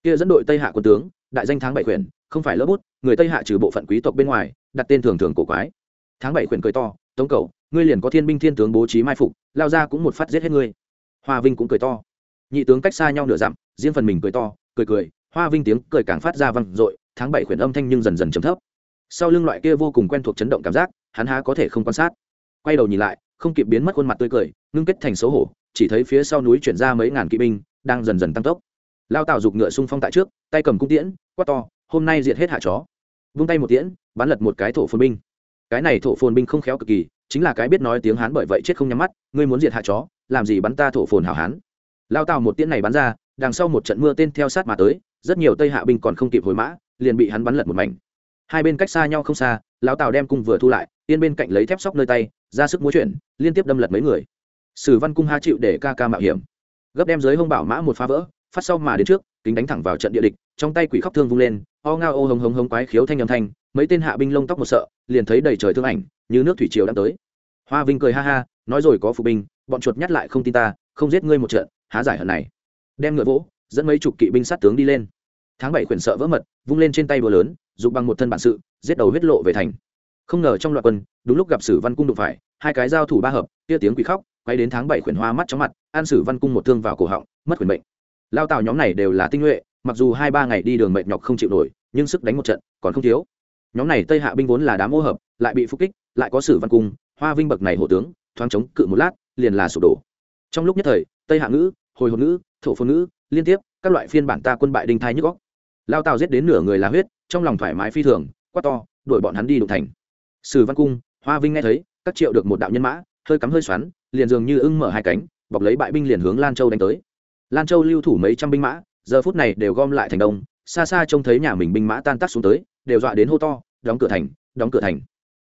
Kia dẫn đội tây hạ quân tướng đại danh thắng bảy quyền, không phải lỡ bút người tây hạ trừ bộ phận quý tộc bên ngoài đặt tên thường thường cổ quái tháng bảy quyển cười to, tống cầu ngươi liền có thiên binh thiên tướng bố trí mai phục, lao ra cũng một phát giết hết ngươi. Hoa vinh cũng cười to. Nhị tướng cách xa nhau nửa dặm, riêng phần mình cười to, cười cười, hoa vinh tiếng cười càng phát ra văng r tháng bảy quyển âm thanh nhưng dần dần chấm thấp. Sau lưng loại kia vô cùng quen thuộc chấn động cảm giác, hắn há có thể không quan sát. Quay đầu nhìn lại, không kịp biến mất khuôn mặt tươi cười, ngưng kết thành xấu hổ, chỉ thấy phía sau núi chuyển ra mấy ngàn kỵ binh, đang dần dần tăng tốc. Lao tào giục ngựa xung phong tại trước, tay cầm cung tiễn, quát to, hôm nay diệt hết hạ chó. Vung tay một tiễn, bắn lật một cái thổ phồn binh cái này thổ phồn binh không khéo cực kỳ, chính là cái biết nói tiếng hán bởi vậy chết không nhắm mắt, ngươi muốn diệt hạ chó, làm gì bắn ta thổ phồn hảo hán? Lao tào một tiễn này bắn ra, đằng sau một trận mưa tên theo sát mà tới, rất nhiều tây hạ binh còn không kịp hồi mã, liền bị hắn bắn lật một mảnh. Hai bên cách xa nhau không xa lão tào đem cung vừa thu lại, yên bên cạnh lấy thép sóc nơi tay, ra sức múa chuyển, liên tiếp đâm lật mấy người. Sử văn cung ha chịu để ca ca mạo hiểm. Gấp đem dưới hông bảo mã một phá vỡ, phát sau mà đến trước, kính đánh thẳng vào trận địa địch, trong tay quỷ khóc thương vung lên, o ngao ô hống hống hống quái khiếu thanh âm thanh mấy tên hạ binh lông tóc một sợ, liền thấy đầy trời thương ảnh, như nước thủy triều đang tới. Hoa vinh cười ha ha, nói rồi có phụ binh, bọn chuột nhắt lại không tin ta, không giết ngươi một trận, há giải hận này. Đem ngựa vỗ, dẫn mấy chục kỵ binh sát tướng đi lên. Tháng bảy khuyển sợ vỡ mật, vung lên trên tay búa lớn dùng bằng một thân bản sự, giết đầu huyết lộ về thành. Không ngờ trong loạt quân, đúng lúc gặp sử văn cung đụng phải, hai cái giao thủ ba hợp, kia tiếng quỷ khóc, quay đến tháng bảy khuyển hoa mắt chóng mặt, an sử văn cung một thương vào cổ họng, mất quyền bệnh. lao tào nhóm này đều là tinh nhuệ, mặc dù hai ba ngày đi đường mệt nhọc không chịu nổi, nhưng sức đánh một trận, còn không thiếu nhóm này tây hạ binh vốn là đám ô hợp, lại bị phục kích, lại có sử văn cung, hoa vinh bậc này hộ tướng, thoáng chống cự một lát, liền là sụp đổ. Trong lúc nhất thời, tây hạ ngữ, hồi hồn ngữ, thổ phồn ngữ, liên tiếp, các loại phiên bản ta quân bại đinh thai nhức góc lao tàu giết đến nửa người là huyết, trong lòng thoải mái phi thường, quát to, đuổi bọn hắn đi đụng thành. Sử văn cung, hoa vinh nghe thấy, các triệu được một đạo nhân mã, hơi cắm hơi xoắn, liền dường như ưng mở hai cánh, bọc lấy bại binh liền hướng lan châu đánh tới. Lan châu lưu thủ mấy trăm binh mã, giờ phút này đều gom lại thành đông, xa xa trông thấy nhà mình binh mã tan tác xuống tới đều dọa đến hô to, đóng cửa thành, đóng cửa thành.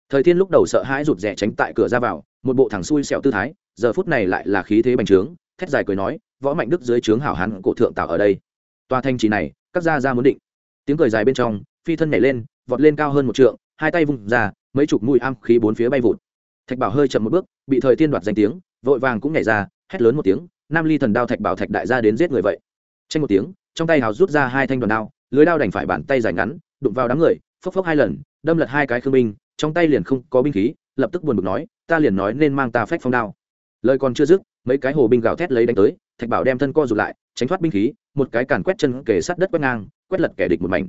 Thời thiên lúc đầu sợ hãi rụt rè tránh tại cửa ra vào, một bộ thằng xui xẹo tư thái, giờ phút này lại là khí thế bành trướng, thét dài cười nói, võ mạnh đức dưới trướng hảo hán cổ thượng tạo ở đây. Tòa thanh trì này, các gia ra muốn định. Tiếng cười dài bên trong, phi thân nhảy lên, vọt lên cao hơn một trượng, hai tay vung ra, mấy chục mũi am khí bốn phía bay vụt. Thạch bảo hơi chậm một bước, bị thời thiên đoạt danh tiếng, vội vàng cũng nhảy ra, hét lớn một tiếng, nam ly thần đao thạch bảo thạch đại gia đến giết người vậy. Tranh một tiếng, trong tay hào rút ra hai thanh đoàn đao, lưới đao đành phải bàn tay dài ngắn đụng vào đám người, phốc phốc hai lần, đâm lật hai cái khương binh, trong tay liền không có binh khí, lập tức buồn bực nói, ta liền nói nên mang ta phách phong đao. Lời còn chưa dứt, mấy cái hồ binh gào thét lấy đánh tới, thạch bảo đem thân co rụt lại, tránh thoát binh khí, một cái càn quét chân kề sát đất quét ngang, quét lật kẻ địch một mảnh.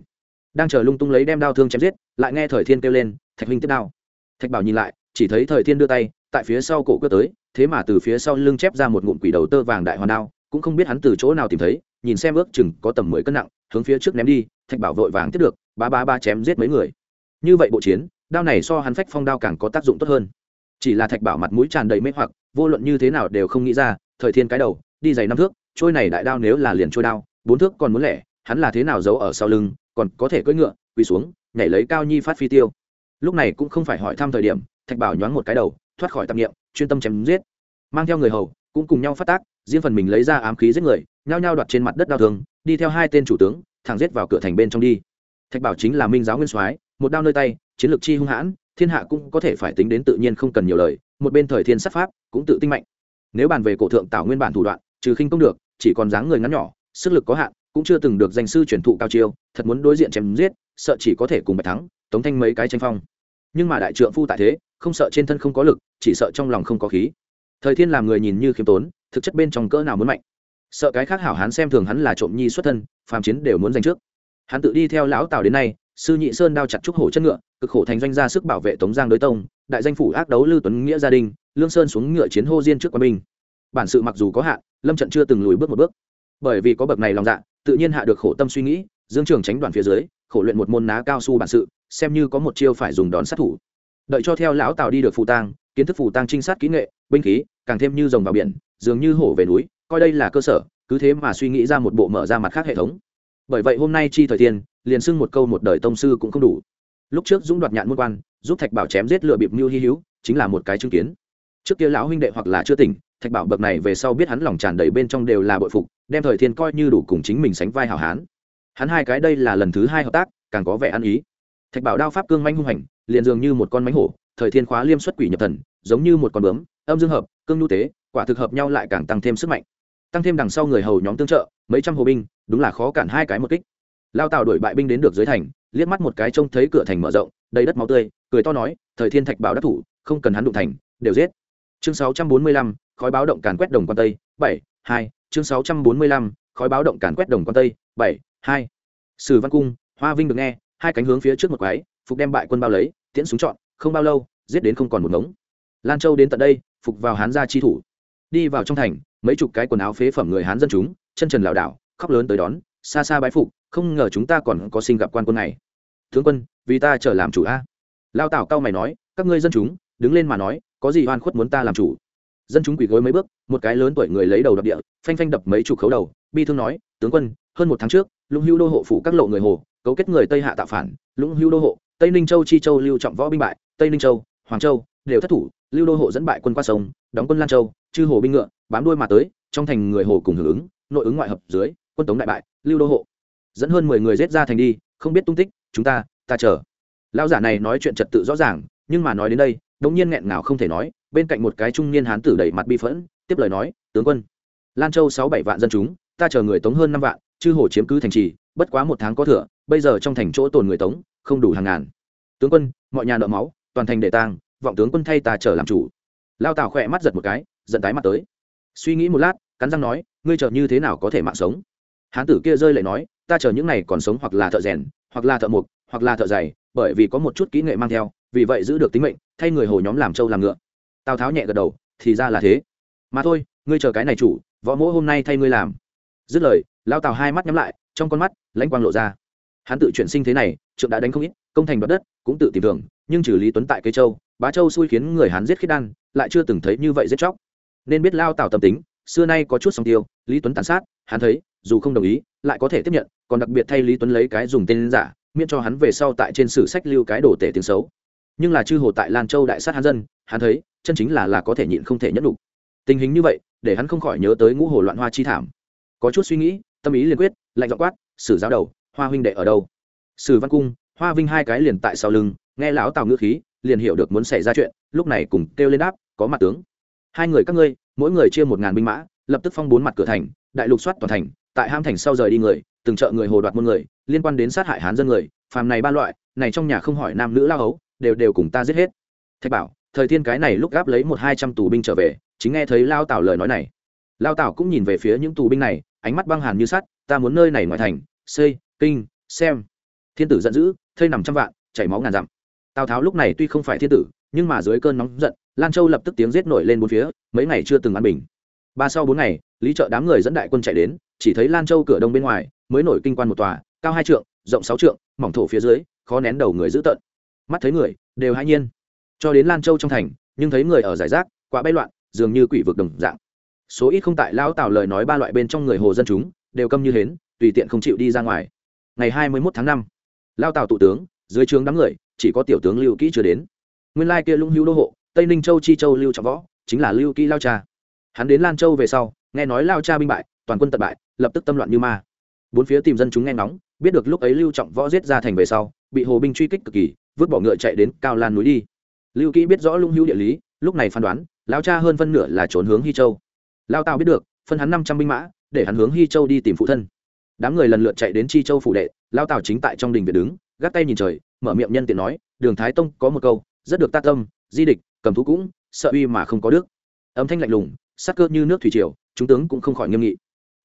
Đang chờ lung tung lấy đem đao thương chém giết, lại nghe thời thiên kêu lên, thạch huynh tiếp đao. Thạch bảo nhìn lại, chỉ thấy thời thiên đưa tay, tại phía sau cổ cơ tới, thế mà từ phía sau lưng chép ra một ngụm quỷ đầu tơ vàng đại hoàn đao, cũng không biết hắn từ chỗ nào tìm thấy, nhìn xem ước chừng có tầm mười cân nặng, hướng phía trước ném đi, thạch bảo vội vàng tiếp được ba ba ba chém giết mấy người. Như vậy bộ chiến, đao này so hắn phách phong đao càng có tác dụng tốt hơn. Chỉ là thạch bảo mặt mũi tràn đầy mê hoặc, vô luận như thế nào đều không nghĩ ra, thời thiên cái đầu, đi dày năm thước, trôi này đại đao nếu là liền trôi đao, bốn thước còn muốn lẻ, hắn là thế nào giấu ở sau lưng, còn có thể cưỡi ngựa, quỳ xuống, nhảy lấy cao nhi phát phi tiêu. Lúc này cũng không phải hỏi thăm thời điểm, thạch bảo nhoáng một cái đầu, thoát khỏi tạp nghiệm chuyên tâm chém giết. Mang theo người hầu, cũng cùng nhau phát tác, riêng phần mình lấy ra ám khí giết người, nhao nhao đoạt trên mặt đất đao thương, đi theo hai tên chủ tướng, thẳng giết vào cửa thành bên trong đi thạch bảo chính là minh giáo nguyên soái, một đao nơi tay, chiến lược chi hung hãn, thiên hạ cũng có thể phải tính đến tự nhiên không cần nhiều lời, một bên thời thiên sát pháp cũng tự tinh mạnh. Nếu bàn về cổ thượng tạo nguyên bản thủ đoạn, trừ khinh công được, chỉ còn dáng người ngắn nhỏ, sức lực có hạn, cũng chưa từng được danh sư truyền thụ cao chiêu, thật muốn đối diện chém giết, sợ chỉ có thể cùng bạch thắng, tống thanh mấy cái tranh phong. Nhưng mà đại trượng phu tại thế, không sợ trên thân không có lực, chỉ sợ trong lòng không có khí. Thời thiên làm người nhìn như khiêm tốn, thực chất bên trong cỡ nào muốn mạnh. Sợ cái khác hảo hán xem thường hắn là trộm nhi xuất thân, phàm chiến đều muốn giành trước hắn tự đi theo lão tào đến nay, sư nhị sơn đao chặt trúc hổ chân ngựa, cực khổ thành doanh ra sức bảo vệ tống giang đối tông, đại danh phủ ác đấu lưu tuấn nghĩa gia đình, lương sơn xuống ngựa chiến hô diên trước quân binh. Bản sự mặc dù có hạn, lâm trận chưa từng lùi bước một bước. Bởi vì có bậc này lòng dạ tự nhiên hạ được khổ tâm suy nghĩ, dương trường tránh đoàn phía dưới, khổ luyện một môn ná cao su bản sự, xem như có một chiêu phải dùng đòn sát thủ. Đợi cho theo lão tào đi được phù tang, kiến thức phù tang trinh sát kỹ nghệ, binh khí, càng thêm như rồng vào biển, dường như hổ về núi, coi đây là cơ sở, cứ thế mà suy nghĩ ra một bộ mở ra mặt khác hệ thống bởi vậy hôm nay chi thời tiên, liền xưng một câu một đời tông sư cũng không đủ. Lúc trước dũng đoạt nhạn môn quan, giúp thạch bảo chém giết lựa bịp mưu hy hữu, chính là một cái chứng kiến. Trước kia lão huynh đệ hoặc là chưa tỉnh, thạch bảo bậc này về sau biết hắn lòng tràn đầy bên trong đều là bội phục, đem thời thiên coi như đủ cùng chính mình sánh vai hảo hán. Hắn hai cái đây là lần thứ hai hợp tác, càng có vẻ ăn ý. Thạch bảo đao pháp cương manh hung hành, liền dường như một con mánh hổ, thời thiên khóa liêm xuất quỷ nhập thần, giống như một con bướm, âm dương hợp, cương nhu tế, quả thực hợp nhau lại càng tăng thêm sức mạnh tăng thêm đằng sau người hầu nhóm tương trợ mấy trăm hồ binh đúng là khó cản hai cái một kích. Lao tào đuổi bại binh đến được dưới thành liếc mắt một cái trông thấy cửa thành mở rộng đầy đất máu tươi cười to nói thời thiên thạch bảo đắc thủ không cần hắn đụng thành đều giết. Chương 645, khói báo động càn quét đồng quan tây bảy hai. Chương 645, khói báo động càn quét đồng quan tây bảy hai. Sử văn cung hoa vinh được nghe hai cánh hướng phía trước một quái phục đem bại quân bao lấy tiễn súng chọn không bao lâu giết đến không còn một ngống. Lan châu đến tận đây phục vào hán gia chi thủ. Đi vào trong thành mấy chục cái quần áo phế phẩm người hán dân chúng, chân trần lảo đảo, khóc lớn tới đón, xa xa bái phục, không ngờ chúng ta còn có sinh gặp quan quân này. Tướng quân, vì ta trở làm chủ a. Lao tảo cao mày nói, các ngươi dân chúng, đứng lên mà nói, có gì oan khuất muốn ta làm chủ? Dân chúng quỳ gối mấy bước, một cái lớn tuổi người lấy đầu đập địa, phanh phanh đập mấy chục khấu đầu, bi thương nói, tướng quân, hơn một tháng trước, lũng hữu đô hộ phủ các lộ người hồ, cấu kết người tây hạ tạo phản, lũng hữu đô hộ, tây ninh châu chi châu lưu trọng võ binh bại, tây ninh châu, hoàng châu đều thất thủ, lưu đô hộ dẫn bại quân qua sông, đóng quân lan châu, chư hồ binh ngựa bám đuôi mà tới, trong thành người hồ cùng hưởng ứng, nội ứng ngoại hợp dưới, quân tống đại bại, lưu đô hộ. Dẫn hơn mười người giết ra thành đi, không biết tung tích, chúng ta ta chờ. Lão giả này nói chuyện trật tự rõ ràng, nhưng mà nói đến đây, đống nhiên nghẹn ngào không thể nói, bên cạnh một cái trung niên hán tử đẩy mặt bi phẫn, tiếp lời nói, tướng quân, lan châu sáu bảy vạn dân chúng, ta chờ người tống hơn năm vạn, chư hồ chiếm cứ thành trì, bất quá một tháng có thừa, bây giờ trong thành chỗ tồn người tống, không đủ hàng ngàn. Tướng quân, mọi nhà nợ máu, toàn thành để tang, vọng tướng quân thay ta chờ làm chủ. Lao tào khỏe mắt giật một cái, giận tái mặt tới suy nghĩ một lát, cắn răng nói, ngươi chờ như thế nào có thể mạng sống? Hán tử kia rơi lại nói, ta chờ những này còn sống hoặc là thợ rèn, hoặc là thợ mộc, hoặc là thợ giày, bởi vì có một chút kỹ nghệ mang theo, vì vậy giữ được tính mệnh, thay người hồ nhóm làm trâu làm ngựa. Tào tháo nhẹ gật đầu, thì ra là thế. Mà thôi, ngươi chờ cái này chủ, võ mỗ hôm nay thay ngươi làm. Dứt lời lao tào hai mắt nhắm lại, trong con mắt, lãnh quang lộ ra. Hắn tự chuyển sinh thế này, trượng đã đánh không ít, công thành đoạt đất, cũng tự tìm thường nhưng trừ lý tuấn tại cây châu, bá châu xui khiến người hắn giết khiết đan, lại chưa từng thấy như vậy giết chóc nên biết lao tào tâm tính, xưa nay có chút song tiêu, lý tuấn tàn sát, hắn thấy, dù không đồng ý, lại có thể tiếp nhận, còn đặc biệt thay lý tuấn lấy cái dùng tên giả, miễn cho hắn về sau tại trên sử sách lưu cái đồ tể tiếng xấu. Nhưng là chư hồ tại lan châu đại sát hắn dân, hắn thấy, chân chính là là có thể nhịn không thể nhẫn đủ tình hình như vậy, để hắn không khỏi nhớ tới ngũ hồ loạn hoa chi thảm. Có chút suy nghĩ, tâm ý liền quyết, lạnh dọ quát, sử giáo đầu, hoa huynh đệ ở đâu? Sử văn cung, hoa vinh hai cái liền tại sau lưng, nghe lão tào ngữ khí, liền hiểu được muốn xảy ra chuyện, lúc này cùng kêu lên đáp, có mặt tướng hai người các ngươi, mỗi người chia một ngàn binh mã, lập tức phong bốn mặt cửa thành, đại lục soát toàn thành, tại ham thành sau rời đi người, từng trợ người hồ đoạt muôn người, liên quan đến sát hại hán dân người, phàm này ba loại, này trong nhà không hỏi nam nữ lao hấu, đều đều cùng ta giết hết. Thạch bảo, thời thiên cái này lúc gáp lấy một hai trăm tù binh trở về, chính nghe thấy lao tảo lời nói này. Lao tảo cũng nhìn về phía những tù binh này, ánh mắt băng hàn như sắt, ta muốn nơi này ngoài thành, xây, kinh, xem. Thiên tử giận dữ, thây nằm trăm vạn, chảy máu ngàn dặm. Tào tháo lúc này tuy không phải thiên tử, nhưng mà dưới cơn nóng giận lan châu lập tức tiếng giết nổi lên bốn phía, mấy ngày chưa từng ăn bình. Ba sau bốn ngày, lý trợ đám người dẫn đại quân chạy đến, chỉ thấy lan châu cửa đông bên ngoài mới nổi kinh quan một tòa, cao hai trượng, rộng sáu trượng, mỏng thổ phía dưới, khó nén đầu người dữ tợn. Mắt thấy người, đều hãi nhiên. Cho đến lan châu trong thành, nhưng thấy người ở giải rác, quá bay loạn, dường như quỷ vực đồng dạng. Số ít không tại lão tào lời nói ba loại bên trong người hồ dân chúng, đều câm như hến, tùy tiện không chịu đi ra ngoài. Ngày hai mươi mốt tháng năm lao tào tụ tướng, dưới trướng đám người, chỉ có tiểu tướng lưu kỹ chưa đến. Nguyên lai kia lũng hữu đô hộ tây ninh châu chi châu lưu trọng võ chính là lưu kỹ lao cha hắn đến lan châu về sau nghe nói lao cha binh bại toàn quân tận bại lập tức tâm loạn như ma bốn phía tìm dân chúng nghe ngóng biết được lúc ấy lưu trọng võ giết ra thành về sau bị hồ binh truy kích cực kỳ vứt bỏ ngựa chạy đến cao lan núi đi lưu kỹ biết rõ lung hữu địa lý lúc này phán đoán lao cha hơn phân nửa là trốn hướng hy châu lao tào biết được phân hắn năm trăm binh mã để hắn hướng hy châu đi tìm phụ thân đám người lần lượt chạy đến chi châu phủ đệ lao tào chính tại trong đình viện đứng gác tay nhìn trời mở miệng nhân tiện nói đường thái tông có một câu rất được tác tâm di địch, cầm thú cũng, sợ uy mà không có đức. Âm thanh lạnh lùng sắc cơ như nước thủy triều, chúng tướng cũng không khỏi nghiêm nghị.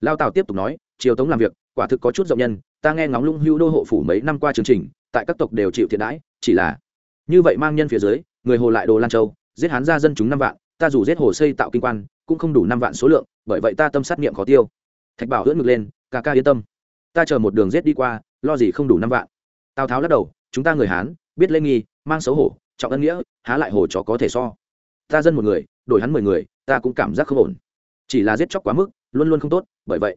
Lao tào tiếp tục nói, triều tống làm việc, quả thực có chút rộng nhân, ta nghe ngóng lung hưu đô hộ phủ mấy năm qua chương trình, tại các tộc đều chịu thiệt đãi, chỉ là như vậy mang nhân phía dưới, người hồ lại đồ lan châu, giết hán ra dân chúng năm vạn, ta dù giết hồ xây tạo kinh quan, cũng không đủ năm vạn số lượng, bởi vậy ta tâm sát nghiệm khó tiêu. Thạch bảo hưỡn ngực lên, ca ca yên tâm, ta chờ một đường giết đi qua, lo gì không đủ năm vạn. Tào tháo lắc đầu, chúng ta người hán, biết lễ nghi, mang xấu hổ trọng ân nghĩa, há lại hồ chó có thể so. Ta dân một người, đổi hắn mười người, ta cũng cảm giác không ổn. Chỉ là giết chóc quá mức, luôn luôn không tốt, bởi vậy,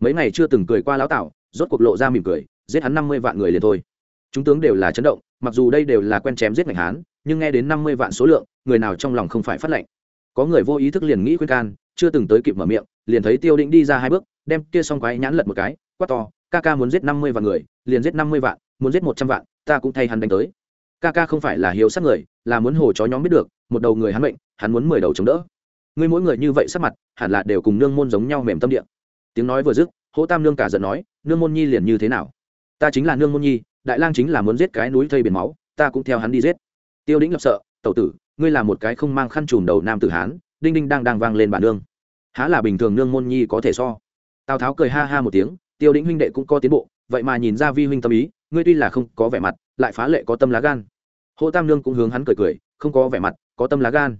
mấy ngày chưa từng cười qua lão tảo, rốt cuộc lộ ra mỉm cười, giết hắn năm mươi vạn người liền thôi. Chúng tướng đều là chấn động, mặc dù đây đều là quen chém giết ngành hán, nhưng nghe đến năm mươi vạn số lượng, người nào trong lòng không phải phát lệnh. Có người vô ý thức liền nghĩ khuyên can, chưa từng tới kịp mở miệng, liền thấy tiêu định đi ra hai bước, đem kia xong quái nhãn lật một cái, quát to, ca ca muốn giết năm mươi vạn người, liền giết năm mươi vạn, muốn giết một trăm vạn, ta cũng thay hắn đánh tới ca ca không phải là hiếu sát người, là muốn hồ chó nhóm biết được, một đầu người hắn mệnh, hắn muốn mười đầu chống đỡ. Ngươi mỗi người như vậy sát mặt, hẳn là đều cùng nương môn giống nhau mềm tâm địa. Tiếng nói vừa dứt, hỗ tam nương cả giận nói, nương môn nhi liền như thế nào? Ta chính là nương môn nhi, đại lang chính là muốn giết cái núi thây biển máu, ta cũng theo hắn đi giết. Tiêu đĩnh lập sợ, tẩu tử, ngươi là một cái không mang khăn trùm đầu nam tử hán, đinh đinh đang đang vang lên bản nương. Há là bình thường nương môn nhi có thể so. Tào tháo cười ha ha một tiếng, tiêu đĩnh huynh đệ cũng có tiến bộ, vậy mà nhìn ra vi huynh tâm ý, ngươi tuy là không có vẻ mặt, lại phá lệ có tâm lá gan hô tam nương cũng hướng hắn cười cười, không có vẻ mặt, có tâm lá gan.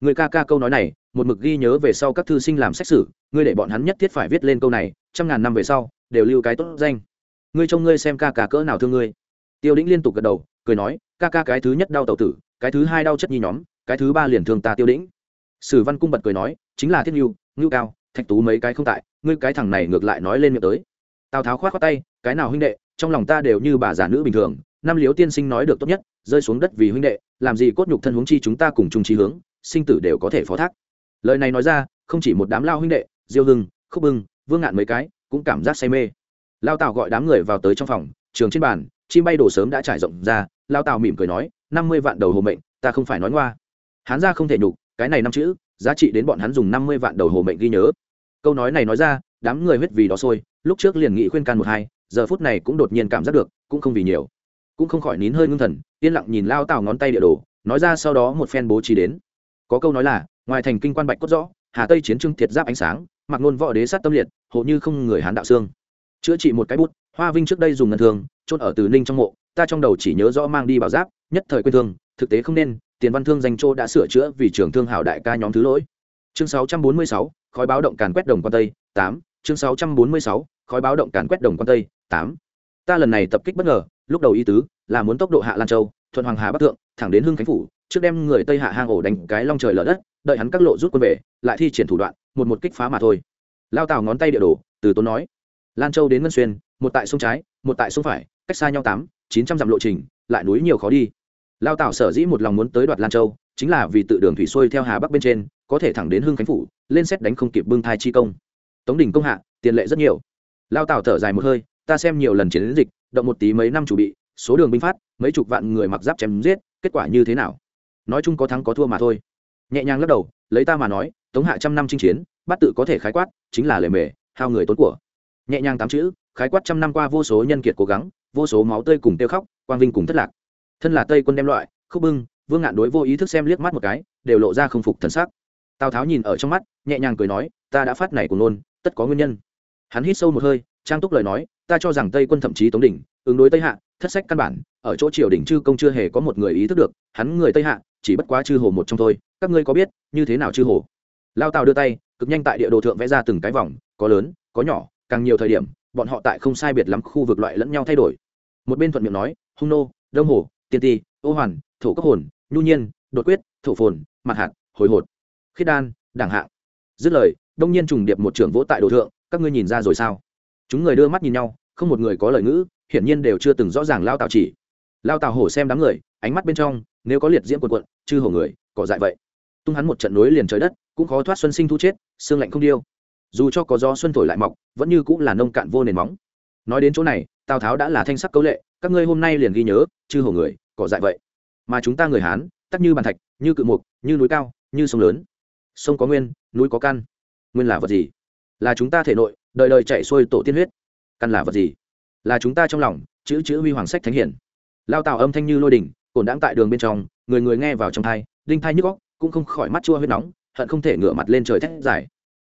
Người ca ca câu nói này, một mực ghi nhớ về sau các thư sinh làm xét xử, ngươi để bọn hắn nhất thiết phải viết lên câu này, trăm ngàn năm về sau, đều lưu cái tốt danh. Ngươi trông ngươi xem ca ca cỡ nào thương ngươi. Tiêu đĩnh liên tục gật đầu, cười nói, ca ca cái thứ nhất đau tàu tử, cái thứ hai đau chất nhi nhóm, cái thứ ba liền thương ta tiêu đĩnh. Sử văn cung bật cười nói, chính là thiết nhu ngưu cao, thạch tú mấy cái không tại, ngươi cái thằng này ngược lại nói lên miệng tới. Tào tháo khoát khoát tay, cái nào huynh đệ, trong lòng ta đều như bà già nữ bình thường năm liếu tiên sinh nói được tốt nhất, rơi xuống đất vì huynh đệ, làm gì cốt nhục thân huống chi chúng ta cùng chung trí hướng, sinh tử đều có thể phó thác. Lời này nói ra, không chỉ một đám lao huynh đệ, diêu hưng, khúc bưng, vương ngạn mấy cái, cũng cảm giác say mê. Lao tào gọi đám người vào tới trong phòng, trường trên bàn, chim bay đổ sớm đã trải rộng ra, lao tào mỉm cười nói, năm mươi vạn đầu hồ mệnh, ta không phải nói ngoa. Hán ra không thể nhục, cái này năm chữ, giá trị đến bọn hắn dùng năm mươi vạn đầu hồ mệnh ghi nhớ. Câu nói này nói ra, đám người huyết vì đó sôi, lúc trước liền nghị khuyên can một hai, giờ phút này cũng đột nhiên cảm giác được, cũng không vì nhiều cũng không khỏi nín hơi ngưng thần yên lặng nhìn lao tào ngón tay địa đồ nói ra sau đó một phen bố trí đến. Có câu nói là ngoài thành kinh quan bạch cốt rõ hà tây chiến trưng thiệt giáp ánh sáng mặc nôn võ đế sát tâm liệt hộ như không người hán đạo xương. Chữa trị một cái bút hoa vinh trước đây dùng ngân thường chôn ở từ ninh trong mộ ta trong đầu chỉ nhớ rõ mang đi bảo giáp nhất thời quên thương thực tế không nên tiền văn thương danh châu đã sửa chữa vì trường thương hảo đại ca nhóm thứ lỗi. Chương 646, khói báo động càn quét đồng quan tây 8, chương 646, khói báo động càn quét đồng quan tây 8 ta lần này tập kích bất ngờ, lúc đầu ý tứ là muốn tốc độ hạ lan châu, thuận hoàng hà bắc thượng, thẳng đến hưng khánh phủ, trước đem người tây hạ hang ổ đánh cái long trời lở đất, đợi hắn các lộ rút quân về, lại thi triển thủ đoạn, một một kích phá mà thôi. Lao tào ngón tay địa đồ, từ tốn nói. Lan châu đến ngân xuyên, một tại sông trái, một tại sông phải, cách xa nhau tám, chín trăm dặm lộ trình, lại núi nhiều khó đi. Lao tào sở dĩ một lòng muốn tới đoạt lan châu, chính là vì tự đường thủy xuôi theo hà bắc bên trên, có thể thẳng đến hưng khánh phủ, lên xét đánh không kịp bưng thai chi công. Tống đình công hạ, tiền lệ rất nhiều. Lao tào thở dài một hơi ta xem nhiều lần chiến dịch, động một tí mấy năm chủ bị, số đường binh phát, mấy chục vạn người mặc giáp chém giết, kết quả như thế nào? Nói chung có thắng có thua mà thôi. Nhẹ nhàng lắc đầu, lấy ta mà nói, tống hạ trăm năm chinh chiến, bắt tự có thể khái quát, chính là lề mề, hao người tốn của. Nhẹ nhàng tám chữ, khái quát trăm năm qua vô số nhân kiệt cố gắng, vô số máu tươi cùng tiêu khóc, quang vinh cùng thất lạc. Thân là tây quân đem loại, khúc bưng, vương ngạn đối vô ý thức xem liếc mắt một cái, đều lộ ra không phục thần sắc. Tào tháo nhìn ở trong mắt, nhẹ nhàng cười nói, ta đã phát này của nôn, tất có nguyên nhân. Hắn hít sâu một hơi trang túc lời nói, ta cho rằng tây quân thậm chí tống đỉnh, ứng đối tây hạ, thất sách căn bản, ở chỗ triều đỉnh chư công chưa hề có một người ý thức được, hắn người tây hạ, chỉ bất quá chư hồ một trong thôi, các ngươi có biết, như thế nào chư hồ? Lao tào đưa tay, cực nhanh tại địa đồ thượng vẽ ra từng cái vòng, có lớn, có nhỏ, càng nhiều thời điểm, bọn họ tại không sai biệt lắm khu vực loại lẫn nhau thay đổi. Một bên thuận miệng nói, hung nô, đông hồ, tiên ti, ô hoàn, thổ cốc hồn, nhu nhiên, đột quyết, thổ phồn mặt hạt, hồi hột, khiết đan, đảng hạng. Dứt lời, đông nhiên trùng điệp một trưởng vỗ tại đồ thượng, các ngươi nhìn ra rồi sao? Chúng người đưa mắt nhìn nhau, không một người có lời ngữ, hiển nhiên đều chưa từng rõ ràng lao tào chỉ. Lao tào hổ xem đám người, ánh mắt bên trong, nếu có liệt diễm quần quận chư hổ người, cỏ dại vậy. Tung hắn một trận núi liền trời đất, cũng khó thoát xuân sinh thu chết xương lạnh không điêu. Dù cho có gió xuân thổi lại mọc, vẫn như cũng là nông cạn vô nền móng. Nói đến chỗ này, tào tháo đã là thanh sắc cấu lệ, các ngươi hôm nay liền ghi nhớ, chư hổ người, cỏ dại vậy. Mà chúng ta người hán, tắc như bàn thạch, như cự mục, như núi cao, như sông lớn. Sông có nguyên, núi có căn. Nguyên là vật gì? Là chúng ta thể nội đời đời chạy xuôi tổ tiên huyết. Căn là vật gì? Là chúng ta trong lòng chữ chữ huy hoàng sách thánh hiển. Lao tạo âm thanh như lôi đỉnh cổn đãng tại đường bên trong người người nghe vào trong thai đinh thai nhức góc cũng không khỏi mắt chua huyết nóng hận không thể ngửa mặt lên trời thét dài.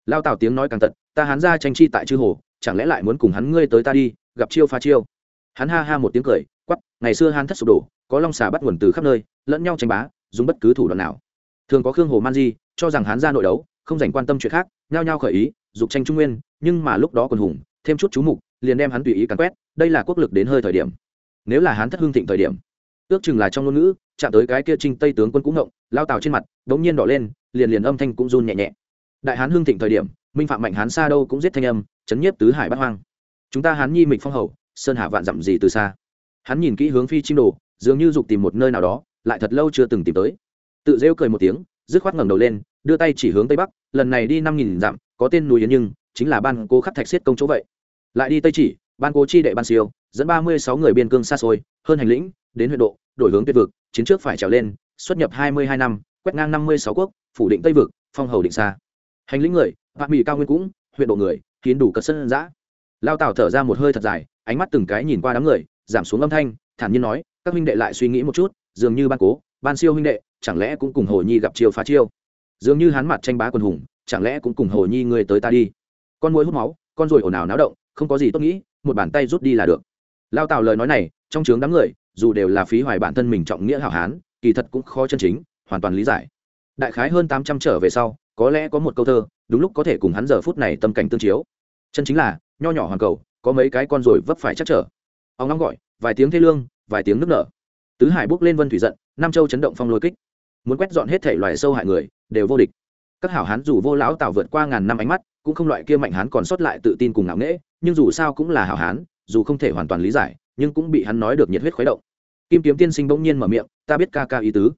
Lao tào tiếng nói càng tật, ta hắn ra tranh chi tại chư hồ chẳng lẽ lại muốn cùng hắn ngươi tới ta đi gặp chiêu pha chiêu? Hắn ha ha một tiếng cười quắp ngày xưa hắn thất sụp đổ có long xà bắt nguồn từ khắp nơi lẫn nhau tranh bá dùng bất cứ thủ đoạn nào. Thường có khương hồ man di cho rằng hắn ra nội đấu không dành quan tâm chuyện khác, nhao nhao khởi ý, dục tranh trung nguyên, nhưng mà lúc đó còn hùng, thêm chút chú mục, liền đem hắn tùy ý càn quét, đây là quốc lực đến hơi thời điểm. Nếu là hắn thất hương thịnh thời điểm, ước chừng là trong ngôn ngữ, chạm tới cái kia trinh tây tướng quân cũng ngộng, lao tào trên mặt, đống nhiên đỏ lên, liền liền âm thanh cũng run nhẹ nhẹ. Đại hán hương thịnh thời điểm, minh phạm mạnh hán xa đâu cũng giết thanh âm, chấn nhiếp tứ hải bát hoang. Chúng ta hán nhi mịch phong hầu, sơn hà vạn dặm gì từ xa? Hắn nhìn kỹ hướng phi chim đồ, dường như dục tìm một nơi nào đó, lại thật lâu chưa từng tìm tới. Tự rêu cười một tiếng, dứt khoát ngẩng đầu lên đưa tay chỉ hướng tây bắc, lần này đi năm nghìn dặm, có tên núi yến nhưng chính là ban cố khắc thạch xiết công chỗ vậy. Lại đi tây chỉ, ban cố chi đệ ban siêu, dẫn ba mươi sáu người biên cương xa xôi, hơn hành lĩnh, đến huyện độ, đổi hướng tuyệt vực, chiến trước phải trèo lên, xuất nhập hai mươi hai năm, quét ngang năm mươi sáu quốc, phủ định tây vực, phong hầu định xa. Hành lĩnh người bạc mỹ cao nguyên cũng, huyện độ người kiến đủ cất sân giã. Lao tào thở ra một hơi thật dài, ánh mắt từng cái nhìn qua đám người, giảm xuống âm thanh, thản nhiên nói, các huynh đệ lại suy nghĩ một chút, dường như ban cố, ban siêu huynh đệ, chẳng lẽ cũng cùng hồ nhi gặp chiêu phá chiêu? Dường như hắn mặt tranh bá quần hùng, chẳng lẽ cũng cùng hồ nhi người tới ta đi? Con mối hút máu, con ruồi ồn ào náo động, không có gì tốt nghĩ, một bàn tay rút đi là được. Lao tào lời nói này, trong chướng đám người, dù đều là phí hoài bản thân mình trọng nghĩa hảo hán, kỳ thật cũng khó chân chính, hoàn toàn lý giải. Đại khái hơn tám trăm trở về sau, có lẽ có một câu thơ, đúng lúc có thể cùng hắn giờ phút này tâm cảnh tương chiếu. Chân chính là, nho nhỏ hoàn cầu, có mấy cái con rồi vấp phải chắc trở. Ông ngóng gọi, vài tiếng thê lương, vài tiếng nức nở. Tứ hải bước lên vân thủy giận, nam châu chấn động phong lôi kích muốn quét dọn hết thể loài sâu hại người, đều vô địch. Các hảo hán dù vô lão tạo vượt qua ngàn năm ánh mắt, cũng không loại kia mạnh hán còn sót lại tự tin cùng ngạo nghễ, nhưng dù sao cũng là hảo hán, dù không thể hoàn toàn lý giải, nhưng cũng bị hắn nói được nhiệt huyết khuấy động. Kim kiếm tiên sinh bỗng nhiên mở miệng, ta biết ca ca ý tứ.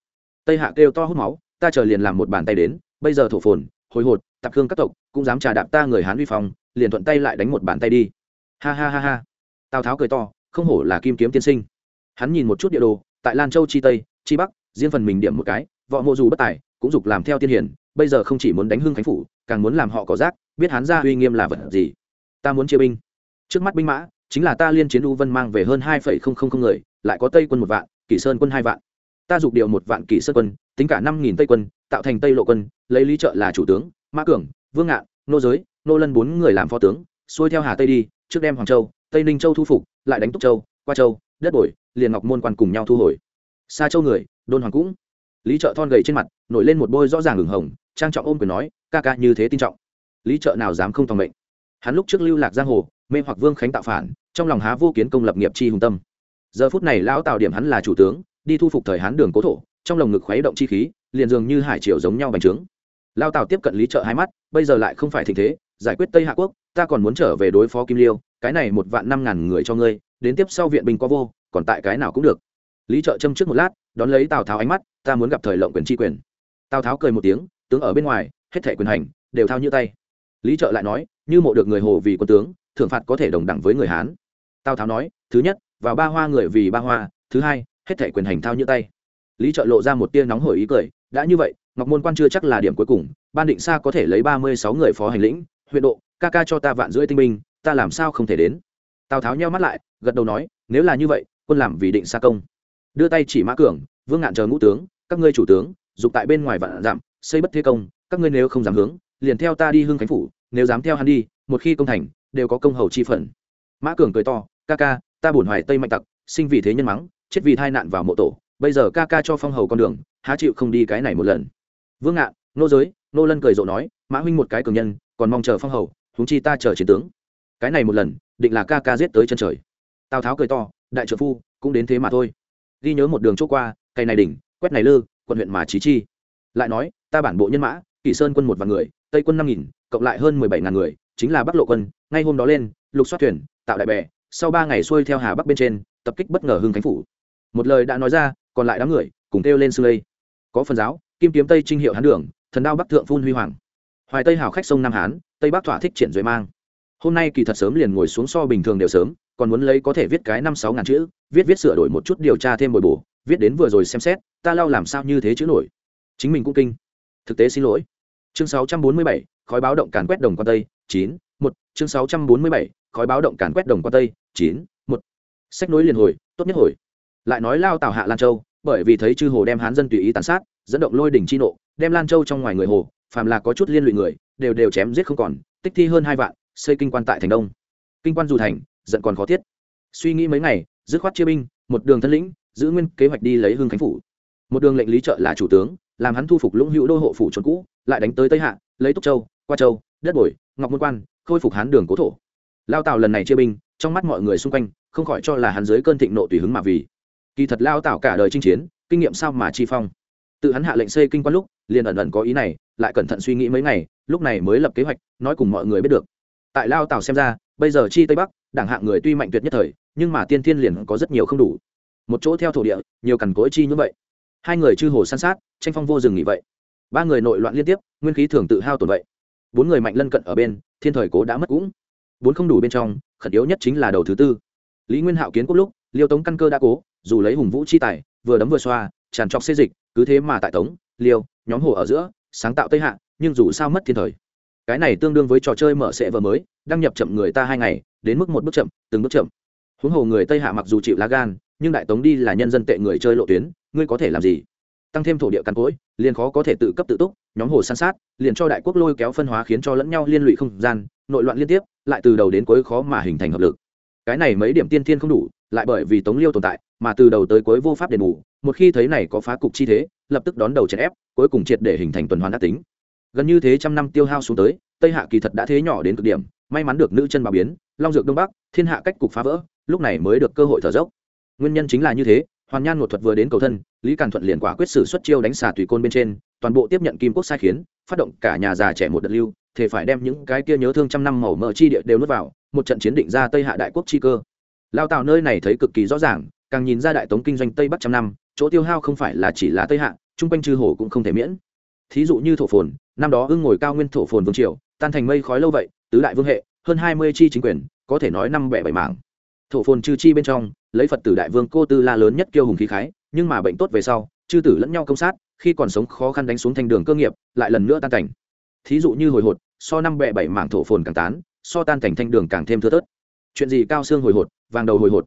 Tây hạ kêu to hút máu, ta chờ liền làm một bàn tay đến, bây giờ thổ phồn, hồi hột, tạp cương các tộc, cũng dám trà đạp ta người hán vi phong, liền thuận tay lại đánh một bàn tay đi. Ha ha ha ha. Tào tháo cười to, không hổ là kim kiếm tiên sinh. Hắn nhìn một chút địa đồ, tại lan châu chi tây, chi bắc, riêng phần mình điểm một cái võ mộ dù bất tài, cũng dục làm theo tiên hiển bây giờ không chỉ muốn đánh hưng khánh phủ, càng muốn làm họ có giác biết hắn ra uy nghiêm là vật gì. Ta muốn chia binh. Trước mắt binh mã, chính là ta liên chiến u vân mang về hơn hai phẩy không không không người, lại có tây quân một vạn, kỷ sơn quân hai vạn. Ta dục điều một vạn kỷ sơn quân, tính cả năm nghìn tây quân, tạo thành tây lộ quân, lấy lý trợ là chủ tướng, mã cường, vương ngạn, nô giới, nô lân bốn người làm phó tướng, xuôi theo hà tây đi, trước đem hoàng châu, tây ninh châu thu phục, lại đánh túc châu, qua châu, đất bồi liền ngọc môn quan cùng nhau thu hồi. Xa châu người, đôn hoàng cũng lý trợ thon gầy trên mặt, nổi lên một bôi rõ ràng hừng hồng, trang trọng ôm quyền nói, ca ca như thế tin trọng. Lý trợ nào dám không tòng mệnh. Hắn lúc trước lưu lạc giang hồ, mê hoặc vương khánh tạo phản, trong lòng há vô kiến công lập nghiệp chi hùng tâm. Giờ phút này lão tạo điểm hắn là chủ tướng, đi thu phục thời hán đường cố thổ, trong lồng ngực khuấy động chi khí, liền dường như hải triều giống nhau bành trướng. Lao tào tiếp cận lý trợ hai mắt, bây giờ lại không phải tình thế, giải quyết tây hạ quốc, ta còn muốn trở về đối phó kim liêu, cái này một vạn năm ngàn người cho ngươi, đến tiếp sau viện binh có vô, còn tại cái nào cũng được lý trợ châm trước một lát, đón lấy tào tháo ánh mắt, ta muốn gặp thời lộng quyền tri quyền. Tào tháo cười một tiếng, tướng ở bên ngoài, hết thể quyền hành, đều thao như tay. Lý trợ lại nói, như mộ được người hồ vì quân tướng, thưởng phạt có thể đồng đẳng với người hán. Tào tháo nói, thứ nhất, vào ba hoa người vì ba hoa, thứ hai, hết thể quyền hành thao như tay. Lý trợ lộ ra một tia nóng hổi ý cười, đã như vậy, ngọc môn quan chưa chắc là điểm cuối cùng, ban định xa có thể lấy ba mươi sáu người phó hành lĩnh, huyện độ, ca ca cho ta vạn rưỡi tinh binh, ta làm sao không thể đến? Tào tháo nheo mắt lại, gật đầu nói, nếu là như vậy, quân làm vì định xa công đưa tay chỉ mã cường, vương ngạn chờ ngũ tướng, các ngươi chủ tướng, dục tại bên ngoài vạn giảm xây bất thế công, các ngươi nếu không dám hướng, liền theo ta đi hương khánh phủ, nếu dám theo hắn đi, một khi công thành, đều có công hầu chi phần. Mã cường cười to, ca ca, ta bổn hoài tây mạnh tặc, sinh vì thế nhân mắng, chết vì tai nạn vào mộ tổ, bây giờ ca ca cho phong hầu con đường, há chịu không đi cái này một lần. Vương ngạn, nô giới, nô lân cười rộ nói, mã huynh một cái cường nhân, còn mong chờ phong hầu, huống chi ta chờ chiến tướng. Cái này một lần, định là ca ca giết tới chân trời. Tào tháo cười to, đại trợ phu, cũng đến thế mà thôi ghi nhớ một đường chỗ qua, cây này đỉnh, quét này lư, quận huyện mà trí chi. Lại nói, ta bản bộ nhân mã, kỷ sơn quân một vạn người, tây quân năm nghìn, cộng lại hơn mười bảy ngàn người, chính là bắc lộ quân. Ngay hôm đó lên, lục xoát thuyền, tạo đại bè, sau ba ngày xuôi theo hà bắc bên trên, tập kích bất ngờ hưng khánh phủ. Một lời đã nói ra, còn lại đám người, cùng kêu lên xương lây. Có phần giáo, kim kiếm tây trinh hiệu hán đường, thần đao bắc thượng phun huy hoàng. Hoài tây hào khách sông nam hán, tây bắc thỏa thích triển duệ mang. Hôm nay kỳ thật sớm liền ngồi xuống so bình thường đều sớm còn muốn lấy có thể viết cái năm sáu ngàn chữ, viết viết sửa đổi một chút điều tra thêm bồi bổ, viết đến vừa rồi xem xét, ta lao làm sao như thế chữ nổi. Chính mình cũng kinh. Thực tế xin lỗi. Chương sáu trăm bốn mươi bảy, khói báo động càn quét đồng quan tây, chín, một. Chương sáu trăm bốn mươi bảy, khói báo động càn quét đồng quan tây, chín, một. Sách nối liền hồi, tốt nhất hồi. Lại nói lao tào hạ lan châu, bởi vì thấy chư hồ đem hán dân tùy ý tàn sát, dẫn động lôi đỉnh chi nộ, đem lan châu trong ngoài người hồ, phàm là có chút liên lụy người, đều đều chém giết không còn, tích thi hơn hai vạn, xây kinh quan tại thành đông. Kinh quan dù thành giận còn khó thiết suy nghĩ mấy ngày, dứt khoát chia binh, một đường thân lĩnh, giữ nguyên kế hoạch đi lấy hương khánh phủ. Một đường lệnh lý trợ là chủ tướng, làm hắn thu phục lũng hữu đô hộ phủ trốn cũ, lại đánh tới tây hạ, lấy túc châu, qua châu, đất bồi, ngọc môn quan, khôi phục hán đường cố thổ. Lao tào lần này chia binh, trong mắt mọi người xung quanh, không khỏi cho là hắn dưới cơn thịnh nộ tùy hứng mà vì. Kỳ thật lao tào cả đời chinh chiến, kinh nghiệm sao mà chi phong. Tự hắn hạ lệnh xây kinh quan lúc, liền ẩn ẩn có ý này, lại cẩn thận suy nghĩ mấy ngày, lúc này mới lập kế hoạch, nói cùng mọi người biết được. Tại lao tào xem ra, bây giờ chi tây bắc đảng hạng người tuy mạnh tuyệt nhất thời, nhưng mà tiên thiên liền có rất nhiều không đủ. Một chỗ theo thổ địa, nhiều cằn cỗi chi như vậy. Hai người chư hồ san sát, tranh phong vô rừng nghỉ vậy. Ba người nội loạn liên tiếp, nguyên khí thường tự hao tổn vậy. Bốn người mạnh lân cận ở bên, thiên thời cố đã mất cũng. Bốn không đủ bên trong, khẩn yếu nhất chính là đầu thứ tư. Lý nguyên hạo kiến quốc lúc, liêu tống căn cơ đã cố, dù lấy hùng vũ chi tài, vừa đấm vừa xoa, tràn trọc xê dịch, cứ thế mà tại tống, liêu, nhóm hồ ở giữa, sáng tạo tây hạ, nhưng dù sao mất thiên thời cái này tương đương với trò chơi mở sẽ vừa mới, đăng nhập chậm người ta hai ngày, đến mức một bước chậm, từng bước chậm. Huống hồ người tây hạ mặc dù chịu lá gan, nhưng đại tống đi là nhân dân tệ người chơi lộ tuyến, ngươi có thể làm gì? Tăng thêm thổ địa cằn cỗi, liền khó có thể tự cấp tự túc, nhóm hồ san sát, liền cho đại quốc lôi kéo phân hóa khiến cho lẫn nhau liên lụy không gian, nội loạn liên tiếp, lại từ đầu đến cuối khó mà hình thành hợp lực. Cái này mấy điểm tiên thiên không đủ, lại bởi vì tống liêu tồn tại, mà từ đầu tới cuối vô pháp đền bù, một khi thấy này có phá cục chi thế, lập tức đón đầu chèn ép, cuối cùng triệt để hình thành tuần hoàn ác tính gần như thế trăm năm tiêu hao xuống tới, tây hạ kỳ thật đã thế nhỏ đến cực điểm, may mắn được nữ chân bào biến, long dược đông bắc, thiên hạ cách cục phá vỡ, lúc này mới được cơ hội thở dốc. Nguyên nhân chính là như thế, hoàn nhan một thuật vừa đến cầu thân, lý càn thuận liền quả quyết xử xuất chiêu đánh xà tùy côn bên trên, toàn bộ tiếp nhận kim quốc sai khiến, phát động cả nhà già trẻ một đợt lưu thể phải đem những cái kia nhớ thương trăm năm màu mỡ chi địa đều nuốt vào, một trận chiến định ra tây hạ đại quốc chi cơ. Lao tào nơi này thấy cực kỳ rõ ràng, càng nhìn ra đại tống kinh doanh tây bắc trăm năm, chỗ tiêu hao không phải là chỉ là tây hạ, chung quanh chư hồ cũng không thể miễn. Thí dụ như thổ phồn năm đó ưng ngồi cao nguyên thổ phồn vương triều, tan thành mây khói lâu vậy, tứ đại vương hệ, hơn hai mươi chi chính quyền, có thể nói năm bẻ bảy mảng. Thổ phồn chư chi bên trong, lấy phật tử đại vương cô tư la lớn nhất kiêu hùng khí khái, nhưng mà bệnh tốt về sau, chư tử lẫn nhau công sát, khi còn sống khó khăn đánh xuống thanh đường cơ nghiệp, lại lần nữa tan cảnh. Thí dụ như hồi hột, so năm bẻ bảy mảng thổ phồn càng tán, so tan cảnh thanh đường càng thêm thưa thớt. Chuyện gì cao xương hồi hột, vàng đầu hồi hột.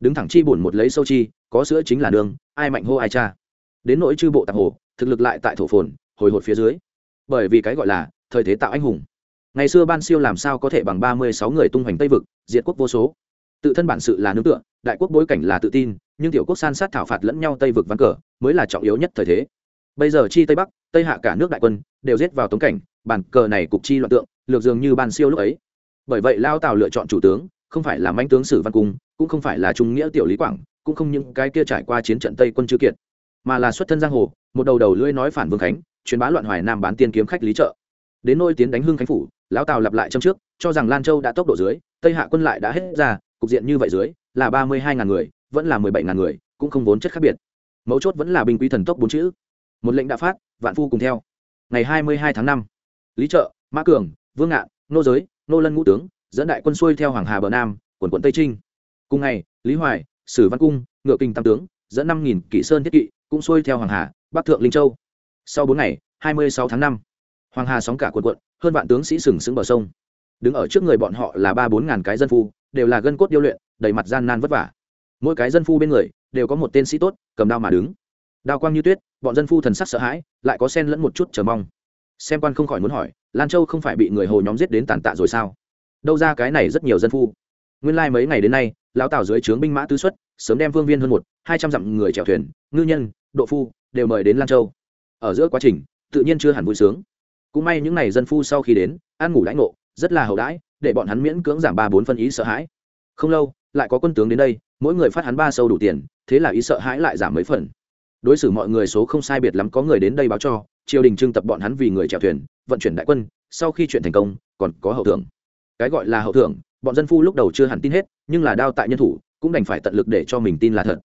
Đứng thẳng chi bổn một lấy sâu chi, có sữa chính là đường ai mạnh hô ai cha. Đến nỗi chư bộ tạp hồ, thực lực lại tại thổ phồn, hồi hột phía dưới bởi vì cái gọi là thời thế tạo anh hùng. Ngày xưa ban siêu làm sao có thể bằng ba mươi sáu người tung hoành tây vực, diệt quốc vô số. Tự thân bản sự là nương tựa, đại quốc bối cảnh là tự tin, nhưng tiểu quốc san sát thảo phạt lẫn nhau tây vực ván cờ mới là trọng yếu nhất thời thế. Bây giờ chi tây bắc, tây hạ cả nước đại quân đều giết vào tống cảnh, bản cờ này cục chi loạn tượng, lược dường như ban siêu lúc ấy. Bởi vậy lao tào lựa chọn chủ tướng, không phải là manh tướng sử văn cung, cũng không phải là trung nghĩa tiểu lý quảng, cũng không những cái kia trải qua chiến trận tây quân chư kiệt, mà là xuất thân giang hồ, một đầu đầu lưỡi nói phản vương khánh truyền bá loạn hoài nam bán tiên kiếm khách lý trợ đến nôi tiến đánh hưng khánh phủ, lão tào lặp lại trong trước, cho rằng lan châu đã tốc độ dưới, tây hạ quân lại đã hết ra, cục diện như vậy dưới, là ba mươi hai ngàn người, vẫn là mười bảy ngàn người, cũng không vốn chất khác biệt. Mấu chốt vẫn là binh quý thần tốc bốn chữ. Một lệnh đã phát, vạn phu cùng theo. Ngày hai mươi hai tháng năm, lý trợ mã cường, vương ngạn, nô giới, nô lân ngũ tướng, dẫn đại quân xuôi theo hoàng hà bờ nam, quần quận tây trinh. Cùng ngày, lý hoài, sử văn cung, ngựa kinh tam tướng, dẫn năm nghìn kỵ sơn thiết kỵ, cũng xuôi theo hoàng hà, bắc thượng linh châu sau bốn ngày, hai mươi sáu tháng năm, hoàng hà sóng cả quần quận hơn vạn tướng sĩ sừng sững bờ sông. Đứng ở trước người bọn họ là ba bốn ngàn cái dân phu, đều là gân cốt điêu luyện, đầy mặt gian nan vất vả. Mỗi cái dân phu bên người, đều có một tên sĩ tốt, cầm đao mà đứng. Đao quang như tuyết, bọn dân phu thần sắc sợ hãi, lại có sen lẫn một chút chờ mong. Xem quan không khỏi muốn hỏi, lan châu không phải bị người hồ nhóm giết đến tàn tạ rồi sao? Đâu ra cái này rất nhiều dân phu. Nguyên lai mấy ngày đến nay, lão tào dưới trướng binh mã tứ xuất, sớm đem vương viên hơn một, hai trăm dặm người chèo thuyền, ngư nhân, độ phu, đều mời đến lan châu ở giữa quá trình, tự nhiên chưa hẳn vui sướng. Cũng may những n à y dân phu sau khi đến, ăn ngủ đãi ngộ, rất là hậu đãi, để bọn hắn miễn cưỡng giảm ba bốn phân ý sợ hãi. Không lâu, lại có quân tướng đến đây, mỗi người phát hắn ba sâu đủ tiền, thế là ý sợ hãi lại giảm mấy phần. Đối xử mọi người số không sai biệt lắm có người đến đây báo cho, triều đình trưng tập bọn hắn vì người chèo thuyền, vận chuyển đại quân, sau khi chuyện thành công, còn có hậu thưởng. Cái gọi là hậu thưởng, bọn dân phu lúc đầu chưa hẳn tin hết, nhưng là đao tại nhân thủ, cũng đành phải tận lực để cho mình tin là thật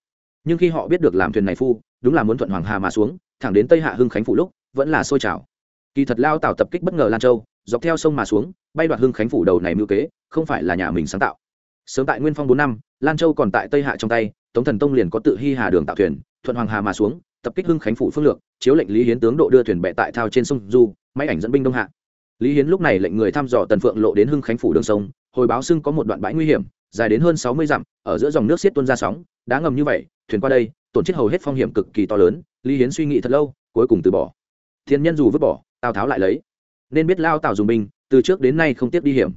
nhưng khi họ biết được làm thuyền này phu, đúng là muốn thuận hoàng hà mà xuống, thẳng đến tây hạ hưng khánh phủ lúc, vẫn là sôi trào. Kỳ thật lao tào tập kích bất ngờ lan châu, dọc theo sông mà xuống, bay đoạt hưng khánh phủ đầu này mưu kế, không phải là nhà mình sáng tạo. Sớm tại nguyên phong bốn năm, lan châu còn tại tây hạ trong tay, tống thần tông liền có tự hy hà đường tạo thuyền, thuận hoàng hà mà xuống, tập kích hưng khánh phủ phương lược, chiếu lệnh lý hiến tướng độ đưa thuyền bệ tại thao trên sông du, máy ảnh dẫn binh đông hạ. Lý hiến lúc này lệnh người thăm dò tần phượng lộ đến hưng khánh phủ đường sông, hồi báo xưng có một đoạn bãi nguy hiểm, dài đến hơn sáu mươi dặm ở giữa dòng nước xiết tuôn ra sóng, đá ngầm như vậy, thuyền qua đây, tổn chết hầu hết phong hiểm cực kỳ to lớn, lý hiến suy nghĩ thật lâu, cuối cùng từ bỏ. Thiên nhân dù vứt bỏ, tào tháo lại lấy. Nên biết lao tào dùng binh, từ trước đến nay không tiếp đi hiểm.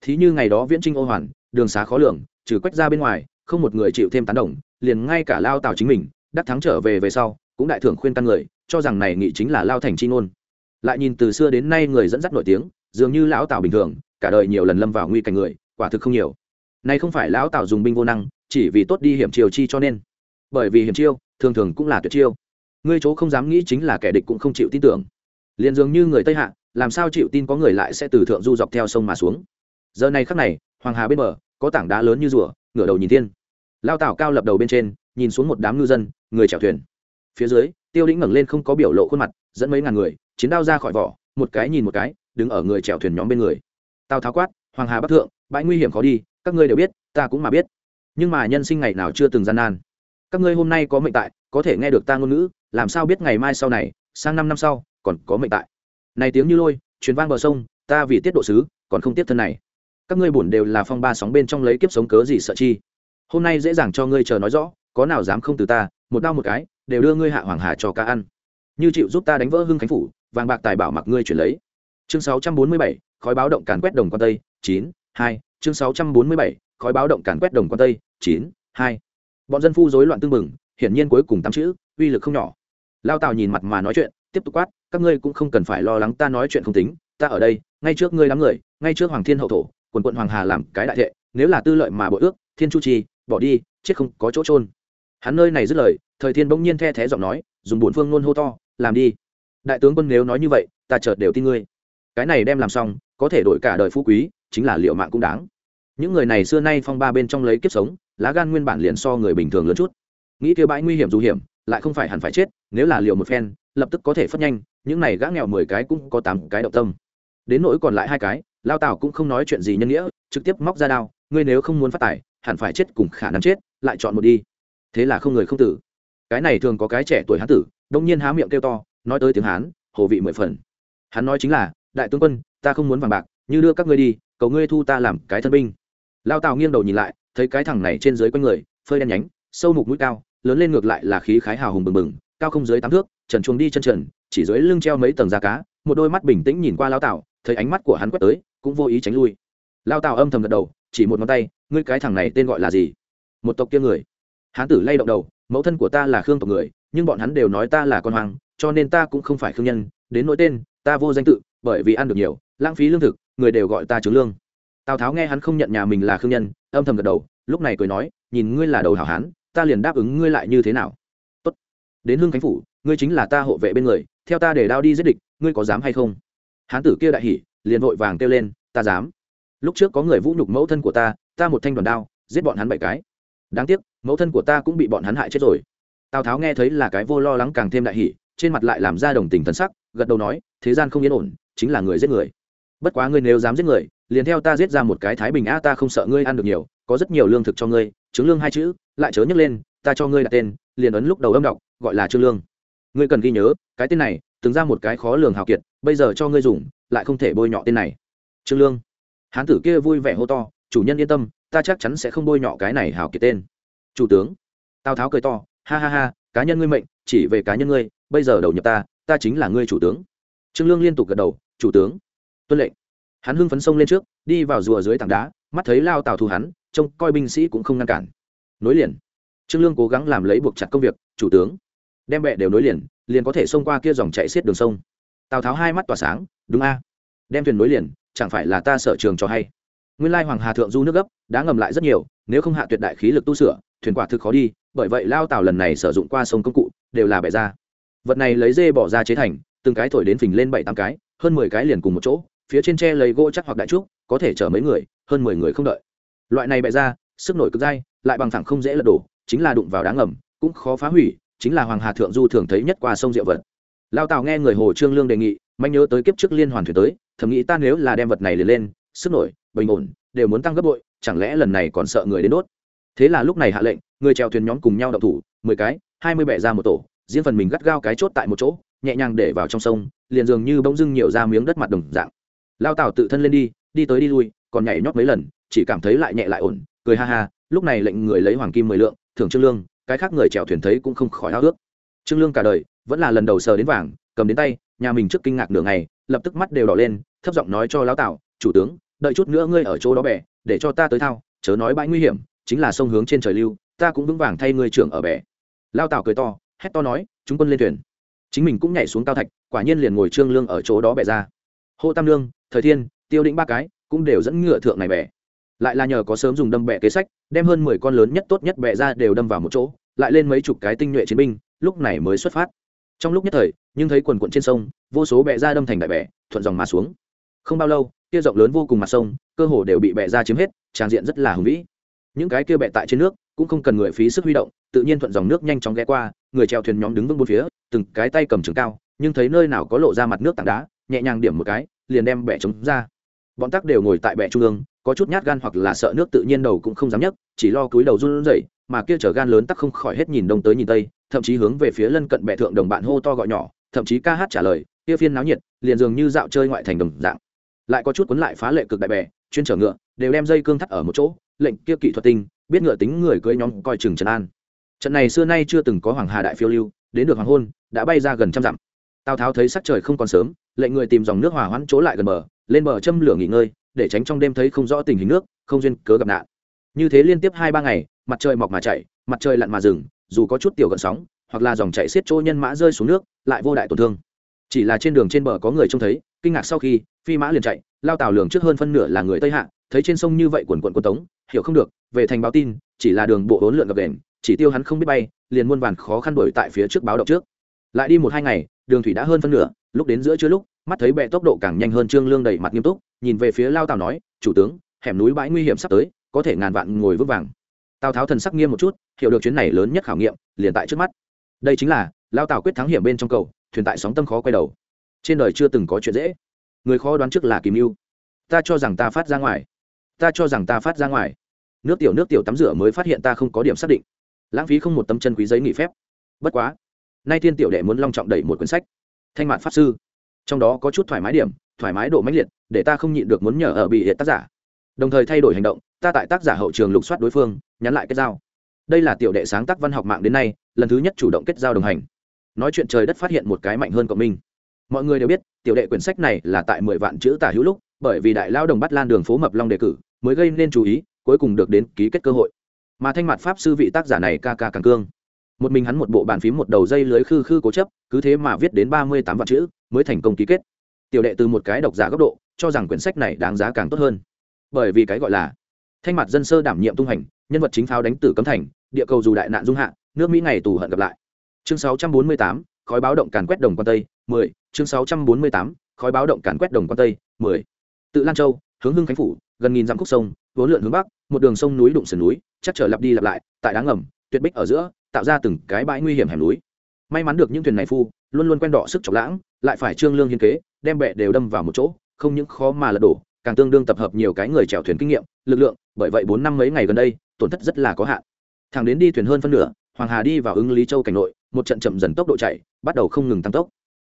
Thí như ngày đó viễn trinh ô hoàn, đường xá khó lường, trừ quách ra bên ngoài, không một người chịu thêm tán đồng, liền ngay cả lao tào chính mình, đắc thắng trở về về sau, cũng đại thưởng khuyên căn người, cho rằng này nghị chính là lao thành chi ngôn. Lại nhìn từ xưa đến nay người dẫn dắt nổi tiếng, dường như lão tào bình thường, cả đời nhiều lần lâm vào nguy cảnh người, quả thực không nhiều này không phải lão tào dùng binh vô năng, chỉ vì tốt đi hiểm chiều chi cho nên. Bởi vì hiểm chiêu, thường thường cũng là tuyệt chiêu. Ngươi chỗ không dám nghĩ chính là kẻ địch cũng không chịu tin tưởng. Liền dường như người tây hạ, làm sao chịu tin có người lại sẽ từ thượng du dọc theo sông mà xuống. Giờ này khắc này, hoàng hà bên bờ, có tảng đá lớn như rùa, ngửa đầu nhìn thiên. Lao tảo cao lập đầu bên trên, nhìn xuống một đám ngư dân, người chèo thuyền. Phía dưới, tiêu lĩnh ngẩng lên không có biểu lộ khuôn mặt, dẫn mấy ngàn người, chiến đao ra khỏi vỏ, một cái nhìn một cái, đứng ở người chèo thuyền nhóm bên người. Tào tháo quát, hoàng hà bắc thượng, bãi nguy hiểm khó đi các ngươi đều biết ta cũng mà biết. Nhưng mà nhân sinh ngày nào chưa từng gian nan. Các ngươi hôm nay có mệnh tại có thể nghe được ta ngôn ngữ làm sao biết ngày mai sau này sang năm năm sau còn có mệnh tại. Này tiếng như lôi truyền vang bờ sông ta vì tiết độ sứ còn không tiếp thân này. Các ngươi bổn đều là phong ba sóng bên trong lấy kiếp sống cớ gì sợ chi? Hôm nay dễ dàng cho ngươi chờ nói rõ có nào dám không từ ta một đau một cái đều đưa ngươi hạ hoàng hà cho cá ăn. Như chịu giúp ta đánh vỡ hưng khánh phủ vàng bạc tài bảo mặc ngươi chuyển lấy. Chương 647, khói báo động càn quét đồng quan tây chín hai chương 647, khói báo động càn quét đồng quan tây chín hai. Bọn dân phu rối loạn tương mừng hiển nhiên cuối cùng tám chữ uy lực không nhỏ. Lao tào nhìn mặt mà nói chuyện tiếp tục quát các ngươi cũng không cần phải lo lắng ta nói chuyện không tính ta ở đây ngay trước ngươi đám người ngay trước hoàng thiên hậu thổ quần quận hoàng hà làm cái đại thệ nếu là tư lợi mà bội ước thiên chu trì bỏ đi chết không có chỗ trôn hắn nơi này dứt lời thời thiên bỗng nhiên the thé giọng nói dùng bổn phương nôn hô to làm đi. Đại tướng quân nếu nói như vậy ta chợt đều tin ngươi. Cái này đem làm xong có thể đổi cả đời phú quý chính là liệu mạng cũng đáng. Những người này xưa nay phong ba bên trong lấy kiếp sống, lá gan nguyên bản liền so người bình thường lớn chút. Nghĩ kia bãi nguy hiểm dù hiểm, lại không phải hẳn phải chết, nếu là liệu một phen, lập tức có thể phất nhanh, những này gã nghèo mười cái cũng có tám cái động tâm. Đến nỗi còn lại hai cái, lao tào cũng không nói chuyện gì nhân nghĩa, trực tiếp móc ra đao, ngươi nếu không muốn phát tài, hẳn phải chết cùng khả năng chết, lại chọn một đi. Thế là không người không tử. Cái này thường có cái trẻ tuổi hán tử, đông nhiên há miệng kêu to, nói tới tiếng hán, hồ vị mười phần. Hắn nói chính là, đại tướng quân, ta không muốn vàng bạc, như đưa các ngươi đi cầu ngươi thu ta làm cái thân binh. Lao tào nghiêng đầu nhìn lại, thấy cái thằng này trên dưới quanh người, phơi đen nhánh, sâu mục mũi cao, lớn lên ngược lại là khí khái hào hùng bừng bừng, cao không dưới tám thước, trần chuồng đi chân trần, chỉ dưới lưng treo mấy tầng da cá, một đôi mắt bình tĩnh nhìn qua lao tào, thấy ánh mắt của hắn quét tới, cũng vô ý tránh lui. Lao tào âm thầm gật đầu, chỉ một ngón tay, ngươi cái thằng này tên gọi là gì? Một tộc kia người. Hán tử lay động đầu, mẫu thân của ta là khương tộc người, nhưng bọn hắn đều nói ta là con hoàng cho nên ta cũng không phải khương nhân, đến nỗi tên, ta vô danh tự, bởi vì ăn được nhiều, lãng phí lương thực người đều gọi ta trướng lương. Tào tháo nghe hắn không nhận nhà mình là khương nhân âm thầm gật đầu lúc này cười nói nhìn ngươi là đầu hảo hán ta liền đáp ứng ngươi lại như thế nào? Tốt. đến hương khánh phủ ngươi chính là ta hộ vệ bên người theo ta để đao đi giết địch ngươi có dám hay không? Hán tử kia đại hỉ liền vội vàng kêu lên ta dám. Lúc trước có người vũ nhục mẫu thân của ta ta một thanh đoàn đao giết bọn hắn bảy cái. Đáng tiếc mẫu thân của ta cũng bị bọn hắn hại chết rồi. Tào tháo nghe thấy là cái vô lo lắng càng thêm đại hỉ, trên mặt lại làm ra đồng tình thân sắc gật đầu nói thế gian không yên ổn chính là người giết người bất quá ngươi nếu dám giết người, liền theo ta giết ra một cái thái bình a ta không sợ ngươi ăn được nhiều, có rất nhiều lương thực cho ngươi, chứng lương hai chữ, lại chớ nhấc lên, ta cho ngươi đặt tên, liền ấn lúc đầu âm đọc, gọi là trương lương. Ngươi cần ghi nhớ, cái tên này, từng ra một cái khó lường hào kiệt, bây giờ cho ngươi dùng, lại không thể bôi nhọ tên này. Trương lương. Hán tử kia vui vẻ hô to, chủ nhân yên tâm, ta chắc chắn sẽ không bôi nhọ cái này hào kiệt tên. Chủ tướng. Tào tháo cười to, ha ha ha, cá nhân ngươi mệnh, chỉ về cá nhân ngươi, bây giờ đầu nhập ta ta chính là ngươi chủ tướng. Trương lương liên tục gật đầu, chủ tướng tuân lệnh. Hắn hưng phấn sông lên trước, đi vào rùa dưới tảng đá, mắt thấy lao tào thù hắn, trông coi binh sĩ cũng không ngăn cản. Nối liền. Trương lương cố gắng làm lấy buộc chặt công việc, chủ tướng. Đem bệ đều nối liền liền có thể xông qua kia dòng chạy xiết đường sông. Tào tháo hai mắt tỏa sáng, đúng a. À? Đem thuyền nối liền, chẳng phải là ta sở trường cho hay? Nguyên lai hoàng hà thượng du nước gấp, đã ngầm lại rất nhiều, nếu không hạ tuyệt đại khí lực tu sửa, thuyền quả thực khó đi, bởi vậy lao tàu lần này sử dụng qua sông công cụ, đều là bẻ ra. Vật này lấy dê bỏ ra chế thành, từng cái thổi đến phình lên bảy tám cái, hơn mười cái liền cùng một chỗ phía trên tre lấy gỗ chắc hoặc đại trúc, có thể chở mấy người, hơn mười người không đợi. Loại này bẻ ra, sức nổi cực dai, lại bằng thẳng không dễ lật đổ, chính là đụng vào đá ngầm, cũng khó phá hủy, chính là hoàng hà thượng du thường thấy nhất qua sông diệu vật. Lao tào nghe người hồ trương lương đề nghị, manh nhớ tới kiếp trước liên hoàn thuyền tới, thầm nghĩ ta nếu là đem vật này liền lên, sức nổi, bình ổn, đều muốn tăng gấp bội, chẳng lẽ lần này còn sợ người đến đốt? Thế là lúc này hạ lệnh, người chèo thuyền nhóm cùng nhau đậu thủ, mười cái, hai mươi bẻ ra một tổ, riêng phần mình gắt gao cái chốt tại một chỗ, nhẹ nhàng để vào trong sông, liền dường như bỗng dưng nhiều ra miếng đất mặt đồng dạng lao tàu tự thân lên đi đi tới đi lui còn nhảy nhót mấy lần chỉ cảm thấy lại nhẹ lại ổn cười ha ha lúc này lệnh người lấy hoàng kim mười lượng thưởng trương lương cái khác người chèo thuyền thấy cũng không khỏi háo ước trương lương cả đời vẫn là lần đầu sờ đến vàng cầm đến tay nhà mình trước kinh ngạc nửa ngày lập tức mắt đều đỏ lên thấp giọng nói cho lão tào, chủ tướng đợi chút nữa ngươi ở chỗ đó bẻ, để cho ta tới thao chớ nói bãi nguy hiểm chính là sông hướng trên trời lưu ta cũng vững vàng thay ngươi trưởng ở bẻ. lao tào cười to hét to nói chúng quân lên thuyền. Chính mình cũng nhảy xuống cao thạch quả nhiên liền ngồi trương lương ở chỗ đó bẻ ra. Hô tam lương thời thiên tiêu định ba cái cũng đều dẫn ngựa thượng này bẻ, lại là nhờ có sớm dùng đâm bẹ kế sách đem hơn mười con lớn nhất tốt nhất bẹ ra đều đâm vào một chỗ lại lên mấy chục cái tinh nhuệ chiến binh lúc này mới xuất phát. Trong lúc nhất thời nhưng thấy quần quận trên sông vô số bẹ ra đâm thành đại bẹ thuận dòng mà xuống. Không bao lâu kia rộng lớn vô cùng mặt sông cơ hồ đều bị bẹ ra chiếm hết tràn diện rất là hùng vĩ. Những cái kia bẹ tại trên nước cũng không cần người phí sức huy động tự nhiên thuận dòng nước nhanh chóng ghé qua người treo thuyền nhóm đứng vững bốn phía từng cái tay cầm trường cao nhưng thấy nơi nào có lộ ra mặt nước tảng đá nhẹ nhàng điểm một cái liền đem bẻ chống ra. Bọn tắc đều ngồi tại bệ trung ương, có chút nhát gan hoặc là sợ nước tự nhiên đầu cũng không dám nhấc, chỉ lo cúi đầu run rẩy, mà kia chở gan lớn tắc không khỏi hết nhìn đông tới nhìn tây, thậm chí hướng về phía lân cận bệ thượng đồng bạn hô to gọi nhỏ, thậm chí ca hát trả lời, kia phiên náo nhiệt, liền dường như dạo chơi ngoại thành đồng dạng. Lại có chút cuốn lại phá lệ cực đại bè chuyên chở ngựa, đều đem dây cương thắt ở một chỗ, lệnh kia kỹ thuật tinh, biết ngựa tính người cưỡi nhóm coi chừng trần an. Trận này xưa nay chưa từng có hoàng hà đại phiêu lưu, đến được hoàng hôn, đã bay ra gần trăm dặm. Tào tháo thấy sắc trời không còn sớm lệnh người tìm dòng nước hòa hoãn chỗ lại gần bờ, lên bờ châm lửa nghỉ ngơi, để tránh trong đêm thấy không rõ tình hình nước, không duyên cớ gặp nạn. Như thế liên tiếp hai ba ngày, mặt trời mọc mà chạy, mặt trời lặn mà dừng, dù có chút tiểu gần sóng, hoặc là dòng chạy xiết chỗ nhân mã rơi xuống nước, lại vô đại tổn thương. Chỉ là trên đường trên bờ có người trông thấy, kinh ngạc sau khi, phi mã liền chạy, lao tàu lường trước hơn phân nửa là người tây hạ, thấy trên sông như vậy quần quận quân tống, hiểu không được, về thành báo tin, chỉ là đường bộ hỗn lượn gập đền, chỉ tiêu hắn không biết bay, liền muôn vàn khó khăn đổi tại phía trước báo động trước. Lại đi một hai ngày, đường thủy đã hơn phân nửa lúc đến giữa trưa lúc, mắt thấy bệ tốc độ càng nhanh hơn trương lương đầy mặt nghiêm túc, nhìn về phía lao tào nói, chủ tướng, hẻm núi bãi nguy hiểm sắp tới, có thể ngàn vạn ngồi vững vàng. Tào tháo thần sắc nghiêm một chút, hiểu được chuyến này lớn nhất khảo nghiệm, liền tại trước mắt. Đây chính là, lao tào quyết thắng hiểm bên trong cầu, thuyền tại sóng tâm khó quay đầu. Trên đời chưa từng có chuyện dễ. Người khó đoán trước là kìm mưu. Ta cho rằng ta phát ra ngoài. Ta cho rằng ta phát ra ngoài. Nước tiểu nước tiểu tắm rửa mới phát hiện ta không có điểm xác định. Lãng phí không một tấm chân quý giấy nghỉ phép. Bất quá, nay thiên tiểu đệ muốn long trọng đẩy một quyển sách thanh mạn pháp sư. Trong đó có chút thoải mái điểm, thoải mái độ mãnh liệt, để ta không nhịn được muốn nhờ ở bị hiện tác giả. Đồng thời thay đổi hành động, ta tại tác giả hậu trường lục soát đối phương, nhắn lại kết giao. Đây là tiểu đệ sáng tác văn học mạng đến nay, lần thứ nhất chủ động kết giao đồng hành. Nói chuyện trời đất phát hiện một cái mạnh hơn cộng minh mọi người đều biết, tiểu đệ quyển sách này là tại mười vạn chữ tả hữu lúc, bởi vì đại lao đồng bắt lan đường phố mập long đề cử, mới gây nên chú ý, cuối cùng được đến ký kết cơ hội. Mà thanh mặt pháp sư vị tác giả này ca ca càng cương một mình hắn một bộ bàn phím một đầu dây lưới khư khư cố chấp, cứ thế mà viết đến ba mươi tám vạn chữ, mới thành công ký kết. Tiểu đệ từ một cái độc giả góc độ, cho rằng quyển sách này đáng giá càng tốt hơn. Bởi vì cái gọi là thanh mặt dân sơ đảm nhiệm tung hành, nhân vật chính pháo đánh tử cấm thành, địa cầu dù đại nạn dung hạ, nước mỹ ngày tù hận gặp lại. Chương sáu trăm bốn mươi tám, khói báo động càn quét đồng quan tây, mười, chương sáu trăm bốn mươi tám, khói báo động càn quét đồng quan tây, mười. Tự lan châu, hướng hưng khánh phủ, gần nghìn dặm khúc sông, vốn lượn hướng bắc, một đường sông núi đụng sườn núi, chắc trở lặp đi lặp lại, tại đá ngầm, tuyệt bích ở giữa tạo ra từng cái bãi nguy hiểm hẻm núi. May mắn được những thuyền này phu, luôn luôn quen đỏ sức chọc lãng, lại phải trương lương hiên kế, đem bẹ đều đâm vào một chỗ, không những khó mà lật đổ, càng tương đương tập hợp nhiều cái người chèo thuyền kinh nghiệm, lực lượng, bởi vậy bốn năm mấy ngày gần đây, tổn thất rất là có hạn. Thằng đến đi thuyền hơn phân nửa, hoàng hà đi vào ứng lý châu cảnh nội, một trận chậm dần tốc độ chạy, bắt đầu không ngừng tăng tốc.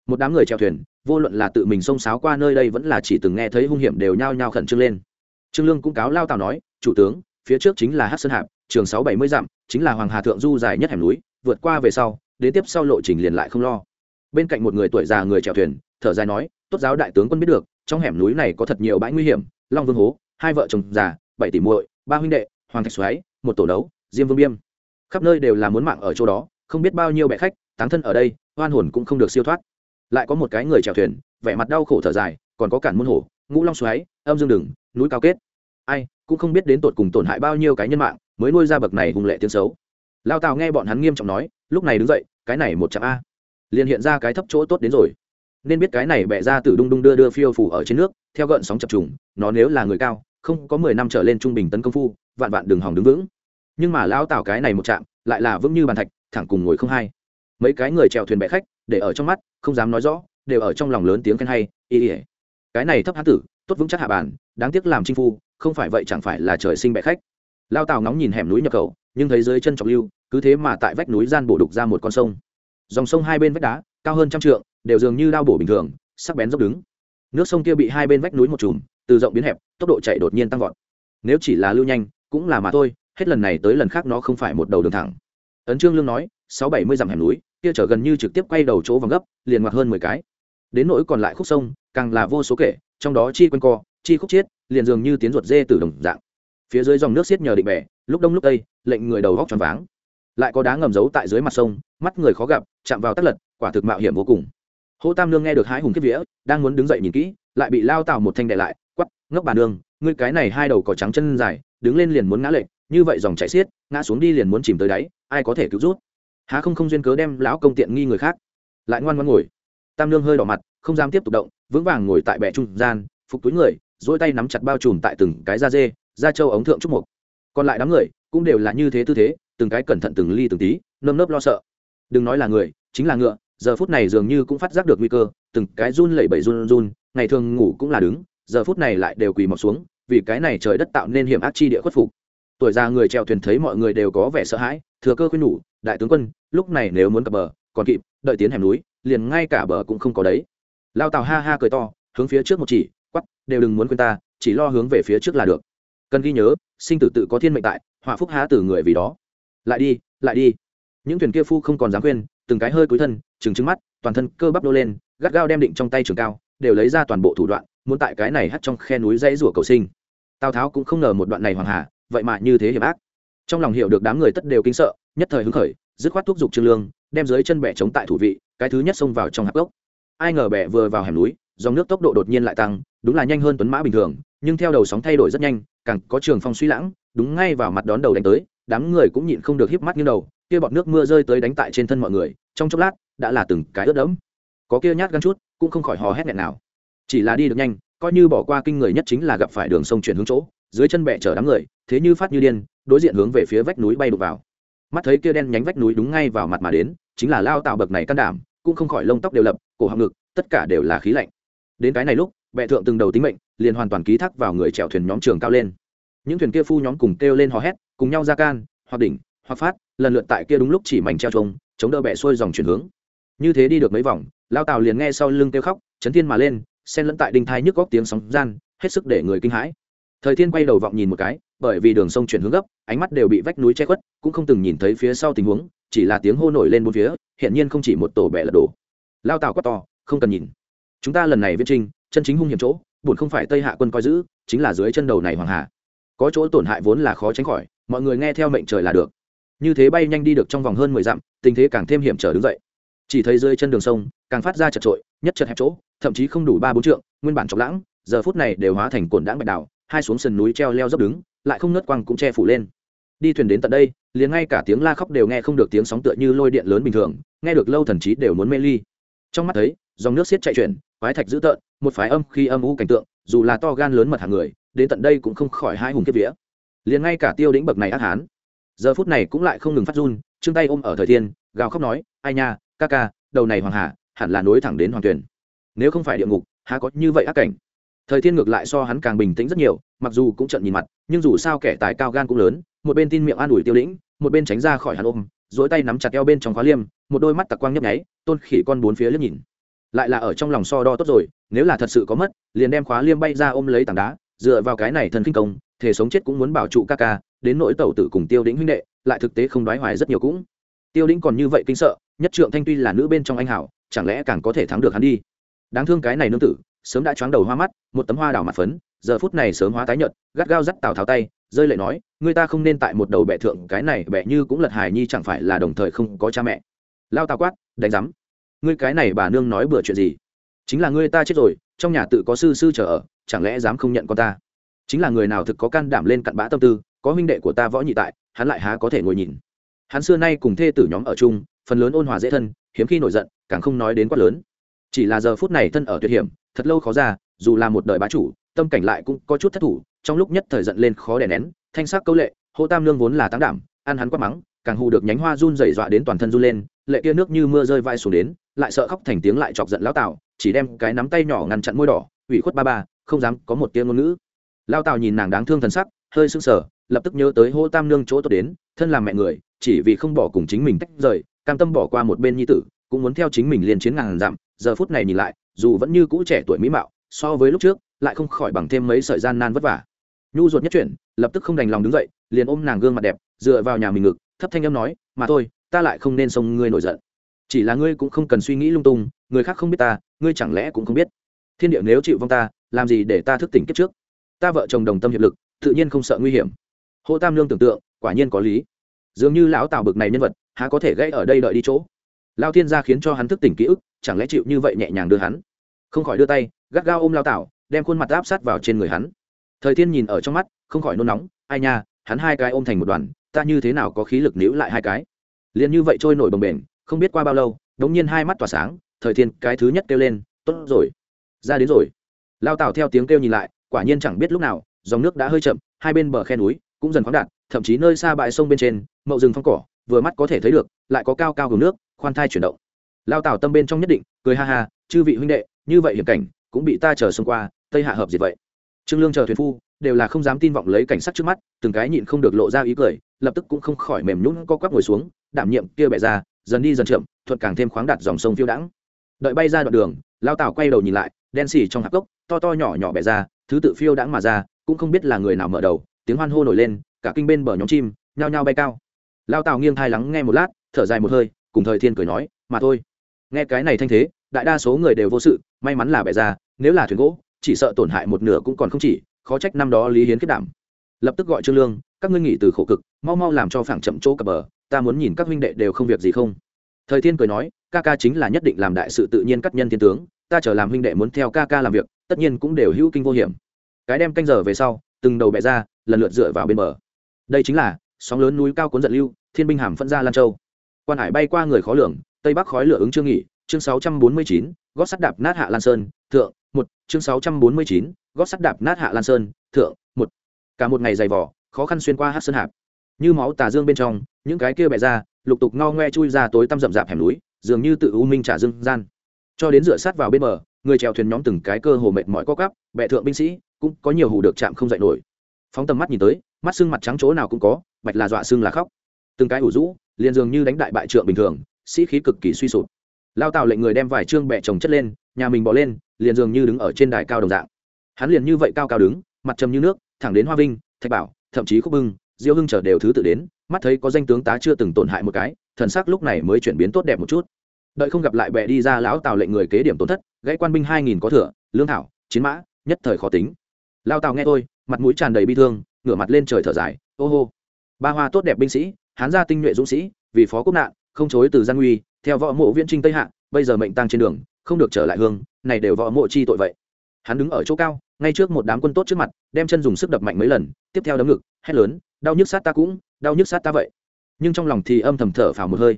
Một đám người chèo thuyền, vô luận là tự mình xông xáo qua nơi đây vẫn là chỉ từng nghe thấy hung hiểm đều nhao nhao khẩn trương lên. Trương lương cũng cáo lao tào nói, chủ tướng, phía trước chính là hát sơn hạp trường sáu bảy mươi dặm, chính là hoàng hà thượng du dài nhất hẻm núi, vượt qua về sau, đến tiếp sau lộ trình liền lại không lo. Bên cạnh một người tuổi già người chèo thuyền, thở dài nói, tốt giáo đại tướng quân biết được, trong hẻm núi này có thật nhiều bãi nguy hiểm, long vương hố, hai vợ chồng già, bảy tỷ muội, ba huynh đệ, hoàng thạch xoáy một tổ đấu, diêm vương biêm. Khắp nơi đều là muốn mạng ở chỗ đó, không biết bao nhiêu bệ khách, táng thân ở đây, oan hồn cũng không được siêu thoát. Lại có một cái người chèo thuyền, vẻ mặt đau khổ thở dài, còn có cản môn hổ, ngũ long xoáy âm dương đừng, núi cao kết. Ai, cũng không biết đến tột cùng tổn hại bao nhiêu cái nhân mạng mới nuôi ra bậc này hùng lệ tiếng xấu. Lao tào nghe bọn hắn nghiêm trọng nói, lúc này đứng dậy, cái này một trăm a. Liền hiện ra cái thấp chỗ tốt đến rồi. Nên biết cái này bẹ ra từ đung đung đưa đưa phiêu phủ ở trên nước, theo gợn sóng chập trùng, nó nếu là người cao, không có mười năm trở lên trung bình tấn công phu, vạn vạn đường hỏng đứng vững. Nhưng mà lão tào cái này một chạm, lại là vững như bàn thạch, thẳng cùng ngồi không hay mấy cái người chèo thuyền bẹ khách, để ở trong mắt, không dám nói rõ, đều ở trong lòng lớn tiếng khen hay ý ỉa cái này thấp hán tử, tốt vững chắc hạ bàn, đáng tiếc làm chinh phu, không phải vậy chẳng phải là trời sinh bẹ khách lao tào ngóng nhìn hẻm núi nhập khẩu, nhưng thấy dưới chân trọng lưu, cứ thế mà tại vách núi gian bổ đục ra một con sông. Dòng sông hai bên vách đá, cao hơn trăm trượng, đều dường như đao bổ bình thường, sắc bén dốc đứng. Nước sông kia bị hai bên vách núi một chùm từ rộng biến hẹp, tốc độ chạy đột nhiên tăng vọt. Nếu chỉ là lưu nhanh, cũng là mà thôi, hết lần này tới lần khác nó không phải một đầu đường thẳng. Ấn trương lương nói, sáu bảy mươi dặm hẻm núi, kia trở gần như trực tiếp quay đầu chỗ vòng gấp, liền ngoặt hơn mười cái. Đến nỗi còn lại khúc sông, càng là vô số kể, trong đó chi quanh co, chi khúc chiết, liền dường như tiến ruột dê từ đồng dạng phía dưới dòng nước xiết nhờ định bẻ lúc đông lúc tây, lệnh người đầu góc tròn váng. Lại có đá ngầm giấu tại dưới mặt sông, mắt người khó gặp, chạm vào tắt lật, quả thực mạo hiểm vô cùng. Hô tam lương nghe được hái hùng kiếp vía, đang muốn đứng dậy nhìn kỹ, lại bị lao tào một thanh đệ lại quắp ngốc bà nương, ngươi cái này hai đầu cỏ trắng chân dài, đứng lên liền muốn ngã lệch, như vậy dòng chảy xiết, ngã xuống đi liền muốn chìm tới đáy, ai có thể cứu rút? Há không không duyên cớ đem lão công tiện nghi người khác. Lại ngoan ngoan ngồi. Tam lương hơi đỏ mặt, không dám tiếp tục động, vững vàng ngồi tại bệ trung gian, phục túi người dỗi tay nắm chặt bao trùm tại từng cái da dê ra châu ống thượng trúc mục. Còn lại đám người cũng đều là như thế tư thế, từng cái cẩn thận từng ly từng tí, nơm nớp lo sợ. Đừng nói là người, chính là ngựa, giờ phút này dường như cũng phát giác được nguy cơ, từng cái run lẩy bẩy run run, ngày thường ngủ cũng là đứng, giờ phút này lại đều quỳ mọc xuống, vì cái này trời đất tạo nên hiểm ác chi địa khuất phục. Tuổi già người trèo thuyền thấy mọi người đều có vẻ sợ hãi, thừa cơ khuyên nhủ, đại tướng quân, lúc này nếu muốn cập bờ, còn kịp, đợi tiến hẻm núi, liền ngay cả bờ cũng không có đấy. Lao tàu ha ha cười to, hướng phía trước một chỉ quắp đều đừng muốn quên ta, chỉ lo hướng về phía trước là được cần ghi nhớ, sinh tử tự có thiên mệnh tại, họa phúc há từ người vì đó. Lại đi lại đi. Những thuyền kia phu không còn dám khuyên, từng cái hơi cúi thân, trừng trứng mắt, toàn thân cơ bắp đô lên, gắt gao đem định trong tay trường cao, đều lấy ra toàn bộ thủ đoạn, muốn tại cái này hắt trong khe núi dãy rủa cầu sinh. Tào tháo cũng không ngờ một đoạn này hoàng hà, vậy mà như thế hiểm ác. Trong lòng hiểu được đám người tất đều kinh sợ, nhất thời hứng khởi, dứt khoát thúc giục trương lương, đem dưới chân bẹ chống tại thủ vị, cái thứ nhất xông vào trong hạp gốc. Ai ngờ bẹ vừa vào hẻm núi dòng nước tốc độ đột nhiên lại tăng, đúng là nhanh hơn tuấn mã bình thường, nhưng theo đầu sóng thay đổi rất nhanh, càng có trường phong suy lãng, đúng ngay vào mặt đón đầu đánh tới, đám người cũng nhịn không được híp mắt như đầu, kia bọt nước mưa rơi tới đánh tại trên thân mọi người, trong chốc lát, đã là từng cái ướt đẫm. Có kia nhát gan chút, cũng không khỏi hò hét nghẹn nào. Chỉ là đi được nhanh, coi như bỏ qua kinh người nhất chính là gặp phải đường sông chuyển hướng chỗ, dưới chân bẹ chở đám người, thế như phát như điên, đối diện hướng về phía vách núi bay đục vào. Mắt thấy kia đen nhánh vách núi đúng ngay vào mặt mà đến, chính là lao tạo bậc này can đảm, cũng không khỏi lông tóc đều lập, cổ họng ngực, tất cả đều là khí lạnh đến cái này lúc, bệ thượng từng đầu tính mệnh, liền hoàn toàn ký thác vào người chèo thuyền nhóm trường cao lên. Những thuyền kia phu nhóm cùng kêu lên hò hét, cùng nhau ra can, hoặc đỉnh, hoặc phát, lần lượt tại kia đúng lúc chỉ mảnh treo trống, chống đỡ bẹ xuôi dòng chuyển hướng. Như thế đi được mấy vòng, lao tàu liền nghe sau lưng kêu khóc, chấn thiên mà lên, xen lẫn tại đinh thai nhức góc tiếng sóng gian, hết sức để người kinh hãi. Thời thiên quay đầu vọng nhìn một cái, bởi vì đường sông chuyển hướng gấp, ánh mắt đều bị vách núi che khuất, cũng không từng nhìn thấy phía sau tình huống, chỉ là tiếng hô nổi lên bốn phía hiện nhiên không chỉ một tổ bẹ lật đổ. Lao tàu quát to, không cần nhìn chúng ta lần này viết trinh chân chính hung hiểm chỗ, buồn không phải tây hạ quân coi giữ, chính là dưới chân đầu này hoàng hà. Có chỗ tổn hại vốn là khó tránh khỏi, mọi người nghe theo mệnh trời là được. Như thế bay nhanh đi được trong vòng hơn mười dặm, tình thế càng thêm hiểm trở đứng dậy. Chỉ thấy dưới chân đường sông, càng phát ra chật trội, nhất chật hẹp chỗ, thậm chí không đủ ba bốn trượng, nguyên bản chọc lãng, giờ phút này đều hóa thành cồn đãng bạch đảo hai xuống sườn núi treo leo dốc đứng, lại không nớt quăng cũng che phủ lên. Đi thuyền đến tận đây, liền ngay cả tiếng la khóc đều nghe không được tiếng sóng tựa như lôi điện lớn bình thường, nghe được lâu thần trí đều muốn mê ly. Trong mắt thấy dòng nước xiết chạy chuyển, quái thạch dữ tợn, một phái âm khi âm u cảnh tượng, dù là to gan lớn mật hàng người, đến tận đây cũng không khỏi hai hùng kiếp vía. Liền ngay cả tiêu đĩnh bậc này ác hán. Giờ phút này cũng lại không ngừng phát run chương tay ôm ở thời thiên, gào khóc nói, ai nha, ca ca, đầu này hoàng hà hẳn là nối thẳng đến hoàng tuyển. Nếu không phải địa ngục, há có như vậy ác cảnh? Thời thiên ngược lại so hắn càng bình tĩnh rất nhiều, mặc dù cũng trận nhìn mặt, nhưng dù sao kẻ tài cao gan cũng lớn, một bên tin miệng an ủi tiêu lĩnh, một bên tránh ra khỏi hắn ôm dỗi tay nắm chặt eo bên trong khóa liêm, một đôi mắt tặc quang nhấp nháy, tôn khỉ con bốn phía liếc nhìn lại là ở trong lòng so đo tốt rồi, nếu là thật sự có mất, liền đem khóa liêm bay ra ôm lấy tảng đá, dựa vào cái này thần kinh công, thể sống chết cũng muốn bảo trụ ca ca, đến nỗi tẩu tử cùng tiêu đĩnh huynh đệ, lại thực tế không đoái hoài rất nhiều cũng. Tiêu đĩnh còn như vậy kinh sợ, nhất trượng thanh tuy là nữ bên trong anh hảo, chẳng lẽ càng có thể thắng được hắn đi? Đáng thương cái này nương tử, sớm đã choáng đầu hoa mắt, một tấm hoa đảo mặt phấn, giờ phút này sớm hóa tái nhợt, gắt gao dắt tào tháo tay, rơi lệ nói, người ta không nên tại một đầu bệ thượng, cái này bệ như cũng lật hài nhi chẳng phải là đồng thời không có cha mẹ. Lao tào quát, đánh rắm ngươi cái này bà nương nói bừa chuyện gì? Chính là ngươi ta chết rồi, trong nhà tự có sư sư chờ ở, chẳng lẽ dám không nhận con ta? Chính là người nào thực có can đảm lên cặn bã tâm tư, có huynh đệ của ta võ nhị tại, hắn lại há có thể ngồi nhìn. Hắn xưa nay cùng thê tử nhóm ở chung, phần lớn ôn hòa dễ thân, hiếm khi nổi giận, càng không nói đến quá lớn. Chỉ là giờ phút này thân ở tuyệt hiểm, thật lâu khó ra, dù là một đời bá chủ, tâm cảnh lại cũng có chút thất thủ, trong lúc nhất thời giận lên khó đè nén, thanh sắc câu lệ, hô tam lương vốn là táng đảm, ăn hắn quát mắng, càng hù được nhánh hoa run rẩy dọa đến toàn thân run lên lệ kia nước như mưa rơi vai xuống đến, lại sợ khóc thành tiếng lại chọc giận lão tào, chỉ đem cái nắm tay nhỏ ngăn chặn môi đỏ, ủy khuất ba ba, không dám có một tiếng ngôn ngữ. Lao tào nhìn nàng đáng thương thần sắc, hơi sưng sờ, lập tức nhớ tới hô tam nương chỗ tốt đến, thân làm mẹ người, chỉ vì không bỏ cùng chính mình tách rời, cam tâm bỏ qua một bên nhi tử, cũng muốn theo chính mình liên chiến ngàn dặm, giờ phút này nhìn lại, dù vẫn như cũ trẻ tuổi mỹ mạo, so với lúc trước, lại không khỏi bằng thêm mấy sợi gian nan vất vả. Nhu ruột nhất chuyển, lập tức không đành lòng đứng dậy, liền ôm nàng gương mặt đẹp, dựa vào nhà mình ngực, thấp thanh âm nói, mà thôi ta lại không nên xông ngươi nổi giận. Chỉ là ngươi cũng không cần suy nghĩ lung tung, người khác không biết ta, ngươi chẳng lẽ cũng không biết. Thiên địa nếu chịu vong ta, làm gì để ta thức tỉnh kiếp trước? Ta vợ chồng đồng tâm hiệp lực, tự nhiên không sợ nguy hiểm. Hộ tam lương tưởng tượng, quả nhiên có lý. Dường như lão tào bực này nhân vật, há có thể gãy ở đây đợi đi chỗ. Lao thiên gia khiến cho hắn thức tỉnh ký ức, chẳng lẽ chịu như vậy nhẹ nhàng đưa hắn? Không khỏi đưa tay, gắt gao ôm lao tảo, đem khuôn mặt áp sát vào trên người hắn. Thời thiên nhìn ở trong mắt, không khỏi nôn nóng, ai nha, hắn hai cái ôm thành một đoàn, ta như thế nào có khí lực níu lại hai cái? Liền như vậy trôi nổi bồng bềnh, không biết qua bao lâu đống nhiên hai mắt tỏa sáng, thời thiên cái thứ nhất kêu lên, tốt rồi, ra đến rồi. Lao tảo theo tiếng kêu nhìn lại, quả nhiên chẳng biết lúc nào, dòng nước đã hơi chậm, hai bên bờ khe núi cũng dần khoáng đạt, thậm chí nơi xa bãi sông bên trên, mậu rừng phong cỏ, vừa mắt có thể thấy được, lại có cao cao hướng nước, khoan thai chuyển động. Lao tảo tâm bên trong nhất định, cười ha ha, chư vị huynh đệ, như vậy hiểm cảnh, cũng bị ta chờ xông qua, tây hạ hợp gì vậy. Trương lương chờ thuyền phu, đều là không dám tin vọng lấy cảnh sắc trước mắt, từng cái nhịn không được lộ ra ý cười, lập tức cũng không khỏi mềm nhún co quắp ngồi xuống đảm nhiệm kia bẻ ra, dần đi dần chậm thuận càng thêm khoáng đạt dòng sông phiêu đãng. Đợi bay ra đoạn đường, lao tảo quay đầu nhìn lại, đen xì trong hạp cốc, to to nhỏ nhỏ bẻ ra, thứ tự phiêu đãng mà ra, cũng không biết là người nào mở đầu, tiếng hoan hô nổi lên, cả kinh bên bờ nhóm chim, nhao nhao bay cao. Lao tảo nghiêng thai lắng nghe một lát, thở dài một hơi, cùng thời thiên cười nói, mà thôi. Nghe cái này thanh thế, đại đa số người đều vô sự, may mắn là bẻ ra, nếu là thuyền gỗ, chỉ sợ tổn hại một nửa cũng còn không chỉ, khó trách năm đó lý hiến kết đảm lập tức gọi trương lương, các ngươi nghỉ từ khổ cực, mau mau làm cho phẳng chậm chỗ cập bờ ta muốn nhìn các huynh đệ đều không việc gì không? Thời thiên cười nói, ca ca chính là nhất định làm đại sự tự nhiên cắt nhân thiên tướng, ta chờ làm huynh đệ muốn theo ca ca làm việc, tất nhiên cũng đều hữu kinh vô hiểm. Cái đem canh giờ về sau, từng đầu bẹ ra, lần lượt dựa vào bên bờ. Đây chính là, sóng lớn núi cao cuốn giận lưu, thiên binh hàm phân ra lan châu. Quan hải bay qua người khó lường, tây bắc khói lửa ứng chương nghỉ, chương sáu trăm bốn mươi chín, gót sắt đạp nát hạ lan sơn, thượng, một, chương sáu trăm bốn mươi chín, gót sắt đạp nát hạ lan sơn, thượng, một. Cả một ngày dày vỏ khó khăn xuyên qua hát sơn hạp như máu tà dương bên trong, những cái kia bẹ ra, lục tục ngao ngoe chui ra tối tăm rậm rạp hẻm núi, dường như tự u minh trả dương gian. Cho đến dựa sát vào bên bờ, người chèo thuyền nhóm từng cái cơ hồ mệt mỏi co cắp bệ thượng binh sĩ cũng có nhiều hủ được chạm không dậy nổi. Phóng tầm mắt nhìn tới, mắt xương mặt trắng chỗ nào cũng có, bạch là dọa xương là khóc. Từng cái ủ rũ, liền dường như đánh đại bại trượng bình thường, sĩ khí cực kỳ suy sụp. Lao tạo lệnh người đem vài trương bẹ trồng chất lên, nhà mình bỏ lên, liền dường như đứng ở trên đài cao đồng dạng. Hắn liền như vậy cao cao đứng, mặt trầm như nước, thẳng đến hoa vinh, thạch bảo, thậm chí khúc bưng diêu hưng chờ đều thứ tự đến, mắt thấy có danh tướng tá chưa từng tổn hại một cái, thần sắc lúc này mới chuyển biến tốt đẹp một chút. Đợi không gặp lại bệ đi ra lão tào lệnh người kế điểm tổn thất, gãy quan binh hai nghìn có thừa, lương thảo, chiến mã, nhất thời khó tính. Lao tào nghe tôi mặt mũi tràn đầy bi thương, ngửa mặt lên trời thở dài, ô hô. Ba hoa tốt đẹp binh sĩ, hán gia tinh nhuệ dũng sĩ, vì phó quốc nạn, không chối từ gian nguy, theo võ mộ viễn trinh tây hạ, bây giờ mệnh tăng trên đường, không được trở lại hương, này đều võ mộ chi tội vậy. Hắn đứng ở chỗ cao, ngay trước một đám quân tốt trước mặt, đem chân dùng sức đập mạnh mấy lần, tiếp theo đấm ngực, hét lớn đau nhức sát ta cũng, đau nhức sát ta vậy. Nhưng trong lòng thì âm thầm thở phào một hơi.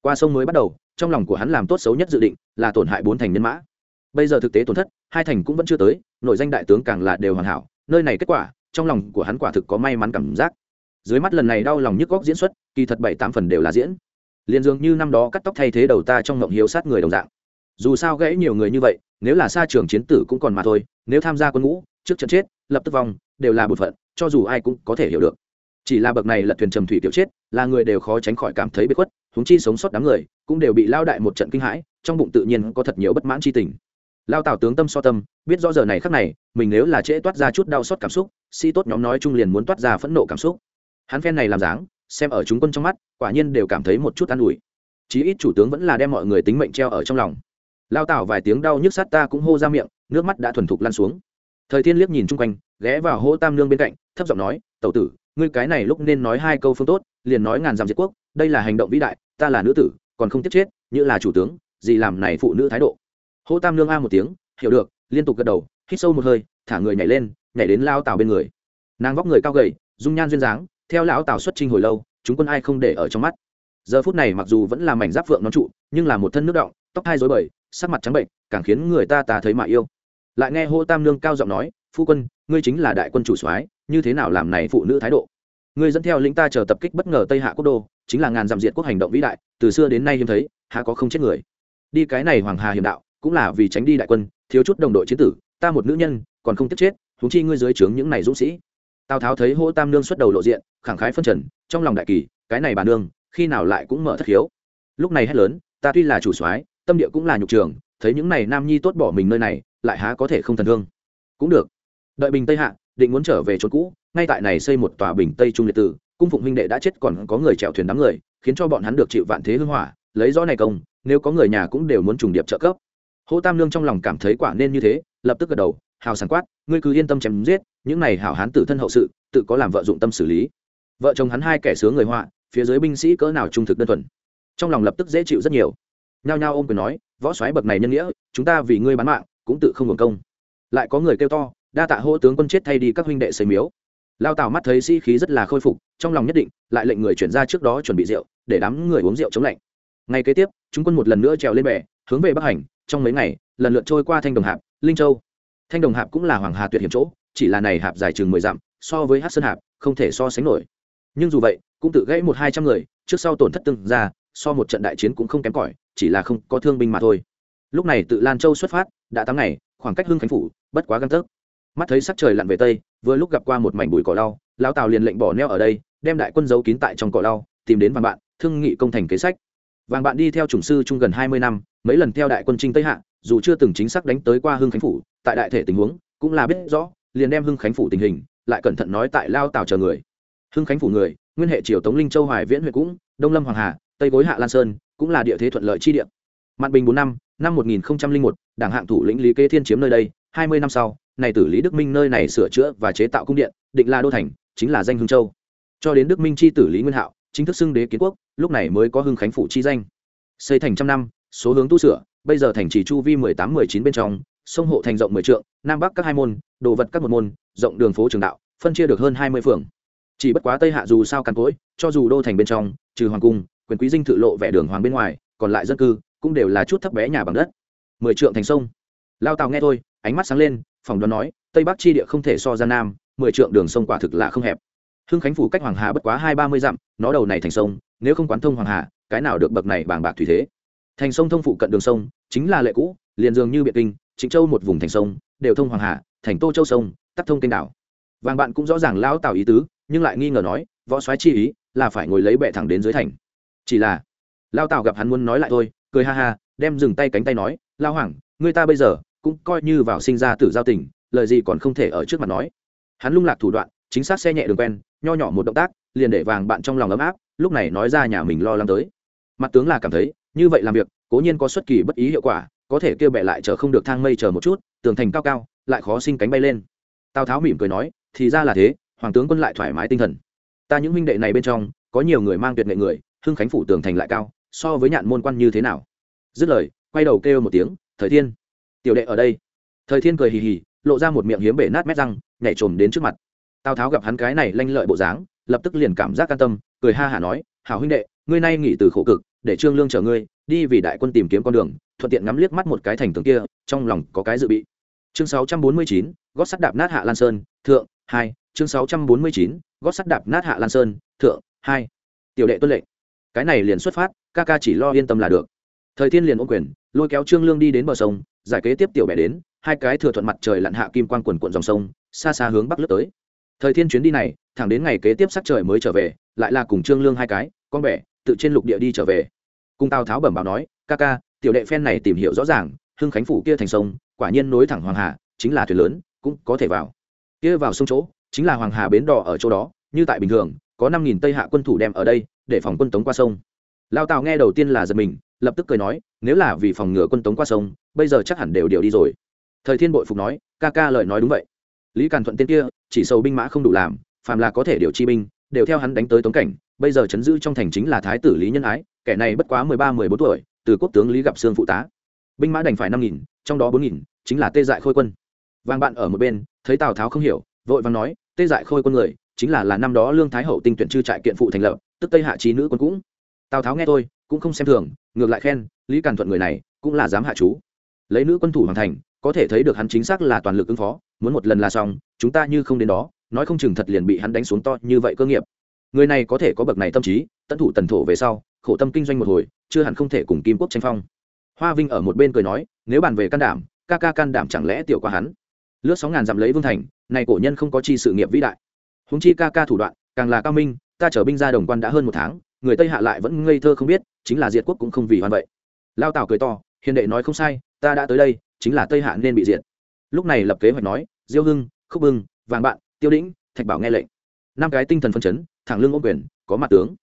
Qua sông mới bắt đầu, trong lòng của hắn làm tốt xấu nhất dự định là tổn hại bốn thành nhân mã. Bây giờ thực tế tổn thất, hai thành cũng vẫn chưa tới, nội danh đại tướng càng là đều hoàn hảo, nơi này kết quả, trong lòng của hắn quả thực có may mắn cảm giác. Dưới mắt lần này đau lòng nhức góc diễn xuất, kỳ thật bảy tám phần đều là diễn. Liền dường như năm đó cắt tóc thay thế đầu ta trong ngộng hiếu sát người đồng dạng. Dù sao gãy nhiều người như vậy, nếu là xa trường chiến tử cũng còn mà thôi, nếu tham gia quân ngũ, trước trận chết, lập tức vong, đều là bột phận, cho dù ai cũng có thể hiểu được chỉ là bậc này lật thuyền trầm thủy tiểu chết, là người đều khó tránh khỏi cảm thấy bị khuất húng chi sống sót đám người, cũng đều bị lao đại một trận kinh hãi, trong bụng tự nhiên có thật nhiều bất mãn chi tình. Lao tào tướng tâm so tâm, biết rõ giờ này khắc này, mình nếu là trễ toát ra chút đau xót cảm xúc, si tốt nhóm nói chung liền muốn toát ra phẫn nộ cảm xúc. Hắn phen này làm dáng, xem ở chúng quân trong mắt, quả nhiên đều cảm thấy một chút an ủi. Chí ít chủ tướng vẫn là đem mọi người tính mệnh treo ở trong lòng. Lao tảo vài tiếng đau nhức sát ta cũng hô ra miệng, nước mắt đã thuần thục lan xuống. Thời thiên liếc nhìn chung quanh, ghé vào hô tam nương bên cạnh, thấp giọng nói, tẩu tử ngươi cái này lúc nên nói hai câu phương tốt, liền nói ngàn dặm diệt quốc, đây là hành động vĩ đại, ta là nữ tử, còn không tiếc chết, như là chủ tướng, gì làm này phụ nữ thái độ. Hô tam nương a một tiếng, hiểu được, liên tục gật đầu, hít sâu một hơi, thả người nhảy lên, nhảy đến lao tào bên người. Nàng vóc người cao gầy, dung nhan duyên dáng, theo lão tào xuất trình hồi lâu, chúng quân ai không để ở trong mắt. Giờ phút này mặc dù vẫn là mảnh giáp phượng nón trụ, nhưng là một thân nước động, tóc hai dối bời, sắc mặt trắng bệnh càng khiến người ta tà thấy mà yêu. Lại nghe hô tam nương cao giọng nói, phu quân ngươi chính là đại quân chủ soái, như thế nào làm này phụ nữ thái độ? Ngươi dẫn theo lĩnh ta chờ tập kích bất ngờ tây hạ quốc đô, chính là ngàn dặm diệt quốc hành động vĩ đại, từ xưa đến nay hiếm thấy, há có không chết người? Đi cái này hoàng hà hiểm đạo, cũng là vì tránh đi đại quân, thiếu chút đồng đội chiến tử, ta một nữ nhân, còn không tiếc chết thúng chi ngươi dưới trướng những này dũng sĩ. Tào tháo thấy hô tam nương xuất đầu lộ diện, khẳng khái phân trần, trong lòng đại kỳ, cái này bà nương, khi nào lại cũng mở thất hiếu. lúc này hét lớn, ta tuy là chủ soái, tâm địa cũng là nhục trường, thấy những này nam nhi tốt bỏ mình nơi này, lại há có thể không thần thương? Cũng được đợi bình tây hạ, định muốn trở về chốn cũ, ngay tại này xây một tòa bình tây trung liệt tử, cung phụng huynh đệ đã chết còn có người chèo thuyền đám người, khiến cho bọn hắn được chịu vạn thế hưng hỏa, lấy rõ này công, nếu có người nhà cũng đều muốn trùng điệp trợ cấp. Hô tam lương trong lòng cảm thấy quả nên như thế, lập tức gật đầu, hào sảng quát, ngươi cứ yên tâm chém giết, những này hảo hán tử thân hậu sự, tự có làm vợ dụng tâm xử lý. Vợ chồng hắn hai kẻ sướng người họa, phía dưới binh sĩ cỡ nào trung thực đơn thuần. Trong lòng lập tức dễ chịu rất nhiều. Nhao nhao ôm quyền nói, võ soái bậc này nhân nghĩa, chúng ta vì ngươi bán mạng, cũng tự không hưởng công. Lại có người kêu to đa tạ hô tướng quân chết thay đi các huynh đệ xây miếu. Lao tào mắt thấy sĩ、si、khí rất là khôi phục, trong lòng nhất định, lại lệnh người chuyển ra trước đó chuẩn bị rượu, để đám người uống rượu chống lạnh. Ngay kế tiếp, chúng quân một lần nữa trèo lên bè, hướng về bắc hành, trong mấy ngày, lần lượt trôi qua thanh đồng hạp, linh châu. Thanh đồng hạp cũng là hoàng hà tuyệt hiểm chỗ, chỉ là này hạp dài chừng mười dặm, so với hát sơn hạp, không thể so sánh nổi. Nhưng dù vậy, cũng tự gãy một hai trăm người, trước sau tổn thất từng ra, so một trận đại chiến cũng không kém cỏi, chỉ là không có thương binh mà thôi. Lúc này tự lan châu xuất phát, đã tám ngày, khoảng cách hưng khánh phủ, bất quá găng tấc mắt thấy sắc trời lặn về tây, vừa lúc gặp qua một mảnh bụi cỏ lau, lão tào liền lệnh bỏ neo ở đây, đem đại quân giấu kín tại trong cỏ lau, tìm đến vàng bạn, thương nghị công thành kế sách. Vàng bạn đi theo chủng sư chung gần hai mươi năm, mấy lần theo đại quân trinh tây hạ, dù chưa từng chính xác đánh tới qua hưng khánh phủ, tại đại thể tình huống, cũng là biết rõ, liền đem hưng khánh phủ tình hình, lại cẩn thận nói tại lao tào chờ người. Hưng khánh phủ người, nguyên hệ triều tống linh châu hoài viễn huyện cũng, đông lâm hoàng hà, tây gối hạ lan sơn, cũng là địa thế thuận lợi chi địa. Mạn bình bốn năm năm một nghìn một, đảng hạng thủ lĩnh lý kê thiên chiếm nơi đây, hai mươi năm sau này tử lý đức minh nơi này sửa chữa và chế tạo cung điện, định là đô thành, chính là danh hưng châu. Cho đến đức minh chi tử lý nguyên hạo, chính thức xưng đế kiến quốc, lúc này mới có hưng khánh phủ chi danh. Xây thành trăm năm, số hướng tu sửa, bây giờ thành chỉ chu vi mười tám, mười chín bên trong, sông hộ thành rộng mười trượng, nam bắc các hai môn, đồ vật các một môn, rộng đường phố trường đạo, phân chia được hơn hai mươi phường. Chỉ bất quá tây hạ dù sao càn cỗi, cho dù đô thành bên trong, trừ hoàng cung, quyền quý dinh thự lộ vẻ đường hoàng bên ngoài, còn lại dân cư cũng đều là chút thấp bé nhà bằng đất. Mười trượng thành sông. Lao tàu nghe thôi, ánh mắt sáng lên phòng đoán nói, tây bắc chi địa không thể so ra nam, mười trượng đường sông quả thực là không hẹp. Hưng khánh phủ cách hoàng hà bất quá hai ba mươi dặm, nó đầu này thành sông, nếu không quán thông hoàng hà, cái nào được bậc này bàng bạc thủy thế. Thành sông thông phụ cận đường sông, chính là lệ cũ, liền dường như biệt kinh chính châu một vùng thành sông, đều thông hoàng hà, thành tô châu sông tắt thông kênh đảo. Vàng bạn cũng rõ ràng lão tào ý tứ, nhưng lại nghi ngờ nói, võ soái chi ý, là phải ngồi lấy bệ thẳng đến dưới thành. Chỉ là lao tào gặp hắn muốn nói lại thôi, cười ha ha, đem dừng tay cánh tay nói lao hoàng, người ta bây giờ cũng coi như vào sinh ra tử giao tình, lời gì còn không thể ở trước mặt nói. Hắn lung lạc thủ đoạn, chính xác xe nhẹ đường quen, nho nhỏ một động tác, liền để vàng bạn trong lòng ấm áp, lúc này nói ra nhà mình lo lắng tới. Mặt tướng là cảm thấy, như vậy làm việc, cố nhiên có xuất kỳ bất ý hiệu quả, có thể kêu bệ lại chờ không được thang mây chờ một chút, tường thành cao cao, lại khó sinh cánh bay lên. Tào tháo mỉm cười nói, thì ra là thế, hoàng tướng quân lại thoải mái tinh thần. Ta những huynh đệ này bên trong, có nhiều người mang tuyệt nghệ người, hưng khánh phủ tường thành lại cao, so với nhạn môn quan như thế nào? Dứt lời, quay đầu kêu một tiếng, thời thiên tiểu đệ ở đây. Thời thiên cười hì hì lộ ra một miệng hiếm bể nát mét răng nhảy trồm đến trước mặt. Tào tháo gặp hắn cái này lanh lợi bộ dáng lập tức liền cảm giác can tâm cười ha hả nói hảo huynh đệ ngươi nay nghỉ từ khổ cực để trương lương chở ngươi đi vì đại quân tìm kiếm con đường thuận tiện ngắm liếc mắt một cái thành tường kia trong lòng có cái dự bị. Chương 649, gót sắt đạp nát hạ lan sơn thượng hai chương 649, gót sắt đạp nát hạ lan sơn thượng hai. Tiểu đệ tuân lệnh. Cái này liền xuất phát ca ca chỉ lo yên tâm là được. Thời thiên liền ôm quyền lôi kéo trương lương đi đến bờ sông giải kế tiếp tiểu bẻ đến, hai cái thừa thuận mặt trời lặn hạ kim quan quần cuộn dòng sông, xa xa hướng bắc lướt tới. Thời thiên chuyến đi này, thẳng đến ngày kế tiếp sắc trời mới trở về, lại là cùng trương lương hai cái, con bẻ tự trên lục địa đi trở về. Cùng tào tháo bẩm báo nói, ca ca, tiểu đệ phen này tìm hiểu rõ ràng, hưng khánh phủ kia thành sông, quả nhiên nối thẳng hoàng hà, chính là thuyền lớn, cũng có thể vào. Kia vào sông chỗ, chính là hoàng hà bến đỏ ở chỗ đó, như tại bình thường, có năm nghìn tây hạ quân thủ đem ở đây, để phòng quân tống qua sông. Lao tào nghe đầu tiên là giật mình lập tức cười nói, nếu là vì phòng ngừa quân tống qua sông, bây giờ chắc hẳn đều điều đi rồi. Thời thiên bội phục nói, ca ca lời nói đúng vậy. Lý càn thuận tên kia, chỉ sầu binh mã không đủ làm, phàm là có thể điều chi binh, đều theo hắn đánh tới tống cảnh, bây giờ chấn giữ trong thành chính là thái tử lý nhân ái, kẻ này bất quá mười ba, mười bốn tuổi, từ quốc tướng lý gặp sương phụ tá. Binh mã đành phải năm nghìn, trong đó bốn nghìn, chính là tê dại khôi quân. Vàng bạn ở một bên, thấy tào tháo không hiểu, vội vàng nói, tê dại khôi quân người, chính là là năm đó lương thái hậu tinh tuyển chư trại kiện phụ thành lập, tức tây hạ trí nữ quân cũng. Tào tháo nghe tôi cũng không xem thường ngược lại khen, lý càn thuận người này cũng là dám hạ chú. Lấy nữ quân thủ hoàn thành, có thể thấy được hắn chính xác là toàn lực ứng phó, muốn một lần là xong, chúng ta như không đến đó, nói không chừng thật liền bị hắn đánh xuống to như vậy cơ nghiệp. Người này có thể có bậc này tâm trí, tận thủ tần thổ về sau, khổ tâm kinh doanh một hồi, chưa hẳn không thể cùng kim quốc tranh phong. Hoa vinh ở một bên cười nói, nếu bàn về can đảm, ca ca can đảm chẳng lẽ tiểu qua hắn? Lướt sáu ngàn dặm lấy vương thành, này cổ nhân không có chi sự nghiệp vĩ đại. Húng chi ca ca thủ đoạn, càng là cao minh, ta chở binh ra đồng quan đã hơn một tháng, người tây hạ lại vẫn ngây thơ không biết chính là diệt quốc cũng không vì hoan vậy. Lao tào cười to, hiền đệ nói không sai, ta đã tới đây, chính là tây hạ nên bị diệt. Lúc này lập kế hoạch nói, diêu hưng, khúc bưng, vàng bạn, tiêu đĩnh, thạch bảo nghe lệnh. Năm cái tinh thần phân chấn, thẳng lưng ô quyền, có mặt tướng.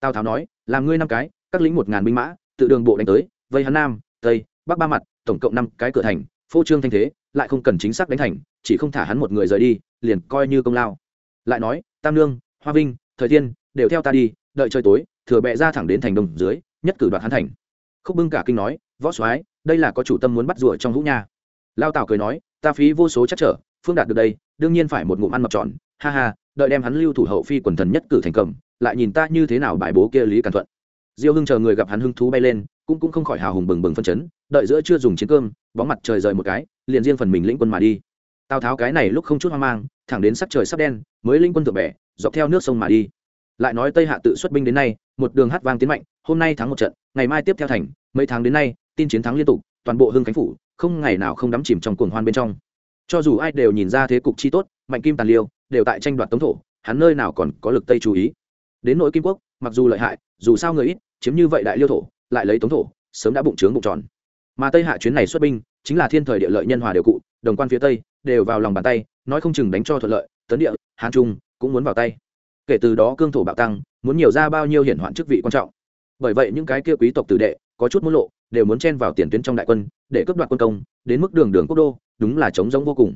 Tào tháo nói, làm ngươi năm cái, các lính một ngàn binh mã, tự đường bộ đánh tới, vây hắn nam, tây, bắc ba mặt, tổng cộng năm cái cửa thành, phô trương thanh thế, lại không cần chính xác đánh thành, chỉ không thả hắn một người rời đi, liền coi như công lao. Lại nói, tam lương hoa vinh, thời thiên, đều theo ta đi, đợi trời tối, thừa bẹ ra thẳng đến thành đông dưới nhất cử đoạt hắn thành. Khúc bưng cả kinh nói, võ soái, đây là có chủ tâm muốn bắt rùa trong hũ nha. Lao tào cười nói, ta phí vô số chắc trở, phương đạt được đây, đương nhiên phải một ngụm ăn mập tròn ha ha, đợi đem hắn lưu thủ hậu phi quần thần nhất cử thành cầm, lại nhìn ta như thế nào bài bố kia lý càn thuận. Diêu hưng chờ người gặp hắn hưng thú bay lên, cũng cũng không khỏi hào hùng bừng bừng phân chấn, đợi giữa chưa dùng chiến cơm, bóng mặt trời rời một cái, liền riêng phần mình lĩnh quân mà đi. Tào tháo cái này lúc không chút hoang mang, thẳng đến sắc trời sắp đen, mới lĩnh quân thượng bẻ dọc theo nước sông mà đi. Lại nói tây hạ tự xuất binh đến nay, một đường hát vang tiến mạnh hôm nay thắng một trận, ngày mai tiếp theo thành, mấy tháng đến nay, tin chiến thắng liên tục, toàn bộ hưng khánh phủ, không ngày nào không đắm chìm trong cuồng hoan bên trong. Cho dù ai đều nhìn ra thế cục chi tốt, mạnh kim tàn liêu, đều tại tranh đoạt tống thổ, hắn nơi nào còn có lực tây chú ý. Đến nội kim quốc, mặc dù lợi hại, dù sao người ít, chiếm như vậy đại liêu thổ, lại lấy tống thổ, sớm đã bụng trướng bụng tròn. Mà tây hạ chuyến này xuất binh, chính là thiên thời địa lợi nhân hòa đều cụ, đồng quan phía tây, đều vào lòng bàn tay, nói không chừng đánh cho thuận lợi, tấn địa, hán trung cũng muốn vào tay. Kể từ đó cương thổ bạo tăng, muốn nhiều ra bao nhiêu hiển hoạn chức vị quan trọng bởi vậy những cái kia quý tộc tử đệ, có chút muốn lộ, đều muốn chen vào tiền tuyến trong đại quân, để cướp đoạt quân công, đến mức đường đường quốc đô, đúng là chống giống vô cùng.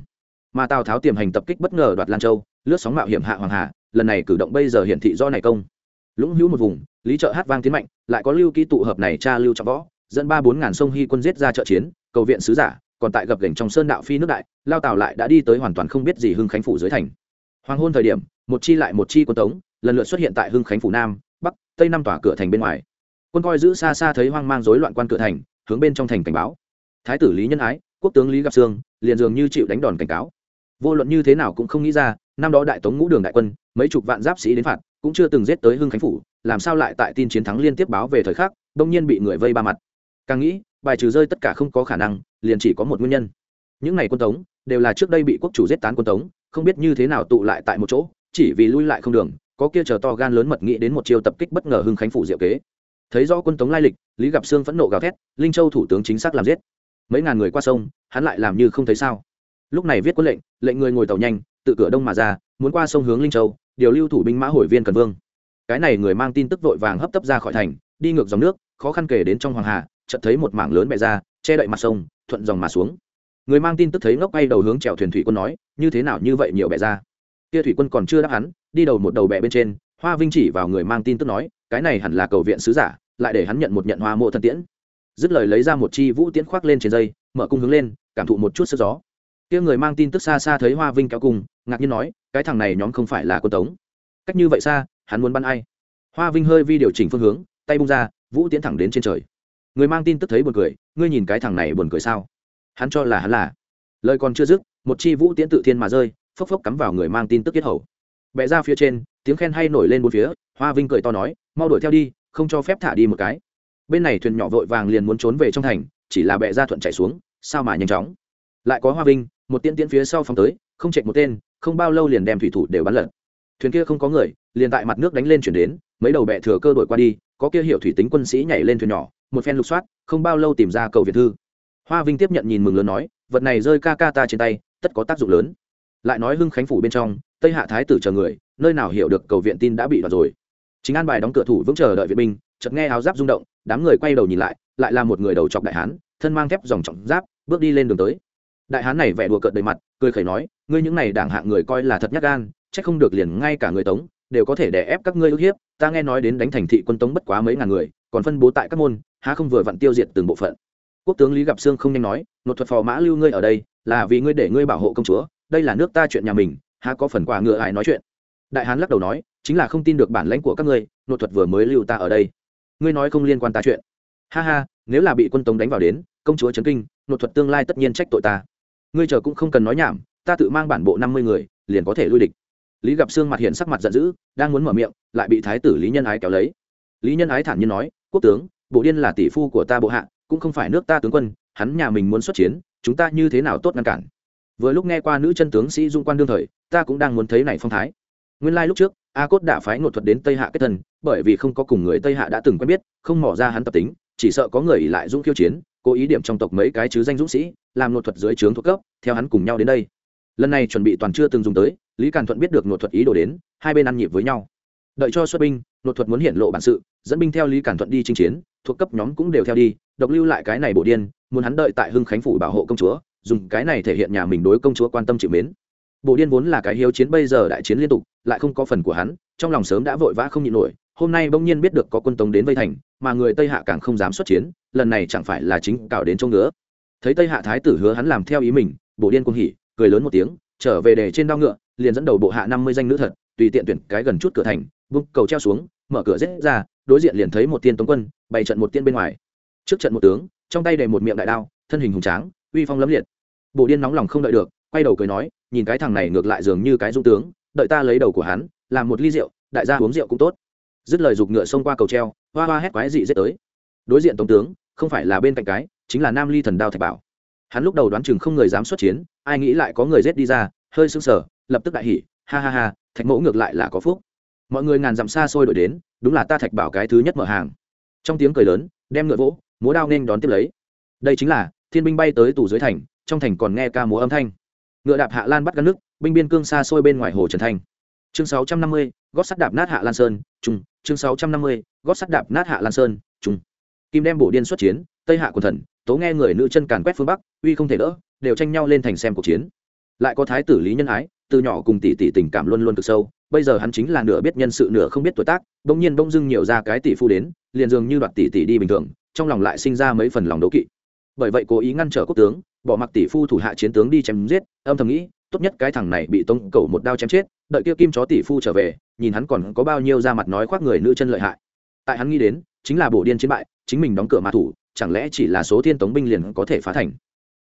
Mà tào tháo tiềm hành tập kích bất ngờ đoạt lan châu, lướt sóng mạo hiểm hạ hoàng hà, lần này cử động bây giờ hiển thị do này công. Lũng hữu một vùng, lý trợ hát vang tiến mạnh, lại có lưu ký tụ hợp này cha lưu trọng võ, dẫn ba bốn ngàn sông hy quân giết ra trợ chiến, cầu viện sứ giả, còn tại gập gành trong sơn đạo phi nước đại, lao tào lại đã đi tới hoàn toàn không biết gì hưng khánh phủ dưới thành. Hoàng hôn thời điểm, một chi lại một chi quân tống, lần lượt xuất hiện tại hưng khánh phủ nam, bắc, tây năm tỏa cửa thành bên ngoài quân coi giữ xa xa thấy hoang mang rối loạn quan cửa thành, hướng bên trong thành cảnh báo. Thái tử lý nhân ái, quốc tướng lý gặp sương, liền dường như chịu đánh đòn cảnh cáo. Vô luận như thế nào cũng không nghĩ ra, năm đó đại tống ngũ đường đại quân, mấy chục vạn giáp sĩ đến phạt, cũng chưa từng giết tới hưng khánh phủ, làm sao lại tại tin chiến thắng liên tiếp báo về thời khắc, đông nhiên bị người vây ba mặt. Càng nghĩ, bài trừ rơi tất cả không có khả năng, liền chỉ có một nguyên nhân. Những ngày quân tống, đều là trước đây bị quốc chủ giết tán quân tống, không biết như thế nào tụ lại tại một chỗ, chỉ vì lui lại không đường, có kia chờ to gan lớn mật nghĩ đến một chiêu tập kích bất ngờ hưng khánh phủ diệu kế thấy rõ quân tống lai lịch, lý gặp sương phẫn nộ gào thét, linh châu thủ tướng chính xác làm giết. Mấy ngàn người qua sông, hắn lại làm như không thấy sao. Lúc này viết quân lệnh lệnh người ngồi tàu nhanh, tự cửa đông mà ra, muốn qua sông hướng linh châu, điều lưu thủ binh mã hồi viên cần vương. Cái này người mang tin tức vội vàng hấp tấp ra khỏi thành, đi ngược dòng nước, khó khăn kể đến trong hoàng hà, chợt thấy một mảng lớn bẹ ra, che đậy mặt sông, thuận dòng mà xuống. Người mang tin tức thấy ngốc bay đầu hướng chèo thuyền thủy quân nói, như thế nào như vậy nhiều bẹ ra? Kia thủy quân còn chưa đáp hắn, đi đầu một đầu bẹ bên trên, hoa vinh chỉ vào người mang tin tức nói, cái này hẳn là cầu viện sứ giả lại để hắn nhận một nhận hoa mộ thần tiễn. Dứt lời lấy ra một chi vũ tiễn khoác lên trên dây, mở cung hướng lên, cảm thụ một chút sức gió. Kia người mang tin tức xa xa thấy hoa vinh kéo cung, ngạc nhiên nói, cái thằng này nhóm không phải là quân tống. Cách như vậy xa, hắn muốn bắn ai? Hoa vinh hơi vi điều chỉnh phương hướng, tay bung ra, vũ tiễn thẳng đến trên trời. Người mang tin tức thấy buồn cười, ngươi nhìn cái thằng này buồn cười sao? Hắn cho là hắn là. Lời còn chưa dứt, một chi vũ tiễn tự thiên mà rơi, phốc phốc cắm vào người mang tin tức kết hầu. Bẹ ra phía trên, tiếng khen hay nổi lên bốn phía, hoa vinh cười to nói, mau đuổi theo đi không cho phép thả đi một cái. Bên này thuyền nhỏ vội vàng liền muốn trốn về trong thành, chỉ là bệ ra thuận chạy xuống, sao mà nhanh chóng. Lại có hoa vinh, một tiễn tiễn phía sau phóng tới, không chạy một tên, không bao lâu liền đem thủy thủ đều bắn lật. Thuyền kia không có người, liền tại mặt nước đánh lên chuyển đến, mấy đầu bệ thừa cơ đổi qua đi, có kia hiệu thủy tính quân sĩ nhảy lên thuyền nhỏ, một phen lục soát, không bao lâu tìm ra cầu việt thư. Hoa vinh tiếp nhận nhìn mừng lớn nói, vật này rơi ca ca ta trên tay, tất có tác dụng lớn. Lại nói hưng khánh phủ bên trong, tây hạ thái tử chờ người, nơi nào hiểu được cầu viện tin đã bị đoạt rồi chính an bài đóng cửa thủ vững chờ đợi viện binh, chợt nghe áo giáp rung động, đám người quay đầu nhìn lại lại là một người đầu chọc đại hán, thân mang thép dòng trọng giáp, bước đi lên đường tới. Đại hán này vẻ đùa cợt đầy mặt, cười khẩy nói, ngươi những này đảng hạng người coi là thật nhát gan, chắc không được liền ngay cả người tống đều có thể đè ép các ngươi ức hiếp, ta nghe nói đến đánh thành thị quân tống bất quá mấy ngàn người, còn phân bố tại các môn, há không vừa vặn tiêu diệt từng bộ phận. Quốc tướng lý gặp sương không nhanh nói một thuật phò mã lưu ngươi ở đây, là vì ngươi để ngươi bảo hộ công chúa, đây là nước ta chuyện nhà mình, há có phần quà ngựa ai nói chuyện. Đại hán lắc đầu nói chính là không tin được bản lãnh của các ngươi, nội thuật vừa mới lưu ta ở đây. Ngươi nói không liên quan ta chuyện. Ha ha, nếu là bị quân tống đánh vào đến, công chúa trấn kinh, nội thuật tương lai tất nhiên trách tội ta. Ngươi chờ cũng không cần nói nhảm, ta tự mang bản bộ năm mươi người, liền có thể lui địch. Lý gặp sương mặt hiện sắc mặt giận dữ, đang muốn mở miệng, lại bị thái tử lý nhân ái kéo lấy. Lý nhân ái thản nhiên nói, quốc tướng, bộ điên là tỷ phu của ta bộ hạ, cũng không phải nước ta tướng quân, hắn nhà mình muốn xuất chiến, chúng ta như thế nào tốt ngăn cản? Vừa lúc nghe qua nữ chân tướng sĩ dung quan đương thời, ta cũng đang muốn thấy này phong thái nguyên lai lúc trước, a cốt đã phái ngột thuật đến tây hạ kết thân, bởi vì không có cùng người tây hạ đã từng quen biết, không mỏ ra hắn tập tính, chỉ sợ có người ỉ lại dũng khiêu chiến, cố ý điểm trong tộc mấy cái chứ danh dũng sĩ, làm ngột thuật dưới trướng thuộc cấp, theo hắn cùng nhau đến đây. Lần này chuẩn bị toàn chưa từng dùng tới, lý càn thuận biết được ngột thuật ý đồ đến, hai bên ăn nhịp với nhau. Đợi cho xuất binh ngột thuật muốn hiện lộ bản sự, dẫn binh theo lý càn thuận đi chinh chiến, thuộc cấp nhóm cũng đều theo đi, độc lưu lại cái này bộ điên, muốn hắn đợi tại hưng khánh phủ bảo hộ công chúa, dùng cái này thể hiện nhà mình đối công chúa quan tâm chịu mến. Bộ điên vốn là cái hiếu chiến, bây giờ đại chiến liên tục lại không có phần của hắn, trong lòng sớm đã vội vã không nhịn nổi, hôm nay bỗng nhiên biết được có quân tống đến vây thành, mà người tây hạ càng không dám xuất chiến, lần này chẳng phải là chính cào đến trông nữa thấy tây hạ thái tử hứa hắn làm theo ý mình bộ điên cũng hỉ, cười lớn một tiếng, trở về để trên đao ngựa, liền dẫn đầu bộ hạ năm mươi danh nữ thật, tùy tiện tuyển cái gần chút cửa thành, vung cầu treo xuống, mở cửa rết ra, đối diện liền thấy một tiên tống quân, bày trận một tiên bên ngoài. Trước trận một tướng, trong tay đầy một miệng đại đao, thân hình hùng tráng, uy phong lấm liệt. Bộ điên nóng lòng không đợi được, quay đầu cười nói, nhìn cái thằng này ngược lại dường như cái dung tướng đợi ta lấy đầu của hắn, làm một ly rượu, đại gia uống rượu cũng tốt. Dứt lời giục ngựa xông qua cầu treo, hoa hoa hét quái dị dết tới. Đối diện tổng tướng, không phải là bên cạnh cái, chính là nam ly thần đao thạch bảo. Hắn lúc đầu đoán chừng không người dám xuất chiến, ai nghĩ lại có người rết đi ra, hơi sưng sờ, lập tức đại hỉ, ha ha ha, thạch mẫu ngược lại là có phúc. Mọi người ngàn dặm xa xôi đổi đến, đúng là ta thạch bảo cái thứ nhất mở hàng. Trong tiếng cười lớn, đem ngựa vỗ, múa đao nên đón tiếp lấy. Đây chính là, thiên binh bay tới tủ dưới thành, trong thành còn nghe ca múa âm thanh ngựa đạp hạ lan bắt gắn nước, binh biên cương xa xôi bên ngoài hồ trần thanh chương sáu trăm năm mươi, gót sắt đạp nát hạ lan sơn trung chương sáu trăm năm mươi, gót sắt đạp nát hạ lan sơn trung kim đem bổ điên xuất chiến, tây hạ quần thần, tố nghe người nữ chân càn quét phương bắc, uy không thể đỡ, đều tranh nhau lên thành xem cuộc chiến. Lại có thái tử lý nhân ái, từ nhỏ cùng tỷ tỷ tình cảm luôn luôn cực sâu, bây giờ hắn chính là nửa biết nhân sự nửa không biết tuổi tác, bỗng nhiên bỗng dưng nhiều ra cái tỷ phu đến, liền dường như đoạt tỷ tỷ đi bình thường, trong lòng lại sinh ra mấy phần lòng đố kỵ. Bởi vậy cố ý ngăn trở quốc tướng bỏ mặc tỷ phu thủ hạ chiến tướng đi chém giết, âm thầm nghĩ, tốt nhất cái thằng này bị tông cầu một đao chém chết, đợi kia kim chó tỷ phu trở về, nhìn hắn còn có bao nhiêu ra mặt nói khoác người nữ chân lợi hại. Tại hắn nghĩ đến, chính là bổ điên chiến bại, chính mình đóng cửa mà thủ, chẳng lẽ chỉ là số thiên tống binh liền có thể phá thành?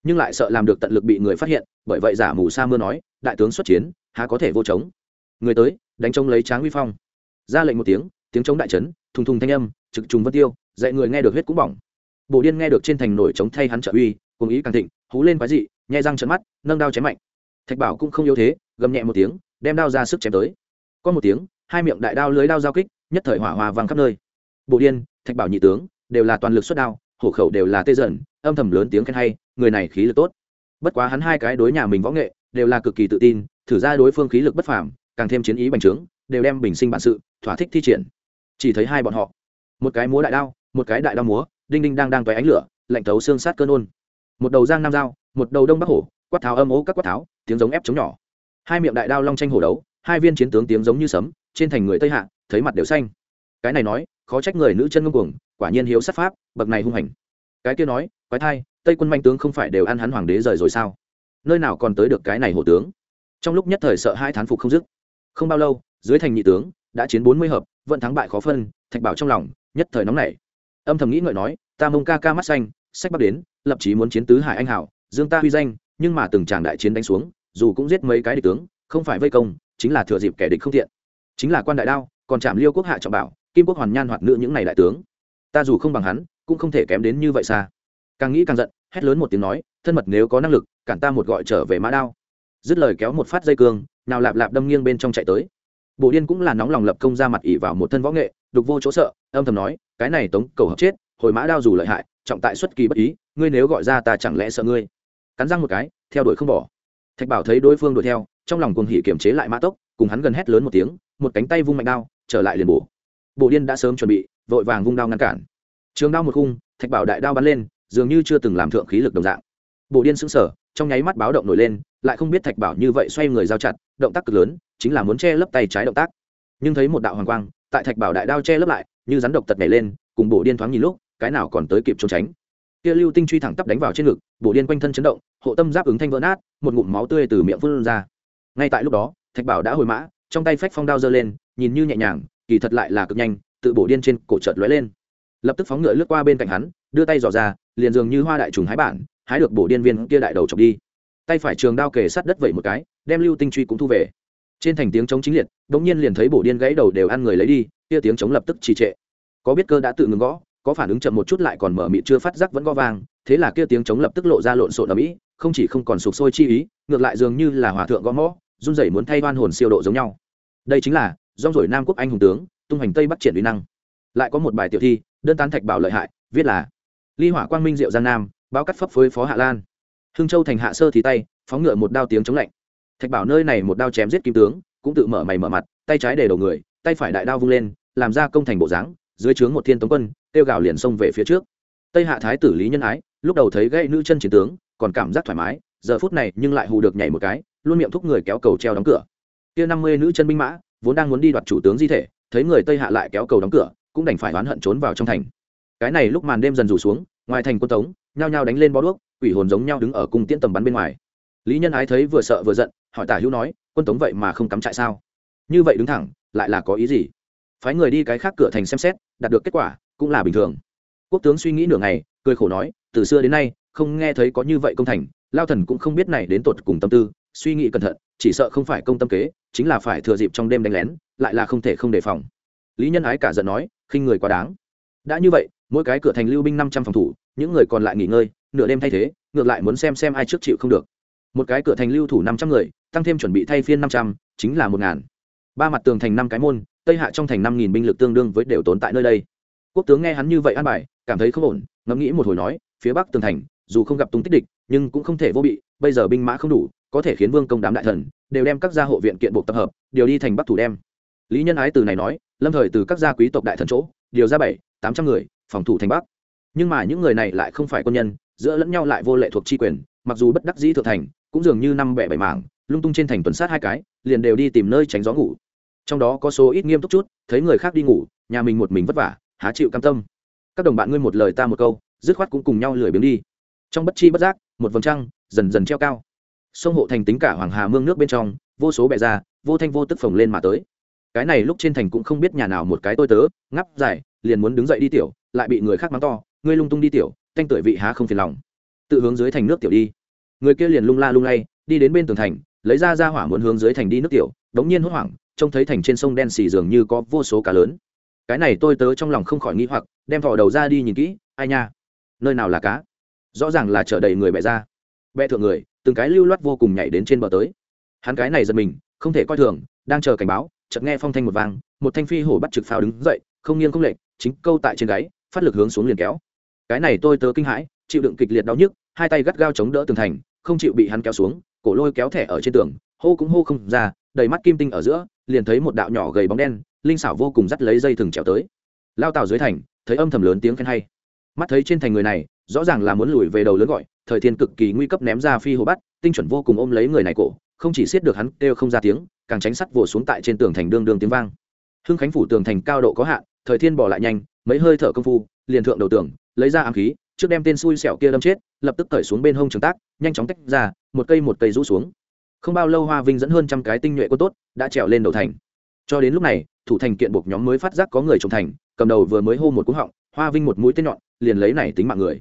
Nhưng lại sợ làm được tận lực bị người phát hiện, bởi vậy giả mù sa mưa nói, đại tướng xuất chiến, há có thể vô chống? Người tới, đánh trống lấy tráng uy phong. Ra lệnh một tiếng tiếng chống đại trấn, thùng thùng thanh âm, trực trùng vân tiêu, dạy người nghe được huyết cũng bỏng. Bổ điên nghe được trên thành nổi chống thay hắn trợ uy cùng ý càng thịnh, hú lên quái dị, nhai răng trận mắt, nâng đao chém mạnh. Thạch bảo cũng không yếu thế, gầm nhẹ một tiếng, đem đao ra sức chém tới. Có một tiếng, hai miệng đại đao lưới đao giao kích, nhất thời hỏa hòa vang khắp nơi. Bộ điên, thạch bảo nhị tướng, đều là toàn lực xuất đao, hổ khẩu đều là tê dần, âm thầm lớn tiếng khen hay, người này khí lực tốt. Bất quá hắn hai cái đối nhà mình võ nghệ, đều là cực kỳ tự tin, thử ra đối phương khí lực bất phàm, càng thêm chiến ý bành trướng, đều đem bình sinh bản sự, thỏa thích thi triển. Chỉ thấy hai bọn họ, một cái múa đại đao, một cái đại đao múa, đinh đinh đang đang toé ánh lửa, lạnh thấu xương sát cơn ôn một đầu giang nam dao một đầu đông bắc hổ, quát tháo âm ố các quát tháo, tiếng giống ép chống nhỏ. Hai miệng đại đao long tranh hổ đấu, hai viên chiến tướng tiếng giống như sấm, trên thành người tây hạ, thấy mặt đều xanh. Cái này nói, khó trách người nữ chân ngông cuồng, quả nhiên hiếu sát pháp, bậc này hung hành. Cái kia nói, quái thai, tây quân manh tướng không phải đều ăn hắn hoàng đế rời rồi sao? Nơi nào còn tới được cái này hổ tướng? Trong lúc nhất thời sợ hai thán phục không dứt. Không bao lâu, dưới thành nhị tướng, đã chiến bốn mươi hợp vận thắng bại khó phân, thạch bảo trong lòng, nhất thời nóng nảy. Âm thầm nghĩ ngợi nói, ta mông ca ca mắt xanh, sách bắt đến lập chí muốn chiến tứ hải anh hảo, dương ta huy danh, nhưng mà từng tràng đại chiến đánh xuống, dù cũng giết mấy cái địch tướng, không phải vây công, chính là thừa dịp kẻ địch không thiện chính là quan đại đao, còn chạm liêu quốc hạ trọng bảo, kim quốc hoàn nhan hoạt nữ những này đại tướng. Ta dù không bằng hắn, cũng không thể kém đến như vậy xa. Càng nghĩ càng giận, hét lớn một tiếng nói, thân mật nếu có năng lực, cản ta một gọi trở về mã đao. Dứt lời kéo một phát dây cương, nào lạp lạp đâm nghiêng bên trong chạy tới. Bộ điên cũng là nóng lòng lập công ra mặt ỉ vào một thân võ nghệ, đục vô chỗ sợ, âm thầm nói, cái này tống cầu hợp chết, hồi mã đao dù lợi hại trọng tại xuất kỳ bất ý, ngươi nếu gọi ra ta chẳng lẽ sợ ngươi? Cắn răng một cái, theo đuổi không bỏ. Thạch bảo thấy đối phương đuổi theo, trong lòng cuồng hỉ kiềm chế lại mã tốc, cùng hắn gần hét lớn một tiếng, một cánh tay vung mạnh đao, trở lại liền bổ. Bộ điên đã sớm chuẩn bị, vội vàng vung đao ngăn cản. Trường đao một khung, thạch bảo đại đao bắn lên, dường như chưa từng làm thượng khí lực đồng dạng. Bộ điên sững sờ, trong nháy mắt báo động nổi lên, lại không biết thạch bảo như vậy xoay người giao chặt, động tác cực lớn, chính là muốn che lấp tay trái động tác. Nhưng thấy một đạo hoàng quang, tại thạch bảo đại đao che lấp lại, như rắn độc tật nhảy lên, cùng bộ điên thoáng nhìn lúc cái nào còn tới kịp trốn tránh. Kia lưu tinh truy thẳng tắp đánh vào trên ngực bộ điên quanh thân chấn động, hộ tâm giáp ứng thanh vỡ nát, một ngụm máu tươi từ miệng phun ra. Ngay tại lúc đó, thạch bảo đã hồi mã, trong tay phách phong đao giơ lên, nhìn như nhẹ nhàng, kỳ thật lại là cực nhanh, tự bộ điên trên cổ chợt lóe lên. Lập tức phóng ngựa lướt qua bên cạnh hắn, đưa tay dò ra, liền dường như hoa đại trùng hái bản, hái được bộ điên viên kia đại đầu chọc đi. Tay phải trường đao kề sát đất vậy một cái, đem lưu tinh truy cũng thu về. Trên thành tiếng chống chính liệt, đống nhiên liền thấy bộ điên gãy đầu đều ăn người lấy đi, kia tiếng chống lập tức trì trệ. Có biết cơ đã tự ngừng gõ có phản ứng chậm một chút lại còn mở mịt chưa phát giác vẫn gõ vang, thế là kia tiếng chống lập tức lộ ra lộn xộn ở mỹ, không chỉ không còn sụp sôi chi ý, ngược lại dường như là hòa thượng gõ mõ, run rẩy muốn thay đoan hồn siêu độ giống nhau. Đây chính là, rong rổi nam quốc anh hùng tướng, tung hành tây bắc triển uy năng. Lại có một bài tiểu thi, đơn tán thạch bảo lợi hại, viết là, ly hỏa quang minh diệu giang nam bao cắt phấp phới phó hạ lan. Hương châu thành hạ sơ thì tay, phóng ngựa một đao tiếng chống lạnh. Thạch bảo nơi này một đao chém giết kim tướng, cũng tự mở mày mở mặt, tay trái để đầu người, tay phải đại đao vung lên, làm ra công thành bộ dáng dưới trướng một thiên tống quân tiêu gào liền xông về phía trước. Tây hạ thái tử lý nhân ái, lúc đầu thấy gây nữ chân chiến tướng, còn cảm giác thoải mái, giờ phút này nhưng lại hù được nhảy một cái, luôn miệng thúc người kéo cầu treo đóng cửa. Kia năm mươi nữ chân binh mã, vốn đang muốn đi đoạt chủ tướng di thể, thấy người tây hạ lại kéo cầu đóng cửa, cũng đành phải oán hận trốn vào trong thành. Cái này lúc màn đêm dần rủ xuống, ngoài thành quân tống, nhao nhao đánh lên bó đuốc, quỷ hồn giống nhau đứng ở cung tiễn tầm bắn bên ngoài. Lý nhân ái thấy vừa sợ vừa giận, hỏi tả hữu nói, quân tống vậy mà không cắm trại sao? Như vậy đứng thẳng, lại là có ý gì? Phái người đi cái khác cửa thành xem xét, đạt được kết quả cũng là bình thường. Quốc tướng suy nghĩ nửa ngày, cười khổ nói, từ xưa đến nay, không nghe thấy có như vậy công thành, lao thần cũng không biết này đến tột cùng tâm tư, suy nghĩ cẩn thận, chỉ sợ không phải công tâm kế, chính là phải thừa dịp trong đêm đánh lén, lại là không thể không đề phòng. Lý nhân ái cả giận nói, khinh người quá đáng. Đã như vậy, mỗi cái cửa thành lưu binh năm trăm phòng thủ, những người còn lại nghỉ ngơi, nửa đêm thay thế, ngược lại muốn xem xem ai trước chịu không được. Một cái cửa thành lưu thủ năm trăm người, tăng thêm chuẩn bị thay phiên năm trăm, chính là một ngàn ba mặt tường thành năm cái môn, tây hạ trong thành năm nghìn binh lực tương đương với đều tồn tại nơi đây. Quốc tướng nghe hắn như vậy an bài, cảm thấy không ổn, ngẫm nghĩ một hồi nói, phía bắc tường thành, dù không gặp tung tích địch, nhưng cũng không thể vô bị, bây giờ binh mã không đủ, có thể khiến vương công đám đại thần, đều đem các gia hộ viện kiện bộ tập hợp, điều đi thành bắc thủ đem. Lý nhân ái từ này nói, lâm thời từ các gia quý tộc đại thần chỗ, điều ra bảy, tám trăm người, phòng thủ thành bắc. Nhưng mà những người này lại không phải quân nhân, giữa lẫn nhau lại vô lệ thuộc tri quyền, mặc dù bất đắc dĩ thượng thành, cũng dường như năm bẻ bảy mảng, lung tung trên thành tuần sát hai cái, liền đều đi tìm nơi tránh gió ngủ trong đó có số ít nghiêm túc chút, thấy người khác đi ngủ, nhà mình một mình vất vả, há chịu cam tâm. Các đồng bạn ngươi một lời ta một câu, dứt khoát cũng cùng nhau lười biếng đi. Trong bất chi bất giác, một vầng trăng dần dần treo cao. Sông hộ thành tính cả hoàng hà mương nước bên trong, vô số bẹ ra vô thanh vô tức phồng lên mà tới. Cái này lúc trên thành cũng không biết nhà nào một cái tôi tớ, ngắp dài, liền muốn đứng dậy đi tiểu, lại bị người khác mắng to, ngươi lung tung đi tiểu thanh tuổi vị há không phiền lòng. Tự hướng dưới thành nước tiểu đi. Người kia liền lung la lung lay, đi đến bên tường thành, lấy ra ra hỏa muốn hướng dưới thành đi nước tiểu, đống nhiên hốt hoảng trông thấy thành trên sông đen xì dường như có vô số cá lớn. Cái này tôi tớ trong lòng không khỏi nghĩ hoặc, đem thỏ đầu ra đi nhìn kỹ, ai nha? Nơi nào là cá? Rõ ràng là chở đầy người bẹ ra. Bẹ thượng người, từng cái lưu loát vô cùng nhảy đến trên bờ tới. Hắn cái này giật mình, không thể coi thường, đang chờ cảnh báo, chợt nghe phong thanh một vang, một thanh phi hổ bắt trực pháo đứng dậy, không nghiêng không lệch, chính câu tại trên gáy, phát lực hướng xuống liền kéo. Cái này tôi tớ kinh hãi, chịu đựng kịch liệt đau nhức, hai tay gắt gao chống đỡ tường thành, không chịu bị hắn kéo xuống, cổ lôi kéo thẻ ở trên tường, hô cũng hô không ra đầy mắt kim tinh ở giữa, liền thấy một đạo nhỏ gầy bóng đen, linh xảo vô cùng dắt lấy dây thừng trèo tới. Lao tàu dưới thành, thấy âm thầm lớn tiếng khen hay. Mắt thấy trên thành người này, rõ ràng là muốn lùi về đầu lớn gọi, thời thiên cực kỳ nguy cấp ném ra phi hồ bắt, tinh chuẩn vô cùng ôm lấy người này cổ, không chỉ siết được hắn, kêu không ra tiếng, càng tránh sắt vồ xuống tại trên tường thành đương đương tiếng vang. Hưng khánh phủ tường thành cao độ có hạn, thời thiên bỏ lại nhanh, mấy hơi thở công phu, liền thượng đầu tường, lấy ra ám khí, trước đem tên xui xẻo kia đâm chết, lập tức cởi xuống bên hông trường tác, nhanh chóng tách ra, một cây một cây rũ xuống không bao lâu hoa vinh dẫn hơn trăm cái tinh nhuệ quân tốt đã trèo lên đầu thành. Cho đến lúc này, thủ thành kiện buộc nhóm mới phát giác có người trồng thành, cầm đầu vừa mới hô một cú họng, hoa vinh một mũi tên nhọn, liền lấy này tính mạng người.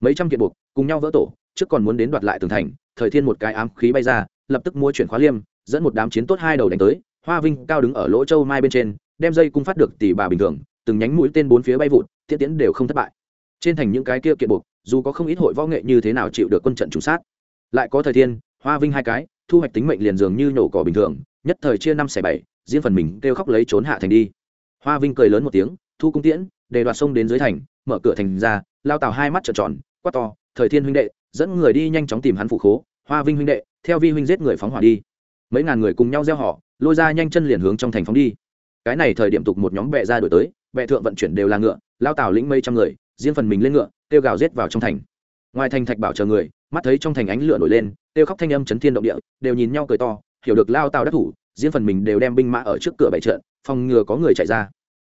Mấy trăm kiện buộc, cùng nhau vỡ tổ, trước còn muốn đến đoạt lại tường thành, thời thiên một cái ám khí bay ra, lập tức mua chuyển khóa liêm, dẫn một đám chiến tốt hai đầu đánh tới, hoa vinh cao đứng ở lỗ châu mai bên trên, đem dây cung phát được tỷ bà bình thường, từng nhánh mũi tên bốn phía bay vụt, tiễn tiễn đều không thất bại. Trên thành những cái kia kiện buộc, dù có không ít hội võ nghệ như thế nào chịu được quân trận trùng sát, lại có thời thiên, hoa vinh hai cái thu hoạch tính mệnh liền dường như nổ cỏ bình thường, nhất thời chia năm xẻ bảy, riêng phần mình kêu khóc lấy trốn hạ thành đi. Hoa vinh cười lớn một tiếng, thu cung tiễn, để đoạt sông đến dưới thành, mở cửa thành ra, lao tào hai mắt trợn tròn, quát to, thời thiên huynh đệ, dẫn người đi nhanh chóng tìm hắn phụ khố, hoa vinh huynh đệ, theo vi huynh giết người phóng hỏa đi. Mấy ngàn người cùng nhau gieo họ, lôi ra nhanh chân liền hướng trong thành phóng đi. Cái này thời điểm tục một nhóm bệ ra đổi tới bệ thượng vận chuyển đều là ngựa, lao tào lĩnh mấy trăm người, riêng phần mình lên ngựa, kêu gào giết vào trong thành. Ngoài thành thạch bảo chờ người mắt thấy trong thành ánh lửa nổi lên, kêu khóc thanh âm chấn thiên động địa, đều nhìn nhau cười to, hiểu được lao tào đắc thủ, riêng phần mình đều đem binh mã ở trước cửa bày trận, phòng ngừa có người chạy ra.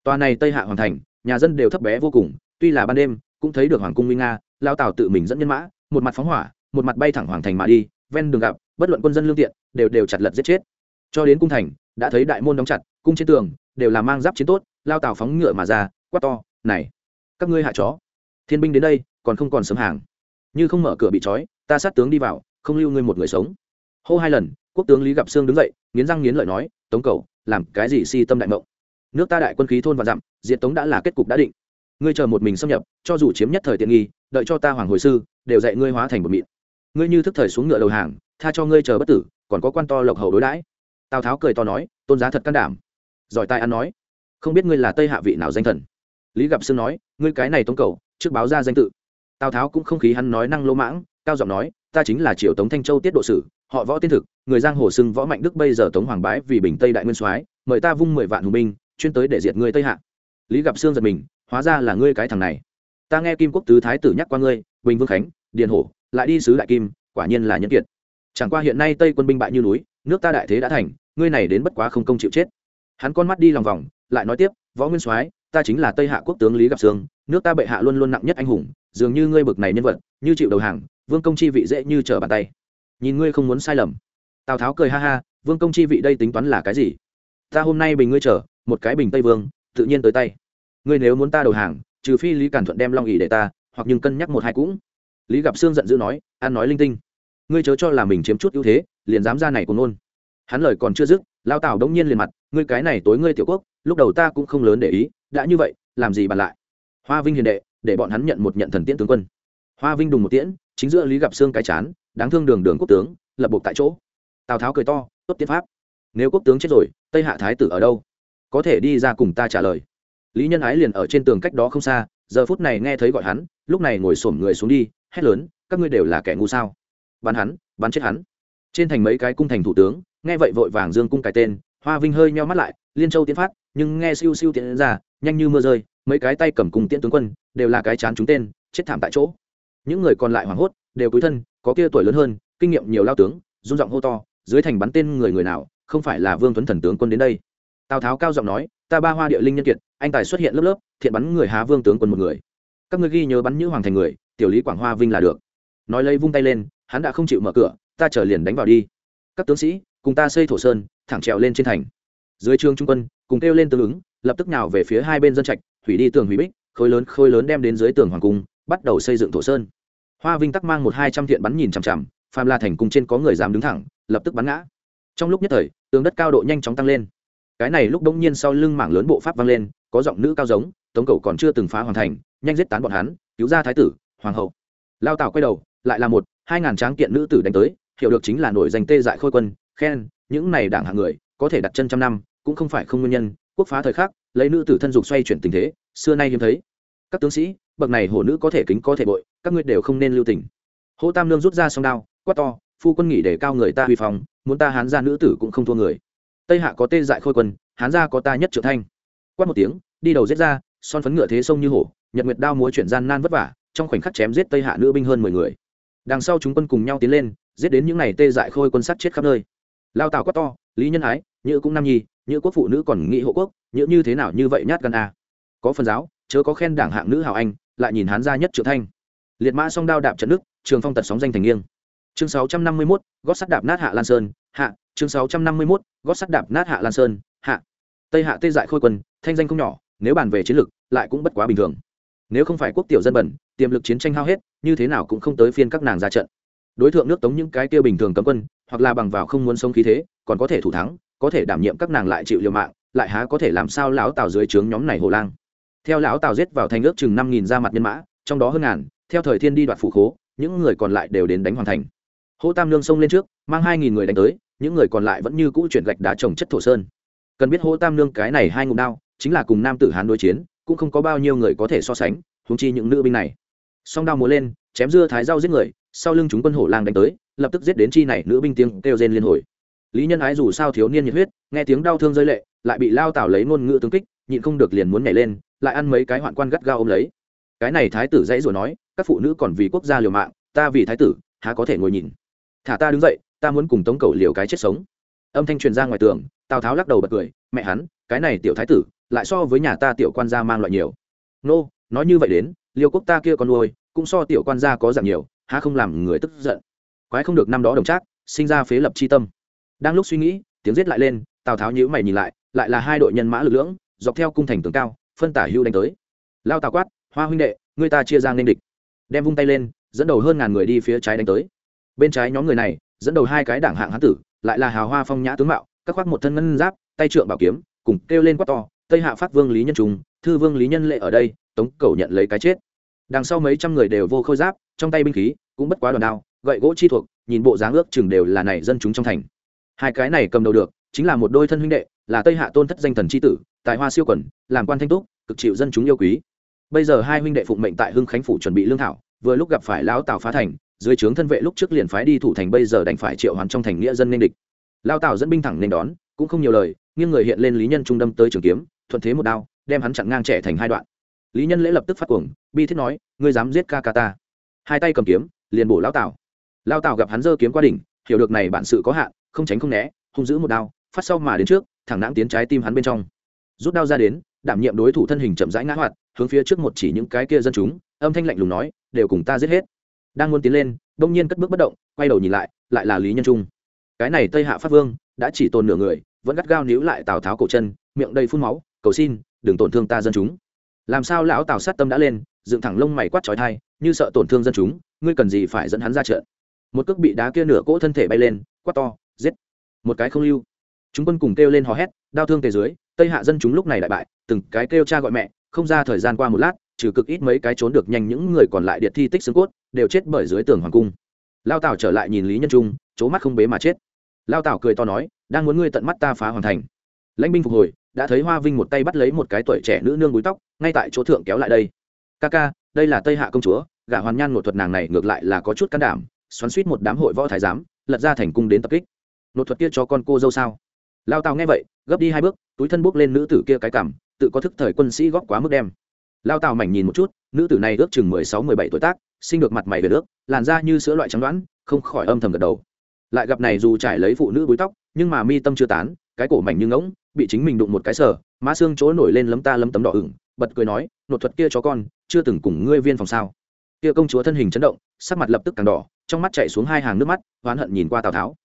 Tòa này tây hạ hoàng thành, nhà dân đều thấp bé vô cùng, tuy là ban đêm, cũng thấy được hoàng cung nguy nga, lao tào tự mình dẫn nhân mã, một mặt phóng hỏa, một mặt bay thẳng hoàng thành mà đi, ven đường gặp, bất luận quân dân lương tiện đều đều chặt lật giết chết. Cho đến cung thành, đã thấy đại môn đóng chặt, cung trên tường, đều là mang giáp chiến tốt, lao tào phóng ngựa mà ra, quát to, này, các ngươi hạ chó, thiên binh đến đây, còn không còn sớm hàng như không mở cửa bị trói, ta sát tướng đi vào, không lưu ngươi một người sống. Hô hai lần, quốc tướng lý gặp sương đứng dậy, nghiến răng nghiến lợi nói, tống cầu, làm cái gì si tâm đại mộng? Nước ta đại quân khí thôn và dặm diện tống đã là kết cục đã định. Ngươi chờ một mình xâm nhập, cho dù chiếm nhất thời tiện nghi, đợi cho ta hoàng hồi sư, đều dạy ngươi hóa thành một mịn. Ngươi như thức thời xuống ngựa đầu hàng, tha cho ngươi chờ bất tử, còn có quan to lộc hầu đối đãi. Tào tháo cười to nói, tôn giá thật can đảm. Giỏi tai ăn nói, không biết ngươi là tây hạ vị nào danh thần. Lý gặp sương nói, ngươi cái này tống cầu, trước báo ra danh tự tào tháo cũng không khí hắn nói năng lỗ mãng, cao giọng nói, ta chính là triều tống thanh châu tiết độ sử, họ võ tiên thực, người giang hồ xưng võ mạnh đức bây giờ tống hoàng bái vì bình tây đại nguyên soái, mời ta vung mười vạn hùng binh, chuyên tới để diệt ngươi tây hạ. Lý gặp sương giật mình, hóa ra là ngươi cái thằng này. Ta nghe kim quốc tứ thái tử nhắc qua ngươi, bình vương khánh, điền hổ, lại đi sứ đại kim, quả nhiên là nhân kiệt. Chẳng qua hiện nay tây quân binh bại như núi, nước ta đại thế đã thành, ngươi này đến bất quá không công chịu chết. Hắn con mắt đi lòng vòng, lại nói tiếp, võ nguyên soái, ta chính là tây hạ quốc tướng lý gặp sương nước ta bệ hạ luôn luôn nặng nhất anh hùng, dường như ngươi bực này nhân vật, như chịu đầu hàng, vương công chi vị dễ như trở bàn tay. Nhìn ngươi không muốn sai lầm. Tào tháo cười ha ha, vương công chi vị đây tính toán là cái gì? Ta hôm nay bình ngươi trở một cái bình tây vương, tự nhiên tới tay. Ngươi nếu muốn ta đầu hàng, trừ phi lý cản thuận đem long ỉ để ta, hoặc nhưng cân nhắc một hai cũng. Lý gặp sương giận dữ nói an nói linh tinh. Ngươi chớ cho là mình chiếm chút ưu thế, liền dám ra này cùng nôn hắn lời còn chưa dứt, lao tào đống nhiên liền mặt, ngươi cái này tối ngươi tiểu quốc, lúc đầu ta cũng không lớn để ý, đã như vậy, làm gì bàn lại? Hoa vinh hiền đệ, để bọn hắn nhận một nhận thần tiễn tướng quân. Hoa vinh đùng một tiễn, chính giữa lý gặp xương cái chán, đáng thương đường đường quốc tướng, lập buộc tại chỗ. Tào tháo cười to, tốt tiến pháp. Nếu quốc tướng chết rồi, tây hạ thái tử ở đâu? Có thể đi ra cùng ta trả lời. Lý nhân ái liền ở trên tường cách đó không xa, giờ phút này nghe thấy gọi hắn, lúc này ngồi xổm người xuống đi, hét lớn, các ngươi đều là kẻ ngu sao? Bắn hắn, bắn chết hắn. Trên thành mấy cái cung thành thủ tướng, nghe vậy vội vàng dương cung cái tên, hoa vinh hơi nheo mắt lại, liên châu tiến phát nhưng nghe siêu siêu tiến ra, nhanh như mưa rơi mấy cái tay cầm cùng tiễn tướng quân, đều là cái chán chúng tên, chết thảm tại chỗ. Những người còn lại hoảng hốt, đều cúi thân, có kia tuổi lớn hơn, kinh nghiệm nhiều lao tướng, run giọng hô to, dưới thành bắn tên người người nào, không phải là vương tuấn thần tướng quân đến đây. Tào tháo cao giọng nói, ta ba hoa địa linh nhân kiệt, anh tài xuất hiện lớp lớp, thiện bắn người há vương tướng quân một người. Các ngươi ghi nhớ bắn nhữ hoàng thành người, tiểu lý quảng hoa vinh là được. Nói lấy vung tay lên, hắn đã không chịu mở cửa, ta chờ liền đánh vào đi. Các tướng sĩ, cùng ta xây thổ sơn, thẳng trèo lên trên thành. Dưới trường trung quân, cùng kêu lên tương ứng, lập tức nào về phía hai bên dân trạch hủy đi tường hủy bích, khối lớn khối lớn đem đến dưới tường hoàng cung, bắt đầu xây dựng thổ sơn. Hoa vinh tắc mang một hai trăm thiện bắn nhìn chằm chằm phàm la thành cung trên có người dám đứng thẳng, lập tức bắn ngã. Trong lúc nhất thời, tường đất cao độ nhanh chóng tăng lên. Cái này lúc đông nhiên sau lưng mảng lớn bộ pháp vang lên, có giọng nữ cao giống, tống cầu còn chưa từng phá hoàn thành, nhanh giết tán bọn hắn, cứu ra thái tử, hoàng hậu. Lao tảo quay đầu, lại là một, hai ngàn tráng kiện nữ tử đánh tới, hiểu được chính là nổi danh tê dại khôi quân, khen, những này đảng hạng người, có thể đặt chân trăm năm, cũng không phải không nguyên nhân, quốc phá thời khắc lấy nữ tử thân dục xoay chuyển tình thế, xưa nay hiếm thấy. Các tướng sĩ, bậc này hổ nữ có thể kính có thể bội, các ngươi đều không nên lưu tình. Hỗ tam lương rút ra song đao, quát to, phu quân nghỉ để cao người ta huy phòng muốn ta hán ra nữ tử cũng không thua người. Tây hạ có tê dại khôi quân, hán ra có ta nhất trưởng thanh quát một tiếng, đi đầu giết ra, son phấn ngựa thế sông như hổ, nhật nguyệt đao múa chuyển gian nan vất vả, trong khoảnh khắc chém giết tây hạ nữ binh hơn mười người. Đằng sau chúng quân cùng nhau tiến lên, giết đến những n à y tê dại khôi quân sắt chết khắp nơi. Lao tào quát to, lý nhân ái, nhữ cũng nam nhi như quốc phụ nữ còn nghĩ hộ quốc như như thế nào như vậy nhát gan a? Có phần giáo chớ có khen đảng hạng nữ hào anh lại nhìn hán gia nhất triệu thanh liệt mã song đao đạp trận nước trường phong tật sóng danh thành nghiêng. Chương sáu trăm năm mươi 651, gót sắt đạp nát hạ lan sơn hạ chương sáu trăm năm mươi 651, gót sắt đạp nát hạ lan sơn hạ. Tây hạ tây dại khôi quân thanh danh không nhỏ nếu bàn về chiến lược lại cũng bất quá bình thường. Nếu không phải quốc tiểu dân bẩn tiềm lực chiến tranh hao hết như thế nào cũng không tới phiên các nàng ra trận. Đối tượng nước tống những cái kia bình thường cấm quân hoặc là bằng vào không muốn sống khí thế còn có thể thủ thắng có thể đảm nhiệm các nàng lại chịu liều mạng, lại há có thể làm sao lão tào dưới trướng nhóm này hồ lang. Theo lão tào giết vào thành ước chừng năm nghìn ra mặt nhân mã, trong đó hơn ngàn, theo thời thiên đi đoạt phủ khố, những người còn lại đều đến đánh hoàn thành. Hỗ tam lương xông lên trước, mang hai nghìn người đánh tới, những người còn lại vẫn như cũ chuyển gạch đá trồng chất thổ sơn. Cần biết hỗ tam lương cái này hai ngụm đao, chính là cùng nam tử hán đối chiến, cũng không có bao nhiêu người có thể so sánh húng chi những nữ binh này. Song đao múa lên, chém dưa thái dao giết người, sau lưng chúng quân hổ lang đánh tới, lập tức giết đến chi này, nữ binh tiếng kêu rên liên hồi lý nhân ái dù sao thiếu niên nhiệt huyết, nghe tiếng đau thương rơi lệ, lại bị lao tảo lấy ngôn ngữ tương kích, nhịn không được liền muốn nhảy lên, lại ăn mấy cái hoạn quan gắt gao ôm lấy. Cái này thái tử dãy rồi nói, các phụ nữ còn vì quốc gia liều mạng, ta vì thái tử, há có thể ngồi nhìn. Thả ta đứng dậy, ta muốn cùng tống cầu liều cái chết sống. Âm thanh truyền ra ngoài tường, tào tháo lắc đầu bật cười, mẹ hắn, cái này tiểu thái tử, lại so với nhà ta tiểu quan gia mang loại nhiều. Nô, nói như vậy đến liêu quốc ta kia con nuôi, cũng so tiểu quan gia có dạng nhiều, há không làm người tức giận. Quái không được năm đó đồng trác, sinh ra phế lập chi tâm đang lúc suy nghĩ, tiếng giết lại lên, tào tháo nhữ mày nhìn lại lại là hai đội nhân mã lực lưỡng, dọc theo cung thành tường cao, phân tả hưu đánh tới. Lao tào quát, hoa huynh đệ người ta chia ra nên địch. Đem vung tay lên, dẫn đầu hơn ngàn người đi phía trái đánh tới. Bên trái nhóm người này, dẫn đầu hai cái đảng hạng hán tử, lại là hào hoa phong nhã tướng mạo, các khoác một thân ngân giáp, tay trượng bảo kiếm, cùng kêu lên quát to, tây hạ phát vương lý nhân trung, thư vương lý nhân lệ ở đây, tống cầu nhận lấy cái chết. Đằng sau mấy trăm người đều vô khôi giáp, trong tay binh khí cũng bất quá đòn đao, gậy gỗ chi thuộc, nhìn bộ dáng ước chừng đều là này dân chúng trong thành hai cái này cầm đầu được, chính là một đôi thân huynh đệ, là tây hạ tôn thất danh thần c h i tử, tài hoa siêu quẩn làm quan thanh túc, cực chịu dân chúng yêu quý. Bây giờ hai huynh đệ phụng mệnh tại hưng khánh phủ chuẩn bị lương thảo, vừa lúc gặp phải lão tào phá thành, dưới trướng thân vệ lúc trước liền phái đi thủ thành bây giờ đành phải triệu hoàn trong thành nghĩa dân nên địch. Lao tào dẫn binh thẳng nên đón, cũng không nhiều lời, nghiêng người hiện lên lý nhân trung đâm tới trường kiếm, thuận thế một đao, đem hắn chặn ngang trẻ thành hai đoạn. Lý nhân lễ lập tức phát cuồng, bi thiết nói, ngươi dám giết ca ca ta? Hai tay cầm kiếm, liền bổ lao tào lao tào gặp hắn giơ kiếm qua đỉnh, hiểu được này bản sự có hạn không tránh không né, hung giữ một đao, phát sau mà đến trước, thẳng nãng tiến trái tim hắn bên trong. Rút đao ra đến, đảm nhiệm đối thủ thân hình chậm rãi ngã hoạt, hướng phía trước một chỉ những cái kia dân chúng, âm thanh lạnh lùng nói, đều cùng ta giết hết. Đang muốn tiến lên, đông nhiên cất bước bất động, quay đầu nhìn lại lại là lý nhân trung. Cái này tây hạ pháp vương, đã chỉ tồn nửa người, vẫn gắt gao níu lại tào tháo cổ chân, miệng đầy phun máu, cầu xin, đừng tổn thương ta dân chúng. Làm sao lão tào sát tâm đã lên, dựng thẳng lông mày quát trói thai như sợ tổn thương dân chúng, ngươi cần gì phải dẫn hắn ra trận? Một cước bị đá kia nửa cỗ thân thể bay lên, quát to giết. Một cái không lưu. Chúng quân cùng kêu lên hò hét, đau thương tề dưới, tây hạ dân chúng lúc này đại bại, từng cái kêu cha gọi mẹ, không ra thời gian qua một lát, trừ cực ít mấy cái trốn được nhanh những người còn lại điện thi tích xương cốt, đều chết bởi dưới tường hoàng cung. Lao tảo trở lại nhìn lý nhân trung c mắt không bế mà chết. Lao tảo cười to nói, đang muốn ngươi tận mắt ta phá hoàn thành. Lãnh binh phục hồi, đã thấy hoa vinh một tay bắt lấy một cái tuổi trẻ nữ nương búi tóc, ngay tại chỗ thượng kéo lại đây. Ca ca, đây là tây hạ công chúa, gả hoàn nhan một thuật nàng này ngược lại là có chút can đảm, xoắn suýt một đám hội võ thái giám, lật ra thành cung đến tập kích nột thuật kia cho con cô dâu sao? Lao tào nghe vậy gấp đi hai bước túi thân bốc lên nữ tử kia cái cảm tự có thức thời quân sĩ góp quá mức đem. Lao tào mảnh nhìn một chút nữ tử này ước chừng mười sáu mười bảy tuổi tác sinh được mặt mày về nước làn da như sữa loại trắng đoán không khỏi âm thầm gật đầu. Lại gặp này dù trải lấy phụ nữ búi tóc nhưng mà mi tâm chưa tán cái cổ mảnh như ngỗng bị chính mình đụng một cái sở, má xương chỗ nổi lên lấm ta lấm tấm đỏ ửng bật cười nói nột thuật kia cho con chưa từng cùng ngươi viên phòng sao? Kia công chúa thân hình chấn động sắc mặt lập tức càng đỏ trong mắt chạy xuống hai hàng nước mắt oán hận nhìn qua tào tháo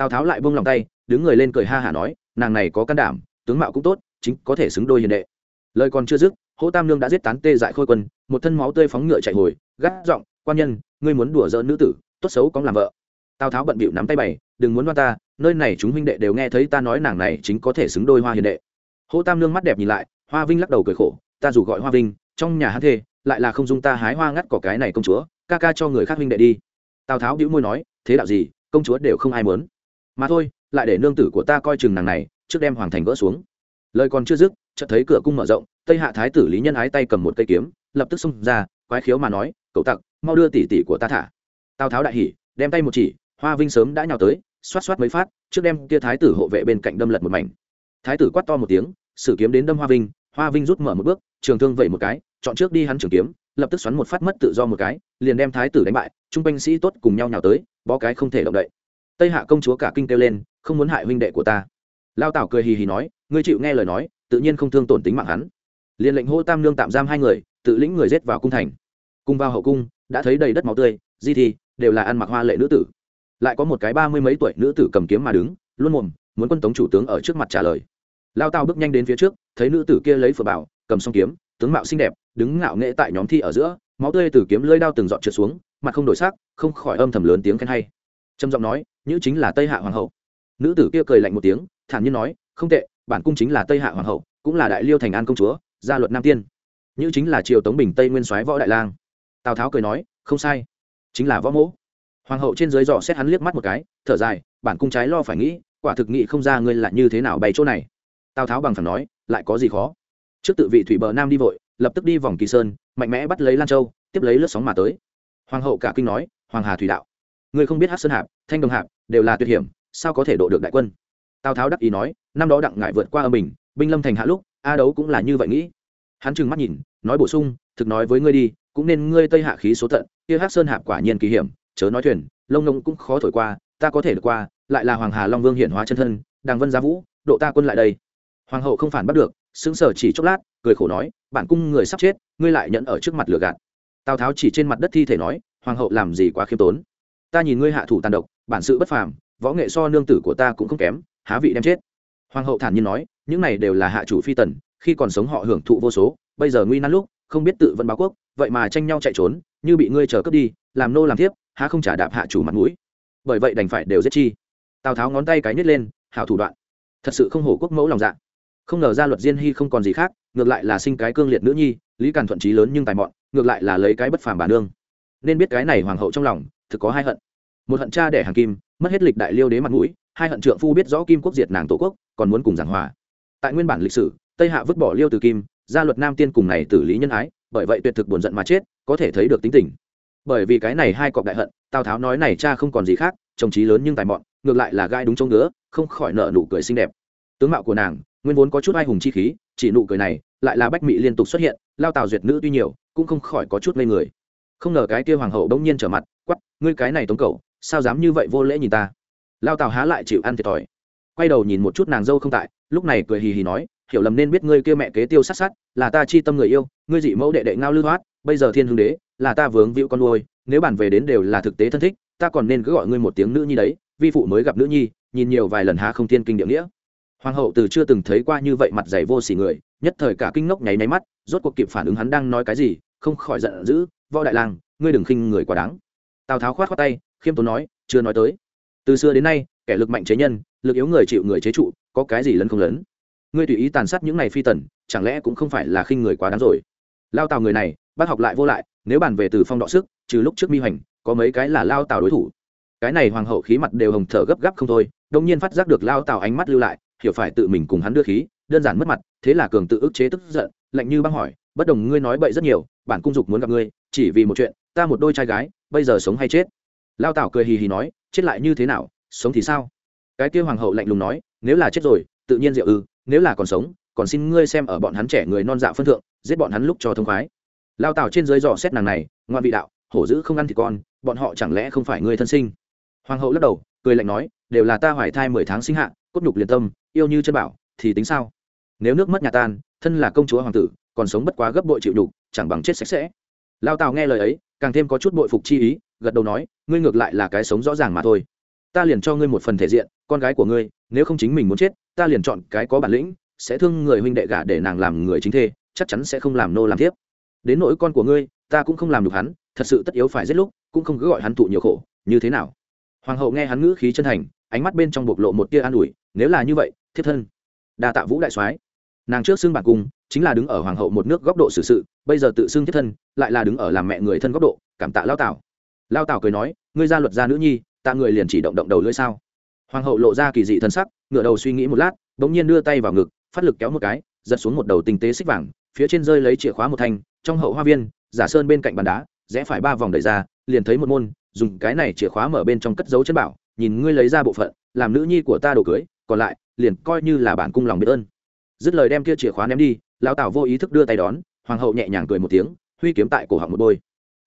tào tháo lại buông lòng tay đứng người lên cười ha hả nói nàng này có can đảm tướng mạo cũng tốt chính có thể xứng đôi hiền đệ lời còn chưa dứt hỗ tam lương đã giết tán tê dại khôi quân một thân máu tươi phóng ngựa chạy hồi gắt giọng quan nhân ngươi muốn đùa giỡn nữ tử tốt xấu có làm vợ tào tháo bận bịu nắm tay bày đừng muốn đoan ta nơi này chúng huynh đệ đều nghe thấy ta nói nàng này chính có thể xứng đôi hoa hiền đệ hỗ tam lương mắt đẹp nhìn lại hoa vinh lắc đầu cười khổ ta dù gọi hoa vinh trong nhà hát thê lại là không dung ta hái hoa ngắt cỏ cái này công chúa ca ca cho người khác huynh đệ đi tào tháo đĩu môi nói thế đạo gì công chúa đều không ai muốn mà thôi, lại để nương tử của ta coi chừng nàng này, trước đem hoàng thành gỡ xuống. Lời còn chưa dứt, chợt thấy cửa cung mở rộng, tây hạ thái tử lý nhân ái tay cầm một cây kiếm, lập tức xông ra, quái khiếu mà nói, cậu tặc, mau đưa tỷ tỷ của ta thả. Tào tháo đại hỉ, đem tay một chỉ, hoa vinh sớm đã nhào tới, xoát xoát mấy phát, trước đem kia thái tử hộ vệ bên cạnh đâm lật một mảnh. Thái tử quát to một tiếng, sử kiếm đến đâm hoa vinh hoa vinh rút mở một bước, trường thương vẩy một cái, chọn trước đi hắn trường kiếm, lập tức xoắn một phát mất tự do một cái, liền đem thái tử đánh bại, trung binh sĩ tốt cùng nhau nhào tới, bó cái không thể động đậy tây hạ công chúa cả kinh kêu lên, không muốn hại huynh đệ của ta. Lao tảo cười hì hì nói, ngươi chịu nghe lời nói, tự nhiên không thương tổn tính mạng hắn. Liền lệnh hô tam lương tạm giam hai người, tự lĩnh người giết vào cung thành. Cung vào hậu cung, đã thấy đầy đất máu tươi, di thi đều là ăn mặc hoa lệ nữ tử. Lại có một cái ba mươi mấy tuổi nữ tử cầm kiếm mà đứng, luôn mồm, muốn quân tống chủ tướng ở trước mặt trả lời. Lao tao bước nhanh đến phía trước, thấy nữ tử kia lấy phở bảo, cầm song kiếm, tướng mạo xinh đẹp, đứng ngạo nghễ tại nhóm thi ở giữa, máu tươi từ kiếm lưỡi đao từng dọn trượt xuống, mặt không đổi sắc, không khỏi âm thầm lớn tiếng khen hay trầm giọng nói nữ chính là tây hạ hoàng hậu. Nữ tử kia cười lạnh một tiếng, thản nhiên nói, không tệ, bản cung chính là tây hạ hoàng hậu, cũng là đại liêu thành an công chúa, gia luật nam tiên. Nữ chính là triều tống bình tây nguyên soái võ đại lang. Tào tháo cười nói, không sai, chính là võ mỗ. Hoàng hậu trên dưới dò xét hắn liếc mắt một cái, thở dài, bản cung trái lo phải nghĩ, quả thực nghị không ra ngươi là như thế nào bày chỗ này. Tào tháo bằng phẳng nói, lại có gì khó? Trước tự vị thủy bờ nam đi vội, lập tức đi vòng kỳ sơn, mạnh mẽ bắt lấy lan châu, tiếp lấy lướt sóng mà tới. Hoàng hậu cả kinh nói, hoàng hà thủy đạo người không biết hát sơn hạp, thanh đồng hạp, đều là tuyệt hiểm, sao có thể độ được đại quân? Tào tháo đắc ý nói, năm đó đặng ngại vượt qua âm bình, binh lâm thành hạ lúc, a đấu cũng là như vậy nghĩ. Hắn trừng mắt nhìn, nói bổ sung, thực nói với ngươi đi, cũng nên ngươi tây hạ khí số tận, kia hát sơn hạp quả nhiên kỳ hiểm, chớ nói thuyền, lông nông cũng khó thổi qua, ta có thể được qua, lại là hoàng hà long vương hiển hóa chân thân đàng vân gia vũ, độ ta quân lại đây. Hoàng hậu không phản bắt được, sững sờ chỉ chốc lát, cười khổ nói, bản cung người sắp chết, ngươi lại nhận ở trước mặt lửa gạt. Tào tháo chỉ trên mặt đất thi thể nói, hoàng hậu làm gì quá khiêm tốn? Ta nhìn ngươi hạ thủ tàn độc, bản sự bất phàm, võ nghệ so nương tử của ta cũng không kém, há vị đem chết. Hoàng hậu thản nhiên nói, những này đều là hạ chủ phi tần, khi còn sống họ hưởng thụ vô số, bây giờ nguy nan lúc, không biết tự vận báo quốc, vậy mà tranh nhau chạy trốn, như bị ngươi chờ cướp đi, làm nô làm thiếp, há không trả đạp hạ chủ mặt mũi. Bởi vậy đành phải đều giết chi. Tào tháo ngón tay cái nhét lên, hảo thủ đoạn. Thật sự không hổ quốc mẫu lòng dạ. Không ngờ ra luật diên hy không còn gì khác, ngược lại là sinh cái cương liệt nữ nhi, lý càn thuận trí lớn nhưng tài mọn, ngược lại là lấy cái bất phàm bà nương. Nên biết cái này hoàng hậu trong lòng thực có hai hận. Một hận cha đẻ hàng kim, mất hết lịch đại liêu đế mặt mũi, hai hận trượng phu biết rõ kim quốc diệt nàng tổ quốc, còn muốn cùng giảng hòa. Tại nguyên bản lịch sử, tây hạ vứt bỏ liêu từ kim, gia luật nam tiên cùng này tử lý nhân ái, bởi vậy tuyệt thực buồn giận mà chết, có thể thấy được tính tình. Bởi vì cái này hai cọc đại hận, tào tháo nói này cha không còn gì khác, chồng trí lớn nhưng tài mọn, ngược lại là gai đúng chỗ ngứa, không khỏi nợ nụ cười xinh đẹp. Tướng mạo của nàng, nguyên vốn có chút ai hùng chi khí, chỉ nụ cười này, lại là bách mị liên tục xuất hiện, lao tào duyệt nữ tuy nhiều, cũng không khỏi có chút ngây người. Không ngờ cái kia hoàng hậu đông nhiên trở mặt quắp ngươi cái này tống cầu sao dám như vậy vô lễ nhìn ta? Lao tào há lại chịu ăn thiệt thòi. Quay đầu nhìn một chút nàng dâu không tại, lúc này cười hì hì nói, hiểu lầm nên biết ngươi kia mẹ kế tiêu sát sát, là ta chi tâm người yêu, ngươi dị mẫu đệ đệ ngao lưu thoát, bây giờ thiên hương đế, là ta vướng víu con nuôi, nếu bản về đến đều là thực tế thân thích, ta còn nên cứ gọi ngươi một tiếng nữ nhi đấy, vi phụ mới gặp nữ nhi, nhìn nhiều vài lần há không thiên kinh địa nghĩa. Hoàng hậu từ chưa từng thấy qua như vậy mặt dày vô sỉ người, nhất thời cả kinh ngốc nháy nháy mắt, rốt cuộc kịp phản ứng hắn đang nói cái gì, không khỏi giận dữ, võ đại lang, ngươi đừng khinh người quá đáng tào tháo khoát khoát tay, khiêm tốn nói, chưa nói tới. Từ xưa đến nay, kẻ lực mạnh chế nhân, lực yếu người chịu người chế trụ, có cái gì lấn không lớn ngươi tùy ý tàn sát những này phi tần, chẳng lẽ cũng không phải là khinh người quá đáng rồi? Lao tào người này, bác học lại vô lại, nếu bàn về từ phong đọ sức, trừ lúc trước mi hoành, có mấy cái là lao tào đối thủ. Cái này hoàng hậu khí mặt đều hồng thở gấp gáp không thôi đông nhiên phát giác được lao tào ánh mắt lưu lại, hiểu phải tự mình cùng hắn đưa khí, đơn giản mất mặt, thế là cường tự ức chế tức giận, lạnh như băng hỏi, bất đồng ngươi nói bậy rất nhiều, bản cung dục muốn gặp ngươi, chỉ vì một chuyện, ta một đôi trai gái bây giờ sống hay chết? Lao tảo cười hì hì nói, chết lại như thế nào, sống thì sao? Cái kia hoàng hậu lạnh lùng nói, nếu là chết rồi, tự nhiên diệu ư, nếu là còn sống, còn xin ngươi xem ở bọn hắn trẻ người non dạ phân thượng, giết bọn hắn lúc cho thông khoái. Lao tảo trên dưới dò xét nàng này, ngoan vị đạo, hổ dữ không ăn thì con, bọn họ chẳng lẽ không phải ngươi thân sinh? Hoàng hậu lắc đầu, cười lạnh nói, đều là ta hoài thai mười tháng sinh hạ, cốt nhục liền tâm, yêu như chân bảo, thì tính sao? Nếu nước mất nhà tan, thân là công chúa hoàng tử, còn sống bất quá gấp bội chịu đục chẳng bằng chết sạch sẽ. Lao tào nghe lời ấy càng thêm có chút bội phục chi ý, gật đầu nói, ngươi ngược lại là cái sống rõ ràng mà thôi. Ta liền cho ngươi một phần thể diện, con gái của ngươi, nếu không chính mình muốn chết, ta liền chọn cái có bản lĩnh, sẽ thương người huynh đệ gả để nàng làm người chính thê, chắc chắn sẽ không làm nô làm thiếp. Đến nỗi con của ngươi, ta cũng không làm được hắn, thật sự tất yếu phải giết lúc, cũng không cứ gọi hắn thụ nhiều khổ, như thế nào? Hoàng hậu nghe hắn ngữ khí chân thành, ánh mắt bên trong bộc lộ một tia an ủi, nếu là như vậy, thiếp thân. Đa tạ vũ đại soái. Nàng trước xưng bản cung, chính là đứng ở hoàng hậu một nước góc độ xử sự bây giờ tự xưng thiết thân, lại là đứng ở làm mẹ người thân góc độ, cảm tạ lao tảo. Lao tảo cười nói, ngươi ra luật gia nữ nhi tạ người liền chỉ động động đầu lưỡi sao? Hoàng hậu lộ ra kỳ dị thân sắc ngựa đầu suy nghĩ một lát, bỗng nhiên đưa tay vào ngực, phát lực kéo một cái, giật xuống một đầu tinh tế xích vàng, phía trên rơi lấy chìa khóa một thanh, trong hậu hoa viên, giả sơn bên cạnh bàn đá, rẽ phải ba vòng đẩy ra, liền thấy một môn, dùng cái này chìa khóa mở bên trong cất dấu chân bảo, nhìn ngươi lấy ra bộ phận, làm nữ nhi của ta đồ cưới, còn lại, liền coi như là bản cung lòng biết ơn. Dứt lời đem kia chìa khóa ném đi, lao tảo vô ý thức đưa tay đón hoàng hậu nhẹ nhàng cười một tiếng, huy kiếm tại cổ họng một bôi.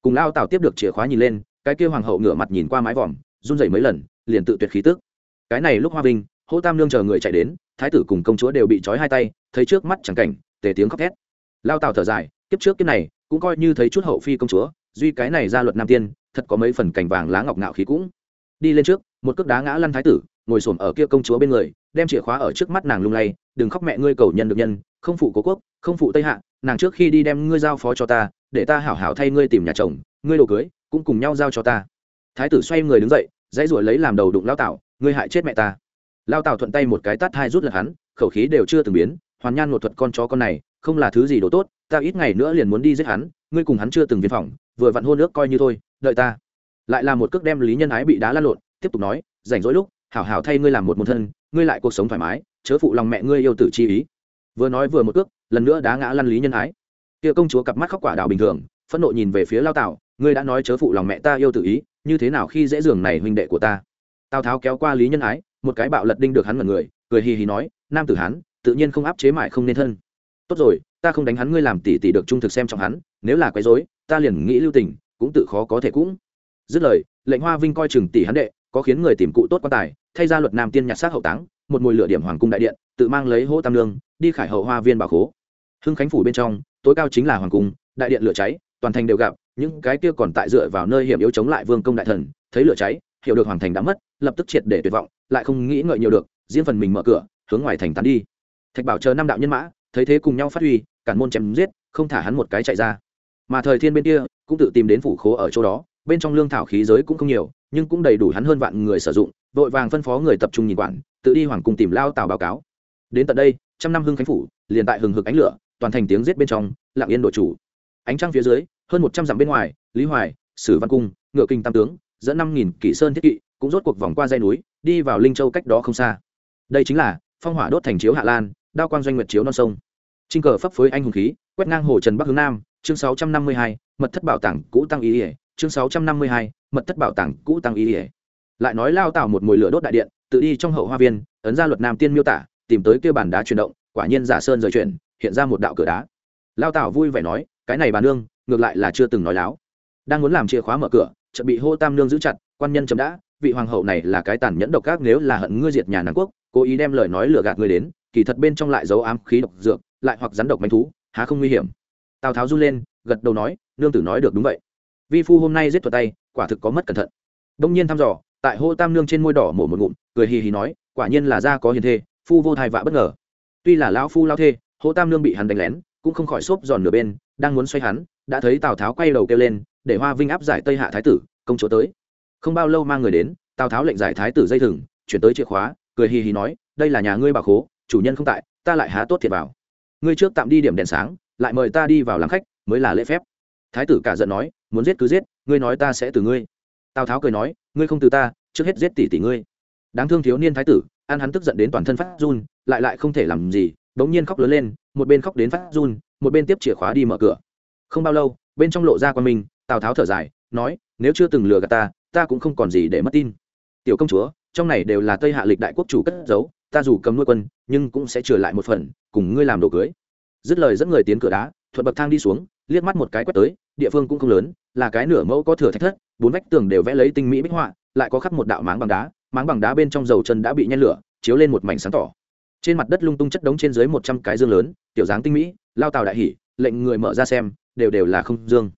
Cùng lao tào tiếp được chìa khóa nhìn lên, cái kia hoàng hậu ngửa mặt nhìn qua mái vòm, run rẩy mấy lần, liền tự tuyệt khí tức. Cái này lúc hoa vinh hỗ tam nương chờ người chạy đến, thái tử cùng công chúa đều bị trói hai tay, thấy trước mắt chẳng cảnh, tề tiếng khóc thét. Lao tào thở dài, kiếp trước kiếp này, cũng coi như thấy chút hậu phi công chúa, duy cái này ra luật nam tiên, thật có mấy phần cảnh vàng lá ngọc ngạo khí cũng. Đi lên trước, một cước đá ngã lăn thái tử, ngồi xổm ở kia công chúa bên người, đem chìa khóa ở trước mắt nàng lung lay, đừng khóc mẹ ngươi cầu nhân được nhân, không phụ cố quốc, không phụ tây hạ nàng trước khi đi đem ngươi giao phó cho ta, để ta hảo hảo thay ngươi tìm nhà chồng, ngươi đồ cưới, cũng cùng nhau giao cho ta. Thái tử xoay người đứng dậy, dãy ruổi lấy làm đầu đụng lao tảo, ngươi hại chết mẹ ta. Lao tảo thuận tay một cái tát hai rút lật hắn, khẩu khí đều chưa từng biến, hoàn nhan một thuật con chó con này, không là thứ gì đồ tốt, ta ít ngày nữa liền muốn đi giết hắn, ngươi cùng hắn chưa từng viên phòng, vừa vặn hôn nước coi như thôi, đợi ta. Lại là một cước đem lý nhân ái bị đá lăn lộn, tiếp tục nói, rảnh rỗi lúc, hảo hảo thay ngươi làm một môn thân, ngươi lại cuộc sống thoải mái, chớ phụ lòng mẹ ngươi yêu tử chi ý. Vừa nói vừa một cước lần nữa đá ngã lăn lý nhân ái. Kia công chúa cặp mắt khóc quả đào bình thường phẫn nộ nhìn về phía lao tào, ngươi đã nói chớ phụ lòng mẹ ta yêu tự ý như thế nào khi dễ giường này huynh đệ của ta? Tào tháo kéo qua lý nhân ái một cái bạo lật đinh được hắn mật người cười hì hì nói nam tử hắn tự nhiên không áp chế mại không nên thân. Tốt rồi ta không đánh hắn ngươi làm tỷ tỷ được trung thực xem trọng hắn nếu là quấy rối ta liền nghĩ lưu tình cũng tự khó có thể cũng. Dứt lời lệnh hoa vinh coi chừng tỷ hắn đệ có khiến người tìm cụ tốt quan tài thay ra luật nam tiên nhặt xác hậu táng một mùi lửa điểm hoàng cung đại điện tự mang lấy hỗ tam lương đi khải hậu hoa viên bảo khố hưng khánh phủ bên trong, tối cao chính là hoàng cung, đại điện lửa cháy, toàn thành đều gặp, những cái kia còn tại dựa vào nơi hiểm yếu chống lại vương công đại thần, thấy lửa cháy, hiểu được hoàng thành đã mất, lập tức triệt để tuyệt vọng, lại không nghĩ ngợi nhiều được diễn phần mình mở cửa, hướng ngoài thành tán đi. Thạch bảo chờ năm đạo nhân mã, thấy thế cùng nhau phát huy, cản môn chém giết, không thả hắn một cái chạy ra. Mà thời thiên bên kia, cũng tự tìm đến phủ khố ở chỗ đó, bên trong lương thảo khí giới cũng không nhiều, nhưng cũng đầy đủ hắn hơn vạn người sử dụng, vội vàng phân phó người tập trung nhìn quản, tự đi hoàng cung tìm lao tào báo cáo. Đến tận đây, trăm năm hưng khánh phủ, liền tại hừng hực ánh lửa toàn thành tiếng giết bên trong, lặng yên đội chủ. Ánh trăng phía dưới, hơn một trăm dặm bên ngoài, lý hoài, sử văn cung, ngựa kinh tam tướng, dẫn năm nghìn kỵ sơn thiết kỵ, cũng rốt cuộc vòng qua dây núi, đi vào linh châu cách đó không xa. Đây chính là phong hỏa đốt thành chiếu hạ lan, đao quang doanh nguyệt chiếu non sông. Trinh cờ phấp phới anh hùng khí, quét ngang hồ trần bắc hướng nam, chương sáu trăm năm mươi hai, mật thất bảo tàng cũ tăng ý ỉa, chương sáu trăm năm mươi hai, mật thất bảo tàng cũ tăng ý ỉa. Lại nói lao tạo một mùi lửa đốt đại điện, tự đi trong hậu hoa viên, ấn ra luật nam tiên miêu tả, tìm tới kêu bàn đá chuyển động, quả nhiên giả sơn rời chuyển hiện ra một đạo cửa đá. Lao tảo vui vẻ nói, cái này bà nương, ngược lại là chưa từng nói láo. Đang muốn làm chìa khóa mở cửa, chợt bị hô tam nương giữ chặt, quan nhân chấm đã, vị hoàng hậu này là cái tàn nhẫn độc ác nếu là hận ngươi diệt nhà nàng quốc, cố ý đem lời nói lừa gạt ngươi đến, kỳ thật bên trong lại giấu ám khí độc dược, lại hoặc rắn độc manh thú, há không nguy hiểm. Tào tháo run lên, gật đầu nói, nương tử nói được đúng vậy. Vi phu hôm nay giết thuật tay, quả thực có mất cẩn thận. Đông nhiên thăm dò, tại hô tam nương trên môi đỏ mổ một ngụm, cười hì hì nói, quả nhiên là da có hiền thê, phu vô thai vạ bất ngờ. Tuy là lão phu lao thê hỗ tam nương bị hắn đánh lén, cũng không khỏi xốp giòn nửa bên, đang muốn xoay hắn, đã thấy tào tháo quay đầu kêu lên, để hoa vinh áp giải tây hạ thái tử, công chúa tới. Không bao lâu mang người đến, tào tháo lệnh giải thái tử dây thừng, chuyển tới chìa khóa, cười hì hì nói, đây là nhà ngươi bà khố, chủ nhân không tại, ta lại há tốt thiệt vào. Ngươi trước tạm đi điểm đèn sáng, lại mời ta đi vào làm khách, mới là lễ phép. Thái tử cả giận nói, muốn giết cứ giết, ngươi nói ta sẽ từ ngươi. Tào tháo cười nói, ngươi không từ ta, trước hết giết tỷ tỷ ngươi. Đáng thương thiếu niên thái tử an hắn tức giận đến toàn thân phát run, lại lại không thể làm gì bỗng nhiên khóc lớn lên, một bên khóc đến phát run, một bên tiếp chìa khóa đi mở cửa. Không bao lâu, bên trong lộ ra qua mình tào tháo thở dài, nói, nếu chưa từng lừa gạt ta ta cũng không còn gì để mất tin. Tiểu công chúa, trong này đều là tây hạ lịch đại quốc chủ cất giấu, ta dù cầm nuôi quân, nhưng cũng sẽ trở lại một phần, cùng ngươi làm đồ cưới. Dứt lời dẫn người tiến cửa đá, thuận bậc thang đi xuống, liếc mắt một cái quét tới, địa phương cũng không lớn, là cái nửa mẫu có thừa thạch thất, bốn vách tường đều vẽ lấy tinh mỹ bích họa, lại có khắc một đạo máng bằng đá, máng bằng đá bên trong dầu chân đã bị nhen lửa, chiếu lên một mảnh sáng tỏ trên mặt đất lung tung chất đống trên dưới một trăm cái dương lớn, tiểu dáng tinh mỹ, lao tàu đại hỉ, lệnh người mở ra xem, đều đều là không dương.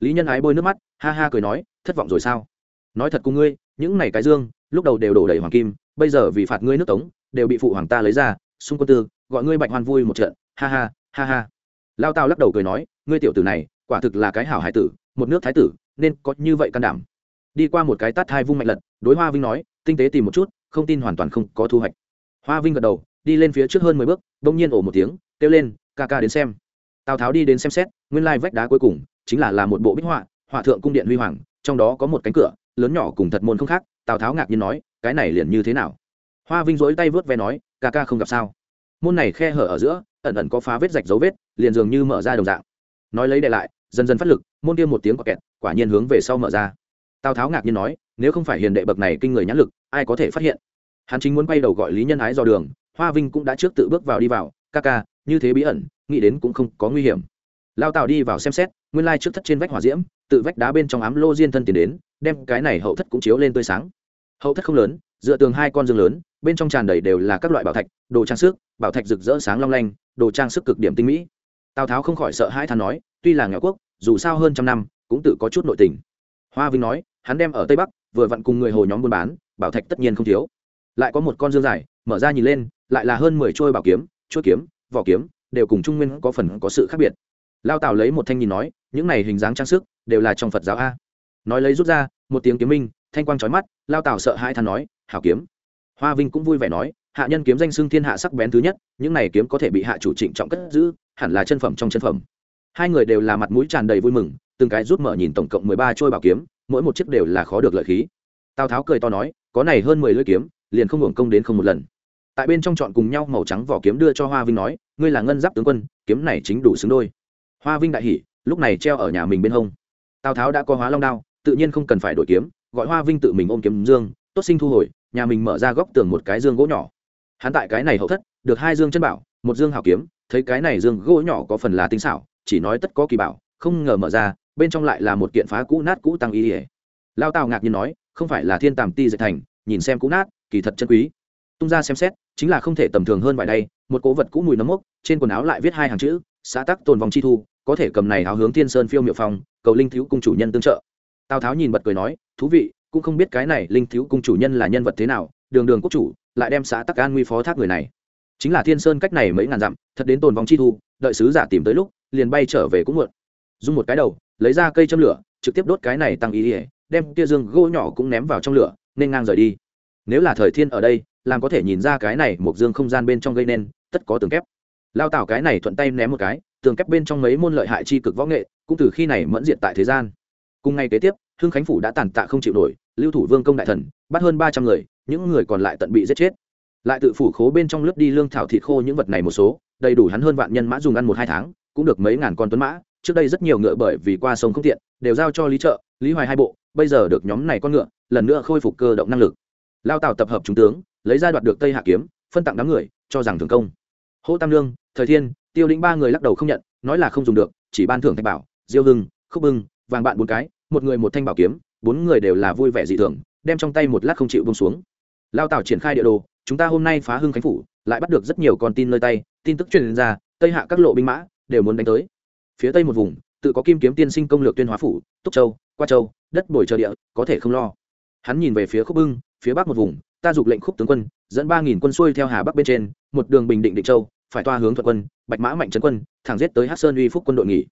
Lý nhân ái bôi nước mắt, ha ha cười nói, thất vọng rồi sao? Nói thật cùng ngươi, những này cái dương, lúc đầu đều đổ đầy hoàng kim, bây giờ vì phạt ngươi nước tống, đều bị phụ hoàng ta lấy ra, xung quân tư, gọi ngươi bạch hoan vui một trận, ha ha ha ha. Lao tao lắc đầu cười nói, ngươi tiểu tử này, quả thực là cái hảo hải tử, một nước thái tử, nên có như vậy can đảm. Đi qua một cái tát hai vung mạnh lật, đối hoa vinh nói, tinh tế tìm một chút, không tin hoàn toàn không có thu hoạch. Hoa vinh gật đầu đi lên phía trước hơn mười bước, bỗng nhiên ổ một tiếng, kêu lên, ca ca đến xem. Tào tháo đi đến xem xét, nguyên lai vách đá cuối cùng chính là là một bộ bích họa họa thượng cung điện huy hoàng, trong đó có một cánh cửa, lớn nhỏ cùng thật môn không khác, tào tháo ngạc nhiên nói, cái này liền như thế nào? Hoa vinh rỗi tay vớt ve nói, ca ca không gặp sao. Môn này khe hở ở giữa, ẩn ẩn có phá vết rạch dấu vết, liền dường như mở ra đồng dạng. Nói lấy đệ lại, dần dần phát lực, môn kia một tiếng quả kẹt, quả nhiên hướng về sau mở ra. Tào tháo ngạc nhiên nói, nếu không phải hiền đệ bậc này kinh người nhãn lực, ai có thể phát hiện? Hắn chính muốn quay đầu gọi lý nhân ái dò đường hoa vinh cũng đã trước tự bước vào đi vào, ca ca, như thế bí ẩn, nghĩ đến cũng không có nguy hiểm. Lao tào đi vào xem xét, nguyên lai trước thất trên vách hỏa diễm, tự vách đá bên trong ám lô diên thân tiến đến, đem cái này hậu thất cũng chiếu lên tươi sáng. Hậu thất không lớn, dựa tường hai con dương lớn, bên trong tràn đầy đều là các loại bảo thạch, đồ trang sức, bảo thạch rực rỡ sáng long lanh, đồ trang sức cực điểm tinh mỹ. Tào tháo không khỏi sợ hãi than nói, tuy là nghèo quốc, dù sao hơn trăm năm, cũng tự có chút nội tình. Hoa vinh nói, hắn đem ở tây bắc, vừa vặn cùng người hồ nhóm buôn bán, bảo thạch tất nhiên không thiếu. Lại có một con dương dài, mở ra nhìn lên lại là hơn mười trôi bảo kiếm, chuôi kiếm, vỏ kiếm, đều cùng trung nguyên có phần có sự khác biệt. Lao tào lấy một thanh nhìn nói, những này hình dáng trang sức đều là trong phật giáo a. Nói lấy rút ra, một tiếng kiếm minh, thanh quang trói mắt, lao tào sợ hai than nói, hảo kiếm. Hoa vinh cũng vui vẻ nói, hạ nhân kiếm danh xưng thiên hạ sắc bén thứ nhất, những này kiếm có thể bị hạ chủ trịnh trọng cất giữ, hẳn là chân phẩm trong chân phẩm. Hai người đều là mặt mũi tràn đầy vui mừng, từng cái rút mở nhìn tổng cộng mười ba trôi bảo kiếm, mỗi một chiếc đều là khó được lợi khí. Tào tháo cười to nói, có này hơn mười lưỡi kiếm, liền không hưởng công đến không một lần tại bên trong chọn cùng nhau màu trắng vỏ kiếm đưa cho hoa vinh nói, ngươi là ngân giáp tướng quân, kiếm này chính đủ xứng đôi. Hoa vinh đại hỉ, lúc này treo ở nhà mình bên hông. Tào tháo đã có hóa long đao, tự nhiên không cần phải đổi kiếm, gọi hoa vinh tự mình ôm kiếm dương, tốt sinh thu hồi, nhà mình mở ra góc tường một cái dương gỗ nhỏ. Hắn tại cái này hậu thất, được hai dương chân bảo, một dương hảo kiếm, thấy cái này dương gỗ nhỏ có phần là tinh xảo, chỉ nói tất có kỳ bảo, không ngờ mở ra, bên trong lại là một kiện phá cũ nát cũ tăng y ỉa lao tào ngạc nhiên nói, không phải là thiên tàm ti dạy thành, nhìn xem cũ nát, kỳ thật chân quý tung ra xem xét, chính là không thể tầm thường hơn vài đây, một cố vật cũ mùi nấm mốc, trên quần áo lại viết hai hàng chữ, xã tắc tồn vòng chi thu, có thể cầm này áo hướng thiên sơn phiêu miệu phong, cầu linh thiếu cung chủ nhân tương trợ. Tào tháo nhìn bật cười nói, thú vị, cũng không biết cái này linh thiếu cung chủ nhân là nhân vật thế nào, đường đường quốc chủ, lại đem xã tắc an nguy phó thác người này. Chính là thiên sơn cách này mấy ngàn dặm, thật đến tồn vòng chi thu, đợi sứ giả tìm tới lúc, liền bay trở về cũng muộn. Dùng một cái đầu, lấy ra cây châm lửa, trực tiếp đốt cái này tăng ý ỉa đem kia dương gỗ nhỏ cũng ném vào trong lửa, nên ngang rời đi. Nếu là thời thiên ở đây làm có thể nhìn ra cái này một dương không gian bên trong gây nên, tất có tường kép. Lao tảo cái này thuận tay ném một cái, tường kép bên trong mấy môn lợi hại chi cực võ nghệ, cũng từ khi này mẫn diện tại thế gian. Cùng ngày kế tiếp, hưng khánh phủ đã tàn tạ không chịu nổi, lưu thủ vương công đại thần, bắt hơn ba trăm người, những người còn lại tận bị giết chết. Lại tự phủ khố bên trong lướt đi lương thảo thịt khô những vật này một số, đầy đủ hắn hơn vạn nhân mã dùng ăn một hai tháng, cũng được mấy ngàn con tuấn mã, trước đây rất nhiều ngựa bởi vì qua sông không tiện, đều giao cho lý trợ, lý hoài hai bộ, bây giờ được nhóm này con ngựa, lần nữa khôi phục cơ động năng lực. Lao tào tập hợp trung tướng lấy ra đoạt được tây hạ kiếm, phân tặng đám người, cho rằng thường công. Hỗ tam lương thời thiên, tiêu lĩnh ba người lắc đầu không nhận, nói là không dùng được, chỉ ban thưởng thanh bảo, diêu hưng, khúc bưng, vàng bạn bốn cái, một người một thanh bảo kiếm, bốn người đều là vui vẻ dị thường, đem trong tay một lát không chịu bông xuống. Lao tảo triển khai địa đồ, chúng ta hôm nay phá hưng khánh phủ, lại bắt được rất nhiều con tin nơi tay, tin tức truyền ra, tây hạ các lộ binh mã, đều muốn đánh tới. Phía tây một vùng, tự có kim kiếm tiên sinh công lược tuyên hóa phủ, túc châu, qua châu, đất bồi chờ địa, có thể không lo. Hắn nhìn về phía khúc bưng, phía bắc một vùng ta dục lệnh khúc tướng quân, dẫn ba nghìn quân xuôi theo hà bắc bên trên, một đường bình định định châu, phải toa hướng thuận quân, bạch mã mạnh trấn quân, thẳng giết tới hát sơn uy phúc quân đội nghỉ.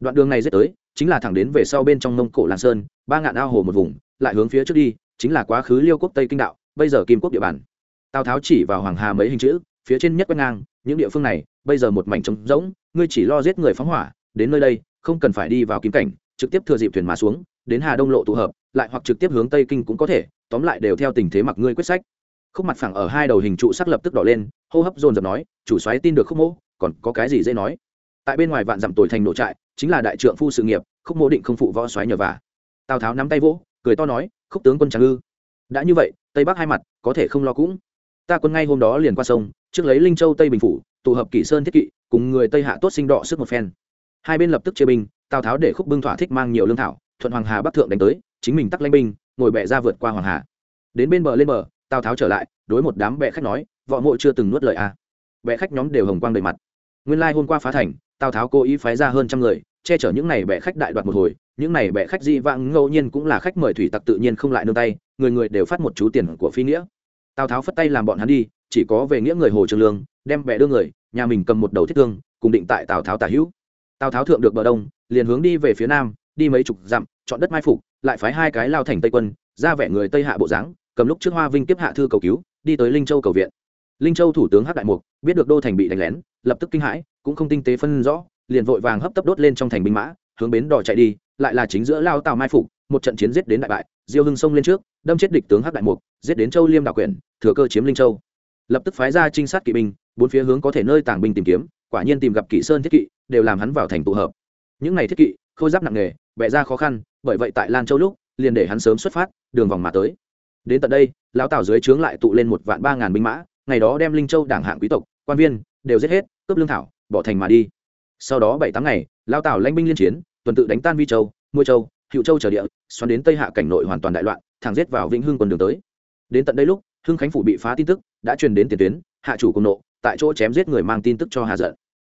Đoạn đường này giết tới, chính là thẳng đến về sau bên trong mông cổ làng sơn, ba ngạn ao hồ một vùng, lại hướng phía trước đi, chính là quá khứ liêu quốc tây kinh đạo, bây giờ kim quốc địa bàn. Tào tháo chỉ vào hoàng hà mấy hình chữ, phía trên nhất quét ngang, những địa phương này, bây giờ một mảnh trống rỗng, ngươi chỉ lo giết người phóng hỏa, đến nơi đây, không cần phải đi vào kim cảnh, trực tiếp thừa dịp thuyền mà xuống, đến hà đông lộ tụ hợp, lại hoặc trực tiếp hướng tây kinh cũng có thể tóm lại đều theo tình thế mặc ngươi quyết sách. Khúc mặt phẳng ở hai đầu hình trụ sắc lập tức đỏ lên, hô hấp dồn dập nói, chủ xoáy tin được khúc mỗ, còn có cái gì dễ nói? Tại bên ngoài vạn dặm tuổi thành nổ trại, chính là đại trượng phu sự nghiệp, khúc mỗ định không phụ võ xoáy nhờ vả. Tào tháo nắm tay vỗ, cười to nói, khúc tướng quân tràng ư? Đã như vậy, tây bắc hai mặt, có thể không lo cũng. Ta quân ngay hôm đó liền qua sông, trước lấy linh châu tây bình phủ, tụ hợp kỷ sơn thiết kỵ, cùng người tây hạ tốt sinh đọ sức một phen. Hai bên lập tức chia binh, tào tháo để khúc bưng thỏa thích mang nhiều lương thảo, thuận hoàng hà bắc thượng đánh tới, chính mình tắc lãnh binh ngồi bẹ ra vượt qua hoàng hà. Đến bên bờ lên bờ, tào tháo trở lại, đối một đám bệ khách nói, võ mộ chưa từng nuốt lời a. À. bệ khách nhóm đều hồng quang đầy mặt. Nguyên lai hôm qua phá thành, tào tháo cố ý phái ra hơn trăm người, che chở những này bệ khách đại đoạt một hồi, những này bệ khách dị vãng ngẫu nhiên cũng là khách mời thủy tặc tự nhiên không lại nương tay, người người đều phát một chú tiền của phi nghĩa. Tào tháo phất tay làm bọn hắn đi, chỉ có về nghĩa người hồ trường lương, đem bệ đưa người, nhà mình cầm một đầu thiết thương, cùng định tại tào tháo tả hữu. Tào tháo thượng được bờ đông, liền hướng đi về phía nam, đi mấy chục dặm, chọn đất mai phục lại phái hai cái lao thành tây quân, ra vẻ người tây hạ bộ dáng, cầm lúc trước hoa vinh tiếp hạ thư cầu cứu, đi tới linh châu cầu viện linh châu thủ tướng hắc đại mục, biết được đô thành bị đánh lén, lập tức kinh hãi, cũng không tinh tế phân rõ, liền vội vàng hấp tấp đốt lên trong thành binh mã, hướng bến đò chạy đi, lại là chính giữa lao tàu mai phục, một trận chiến giết đến đại bại, diêu hưng sông lên trước, đâm chết địch tướng hắc đại mục, giết đến châu liêm đạo quyển thừa cơ chiếm linh châu lập tức phái ra trinh sát kỵ binh, bốn phía hướng có thể nơi tàng binh tìm kiếm, quả nhiên tìm gặp kỵ sơn thiết kỵ, đều làm hắn vào thành tụ hợp những ngày thiết kỵ, khôi giáp nặng nghề bẹ ra khó khăn, bởi vậy tại lan châu lúc, liền để hắn sớm xuất phát, đường vòng mà tới. Đến tận đây, lão tào dưới trướng lại tụ lên một vạn ba ngàn binh mã, ngày đó đem linh châu đảng hạng quý tộc, quan viên, đều giết hết, cướp lương thảo, bỏ thành mà đi. Sau đó bảy tháng ngày, lão tào lãnh binh liên chiến, tuần tự đánh tan vi châu mua châu, hữu châu trở địa, xoắn đến tây hạ cảnh nội hoàn toàn đại loạn, thẳng giết vào vĩnh hưng quần đường tới. Đến tận đây lúc, hưng khánh phủ bị phá tin tức, đã truyền đến tiền tuyến, hạ chủ cùng nộ, tại chỗ chém giết người mang tin tức cho hà giận.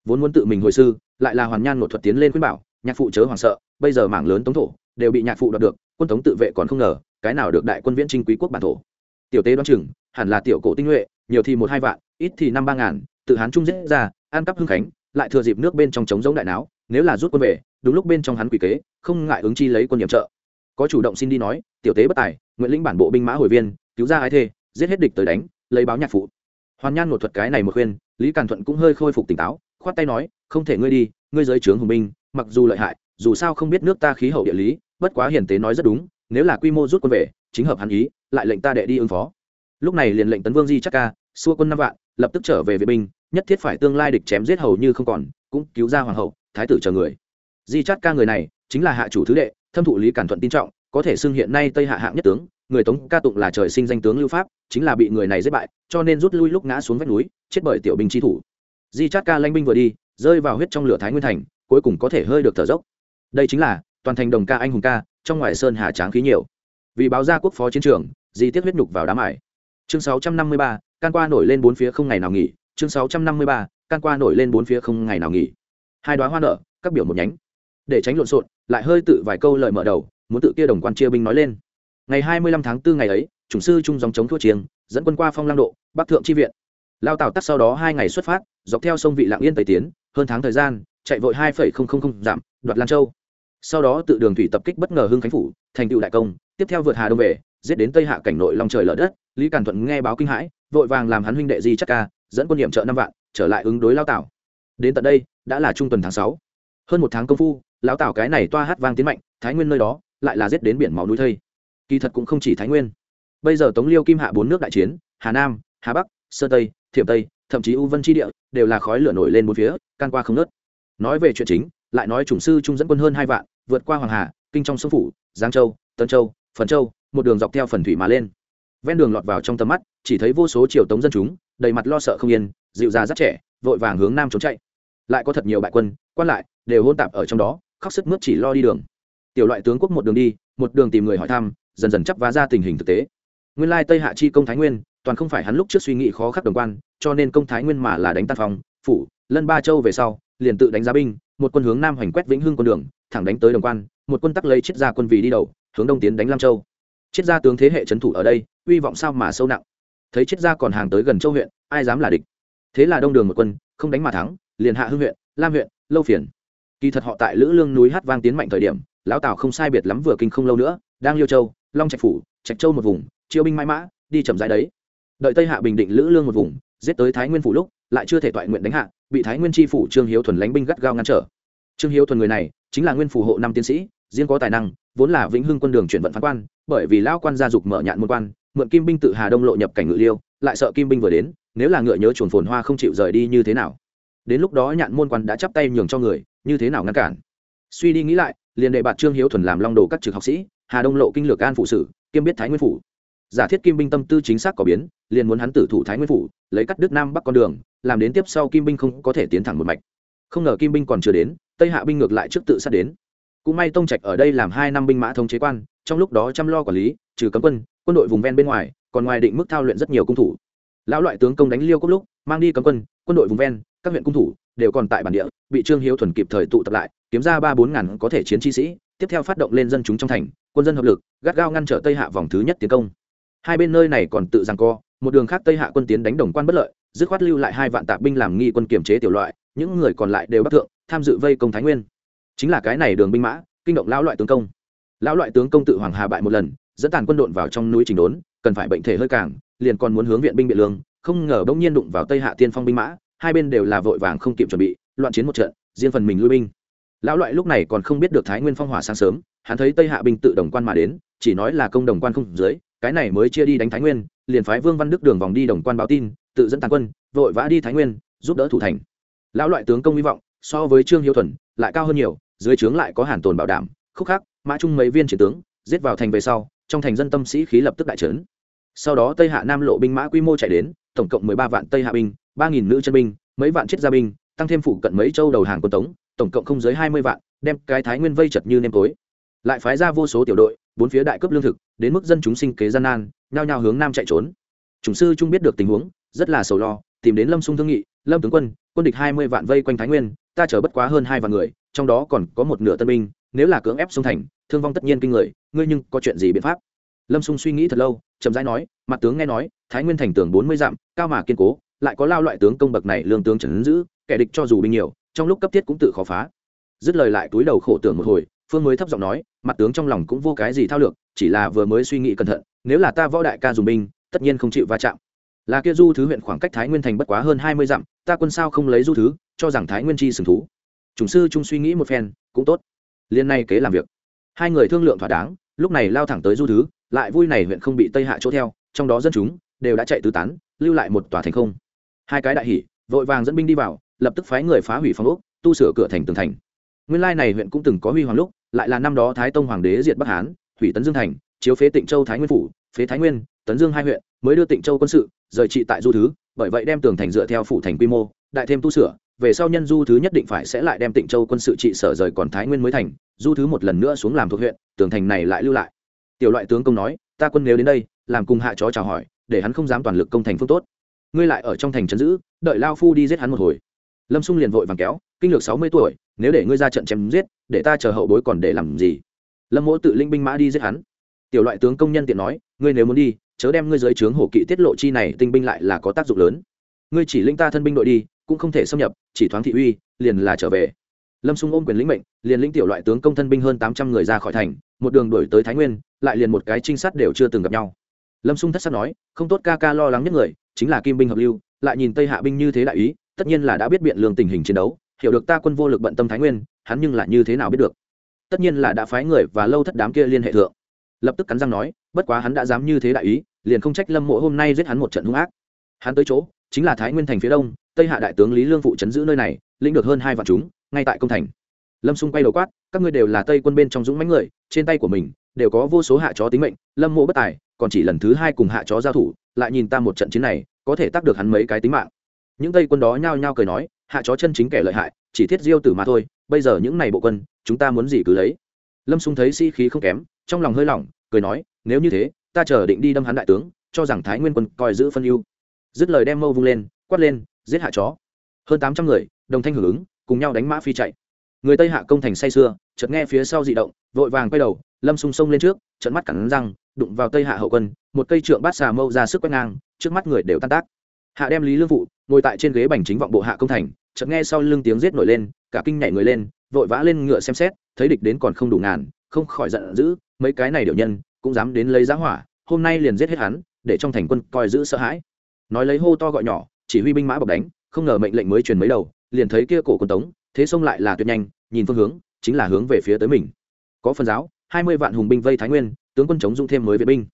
Vốn muốn tự mình hồi sư, lại là hoàn nhan một thuật tiến lên khuyên bảo nhạc phụ chớ hoảng sợ, bây giờ mảng lớn tống thổ đều bị nhạc phụ đoạt được, quân tống tự vệ còn không ngờ, cái nào được đại quân viễn trinh quý quốc bản thổ. Tiểu tế đoán chừng, hẳn là tiểu cổ tinh nhuệ, nhiều thì một hai vạn, ít thì năm ba ngàn, tự hán trung dễ ra an cắp hưng khánh, lại thừa dịp nước bên trong chống giống đại não nếu là rút quân về, đúng lúc bên trong hắn quỷ kế, không ngại ứng chi lấy quân nhiệm trợ. Có chủ động xin đi nói, tiểu tế bất tài, nguyện lĩnh bản bộ binh mã hồi viên, cứu ra ái thê, giết hết địch tới đánh, lấy báo nhạc phụ. Hoàn nhan một thuật cái này một khuyên, lý càn thuận cũng hơi khôi phục tỉnh táo, khoát tay nói, không thể ngươi đi, ngươi giới trướng hùng binh mặc dù lợi hại, dù sao không biết nước ta khí hậu địa lý, bất quá hiền tế nói rất đúng, nếu là quy mô rút quân về, chính hợp hắn ý, lại lệnh ta đệ đi ứng phó. Lúc này liền lệnh tấn vương di chắc ca, xua quân năm vạn, lập tức trở về vệ binh, nhất thiết phải tương lai địch chém giết hầu như không còn, cũng cứu ra hoàng hậu, thái tử chờ người. Di chát ca người này, chính là hạ chủ thứ đệ, thâm thụ lý cản thuận tin trọng, có thể xưng hiện nay tây hạ hạng nhất tướng, người tống ca tụng là trời sinh danh tướng lưu pháp, chính là bị người này giết bại, cho nên rút lui lúc ngã xuống vách núi, chết bởi tiểu binh chi thủ. Di chát ca lanh binh vừa đi, rơi vào huyết trong lửa thái nguyên thành cuối cùng có thể hơi được thở dốc. Đây chính là toàn thành đồng ca anh hùng ca trong ngoài sơn hà tráng khí nhiều. Vì báo ra quốc phó chiến trường di tiết huyết nhục vào đám ải chương 653, can qua nổi lên bốn phía không ngày nào nghỉ. Chương 653, can qua nổi lên bốn phía không ngày nào nghỉ. Hai đoá hoa nợ các biểu một nhánh. Để tránh lộn xộn lại hơi tự vài câu lời mở đầu muốn tự kia đồng quan chia binh nói lên. Ngày hai mươi lăm tháng 4 ngày ấy chủng sư trung dòng chống thua chiêng dẫn quân qua phong lang độ bắc thượng chi viện. Lao tào tắt sau đó hai ngày xuất phát dọc theo sông vị lạng yên tây tiến hơn tháng thời gian chạy vội hai giảm đoạt lan châu. Sau đó tự đường thủy tập kích bất ngờ hưng khánh phủ, thành tựu đại công, tiếp theo vượt hà đông về, giết đến tây hạ cảnh nội long trời lở đất, lý càn thuận nghe báo kinh hãi, vội vàng làm hắn huynh đệ di chắc ca, dẫn quân nhiệm trợ năm vạn, trở lại ứng đối lao tảo. Đến tận đây, đã là trung tuần tháng sáu. Hơn một tháng công phu, lão tảo cái này toa hát vang tiến mạnh, thái nguyên nơi đó, lại là giết đến biển máu núi thây. Kỳ thật cũng không chỉ thái nguyên. Bây giờ tống liêu kim hạ bốn nước đại chiến, hà nam, hà bắc sơ tây, thiểm tây, thậm chí u vân tri địa, đều là khói lửa nổi lên bốn phía, can qua không nớt nói về chuyện chính, lại nói chủng sư trung dẫn quân hơn hai vạn, vượt qua hoàng hà, kinh trong sông phủ, giang châu, tân châu, phần châu, một đường dọc theo phần thủy mà lên. Ven đường lọt vào trong tầm mắt, chỉ thấy vô số triều tống dân chúng, đầy mặt lo sợ không yên, dịu già rất trẻ, vội vàng hướng nam trốn chạy. Lại có thật nhiều bại quân, quan lại, đều hôn tạp ở trong đó, khóc sức mướt chỉ lo đi đường. Tiểu loại tướng quốc một đường đi, một đường tìm người hỏi thăm, dần dần chấp vá ra tình hình thực tế. Nguyên lai tây hạ chi công thái nguyên, toàn không phải hắn lúc trước suy nghĩ khó khắc đồng quan, cho nên công thái nguyên mà là đánh tan phòng phủ, lân ba châu về sau liền tự đánh giá binh, một quân hướng nam hoành quét vĩnh hưng con đường, thẳng đánh tới đồng quan, một quân tắc lấy chiết gia quân vì đi đầu, hướng đông tiến đánh lam châu. Chiết gia tướng thế hệ trấn thủ ở đây, uy vọng sao mà sâu nặng. Thấy chiết gia còn hàng tới gần châu huyện, ai dám là địch? Thế là đông đường một quân, không đánh mà thắng, liền hạ hưng huyện, lam huyện, lâu phiền. Kỳ thật họ tại lữ lương núi hát vang tiến mạnh thời điểm, lão tào không sai biệt lắm vừa kinh không lâu nữa, đang liêu châu, long trạch phủ, trạch châu một vùng, chiêu binh mãi mã, đi chậm rãi đấy. Đợi tây hạ bình định lữ lương một vùng, giết tới thái nguyên phủ lúc, lại chưa thể toại nguyện đánh hạ bị thái nguyên tri phủ trương hiếu thuần lánh binh gắt gao ngăn trở. Trương hiếu thuần người này chính là nguyên phủ hộ năm tiến sĩ, riêng có tài năng, vốn là vĩnh hưng quân đường chuyển vận phán quan, bởi vì Lão quan gia dục mở nhạn môn quan, mượn kim binh tự hà đông lộ nhập cảnh ngự liêu, lại sợ kim binh vừa đến, nếu là ngựa nhớ chuồn phồn hoa không chịu rời đi như thế nào. Đến lúc đó nhạn môn quan đã chắp tay nhường cho người, như thế nào ngăn cản? Suy đi nghĩ lại, liền đệ bạt trương hiếu thuần làm long đồ các trực học sĩ, hà đông lộ kinh lược an phụ sử, kiêm biết thái nguyên phủ. Giả thiết kim binh tâm tư chính xác có biến, liền muốn hắn tử thủ thái nguyên phủ, lấy cắt đức nam bắc con đường làm đến tiếp sau kim binh không có thể tiến thẳng một mạch. Không ngờ kim binh còn chưa đến, tây hạ binh ngược lại trước tự sát đến. Cũng may tông trạch ở đây làm hai năm binh mã thống chế quan, trong lúc đó chăm lo quản lý, trừ cấm quân quân đội vùng ven bên ngoài, còn ngoài định mức thao luyện rất nhiều cung thủ. Lão loại tướng công đánh liêu cốc lúc, mang đi cấm quân quân đội vùng ven, các huyện cung thủ đều còn tại bản địa, bị trương hiếu thuần kịp thời tụ tập lại, kiếm ra ba bốn ngàn có thể chiến chi sĩ, tiếp theo phát động lên dân chúng trong thành, quân dân hợp lực, gắt gao ngăn trở tây hạ vòng thứ nhất tiến công. Hai bên nơi này còn tự rằng co, một đường khác tây hạ quân tiến đánh đồng quan bất lợi dứt khoát lưu lại hai vạn tạp binh làm nghi quân kiểm chế tiểu loại, những người còn lại đều bắc thượng, tham dự vây công thái nguyên. Chính là cái này đường binh mã, kinh động lão loại tướng công. Lão loại tướng công tự hoàng hà bại một lần, dẫn tàn quân đội vào trong núi trình đốn, cần phải bệnh thể hơi càng, liền còn muốn hướng viện binh biện lương, không ngờ bỗng nhiên đụng vào tây hạ tiên phong binh mã, hai bên đều là vội vàng không kịp chuẩn bị, loạn chiến một trận, riêng phần mình lui binh. Lão loại lúc này còn không biết được thái nguyên phong hỏa sáng sớm, hắn thấy tây hạ binh tự đồng quan mà đến, chỉ nói là công đồng quan không dưới, cái này mới chia đi đánh thái nguyên, liền phái vương văn đức đường vòng đi đồng quan báo tin tự dẫn tàn quân, vội vã đi thái nguyên, giúp đỡ thủ thành. Lão loại tướng công hy vọng, so với trương hiếu thuần, lại cao hơn nhiều, dưới trướng lại có hàn tồn bảo đảm, khúc khắc, mã trung mấy viên chiến tướng, giết vào thành về sau, trong thành dân tâm sĩ khí lập tức đại trấn. Sau đó tây hạ nam lộ binh mã quy mô chạy đến, tổng cộng mười ba vạn tây hạ binh, ba nghìn nữ chân binh, mấy vạn chiết gia binh, tăng thêm phụ cận mấy châu đầu hàng quân tống, tổng cộng không dưới hai mươi vạn, đem cái thái nguyên vây chật như nêm tối. Lại phái ra vô số tiểu đội, bốn phía đại cấp lương thực, đến mức dân chúng sinh kế gian nan, nhao nhao hướng nam chạy trốn. Chủng sư trung biết được tình huống rất là sầu lo, tìm đến lâm sung thương nghị, lâm tướng quân quân địch hai mươi vạn vây quanh thái nguyên, ta chở bất quá hơn hai vạn người, trong đó còn có một nửa tân binh, nếu là cưỡng ép xông thành, thương vong tất nhiên kinh người, ngươi nhưng có chuyện gì biện pháp? Lâm sung suy nghĩ thật lâu, chậm rãi nói, mặt tướng nghe nói, thái nguyên thành tường bốn mươi dặm, cao mà kiên cố, lại có lao loại tướng công bậc này lương tướng trần giữ, kẻ địch cho dù binh nhiều, trong lúc cấp thiết cũng tự khó phá. Dứt lời lại túi đầu khổ tưởng một hồi, phương mới thấp giọng nói, mặt tướng trong lòng cũng vô cái gì thao lược, chỉ là vừa mới suy nghĩ cẩn thận, nếu là ta võ đại ca dùng binh, tất nhiên không chịu va chạm là kia du thứ huyện khoảng cách thái nguyên thành bất quá hơn hai mươi dặm, ta quân sao không lấy du thứ, cho rằng thái nguyên chi sừng thú. Chủng sư trung suy nghĩ một phen, cũng tốt. Liên nay kế làm việc. Hai người thương lượng thỏa đáng, lúc này lao thẳng tới du thứ, lại vui này huyện không bị tây hạ chỗ theo, trong đó dân chúng đều đã chạy tứ tán, lưu lại một tòa thành không. Hai cái đại hỉ vội vàng dẫn binh đi vào, lập tức phái người phá hủy phong ốc, tu sửa cửa thành tường thành. Nguyên lai này huyện cũng từng có huy hoàng lúc, lại là năm đó thái tông hoàng đế diệt bắc hán, hủy tấn dương thành, chiếu phế tịnh châu thái nguyên phủ, phế thái nguyên, tấn dương hai huyện mới đưa tịnh châu quân sự rời trị tại du thứ, bởi vậy đem tường thành dựa theo phủ thành quy mô, đại thêm tu sửa, về sau nhân du thứ nhất định phải sẽ lại đem tịnh châu quân sự trị sở rời còn thái nguyên mới thành, du thứ một lần nữa xuống làm thuộc huyện, tường thành này lại lưu lại. Tiểu loại tướng công nói, ta quân nếu đến đây, làm cùng hạ chó chào hỏi, để hắn không dám toàn lực công thành phương tốt. Ngươi lại ở trong thành trấn giữ, đợi lao phu đi giết hắn một hồi. Lâm xung liền vội vàng kéo, kinh lược sáu mươi tuổi, nếu để ngươi ra trận chém giết, để ta chờ hậu bối còn để làm gì? Lâm mỗ tự linh binh mã đi giết hắn. Tiểu loại tướng công nhân tiện nói ngươi nếu muốn đi, chớ đem ngươi dưới trướng hổ kỵ tiết lộ chi này tinh binh lại là có tác dụng lớn. Ngươi chỉ linh ta thân binh đội đi, cũng không thể xâm nhập, chỉ thoáng thị uy, liền là trở về. Lâm xung ôm quyền lĩnh mệnh, liền lĩnh tiểu loại tướng công thân binh hơn tám trăm người ra khỏi thành, một đường đuổi tới thái nguyên, lại liền một cái trinh sát đều chưa từng gặp nhau. Lâm xung thất sát nói, không tốt ca ca lo lắng nhất người, chính là kim binh hợp lưu, lại nhìn tây hạ binh như thế đại ý, tất nhiên là đã biết biện lương tình hình chiến đấu, hiểu được ta quân vô lực bận tâm thái nguyên, hắn nhưng là như thế nào biết được? Tất nhiên là đã phái người và lâu thất đám kia liên hệ thượng lập tức cắn răng nói, bất quá hắn đã dám như thế đại ý, liền không trách lâm mộ hôm nay giết hắn một trận hung ác. Hắn tới chỗ, chính là thái nguyên thành phía đông, tây hạ đại tướng lý lương phụ chấn giữ nơi này, lĩnh được hơn hai vạn chúng, ngay tại công thành. Lâm xung quay đầu quát, các ngươi đều là tây quân bên trong dũng mãnh người, trên tay của mình đều có vô số hạ chó tính mệnh, lâm mộ bất tài, còn chỉ lần thứ hai cùng hạ chó giao thủ, lại nhìn ta một trận chiến này, có thể tác được hắn mấy cái tính mạng. Những tây quân đó nhao nhao cười nói, hạ chó chân chính kẻ lợi hại, chỉ thiết diêu tử mà thôi, bây giờ những này bộ quân, chúng ta muốn gì cứ lấy. Lâm xung thấy si khí không kém trong lòng hơi lỏng, cười nói, nếu như thế, ta chờ định đi đâm hắn đại tướng, cho rằng thái nguyên quân coi giữ phân ưu. Dứt lời đem mâu vung lên, quát lên, giết hạ chó. Hơn tám trăm người, đồng thanh hưởng ứng, cùng nhau đánh mã phi chạy. Người tây hạ công thành say sưa, chợt nghe phía sau dị động, vội vàng quay đầu, lâm sung sông lên trước trận mắt cẳng răng, đụng vào tây hạ hậu quân, một cây trượng bát xà mâu ra sức quét ngang, trước mắt người đều tan tác. Hạ đem lý lương phụ, ngồi tại trên ghế bành chính vọng bộ hạ công thành, chợt nghe sau lưng tiếng giết nổi lên, cả kinh nhảy người lên, vội vã lên ngựa xem xét, thấy địch đến còn không đủ ngàn, không khỏi giận dữ mấy cái này điệu nhân cũng dám đến lấy giá hỏa hôm nay liền giết hết hắn để trong thành quân coi giữ sợ hãi. Nói lấy hô to gọi nhỏ chỉ huy binh mã bọc đánh không ngờ mệnh lệnh mới truyền mấy đầu liền thấy kia cổ quân tống thế xông lại là tuyệt nhanh nhìn phương hướng chính là hướng về phía tới mình. Có phần giáo hai mươi vạn hùng binh vây thái nguyên tướng quân chống dung thêm mới vệ binh.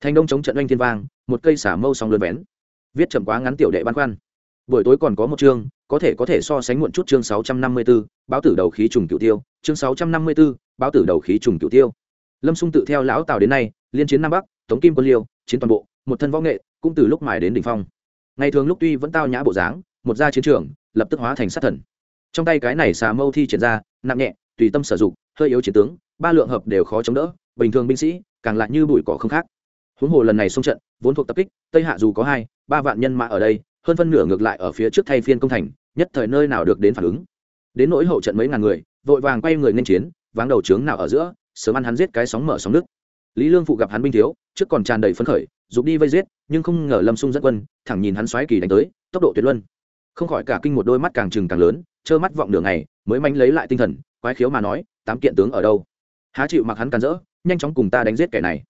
Thành đông chống trận oanh thiên vang một cây xả mâu song lươn vén. Viết chậm quá ngắn tiểu đệ băn khoăn. Buổi tối còn có một chương có thể có thể so sánh muộn chút chương sáu trăm năm mươi 654, báo tử đầu khí trùng cửu tiêu chương sáu trăm năm mươi 654, báo tử đầu khí trùng cửu tiêu lâm xung tự theo lão tào đến nay, liên chiến nam bắc, tống kim quân liêu, chiến toàn bộ, một thân võ nghệ, cũng từ lúc mài đến đỉnh phong. Ngày thường lúc tuy vẫn tao nhã bộ dáng, một gia chiến trường, lập tức hóa thành sát thần. Trong tay cái này xà mâu thi triển ra, nặng nhẹ, tùy tâm sử dụng, hơi yếu chiến tướng, ba lượng hợp đều khó chống đỡ, bình thường binh sĩ, càng lại như bụi cỏ không khác. Huống hồ lần này xông trận, vốn thuộc tập kích, tây hạ dù có hai, ba vạn nhân mã ở đây, hơn phân nửa ngược lại ở phía trước thay phiên công thành, nhất thời nơi nào được đến phản ứng. Đến nỗi hậu trận mấy ngàn người, vội vàng quay người nên chiến, váng đầu trướng nào ở giữa sớm ăn hắn giết cái sóng mở sóng nước. Lý lương phụ gặp hắn binh thiếu, trước còn tràn đầy phấn khởi, dục đi vây giết, nhưng không ngờ lâm xung dẫn quân, thẳng nhìn hắn xoáy kỳ đánh tới, tốc độ tuyệt luân. Không khỏi cả kinh một đôi mắt càng trừng càng lớn, trơ mắt vọng đường này mới manh lấy lại tinh thần, quái khiếu mà nói, tám kiện tướng ở đâu? Há chịu mặc hắn càn rỡ, nhanh chóng cùng ta đánh giết kẻ này.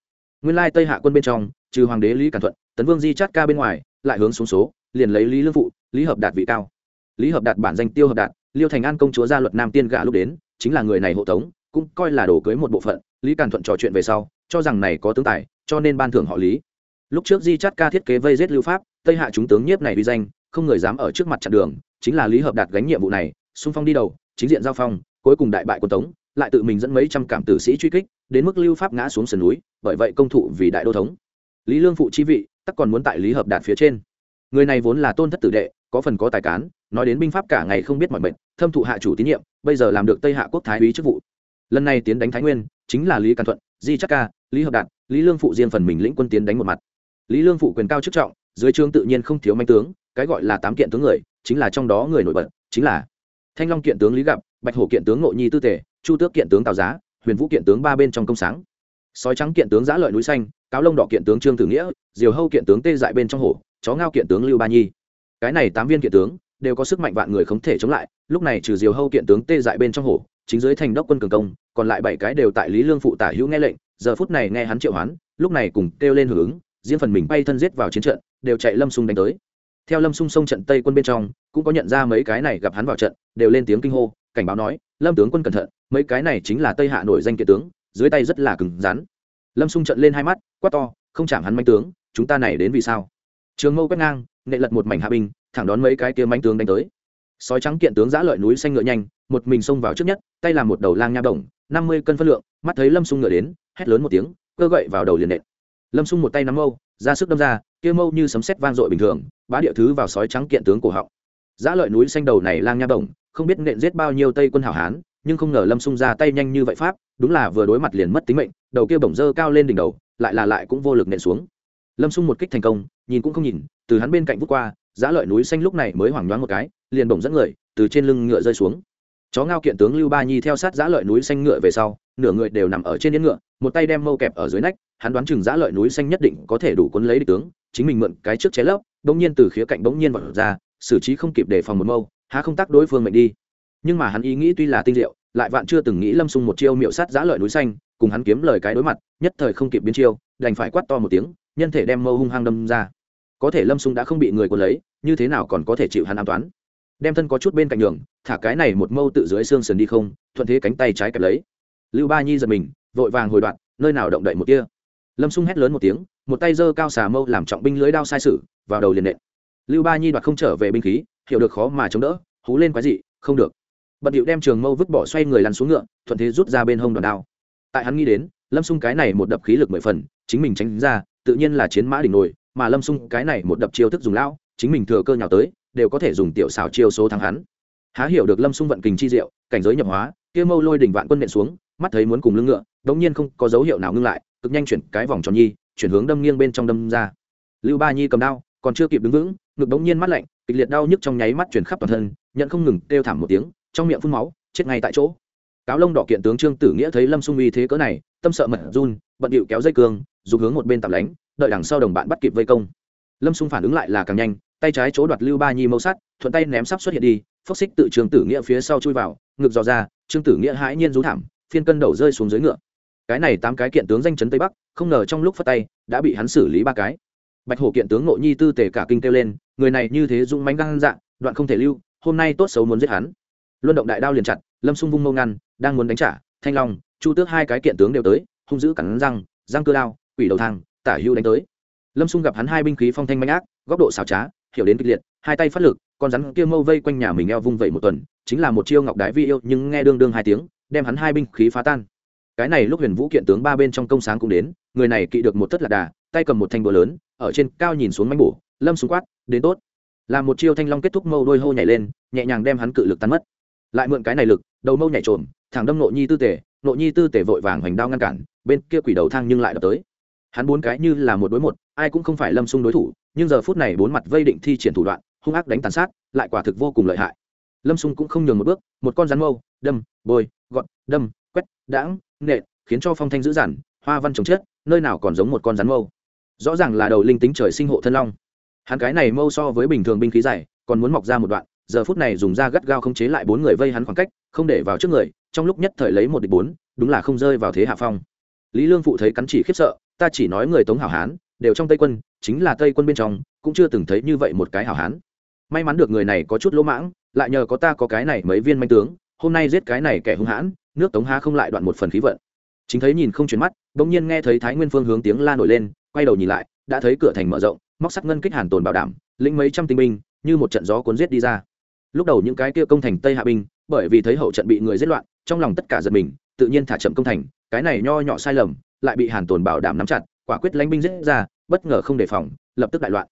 Nguyên lai tây hạ quân bên trong, trừ hoàng đế lý càn thuận, tấn vương di chát ca bên ngoài, lại hướng xuống số, liền lấy lý lương phụ, lý hợp đạt vị cao. Lý hợp đạt bản danh tiêu hợp đạt, liêu thành an công chúa gia luật nam tiên gả lúc đến, chính là người này hộ tống cũng coi là đổ cưới một bộ phận, lý càn thuận trò chuyện về sau, cho rằng này có tướng tài, cho nên ban thưởng họ lý. Lúc trước di chát ca thiết kế vây giết lưu pháp, tây hạ chúng tướng nhiếp này uy danh, không người dám ở trước mặt chặn đường, chính là lý hợp đạt gánh nhiệm vụ này, xung phong đi đầu, chính diện giao phong, cuối cùng đại bại quân tống, lại tự mình dẫn mấy trăm cảm tử sĩ truy kích, đến mức lưu pháp ngã xuống sườn núi, bởi vậy công thụ vì đại đô thống. Lý lương phụ chi vị, tắc còn muốn tại lý hợp đạt phía trên. Người này vốn là tôn thất tử đệ, có phần có tài cán, nói đến binh pháp cả ngày không biết mọi mệnh, thâm thụ hạ chủ tín nhiệm, bây giờ làm được tây hạ quốc thái úy chức vụ lần này tiến đánh thái nguyên chính là lý càn thuận di chắc ca lý hợp đạt lý lương phụ riêng phần mình lĩnh quân tiến đánh một mặt lý lương phụ quyền cao chức trọng dưới trương tự nhiên không thiếu manh tướng cái gọi là tám kiện tướng người chính là trong đó người nổi bật chính là thanh long kiện tướng lý gặp bạch hổ kiện tướng ngộ nhi tư tề chu tước kiện tướng tào giá huyền vũ kiện tướng ba bên trong công sáng sói trắng kiện tướng giã lợi núi xanh cáo lông đỏ kiện tướng trương tử nghĩa diều hâu kiện tướng tê dại bên trong hổ chó ngao kiện tướng lưu ba nhi cái này tám viên kiện tướng đều có sức mạnh vạn người không thể chống lại lúc này trừ diều hâu kiện tướng tê dại bên trong hổ chính dưới thành đốc quân cường công, còn lại bảy cái đều tại lý lương phụ tả hữu nghe lệnh, giờ phút này nghe hắn triệu hoán, lúc này cùng kêu lên hưởng ứng, riêng phần mình bay thân giết vào chiến trận, đều chạy lâm sung đánh tới. Theo lâm sung sông trận tây quân bên trong, cũng có nhận ra mấy cái này gặp hắn vào trận, đều lên tiếng kinh hô, cảnh báo nói, lâm tướng quân cẩn thận, mấy cái này chính là tây hạ nổi danh kiện tướng, dưới tay rất là cứng rắn. Lâm sung trận lên hai mắt, quát to, không chạm hắn manh tướng, chúng ta này đến vì sao? Trường mâu quét ngang nệ lật một mảnh hạ binh, thẳng đón mấy cái kia manh tướng đánh tới. Sói trắng kiện tướng giã lợi núi xanh ngựa nhanh một mình xông vào trước nhất, tay làm một đầu lang nha đồng năm mươi cân phân lượng, mắt thấy lâm sung ngựa đến, hét lớn một tiếng, cơ gậy vào đầu liền nện. Lâm sung một tay nắm mâu, ra sức đâm ra, kia mâu như sấm sét vang dội bình thường, bá địa thứ vào sói trắng kiện tướng cổ họng. Giã lợi núi xanh đầu này lang nha đồng không biết nện giết bao nhiêu tây quân hảo hán, nhưng không ngờ lâm sung ra tay nhanh như vậy pháp, đúng là vừa đối mặt liền mất tính mệnh, đầu kia bổng dơ cao lên đỉnh đầu, lại là lại cũng vô lực nện xuống. Lâm sung một kích thành công, nhìn cũng không nhìn, từ hắn bên cạnh vút qua, giã lợi núi xanh lúc này mới hoảng nhoáng một cái, liền bổng dẫn người, từ trên lưng ngựa rơi xuống chó ngao kiện tướng lưu ba nhi theo sát giã lợi núi xanh ngựa về sau, nửa người đều nằm ở trên yên ngựa, một tay đem mâu kẹp ở dưới nách, hắn đoán chừng giã lợi núi xanh nhất định có thể đủ cuốn lấy địch tướng, chính mình mượn cái trước ché lấp, bỗng nhiên từ khía cạnh bỗng nhiên vọt ra, xử trí không kịp đề phòng một mâu, há không tác đối phương mệnh đi. Nhưng mà hắn ý nghĩ tuy là tinh diệu, lại vạn chưa từng nghĩ lâm sung một chiêu miệu sát giã lợi núi xanh, cùng hắn kiếm lời cái đối mặt, nhất thời không kịp biến chiêu, đành phải quát to một tiếng, nhân thể đem mâu hung hăng đâm ra. Có thể lâm sung đã không bị người quân lấy, như thế nào còn có thể chịu hắn an toán đem thân có chút bên cạnh đường thả cái này một mâu tự dưới xương sườn đi không, thuận thế cánh tay trái kẹp lấy. Lưu ba nhi giật mình, vội vàng hồi đoạn, nơi nào động đậy một kia lâm sung hét lớn một tiếng, một tay giơ cao xà mâu làm trọng binh lưới đao sai sử, vào đầu liền nện. Lưu ba nhi đoạt không trở về binh khí, hiểu được khó mà chống đỡ, hú lên quái dị, không được. Bận điệu đem trường mâu vứt bỏ xoay người lăn xuống ngựa, thuận thế rút ra bên hông đòn đao. Tại hắn nghĩ đến, lâm sung cái này một đập khí lực mười phần, chính mình tránh ra, tự nhiên là chiến mã đỉnh nổi mà lâm sung cái này một đập chiêu thức dùng lão, chính mình thừa cơ nhào tới đều có thể dùng tiểu xảo chiêu số thắng hắn. Há hiểu được lâm sung vận kình chi diệu, cảnh giới nhập hóa, kia mâu lôi đỉnh vạn quân nện xuống, mắt thấy muốn cùng lưng ngựa, đống nhiên không có dấu hiệu nào ngưng lại, cực nhanh chuyển cái vòng tròn nhi, chuyển hướng đâm nghiêng bên trong đâm ra. Lưu ba nhi cầm đao, còn chưa kịp đứng vững, ngực đống nhiên mắt lạnh, kịch liệt đau nhức trong nháy mắt chuyển khắp toàn thân nhận không ngừng kêu thảm một tiếng, trong miệng phun máu, chết ngay tại chỗ. Cáo lông đỏ kiện tướng trương tử nghĩa thấy lâm sung uy thế cỡ này, tâm sợ mật run, bận điệu kéo dây cương dùng hướng một bên tạm lánh, đợi đằng sau đồng bạn bắt kịp vây công. Lâm sung phản ứng lại là càng nhanh tay trái chỗ đoạt lưu ba nhi mâu sắt thuận tay ném sắp xuất hiện đi, phốc xích tự trường tử nghĩa phía sau chui vào, ngực dò ra, trương tử nghĩa hãi nhiên rú thảm, phiên cân đầu rơi xuống dưới ngựa. Cái này tám cái kiện tướng danh chấn tây bắc, không ngờ trong lúc phát tay, đã bị hắn xử lý ba cái. Bạch hổ kiện tướng ngộ nhi tư tề cả kinh kêu lên, người này như thế dũng mánh găng dạng đoạn không thể lưu, hôm nay tốt xấu muốn giết hắn. Luân động đại đao liền chặt, lâm xung vung mâu ngăn, đang muốn đánh trả, thanh long, chu tước hai cái kiện tướng đều tới, hung dữ cắn răng răng cơ đao, quỷ đầu thang, tả hưu đánh tới. Lâm xung gặp hắn hai binh khí phong thanh manh ác, góc độ xảo trá hiểu đến kịch liệt, hai tay phát lực, con rắn kia mâu vây quanh nhà mình eo vung vẩy một tuần, chính là một chiêu ngọc đái vi yêu, nhưng nghe đương đương hai tiếng, đem hắn hai binh khí phá tan. Cái này lúc huyền vũ kiện tướng ba bên trong công sáng cũng đến, người này kỵ được một tất lạc đà, tay cầm một thanh búa lớn, ở trên cao nhìn xuống mánh bổ, lâm xuống quát, đến tốt. Làm một chiêu thanh long kết thúc mâu đôi hô nhảy lên, nhẹ nhàng đem hắn cự lực tan mất. Lại mượn cái này lực, đầu mâu nhảy trộm thẳng đâm nộ nhi tư tể, nộ nhi tư tể vội vàng hoành đao ngăn cản, bên kia quỷ đầu thang nhưng lại đập tới. Hắn bốn cái như là một đối một, ai cũng không phải lâm xung đối thủ nhưng giờ phút này bốn mặt vây định thi triển thủ đoạn, hung ác đánh tàn sát, lại quả thực vô cùng lợi hại. Lâm xung cũng không nhường một bước, một con rắn mâu, đâm, bôi gọn đâm, quét, đãng nệ khiến cho phong thanh dữ dằn, hoa văn trồng chết, nơi nào còn giống một con rắn mâu. Rõ ràng là đầu linh tính trời sinh hộ thân long. Hắn cái này mâu so với bình thường binh khí dài, còn muốn mọc ra một đoạn, giờ phút này dùng da gắt gao không chế lại bốn người vây hắn khoảng cách, không để vào trước người, trong lúc nhất thời lấy một địch bốn, đúng là không rơi vào thế hạ phong. Lý lương phụ thấy cắn chỉ khiếp sợ, ta chỉ nói người tống hảo hán đều trong tây quân, chính là tây quân bên trong, cũng chưa từng thấy như vậy một cái hảo hán. May mắn được người này có chút lỗ mãng, lại nhờ có ta có cái này mấy viên manh tướng, hôm nay giết cái này kẻ hung hãn, nước tống há không lại đoạn một phần khí vận. Chính thấy nhìn không chuyển mắt, bỗng nhiên nghe thấy thái nguyên phương hướng tiếng la nổi lên, quay đầu nhìn lại, đã thấy cửa thành mở rộng, móc sắt ngân kích hàn tồn bảo đảm, lĩnh mấy trăm tinh binh, như một trận gió cuốn giết đi ra. Lúc đầu những cái kia công thành tây hạ binh, bởi vì thấy hậu trận bị người giết loạn, trong lòng tất cả giật mình, tự nhiên thả chậm công thành, cái này nho nhỏ sai lầm, lại bị hàn tồn bảo đảm nắm chặt, quả quyết lãnh binh giết ra bất ngờ không đề phòng, lập tức đại loạn.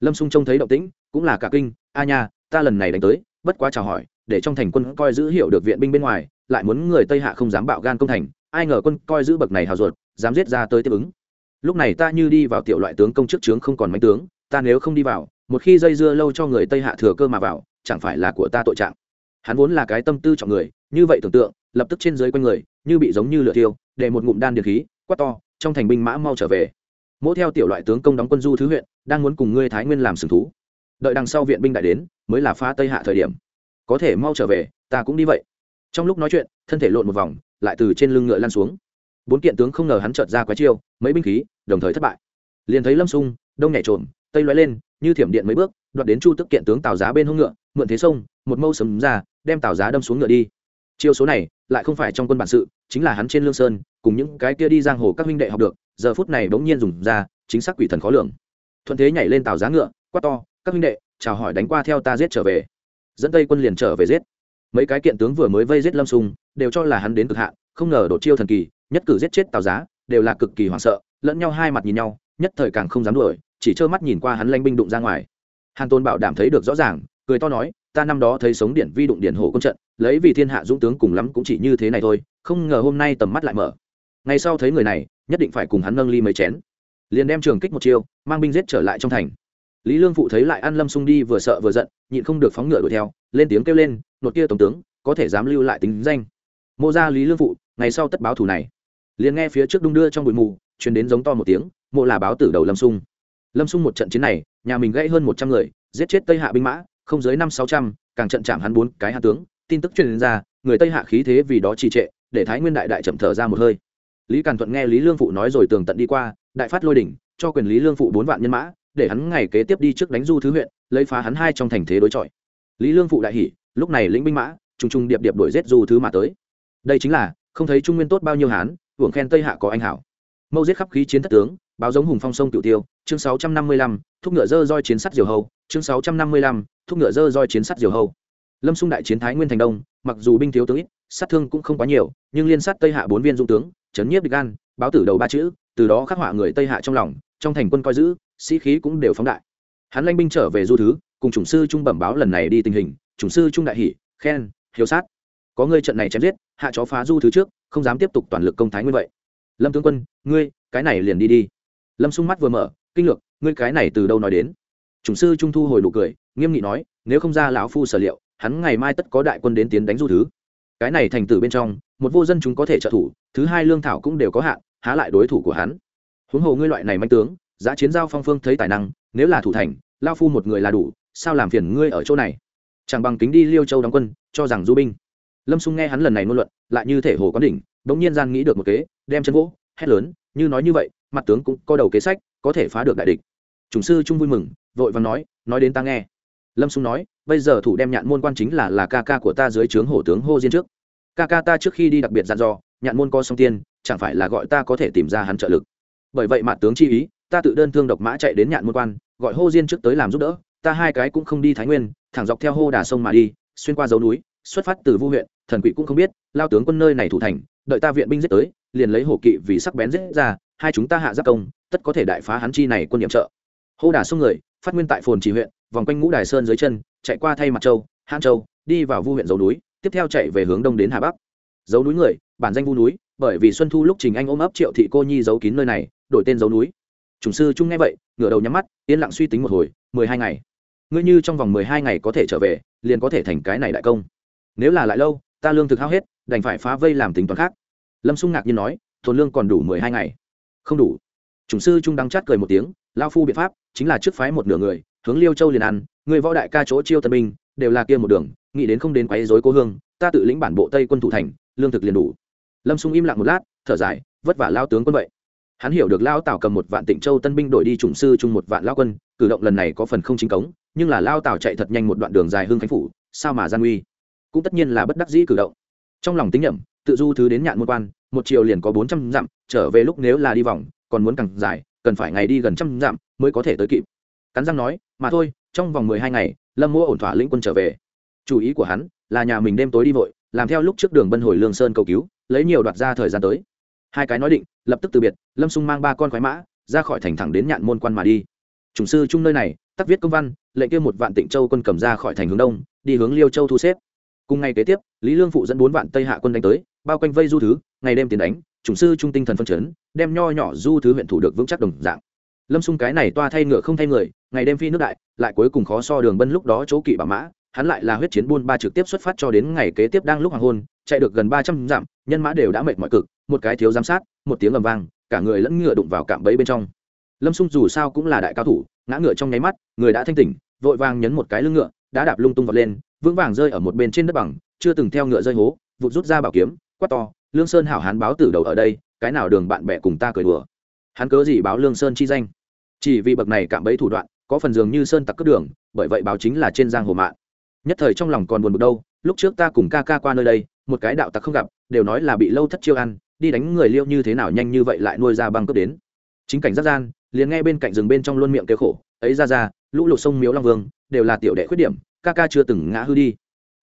Lâm xung trông thấy động tĩnh, cũng là cả kinh, a nha, ta lần này đánh tới, bất quá chào hỏi, để trong thành quân coi giữ hiểu được viện binh bên ngoài, lại muốn người tây hạ không dám bạo gan công thành, ai ngờ quân coi giữ bậc này hào ruột, dám giết ra tới tiếp ứng. Lúc này ta như đi vào tiểu loại tướng công chức trướng không còn mánh tướng, ta nếu không đi vào, một khi dây dưa lâu cho người tây hạ thừa cơ mà vào, chẳng phải là của ta tội trạng. Hắn vốn là cái tâm tư trọng người, như vậy tưởng tượng, lập tức trên dưới quanh người, như bị giống như lửa thiêu, để một ngụm đan điện khí, quát to, trong thành binh mã mau trở về mỗi theo tiểu loại tướng công đóng quân du thứ huyện, đang muốn cùng ngươi thái nguyên làm sừng thú. Đợi đằng sau viện binh đại đến, mới là phá tây hạ thời điểm. Có thể mau trở về, ta cũng đi vậy. Trong lúc nói chuyện, thân thể lộn một vòng, lại từ trên lưng ngựa lăn xuống. Bốn kiện tướng không ngờ hắn chợt ra quái chiêu, mấy binh khí, đồng thời thất bại. Liền thấy lâm sung, đông nhảy trộm tây loay lên, như thiểm điện mấy bước, đoạt đến chu tức kiện tướng tào giá bên hông ngựa, mượn thế sông, một mâu sấm ra, đem tào giá đâm xuống ngựa đi. Chiêu số này, lại không phải trong quân bản sự, chính là hắn trên lương sơn, cùng những cái kia đi giang hồ các huynh đệ học được giờ phút này bỗng nhiên dùng ra, chính xác quỷ thần khó lường. Thuận thế nhảy lên tàu giá ngựa, quát to, các huynh đệ, chào hỏi đánh qua theo ta giết trở về. Dẫn tây quân liền trở về giết. Mấy cái kiện tướng vừa mới vây giết lâm sung đều cho là hắn đến cực hạn, không ngờ đột chiêu thần kỳ, nhất cử giết chết tào giá, đều là cực kỳ hoảng sợ, lẫn nhau hai mặt nhìn nhau, nhất thời càng không dám đuổi, chỉ trơ mắt nhìn qua hắn lanh binh đụng ra ngoài. Hàn tôn bảo đảm thấy được rõ ràng, cười to nói, ta năm đó thấy sống điển vi đụng điển hổ công trận, lấy vì thiên hạ dũng tướng cùng lắm cũng chỉ như thế này thôi, không ngờ hôm nay tầm mắt lại mở ngày sau thấy người này, nhất định phải cùng hắn nâng ly mấy chén. Liền đem trường kích một chiêu, mang binh giết trở lại trong thành. Lý lương phụ thấy lại An lâm sung đi vừa sợ vừa giận, nhịn không được phóng ngựa đuổi theo, lên tiếng kêu lên, nột kia tổng tướng, có thể dám lưu lại tính danh. Mô ra lý lương phụ, ngày sau tất báo thủ này. Liền nghe phía trước đung đưa trong bụi mù, truyền đến giống to một tiếng, mộ là báo tử đầu lâm sung. Lâm sung một trận chiến này, nhà mình gãy hơn một trăm người, giết chết tây hạ binh mã, không dưới năm sáu trăm, càng trận chạm hắn bốn cái hạ tướng, tin tức truyền ra, người tây hạ khí thế vì đó trì trệ, để thái nguyên đại đại chậm thở ra một hơi lý càn thuận nghe lý lương phụ nói rồi tường tận đi qua, đại phát lôi đỉnh, cho quyền lý lương phụ bốn vạn nhân mã, để hắn ngày kế tiếp đi trước đánh du thứ huyện, lấy phá hắn hai trong thành thế đối chọi. Lý lương phụ đại hỉ, lúc này lĩnh binh mã, trùng trùng điệp điệp đuổi giết du thứ mà tới. Đây chính là, không thấy trung nguyên tốt bao nhiêu hán, hưởng khen tây hạ có anh hảo. Mâu giết khắp khí chiến thất tướng, báo giống hùng phong sông cửu tiêu, chương sáu trăm năm mươi lăm, thúc ngựa dơ roi chiến sắt diều hầu chương sáu trăm năm mươi lăm, thúc ngựa dơ roi chiến sắt diều hầu lâm xung đại chiến thái nguyên thành đông, mặc dù binh thiếu tướng ít sát thương cũng không quá nhiều, nhưng liên sát tây hạ bốn viên dung tướng, chấn nhiếp địch gan, báo tử đầu ba chữ, từ đó khắc họa người tây hạ trong lòng, trong thành quân coi giữ, sĩ khí cũng đều phóng đại. Hắn lanh binh trở về du thứ, cùng chủng sư trung bẩm báo lần này đi tình hình, chủng sư trung đại hỷ khen, hiếu sát. Có ngươi trận này chém giết, hạ chó phá du thứ trước, không dám tiếp tục toàn lực công thái nguyên vậy. Lâm tướng quân, ngươi, cái này liền đi đi. Lâm sung mắt vừa mở, kinh lược, ngươi cái này từ đâu nói đến? Chủng sư trung thu hồi nụ cười, nghiêm nghị nói, nếu không ra lão phu sở liệu, hắn ngày mai tất có đại quân đến tiến đánh du thứ cái này thành tử bên trong, một vô dân chúng có thể trợ thủ, thứ hai lương thảo cũng đều có hạn, há lại đối thủ của hắn. Huống hồ ngươi loại này manh tướng, giá chiến giao phong phương thấy tài năng, nếu là thủ thành, lao phu một người là đủ, sao làm phiền ngươi ở chỗ này? Chẳng bằng kính đi liêu châu đóng quân, cho rằng du binh. Lâm xung nghe hắn lần này ngôn luận, lại như thể hồ có đỉnh, bỗng nhiên gian nghĩ được một kế, đem chân gỗ, hét lớn, như nói như vậy, mặt tướng cũng có đầu kế sách, có thể phá được đại địch. Chủng sư trung vui mừng, vội và nói nói đến ta nghe. Lâm xung nói bây giờ thủ đem nhạn môn quan chính là là ca ca của ta dưới trướng hổ tướng hô diên trước. Ca ca ta trước khi đi đặc biệt dặn dò, nhạn môn co song tiên, chẳng phải là gọi ta có thể tìm ra hắn trợ lực. Bởi vậy mặt tướng chi ý, ta tự đơn thương độc mã chạy đến nhạn môn quan, gọi hô diên trước tới làm giúp đỡ, ta hai cái cũng không đi thái nguyên, thẳng dọc theo hô đà sông mà đi, xuyên qua dấu núi, xuất phát từ vu huyện, thần quỷ cũng không biết, lao tướng quân nơi này thủ thành, đợi ta viện binh giết tới, liền lấy hổ kỵ vì sắc bén giết ra, hai chúng ta hạ giáp công, tất có thể đại phá hắn chi này quân nhiệm trợ. Hô đà sông người, phát nguyên tại phồn trì huyện vòng quanh ngũ đài sơn dưới chân, chạy qua thay mặt châu, hãn châu, đi vào vu huyện dấu núi, tiếp theo chạy về hướng đông đến hà bắc. Dấu núi người, bản danh vu núi, bởi vì xuân thu lúc trình anh ôm ấp triệu thị cô nhi giấu kín nơi này, đổi tên dấu núi. Chủng sư trung nghe vậy, ngửa đầu nhắm mắt, yên lặng suy tính một hồi, mười hai ngày. Ngươi như trong vòng mười hai ngày có thể trở về, liền có thể thành cái này đại công. Nếu là lại lâu, ta lương thực hao hết, đành phải phá vây làm tính toán khác. Lâm xung ngạc nhiên nói, tồn lương còn đủ mười hai ngày. Không đủ. Chủng sư trung đắng chát cười một tiếng, lao phu biện pháp, chính là trước phái một nửa người hướng liêu châu liền ăn, người võ đại ca chỗ chiêu tân binh đều là kia một đường, nghĩ đến không đến quấy rối cố hương, ta tự lĩnh bản bộ tây quân thủ thành, lương thực liền đủ. Lâm xung im lặng một lát, thở dài, vất vả lao tướng quân vậy. Hắn hiểu được lao tào cầm một vạn tịnh châu tân binh đổi đi chủng sư chung một vạn lao quân, cử động lần này có phần không chính cống, nhưng là lao tào chạy thật nhanh một đoạn đường dài hương khánh phủ, sao mà gian uy cũng tất nhiên là bất đắc dĩ cử động. Trong lòng tính nhẩm, tự du thứ đến nhạn môn quan, một chiều liền có bốn trăm dặm, trở về lúc nếu là đi vòng, còn muốn càng dài, cần phải ngày đi gần trăm dặm mới có thể tới kịp cắn răng nói, mà thôi, trong vòng mười hai ngày, lâm mua ổn thỏa lĩnh quân trở về. Chủ ý của hắn là nhà mình đêm tối đi vội, làm theo lúc trước đường bân hồi lương sơn cầu cứu, lấy nhiều đoạt ra thời gian tới. Hai cái nói định, lập tức từ biệt, lâm sung mang ba con khoái mã, ra khỏi thành thẳng đến nhạn môn quan mà đi. Chủng sư chung nơi này, tắc viết công văn, lệnh kêu một vạn tịnh châu quân cầm ra khỏi thành hướng đông, đi hướng liêu châu thu xếp. Cùng ngày kế tiếp, lý lương phụ dẫn bốn vạn tây hạ quân đánh tới, bao quanh vây du thứ, ngày đêm tiến đánh, chủng sư trung tinh thần phân chấn, đem nho nhỏ du thứ huyện thủ được vững chắc đồng dạng. Lâm xung cái này toa thay ngựa không thay người ngày đêm phi nước đại, lại cuối cùng khó so đường bân lúc đó chỗ kỵ bà mã, hắn lại là huyết chiến buôn ba trực tiếp xuất phát cho đến ngày kế tiếp đang lúc hoàng hôn, chạy được gần ba trăm dặm, nhân mã đều đã mệt mỏi cực, một cái thiếu giám sát, một tiếng ầm vang, cả người lẫn ngựa đụng vào cạm bẫy bên trong. Lâm xung dù sao cũng là đại cao thủ, ngã ngựa trong nháy mắt, người đã thanh tỉnh, vội vàng nhấn một cái lưng ngựa, đã đạp lung tung vọt lên, vững vàng rơi ở một bên trên đất bằng, chưa từng theo ngựa rơi hố, vụt rút ra bảo kiếm, quát to, lương sơn hảo hán báo từ đầu ở đây, cái nào đường bạn bè cùng ta cười đùa? Hắn cớ gì báo lương sơn chi danh? Chỉ vì bậc này cạm bẫy thủ đoạn có phần dường như sơn tặc cướp đường, bởi vậy báo chính là trên giang hồ mạng. Nhất thời trong lòng còn buồn bực đâu, lúc trước ta cùng ca ca qua nơi đây, một cái đạo tặc không gặp, đều nói là bị lâu thất chiêu ăn, đi đánh người liêu như thế nào nhanh như vậy lại nuôi ra băng cướp đến. Chính cảnh giác gian, liền nghe bên cạnh rừng bên trong luôn miệng kêu khổ, ấy ra ra, lũ lụt sông miếu long vương, đều là tiểu đệ khuyết điểm, ca ca chưa từng ngã hư đi.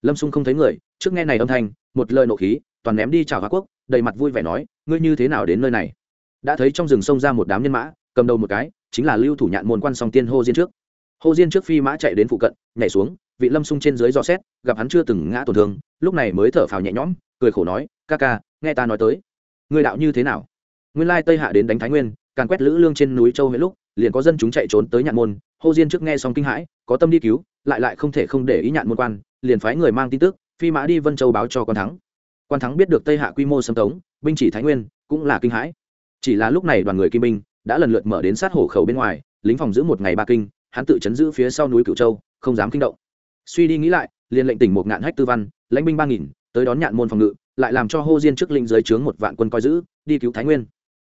Lâm xung không thấy người, trước nghe này âm thanh, một lời nộ khí, toàn ném đi chào hoa quốc, đầy mặt vui vẻ nói, ngươi như thế nào đến nơi này? Đã thấy trong rừng sông ra một đám nhân mã, cầm đầu một cái chính là lưu thủ nhạn môn quan song tiên hô diên trước. Hô diên trước phi mã chạy đến phụ cận, nhảy xuống, vị lâm sung trên dưới dò xét, gặp hắn chưa từng ngã tổn thương, lúc này mới thở phào nhẹ nhõm, cười khổ nói, ca ca, nghe ta nói tới, người đạo như thế nào? Nguyên lai tây hạ đến đánh thái nguyên, càn quét lữ lương trên núi châu huyện lúc, liền có dân chúng chạy trốn tới nhạn môn, hô diên trước nghe xong kinh hãi, có tâm đi cứu, lại lại không thể không để ý nhạn môn quan, liền phái người mang tin tức, phi mã đi vân châu báo cho quan thắng. Quan thắng biết được tây hạ quy mô sâm tống, binh chỉ thái nguyên, cũng là kinh hãi. Chỉ là lúc này đoàn người kim binh đã lần lượt mở đến sát hổ khẩu bên ngoài, lính phòng giữ một ngày ba kinh, hắn tự chấn giữ phía sau núi cửu châu, không dám kinh động. Suy đi nghĩ lại, liền lệnh tỉnh một ngạn hách tư văn, lãnh binh ba nghìn, tới đón nhạn môn phòng ngự, lại làm cho hô diên trước linh dưới trướng một vạn quân coi giữ, đi cứu thái nguyên.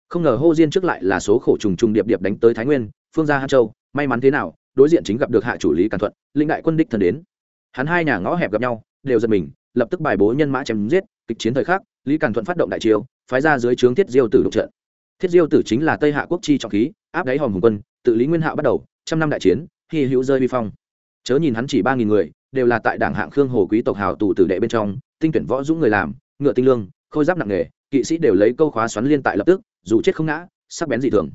Không ngờ hô diên trước lại là số khổ trùng trùng điệp điệp đánh tới thái nguyên, phương gia hát châu, may mắn thế nào, đối diện chính gặp được hạ chủ lý càn thuận linh đại quân đích thần đến. Hắn hai nhà ngõ hẹp gặp nhau, đều giật mình, lập tức bài bố nhân mã chém giết, kịch chiến thời khắc, lý càn thuận phát động đại chiêu, phái ra dưới trướng thiết diêu tử đục trận thiết diêu tử chính là tây hạ quốc chi trọng khí, áp đáy hòm hùng quân, tự lý nguyên hạo bắt đầu, trăm năm đại chiến, hy hữu rơi vi phong. Chớ nhìn hắn chỉ ba nghìn người, đều là tại đảng hạng khương hồ quý tộc hào tù tử đệ bên trong, tinh tuyển võ dũng người làm, ngựa tinh lương, khôi giáp nặng nghề kỵ sĩ đều lấy câu khóa xoắn liên tại lập tức, dù chết không ngã, sắc bén dị thường.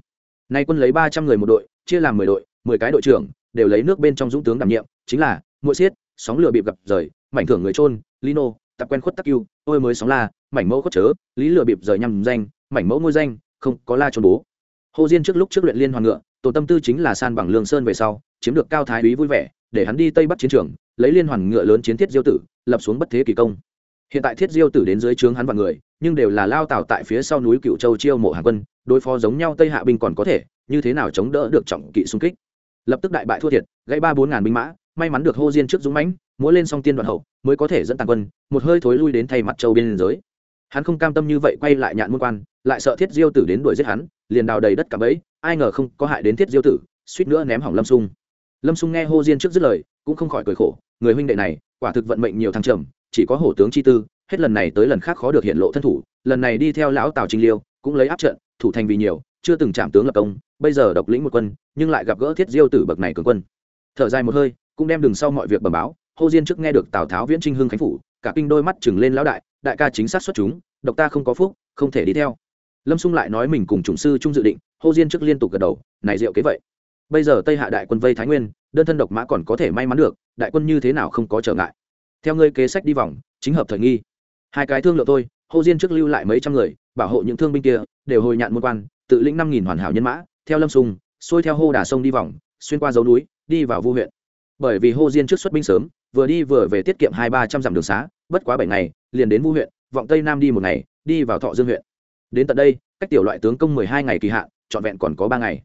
Nay quân lấy ba trăm người một đội, chia làm mười đội, mười cái đội trưởng, đều lấy nước bên trong dũng tướng đảm nhiệm, chính là mỗi xiết sóng lửa bịp gặp rời, mảnh thưởng người trôn lino tập quen khuất tắc yêu tôi mới sóng la, mảnh mẫu khuất chớ, lý lửa bịp rời nhằm danh, mảnh mẫu ngôi danh không có la trốn bố. Hồ diên trước lúc trước luyện liên hoàn ngựa, tổ tâm tư chính là san bằng lương sơn về sau, chiếm được cao thái úy vui vẻ, để hắn đi tây bắc chiến trường, lấy liên hoàn ngựa lớn chiến thiết diêu tử, lập xuống bất thế kỳ công. Hiện tại thiết diêu tử đến dưới trướng hắn và người, nhưng đều là lao tạo tại phía sau núi cựu châu chiêu mộ hàng quân, đối phó giống nhau tây hạ binh còn có thể, như thế nào chống đỡ được trọng kỵ xung kích. Lập tức đại bại thua thiệt, gãy ba bốn ngàn binh mã, may mắn được hô diên trước dũng mãnh, múa lên song tiên đoạn hậu, mới có thể dẫn tàn quân, một hơi thối lui đến thay mặt châu biên giới. Hắn không cam tâm như vậy quay lại nhạn môn quan lại sợ thiết diêu tử đến đuổi giết hắn, liền đào đầy đất cả bẫy, ai ngờ không có hại đến thiết diêu tử, suýt nữa ném hỏng lâm sung. Lâm sung nghe hô diên trước dứt lời, cũng không khỏi cười khổ, người huynh đệ này, quả thực vận mệnh nhiều thăng trầm, chỉ có hổ tướng chi tư, hết lần này tới lần khác khó được hiện lộ thân thủ, lần này đi theo lão tào trinh liêu, cũng lấy áp trận, thủ thành vì nhiều, chưa từng chạm tướng lập công, bây giờ độc lĩnh một quân, nhưng lại gặp gỡ thiết diêu tử bậc này cường quân. Thở dài một hơi, cũng đem đường sau mọi việc bẩm báo, hô diên trước nghe được tào tháo viễn trinh hưng khánh phủ, cả kinh đôi mắt chừng lên lão đại đại ca chính xác xuất chúng, độc ta không có phúc, không thể đi theo lâm xung lại nói mình cùng chủng sư trung dự định, hô diên trước liên tục gật đầu, này diệu kế vậy. Bây giờ tây hạ đại quân vây thái nguyên, đơn thân độc mã còn có thể may mắn được, đại quân như thế nào không có trở ngại. Theo ngươi kế sách đi vòng, chính hợp thời nghi. Hai cái thương lượng tôi hô diên trước lưu lại mấy trăm người, bảo hộ những thương binh kia, đều hồi nhạn môn quan, tự lĩnh năm nghìn hoàn hảo nhân mã, theo lâm sùng xuôi theo hô đà sông đi vòng, xuyên qua dấu núi, đi vào vu huyện. Bởi vì hô diên trước xuất binh sớm, vừa đi vừa về tiết kiệm hai ba trăm dặm đường xá, bất quá bảy ngày, liền đến vu huyện, vọng tây nam đi một ngày, đi vào thọ dương huyện đến tận đây, cách tiểu loại tướng công mười hai ngày kỳ hạn, trọn vẹn còn có ba ngày.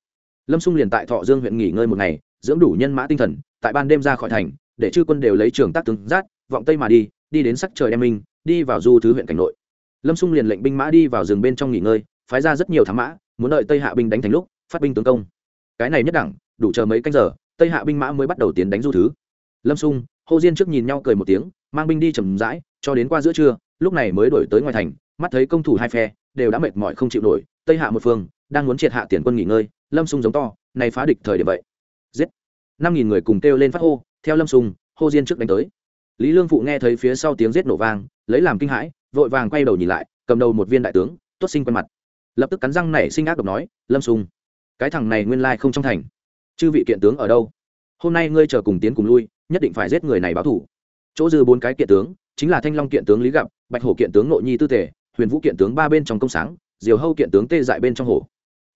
Lâm xung liền tại thọ dương huyện nghỉ ngơi một ngày, dưỡng đủ nhân mã tinh thần, tại ban đêm ra khỏi thành, để chư quân đều lấy trường tác tướng giát vọng tây mà đi đi đến sắc trời đem minh đi vào du thứ huyện cảnh nội. Lâm xung liền lệnh binh mã đi vào rừng bên trong nghỉ ngơi, phái ra rất nhiều thám mã, muốn đợi tây hạ binh đánh thành lúc, phát binh tướng công. Cái này nhất đẳng, đủ chờ mấy canh giờ, tây hạ binh mã mới bắt đầu tiến đánh du thứ. Lâm xung hồ diên trước nhìn nhau cười một tiếng, mang binh đi chầm rãi, cho đến qua giữa trưa, lúc này mới đổi tới ngoài thành, mắt thấy công thủ hai phe đều đã mệt mỏi không chịu nổi, tây hạ một phương, đang muốn triệt hạ tiền quân nghỉ ngơi, lâm xung giống to, này phá địch thời điểm vậy. Giết! Năm nghìn người cùng kêu lên phát hô, theo lâm xung hô diên trước đánh tới. Lý lương phụ nghe thấy phía sau tiếng giết nổ vang, lấy làm kinh hãi, vội vàng quay đầu nhìn lại, cầm đầu một viên đại tướng tuất sinh quen mặt. Lập tức cắn răng nảy sinh ác độc nói, lâm xung cái thằng này nguyên lai không trong thành. Chư vị kiện tướng ở đâu? Hôm nay ngươi chờ cùng tiến cùng lui, nhất định phải giết người này báo thủ. Chỗ dư bốn cái kiện tướng, chính là thanh long kiện tướng lý gặp, bạch hổ kiện tướng nội nhi tư tề huyền vũ kiện tướng ba bên trong công sáng, diều hâu kiện tướng tê dại bên trong hồ.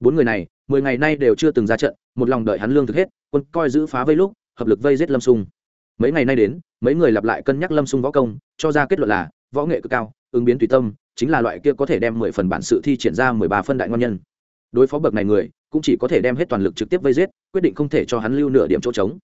bốn người này, mười ngày nay đều chưa từng ra trận, một lòng đợi hắn lương thực hết, quân coi giữ phá vây lúc, hợp lực vây giết lâm sung. Mấy ngày nay đến, mấy người lặp lại cân nhắc lâm sung võ công, cho ra kết luận là, võ nghệ cực cao, ứng biến tùy tâm, chính là loại kia có thể đem mười phần bản sự thi triển ra mười ba phân đại ngon nhân. Đối phó bậc này người, cũng chỉ có thể đem hết toàn lực trực tiếp vây giết, quyết định không thể cho hắn lưu nửa điểm chỗ trống.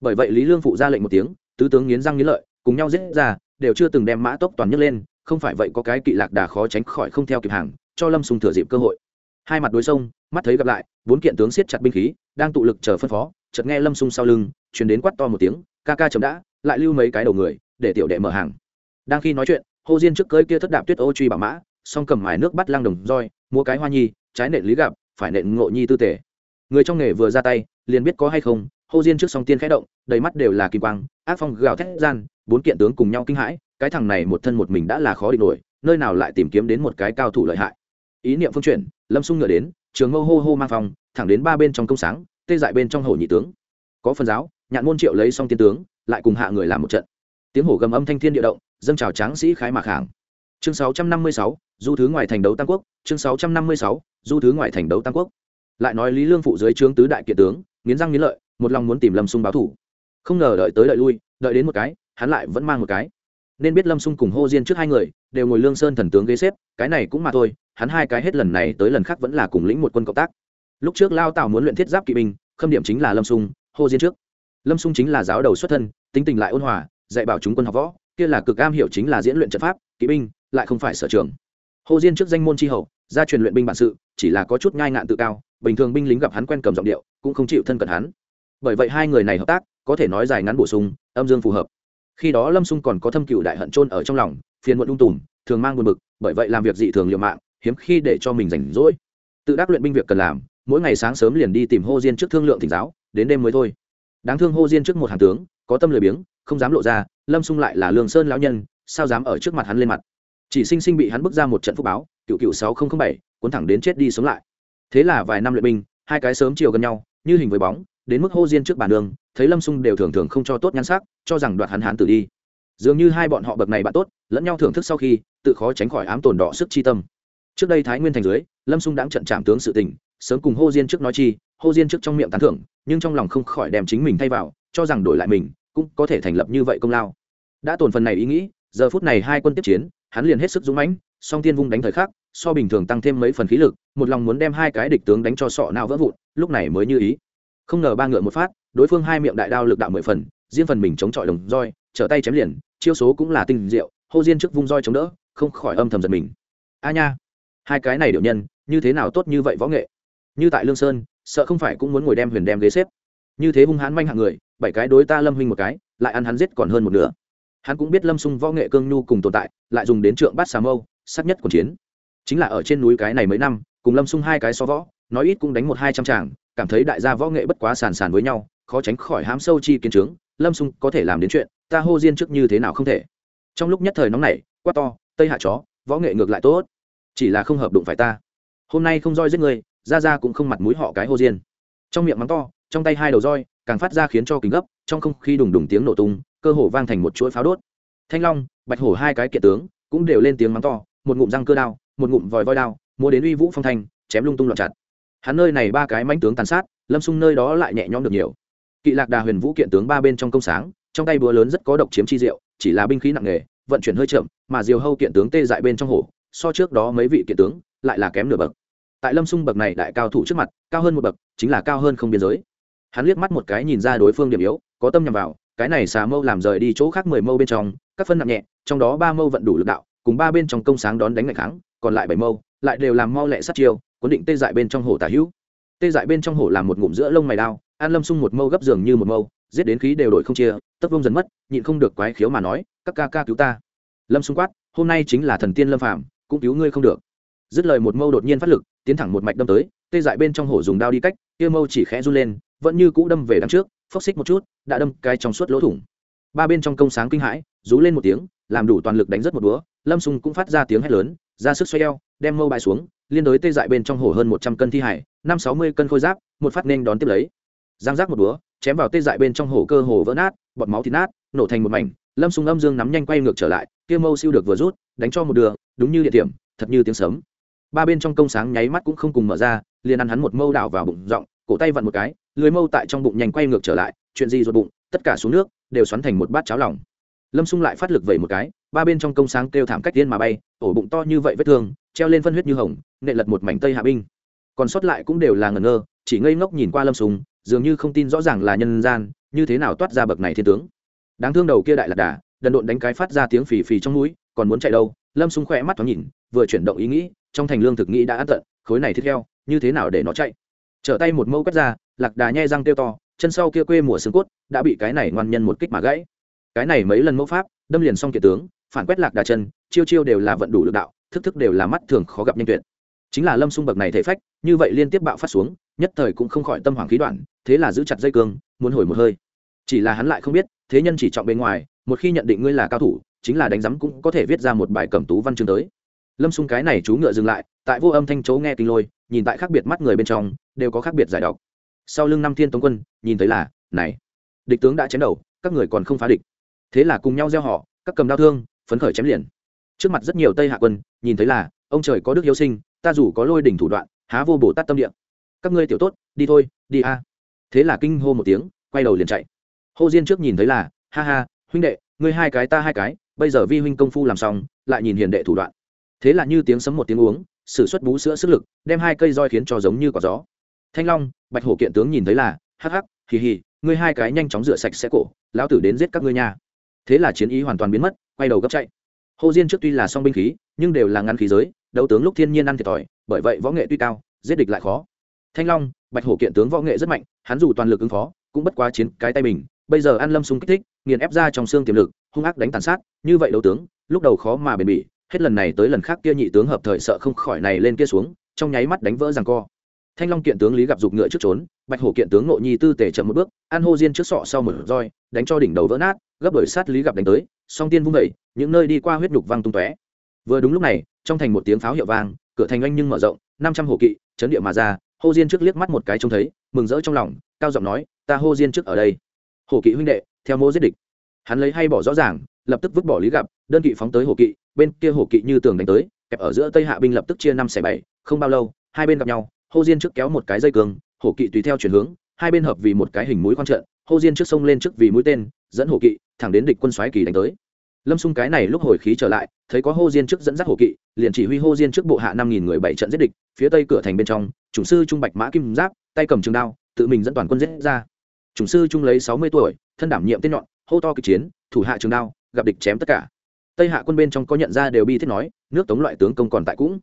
Bởi vậy lý lương phụ ra lệnh một tiếng, tứ tướng nghiến răng nghiến lợi, cùng nhau giết ra, đều chưa từng đem mã tốc toàn nhất lên không phải vậy có cái kỵ lạc đà khó tránh khỏi không theo kịp hàng, cho lâm sùng thừa dịp cơ hội. Hai mặt đối sông, mắt thấy gặp lại, bốn kiện tướng siết chặt binh khí, đang tụ lực chờ phân phó, chợt nghe lâm sung sau lưng chuyển đến quát to một tiếng, ca ca chấm đã, lại lưu mấy cái đầu người, để tiểu đệ mở hàng. Đang khi nói chuyện, hồ diên trước cưới kia thất đạp tuyết ô truy bảo mã, song cầm mài nước bắt lang đồng roi mua cái hoa nhi, trái nện lý gặp, phải nện ngộ nhi tư tể. Người trong nghề vừa ra tay, liền biết có hay không hô diên trước song tiên khẽ động, đầy mắt đều là kỳ quang, ác phong gào thét gian, bốn kiện tướng cùng nhau kinh hãi cái thằng này một thân một mình đã là khó địch nổi nơi nào lại tìm kiếm đến một cái cao thủ lợi hại. Ý niệm phương chuyển lâm xung ngựa đến trường mâu hô hô mang phòng thẳng đến ba bên trong công sáng tê dại bên trong hồ nhị tướng. Có phần giáo nhạn môn triệu lấy xong tiên tướng lại cùng hạ người làm một trận. Tiếng hổ gầm âm thanh thiên địa động dâng chào tráng sĩ khái mạc hàng chương 656, du thứ ngoài thành đấu tam quốc chương 656, du thứ ngoài thành đấu tam quốc. Lại nói lý lương phụ dưới trướng tứ đại kiện tướng nghiến răng nghiến lợi một lòng muốn tìm lâm sung báo thủ. Không ngờ đợi tới đợi lui đợi đến một cái hắn lại vẫn mang một cái nên biết lâm xung cùng hô diên trước hai người đều ngồi lương sơn thần tướng ghế xếp, cái này cũng mà thôi, hắn hai cái hết lần này tới lần khác vẫn là cùng lĩnh một quân cộng tác. Lúc trước lao tào muốn luyện thiết giáp kỵ binh, khâm điểm chính là lâm xung hô diên trước. Lâm xung chính là giáo đầu xuất thân, tính tình lại ôn hòa, dạy bảo chúng quân học võ, kia là cực am hiểu chính là diễn luyện trận pháp, kỵ binh, lại không phải sở trường. Hồ diên trước danh môn tri hậu, gia truyền luyện binh bản sự, chỉ là có chút ngai ngạn tự cao, bình thường binh lính gặp hắn quen cầm giọng điệu, cũng không chịu thân cận hắn. Bởi vậy hai người này hợp tác, có thể nói dài ngắn bổ sung, âm dương phù hợp khi đó lâm xung còn có thâm cựu đại hận trôn ở trong lòng, phiền muộn ung tùm, thường mang buồn bực, bởi vậy làm việc dị thường liều mạng, hiếm khi để cho mình rảnh rỗi. Tự đắc luyện binh việc cần làm, mỗi ngày sáng sớm liền đi tìm hô diên trước thương lượng thỉnh giáo, đến đêm mới thôi. Đáng thương hô diên trước một hàng tướng, có tâm lười biếng, không dám lộ ra, lâm xung lại là lương sơn lão nhân, sao dám ở trước mặt hắn lên mặt. Chỉ sinh sinh bị hắn bước ra một trận phúc báo, cựu cựu sáu nghìn bảy, cuốn thẳng đến chết đi sống lại. Thế là vài năm luyện binh, hai cái sớm chiều gần nhau, như hình với bóng, đến mức hô diên trước bàn đường thấy lâm sung đều thường thường không cho tốt nhan sắc, cho rằng đoạt hắn hán tử đi. Dường như hai bọn họ bậc này bạn tốt, lẫn nhau thưởng thức sau khi, tự khó tránh khỏi ám tồn đỏ sức chi tâm. Trước đây thái nguyên thành dưới, lâm sung đã trận chạm tướng sự tình, sớm cùng hô diên trước nói chi, hô diên trước trong miệng tán thưởng, nhưng trong lòng không khỏi đem chính mình thay vào, cho rằng đổi lại mình, cũng có thể thành lập như vậy công lao. Đã tồn phần này ý nghĩ, giờ phút này hai quân tiếp chiến, hắn liền hết sức dũng mãnh, song tiên vung đánh thời khắc, so bình thường tăng thêm mấy phần khí lực, một lòng muốn đem hai cái địch tướng đánh cho sọ não vỡ vụn, lúc này mới như ý. Không ngờ ba ngựa một phát đối phương hai miệng đại đao lực đạo mười phần, riêng phần mình chống chọi đồng roi, trở tay chém liền, chiêu số cũng là tinh diệu, hô diên trước vung roi chống đỡ, không khỏi âm thầm giật mình. A nha, hai cái này điệu nhân, như thế nào tốt như vậy võ nghệ? Như tại lương sơn, sợ không phải cũng muốn ngồi đem huyền đem ghế xếp. Như thế hung hãn manh hạng người, bảy cái đối ta lâm huynh một cái, lại ăn hắn giết còn hơn một nửa. Hắn cũng biết lâm sung võ nghệ cương nhu cùng tồn tại, lại dùng đến trượng bát xà mâu, sắc nhất quần chiến. Chính là ở trên núi cái này mấy năm, cùng lâm sung hai cái so võ, nói ít cũng đánh một hai trăm tràng cảm thấy đại gia võ nghệ bất quá sàn sàn với nhau khó tránh khỏi hám sâu chi kiến trướng, lâm sung có thể làm đến chuyện, ta hô diên trước như thế nào không thể. Trong lúc nhất thời nóng này quát to, tây hạ chó, võ nghệ ngược lại tốt, chỉ là không hợp đụng phải ta. Hôm nay không roi giết người, ra ra cũng không mặt mũi họ cái hô diên. Trong miệng mắng to, trong tay hai đầu roi, càng phát ra khiến cho kính gấp, trong không khí đùng đùng tiếng nổ tung, cơ hồ vang thành một chuỗi pháo đốt. Thanh long, bạch hổ hai cái kiện tướng cũng đều lên tiếng mắng to, một ngụm răng cơ đao, một ngụm vòi voi đao mua đến uy vũ phong thanh, chém lung tung loạn chặt. Hắn nơi này ba cái mãnh tướng tàn sát, lâm xung nơi đó lại nhẹ nhõm được nhiều kỵ lạc đà huyền vũ kiện tướng ba bên trong công sáng trong tay búa lớn rất có độc chiếm chi diệu chỉ là binh khí nặng nghề vận chuyển hơi chậm mà diều hâu kiện tướng tê dại bên trong hồ, so trước đó mấy vị kiện tướng lại là kém nửa bậc. Tại lâm xung bậc này đại cao thủ trước mặt cao hơn một bậc chính là cao hơn không biên giới. Hắn liếc mắt một cái nhìn ra đối phương điểm yếu có tâm nhằm vào cái này xà mâu làm rời đi chỗ khác mười mâu bên trong các phân nặng nhẹ trong đó ba mâu vận đủ lực đạo cùng ba bên trong công sáng đón đánh ngày kháng còn lại bảy mâu lại đều làm mau lẹ sát chiêu cuốn định tê dại bên trong hồ tả hữu. Tê dại bên trong hồ làm một ngụm giữa lông mày đao an lâm sung một mâu gấp giường như một mâu, giết đến khí đều đổi không chia tấp vông dần mất, nhịn không được quái khiếu mà nói, các ca ca cứu ta. Lâm sung quát, hôm nay chính là thần tiên lâm phạm cũng cứu ngươi không được. Dứt lời một mâu đột nhiên phát lực, tiến thẳng một mạch đâm tới, tê dại bên trong hổ dùng đao đi cách, kia mâu chỉ khẽ run lên, vẫn như cũ đâm về đằng trước, phốc xích một chút, đã đâm cái trong suốt lỗ thủng. Ba bên trong công sáng kinh hãi, rú lên một tiếng, làm đủ toàn lực đánh rất một búa, lâm sung cũng phát ra tiếng hét lớn, ra sức xoay eo, đem mâu bài xuống, liên đối tê dại bên trong hổ hơn một trăm cân thi hải, năm sáu mươi cân khôi giáp, một phát nên đón tiếp lấy giang rác một búa, chém vào tê dại bên trong hổ cơ hồ vỡ nát, bọt máu thịt nát, nổ thành một mảnh, lâm sung âm dương nắm nhanh quay ngược trở lại, kia mâu siêu được vừa rút, đánh cho một đường, đúng như địa điểm, thật như tiếng sấm ba bên trong công sáng nháy mắt cũng không cùng mở ra, liền ăn hắn một mâu đảo vào bụng rộng cổ tay vặn một cái lưới mâu tại trong bụng nhanh quay ngược trở lại, chuyện gì ruột bụng, tất cả xuống nước, đều xoắn thành một bát cháo lòng lâm sung lại phát lực vẩy một cái, ba bên trong công sáng kêu thảm cách tiên mà bay, ổ bụng to như vậy vết thương, treo lên phân huyết như hồng nệ lật một mảnh tây hạ binh còn sót lại cũng đều là ngẩn ngơ, chỉ ngây ngốc nhìn qua lâm Sùng dường như không tin rõ ràng là nhân gian, như thế nào toát ra bậc này thiên tướng. Đáng thương đầu kia đại lạc đà, đần độn đánh cái phát ra tiếng phì phì trong núi còn muốn chạy đâu? Lâm xung khỏe mắt thoáng nhìn, vừa chuyển động ý nghĩ, trong thành lương thực nghĩ đã ăn tận, khối này thiết theo như thế nào để nó chạy? Trở tay một mâu quét ra, lạc đà nhai răng tiêu to, chân sau kia quê mùa xương cốt, đã bị cái này ngoan nhân một kích mà gãy. Cái này mấy lần mẫu pháp, đâm liền xong kiệt tướng, phản quét lạc đà chân, chiêu chiêu đều là vận đủ lực đạo, thức thức đều là mắt thường khó gặp nhanh tuyệt chính là lâm xung bậc này thể phách, như vậy liên tiếp bạo phát xuống, nhất thời cũng không khỏi tâm hoàng khí đoạn, thế là giữ chặt dây cương, muốn hồi một hơi. Chỉ là hắn lại không biết, thế nhân chỉ trọng bên ngoài, một khi nhận định ngươi là cao thủ, chính là đánh giám cũng có thể viết ra một bài cẩm tú văn chương tới. Lâm xung cái này chú ngựa dừng lại, tại vô âm thanh chấu nghe kinh lôi, nhìn tại khác biệt mắt người bên trong, đều có khác biệt giải độc. Sau lưng năm thiên tống quân, nhìn thấy là, này, địch tướng đã chém đầu, các người còn không phá địch. Thế là cùng nhau gieo họ, các cầm đau thương, phấn khởi chém liền. Trước mặt rất nhiều tây hạ quân, nhìn thấy là, ông trời có đức hiếu sinh ta dù có lôi đỉnh thủ đoạn, há vô bổ tát tâm địa. Các ngươi tiểu tốt, đi thôi, đi a. Thế là kinh hô một tiếng, quay đầu liền chạy. Hô diên trước nhìn thấy là, ha ha, huynh đệ, ngươi hai cái ta hai cái, bây giờ vi huynh công phu làm xong, lại nhìn hiền đệ thủ đoạn. Thế là như tiếng sấm một tiếng uống, sử xuất bú sữa sức lực, đem hai cây roi khiến cho giống như quả gió. Thanh long, bạch hổ kiện tướng nhìn thấy là, hắc hắc, hì hì, ngươi hai cái nhanh chóng rửa sạch sẽ cổ, lão tử đến giết các ngươi nha. Thế là chiến ý hoàn toàn biến mất, quay đầu gấp chạy. Hồ diên trước tuy là song binh khí, nhưng đều là ngăn khí giới đấu tướng lúc thiên nhiên ăn thiệt thòi, bởi vậy võ nghệ tuy cao, giết địch lại khó. Thanh long, bạch hổ kiện tướng võ nghệ rất mạnh, hắn dù toàn lực ứng phó, cũng bất quá chiến cái tay mình, bây giờ ăn lâm sung kích thích, nghiền ép ra trong xương tiềm lực, hung ác đánh tàn sát, như vậy đấu tướng, lúc đầu khó mà bền bỉ, hết lần này tới lần khác kia nhị tướng hợp thời sợ không khỏi này lên kia xuống, trong nháy mắt đánh vỡ rằng co. Thanh long kiện tướng lý gặp dục ngựa trước trốn, bạch hổ kiện tướng nội nhi tư tề chậm một bước, an hô diên trước sọ sau một roi, đánh cho đỉnh đầu vỡ nát, gấp đổi sát lý gặp đánh tới, song tiên vung vẩy những nơi đi qua huyết nhục văng tung tóe vừa đúng lúc này, trong thành một tiếng pháo hiệu vang, cửa thành anh nhưng mở rộng, năm trăm hồ kỵ, chấn địa mà ra, hô diên trước liếc mắt một cái trông thấy, mừng rỡ trong lòng, cao giọng nói, ta hô diên trước ở đây. Hồ kỵ huynh đệ, theo mô giết địch. Hắn lấy hay bỏ rõ ràng, lập tức vứt bỏ lý gặp, đơn kỵ phóng tới hồ kỵ, bên kia hồ kỵ như tường đánh tới, kẹp ở giữa tây hạ binh lập tức chia năm xẻ bảy, không bao lâu, hai bên gặp nhau, hô diên trước kéo một cái dây cường, hồ kỵ tùy theo chuyển hướng, hai bên hợp vì một cái hình mũi quan trận hô diên trước sông lên trước vì mũi tên, dẫn hồ kỵ thẳng đến địch quân xoáy kỳ đánh tới lâm xung cái này lúc hồi khí trở lại, thấy có hô diên trước dẫn dắt hồ kỵ, liền chỉ huy hô diên trước bộ hạ năm nghìn người bảy trận giết địch, phía tây cửa thành bên trong, chủng sư trung bạch mã kim giáp, tay cầm trường đao, tự mình dẫn toàn quân giết ra. Chủng sư trung lấy sáu mươi tuổi, thân đảm nhiệm tên nhọn, hô to kịch chiến, thủ hạ trường đao, gặp địch chém tất cả. Tây hạ quân bên trong có nhận ra đều bi thiết nói, nước tống loại tướng công còn tại cũng.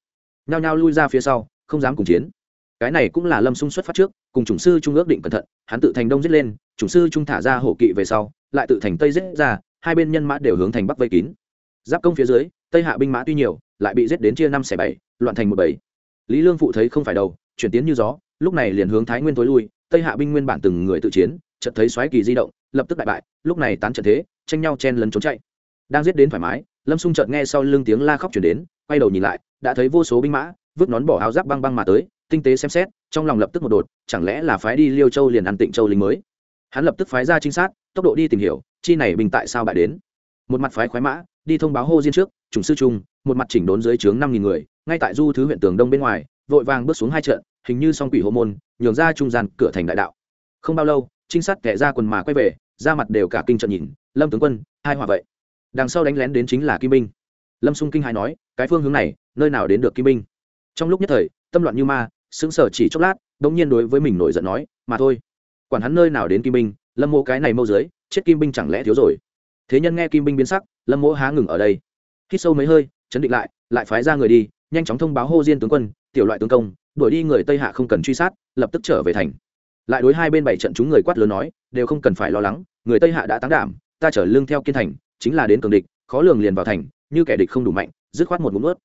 Nhao nhao lui ra phía sau, không dám cùng chiến. Cái này cũng là lâm xung xuất phát trước, cùng chủng sư trung ước định cẩn thận, hắn tự thành đông giết lên, chủng sư trung thả ra hổ kỵ về sau, lại tự thành tây giết ra hai bên nhân mã đều hướng thành bắc vây kín. Giáp công phía dưới, tây hạ binh mã tuy nhiều, lại bị giết đến chia năm xẻ bảy, loạn thành một bảy lý lương phụ thấy không phải đầu, chuyển tiến như gió, lúc này liền hướng thái nguyên tối lui, tây hạ binh nguyên bản từng người tự chiến, chợt thấy xoáy kỳ di động, lập tức đại bại, lúc này tán trận thế, tranh nhau chen lấn trốn chạy. Đang giết đến thoải mái, lâm xung chợt nghe sau lưng tiếng la khóc chuyển đến, quay đầu nhìn lại, đã thấy vô số binh mã, vứt nón bỏ áo giáp băng băng mà tới, tinh tế xem xét, trong lòng lập tức một đột, chẳng lẽ là phái đi liêu châu liền ăn tịnh châu lính mới? Hắn lập tức phái ra trinh sát tốc độ đi tìm hiểu, chi này bình tại sao bại đến. Một mặt phái khoái mã, đi thông báo hô diên trước chủng sư trung một mặt chỉnh đốn dưới trướng năm nghìn người, ngay tại du thứ huyện tường đông bên ngoài, vội vàng bước xuống hai trận, hình như song quỷ hộ môn, nhường ra trung gian cửa thành đại đạo. Không bao lâu, trinh sát kẻ ra quần mà quay về ra mặt đều cả kinh trận nhìn, lâm tướng quân, hai hòa vậy? Đằng sau đánh lén đến chính là kim binh. Lâm xung kinh hai nói, cái phương hướng này, nơi nào đến được kim binh? Trong lúc nhất thời, tâm loạn như ma, sững sờ chỉ chốc lát, đống nhiên đối với mình nổi giận nói, mà thôi, quản hắn nơi nào đến kim binh lâm mô cái này mâu dưới, chết kim binh chẳng lẽ thiếu rồi? Thế nhân nghe kim binh biến sắc, lâm mỗ há ngừng ở đây. Hít sâu mấy hơi, chấn định lại lại phái ra người đi, nhanh chóng thông báo hô diên tướng quân, tiểu loại tướng công, đuổi đi người tây hạ không cần truy sát, lập tức trở về thành. Lại đối hai bên bảy trận chúng người quát lớn nói, đều không cần phải lo lắng, người tây hạ đã tán đảm, ta trở lương theo kiên thành, chính là đến cường địch, khó lường liền vào thành, như kẻ địch không đủ mạnh, dứt khoát một ngụm ướt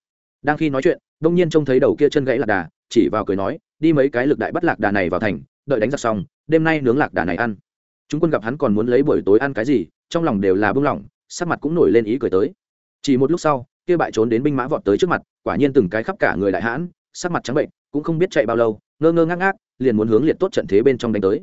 đang khi nói chuyện, đông nhiên trông thấy đầu kia chân gãy lạc đà, chỉ vào cười nói, đi mấy cái lực đại bắt lạc đà này vào thành, đợi đánh giặc xong, đêm nay nướng lạc đà này ăn chúng quân gặp hắn còn muốn lấy buổi tối ăn cái gì, trong lòng đều là bưng lỏng sắc mặt cũng nổi lên ý cười tới. Chỉ một lúc sau, kia bại trốn đến binh mã vọt tới trước mặt, quả nhiên từng cái khắp cả người đại hãn, sắc mặt trắng bệnh, cũng không biết chạy bao lâu, ngơ ngơ ngác ngác, liền muốn hướng liệt tốt trận thế bên trong đánh tới.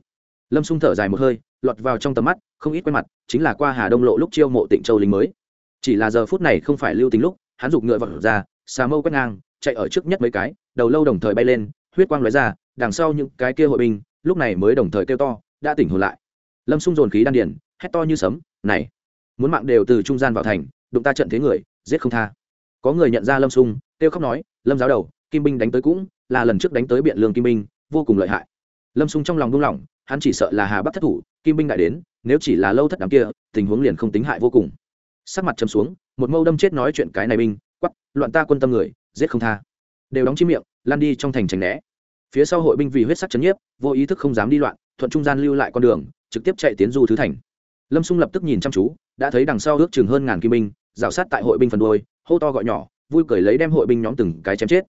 Lâm xung thở dài một hơi, lọt vào trong tầm mắt, không ít quay mặt, chính là qua hà đông lộ lúc chiêu mộ tịnh châu lính mới. Chỉ là giờ phút này không phải lưu tính lúc, hắn giục ngựa vọt ra, xà mâu quét ngang, chạy ở trước nhất mấy cái, đầu lâu đồng thời bay lên, huyết quang lóe ra, đằng sau những cái kia hội binh, lúc này mới đồng thời kêu to, đã tỉnh hồn lại lâm xung dồn khí đan điền, hét to như sấm, này, muốn mạng đều từ trung gian vào thành, đụng ta trận thế người, giết không tha. Có người nhận ra lâm xung kêu khóc nói, lâm giáo đầu, kim binh đánh tới cũng, là lần trước đánh tới biện lương kim binh, vô cùng lợi hại. Lâm xung trong lòng buông lỏng, hắn chỉ sợ là hà bắc thất thủ, kim binh đại đến, nếu chỉ là lâu thất đám kia, tình huống liền không tính hại vô cùng. Sắc mặt chấm xuống, một mâu đâm chết nói chuyện cái này binh quắp loạn ta quân tâm người, giết không tha. Đều đóng chi miệng, lan đi trong thành tránh né. Phía sau hội binh vì huyết sắc chấn nhiếp, vô ý thức không dám đi loạn, thuận trung gian lưu lại con đường trực tiếp chạy tiến du thứ thành. Lâm xung lập tức nhìn chăm chú, đã thấy đằng sau ước chừng hơn ngàn kim binh, rào sát tại hội binh phần đôi hô to gọi nhỏ, vui cười lấy đem hội binh nhóm từng cái chém chết.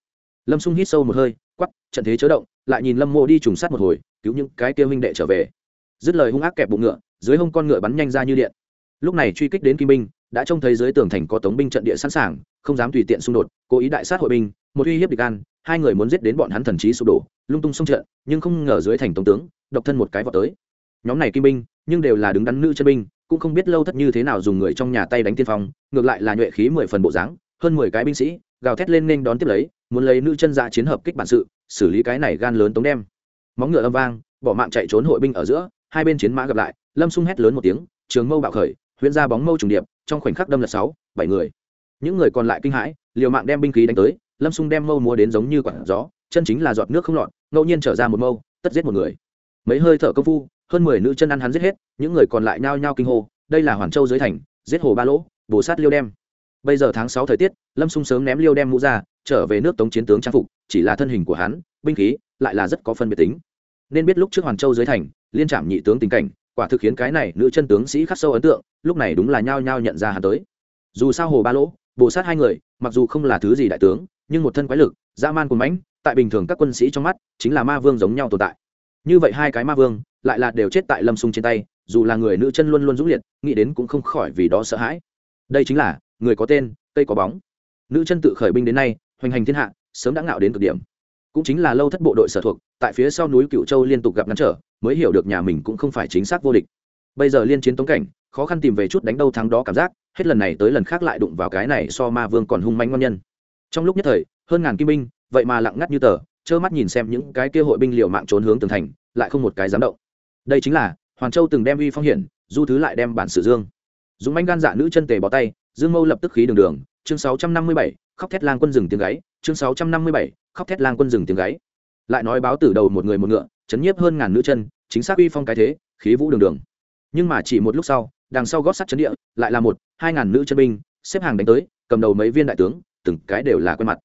Lâm xung hít sâu một hơi quắp trận thế chớ động, lại nhìn lâm mộ đi trùng sát một hồi, cứu những cái kia huynh đệ trở về. Dứt lời hung ác kẹp bụng ngựa, dưới hông con ngựa bắn nhanh ra như điện. Lúc này truy kích đến kim binh, đã trông thấy dưới tường thành có tống binh trận địa sẵn sàng, không dám tùy tiện xung đột, cố ý đại sát hội binh, một uy hiếp địch an, hai người muốn giết đến bọn hắn thần trí sụp đổ, lung tung xông trận, nhưng không ngờ dưới thành tống tướng, độc thân một cái vào tới nhóm này kim binh, nhưng đều là đứng đắn nữ chân binh, cũng không biết lâu thất như thế nào dùng người trong nhà tay đánh tiên phong, ngược lại là nhuệ khí mười phần bộ dáng, hơn mười cái binh sĩ, gào thét lên nên đón tiếp lấy, muốn lấy nữ chân dạ chiến hợp kích bản sự, xử lý cái này gan lớn tống đem. Móng ngựa âm vang, bỏ mạng chạy trốn hội binh ở giữa, hai bên chiến mã gặp lại, lâm sung hét lớn một tiếng, trường mâu bạo khởi, huyễn ra bóng mâu trùng điệp, trong khoảnh khắc đâm lật sáu, bảy người. Những người còn lại kinh hãi, liều mạng đem binh khí đánh tới, lâm sung đem mâu múa đến giống như quản gió, chân chính là giọt nước không lọt, ngẫu nhiên trở ra một mâu, tất giết một người. Mấy hơi thở công phu hơn mười nữ chân ăn hắn giết hết, những người còn lại nhao nhao kinh hô, đây là hoàn châu dưới thành, giết hồ ba lỗ bồ sát liêu đem. Bây giờ tháng sáu thời tiết, lâm sung sớm ném liêu đem mũ ra, trở về nước tống chiến tướng trang phục, chỉ là thân hình của hắn, binh khí, lại là rất có phân biệt tính. Nên biết lúc trước hoàn châu dưới thành, liên trạm nhị tướng tình cảnh, quả thực khiến cái này nữ chân tướng sĩ khắc sâu ấn tượng, lúc này đúng là nhao nhao nhận ra hắn tới. Dù sao hồ ba lỗ bồ sát hai người, mặc dù không là thứ gì đại tướng, nhưng một thân quái lực, dã man cùng mãnh, tại bình thường các quân sĩ trong mắt, chính là ma vương giống nhau tồn tại. Như vậy hai cái ma vương lại là đều chết tại lâm sung trên tay, dù là người nữ chân luôn luôn dũng liệt, nghĩ đến cũng không khỏi vì đó sợ hãi. Đây chính là, người có tên, cây có bóng. Nữ chân tự khởi binh đến nay, hoành hành thiên hạ, sớm đã ngạo đến cực điểm. Cũng chính là lâu thất bộ đội sở thuộc, tại phía sau núi cựu châu liên tục gặp ngăn trở, mới hiểu được nhà mình cũng không phải chính xác vô địch. Bây giờ liên chiến tống cảnh, khó khăn tìm về chút đánh đâu thắng đó cảm giác, hết lần này tới lần khác lại đụng vào cái này so ma vương còn hung manh ngon nhân. Trong lúc nhất thời, hơn ngàn kim binh, vậy mà lặng ngắt như tờ, trơ mắt nhìn xem những cái kia hội binh liều mạng trốn hướng tường thành, lại không một cái dám động đây chính là hoàn châu từng đem uy phong hiển, du thứ lại đem bản sử dương. Dùng manh gan dạ nữ chân tề bỏ tay, dương mâu lập tức khí đường đường, chương sáu trăm năm mươi bảy, khóc thét lang quân rừng tiếng gáy, chương sáu trăm năm mươi bảy, khóc thét lang quân rừng tiếng gáy. Lại nói báo tử đầu một người một ngựa, chấn nhiếp hơn ngàn nữ chân, chính xác uy phong cái thế, khí vũ đường đường. Nhưng mà chỉ một lúc sau, đằng sau gót sắt chấn địa, lại là một, hai ngàn nữ chân binh, xếp hàng đánh tới, cầm đầu mấy viên đại tướng, từng cái đều là quen mặt.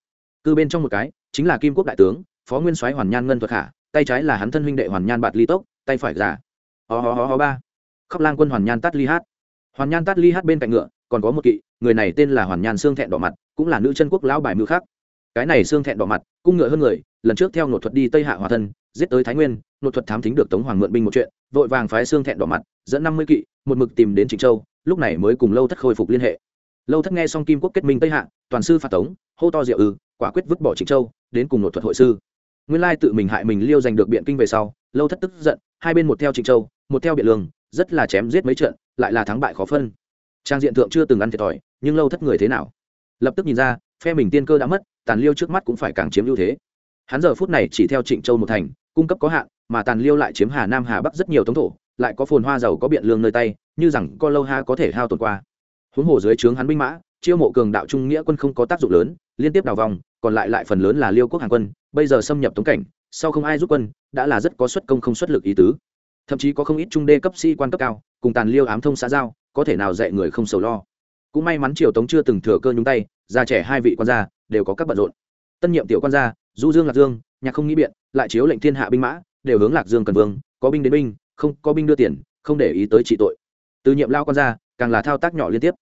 Cư bên trong một cái, chính là kim quốc đại tướng, phó nguyên soái hoàn nhan ngân thuật khả, tay trái là hắn thân huynh đệ hoàn nhan bạt ly tốc tay phải giả ho ho ho ho, ba. Khóc lang quân hoàn nhan tát ly hát. Hoàn nhan tát ly hát bên cạnh ngựa, còn có một kỵ, người này tên là hoàn nhan xương thẹn đỏ mặt, cũng là nữ chân quốc lão bài mưu khác. Cái này xương thẹn đỏ mặt, cung ngựa hơn người, lần trước theo nội thuật đi tây hạ hòa thân, giết tới thái nguyên nội thuật thám thính được tống hoàng mượn binh một chuyện, vội vàng phái xương thẹn đỏ mặt, dẫn năm mươi kỵ, một mực tìm đến trịnh châu, lúc này mới cùng lâu thất khôi phục liên hệ. Lâu thất nghe xong kim quốc kết minh tây hạ, toàn sư phạt tống, hô to diệu ư, quả quyết vứt bỏ trịnh châu, đến cùng nội thuật hội sư. Nguyên lai tự mình hại mình liêu giành được biện kinh về sau, lâu thất tức giận hai bên một theo trịnh châu, một theo biện lương, rất là chém giết mấy trận, lại là thắng bại khó phân. Trang diện thượng chưa từng ăn thiệt thòi, nhưng lâu thất người thế nào? Lập tức nhìn ra, phe mình tiên cơ đã mất, tàn liêu trước mắt cũng phải càng chiếm ưu thế. Hắn giờ phút này chỉ theo trịnh châu một thành, cung cấp có hạn, mà tàn liêu lại chiếm hà nam hà bắc rất nhiều tống thổ, lại có phồn hoa giàu có biện lương nơi tay, như rằng co lâu ha có thể hao tuần qua. Huống hồ dưới trướng hắn binh mã, chiêu mộ cường đạo trung nghĩa quân không có tác dụng lớn, liên tiếp đào vòng, còn lại lại phần lớn là liêu quốc hàng quân, bây giờ xâm nhập tống cảnh sau không ai giúp quân, đã là rất có xuất công không xuất lực ý tứ. Thậm chí có không ít trung đê cấp sĩ quan cấp cao, cùng tàn liêu ám thông xã giao, có thể nào dạy người không sầu lo. Cũng may mắn triều tống chưa từng thừa cơ nhúng tay, già trẻ hai vị quan gia đều có các bận rộn. Tân nhiệm tiểu quan gia, du dương, lạc dương, nhạc không nghĩ biện, lại chiếu lệnh thiên hạ binh mã, đều hướng lạc dương cần vương, có binh đến binh, không, có binh đưa tiền, không để ý tới trị tội. Từ nhiệm lao quan gia, càng là thao tác nhỏ liên tiếp.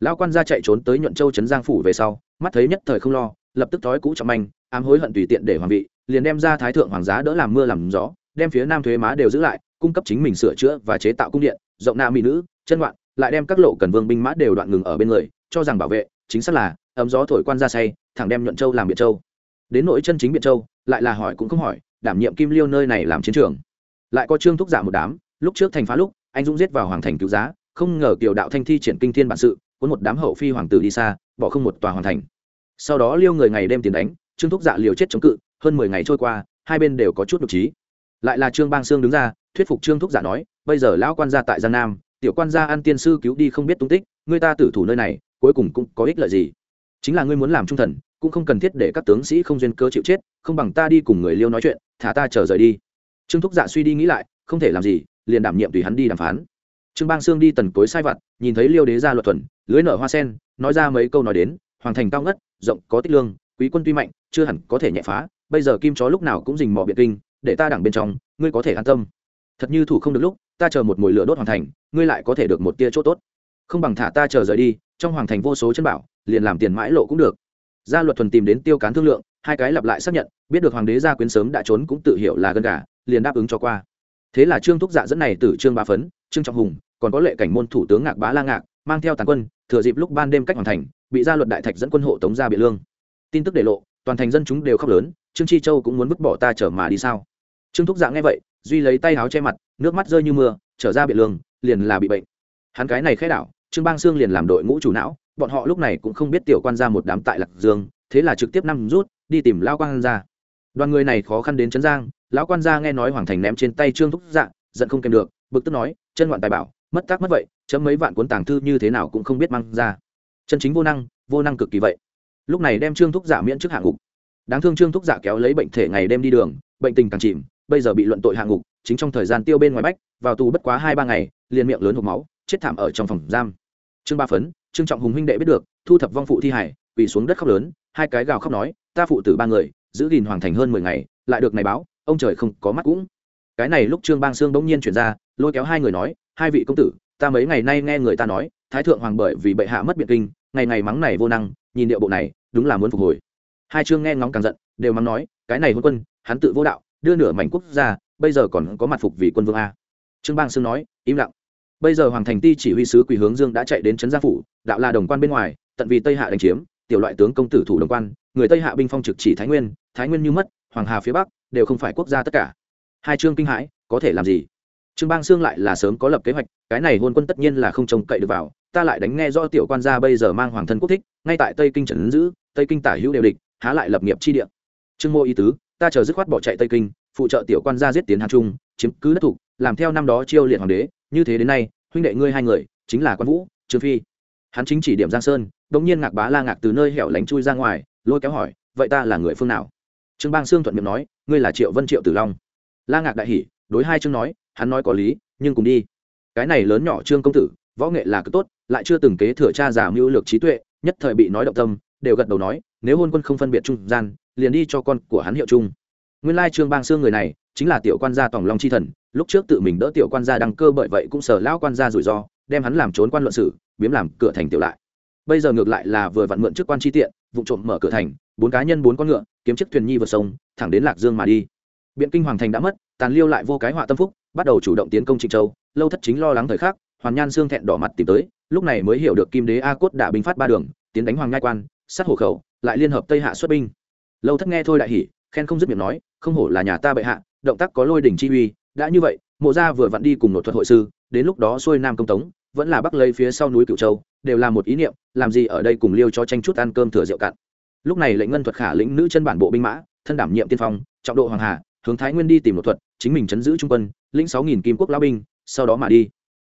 Lao quan gia chạy trốn tới nhuận châu trấn giang phủ về sau, mắt thấy nhất thời không lo, lập tức thói cũ trọng manh, ám hối hận tùy tiện để hoàng vị liền đem ra thái thượng hoàng giá đỡ làm mưa làm gió, đem phía nam thuế má đều giữ lại, cung cấp chính mình sửa chữa và chế tạo cung điện, rộng nam mỹ nữ, chân đoạn lại đem các lộ cần vương binh mã đều đoạn ngừng ở bên người, cho rằng bảo vệ, chính xác là, ấm gió thổi quan ra say, thẳng đem nhuận châu làm biệt châu. Đến nỗi chân chính biệt châu, lại là hỏi cũng không hỏi, đảm nhiệm kim liêu nơi này làm chiến trường. Lại có trương thúc giả một đám, lúc trước thành phá lúc, anh dũng giết vào hoàng thành cứu giá, không ngờ kiều đạo thanh thi triển kinh thiên bản sự, cuốn một đám hậu phi hoàng tử đi xa, bỏ không một tòa hoàn thành. Sau đó liêu người ngày đêm tiền đánh, trương thúc dạ liều chết chống cự hơn mười ngày trôi qua, hai bên đều có chút nhục trí. Lại là trương bang sương đứng ra, thuyết phục trương thúc dạ nói, bây giờ lão quan gia tại giang nam, tiểu quan gia an tiên sư cứu đi không biết tung tích, người ta tử thủ nơi này, cuối cùng cũng có ích lợi gì? Chính là ngươi muốn làm trung thần, cũng không cần thiết để các tướng sĩ không duyên cơ chịu chết, không bằng ta đi cùng người liêu nói chuyện, thả ta chờ rời đi. Trương thúc dạ suy đi nghĩ lại, không thể làm gì, liền đảm nhiệm tùy hắn đi đàm phán. Trương bang sương đi tần cối sai vặt, nhìn thấy liêu đế gia luật thuần, lưới nở hoa sen, nói ra mấy câu nói đến, hoàng thành cao ngất, rộng có tích lương, quý quân tuy mạnh, chưa hẳn có thể nhẹ phá bây giờ kim chó lúc nào cũng dình mò biệt kinh, để ta đẳng bên trong, ngươi có thể an tâm. Thật như thủ không được lúc, ta chờ một mồi lửa đốt hoàn thành, ngươi lại có thể được một tia chỗ tốt. Không bằng thả ta chờ rời đi, trong hoàng thành vô số chân bảo, liền làm tiền mãi lộ cũng được. Gia luật thuần tìm đến tiêu cán thương lượng, hai cái lặp lại xác nhận, biết được hoàng đế gia quyến sớm đã trốn cũng tự hiểu là gần cả liền đáp ứng cho qua. Thế là trương thúc dạ dẫn này từ trương ba phấn, trương trọng hùng, còn có lệ cảnh môn thủ tướng ngạc bá la ngạc, mang theo tàn quân, thừa dịp lúc ban đêm cách hoàn thành, bị gia luật đại thạch dẫn quân hộ tống ra biện lương. Tin tức để lộ, toàn thành dân chúng đều khóc lớn trương chi châu cũng muốn vứt bỏ ta trở mà đi sao? Trương thúc dạ nghe vậy, duy lấy tay áo che mặt, nước mắt rơi như mưa, trở ra biện lương liền là bị bệnh. Hắn cái này khẽ đảo, trương bang sương liền làm đội ngũ chủ não, bọn họ lúc này cũng không biết tiểu quan ra một đám tại lạc dương, thế là trực tiếp năm rút, đi tìm lao quan ra đoàn người này khó khăn đến trấn giang, lão quan gia nghe nói hoàng thành ném trên tay trương thúc dạ giận không kèm được, bực tức nói, chân ngoạn tài bảo, mất tác mất vậy, chấm mấy vạn cuốn tàng thư như thế nào cũng không biết mang ra. Chân chính vô năng vô năng cực kỳ vậy. Lúc này đem trương thúc dạ miễn trước hạng ngục đáng thương trương thúc dạ kéo lấy bệnh thể ngày đêm đi đường, bệnh tình càng chìm, bây giờ bị luận tội hạ ngục, chính trong thời gian tiêu bên ngoài bách, vào tù bất quá hai ba ngày, liền miệng lớn hộp máu, chết thảm ở trong phòng giam. Trương ba phấn, trương trọng hùng huynh đệ biết được, thu thập vong phụ thi hải quỳ xuống đất khóc lớn, hai cái gào khóc nói, ta phụ tử ba người, giữ gìn hoàng thành hơn mười ngày, lại được này báo, ông trời không có mắt cũng. Cái này lúc trương bang sương bỗng nhiên chuyển ra, lôi kéo hai người nói, hai vị công tử, ta mấy ngày nay nghe người ta nói, thái thượng hoàng bởi vì bệ hạ mất biệt kinh, ngày ngày mắng này vô năng, nhìn điệu bộ này, đúng là muốn phục hồi hai chương nghe ngóng càng giận, đều mắng nói, cái này hôn quân, hắn tự vô đạo, đưa nửa mảnh quốc gia, bây giờ còn có mặt phục vì quân vương a. Trương bang sương nói, im lặng. Bây giờ hoàng thành ti chỉ huy sứ quỳ hướng dương đã chạy đến trấn gia phủ, đạo là đồng quan bên ngoài, tận vì tây hạ đánh chiếm, tiểu loại tướng công tử thủ đồng quan, người tây hạ binh phong trực chỉ thái nguyên thái nguyên như mất, hoàng hà phía bắc, đều không phải quốc gia tất cả. Hai chương kinh hãi, có thể làm gì? Trương bang sương lại là sớm có lập kế hoạch, cái này hôn quân tất nhiên là không trông cậy được vào, ta lại đánh nghe do tiểu quan gia bây giờ mang hoàng thân quốc thích, ngay tại tây kinh trần giữ, tây kinh tả hữu đều địch há lại lập nghiệp chi địa. Trương mô ý tứ, ta chờ dứt khoát bỏ chạy tây kinh, phụ trợ tiểu quan gia giết tiến hàn trung, chiếm cứ đất thục làm theo năm đó chiêu liệt hoàng đế, như thế đến nay, huynh đệ ngươi hai người, chính là quan vũ, trương phi. Hắn chính chỉ điểm giang sơn, đống nhiên ngạc bá la ngạc từ nơi hẻo lánh chui ra ngoài, lôi kéo hỏi, vậy ta là người phương nào? Trương bang sương thuận miệng nói, ngươi là triệu vân triệu tử long. La ngạc đại hỉ, đối hai chương nói, hắn nói có lý, nhưng cùng đi. Cái này lớn nhỏ trương công tử, võ nghệ là cứ tốt, lại chưa từng kế thừa cha giả mưu lược trí tuệ, nhất thời bị nói động tâm, đều gật đầu nói nếu hôn quân không phân biệt trung gian, liền đi cho con của hắn hiệu chung nguyên lai trương bang xương người này, chính là tiểu quan gia tòng long chi thần, lúc trước tự mình đỡ tiểu quan gia đăng cơ bởi vậy cũng sở lão quan gia rủi ro, đem hắn làm trốn quan luận sử, biếm làm cửa thành tiểu lại. Bây giờ ngược lại là vừa vặn mượn chức quan chi tiện, vụ trộm mở cửa thành, bốn cá nhân bốn con ngựa, kiếm chiếc thuyền nhi vượt sông, thẳng đến lạc dương mà đi. Biện kinh hoàng thành đã mất, tàn liêu lại vô cái họa tâm phúc, bắt đầu chủ động tiến công trịnh châu, lâu thất chính lo lắng thời khắc, hoàn nhan xương thẹn đỏ mặt tìm tới, lúc này mới hiểu được kim đế a cốt đã binh phát ba đường, tiến đánh hoàng ngai quan, sát hổ khẩu lại liên hợp tây hạ xuất binh. Lâu thất nghe thôi đại hỉ, khen không dứt miệng nói, không hổ là nhà ta bệ hạ, động tác có lôi đỉnh chi uy, đã như vậy, mộ gia vừa vặn đi cùng nội thuật hội sư, đến lúc đó xuôi nam công tống, vẫn là bắc lấy phía sau núi cựu châu, đều là một ý niệm, làm gì ở đây cùng liêu cho tranh chút ăn cơm thừa rượu cạn. Lúc này lệnh ngân thuật khả lĩnh nữ chân bản bộ binh mã, thân đảm nhiệm tiên phong, trọng độ hoàng hà, hướng thái nguyên đi tìm nội thuật, chính mình chấn giữ trung quân, lĩnh sáu nghìn kim quốc lão binh, sau đó mà đi.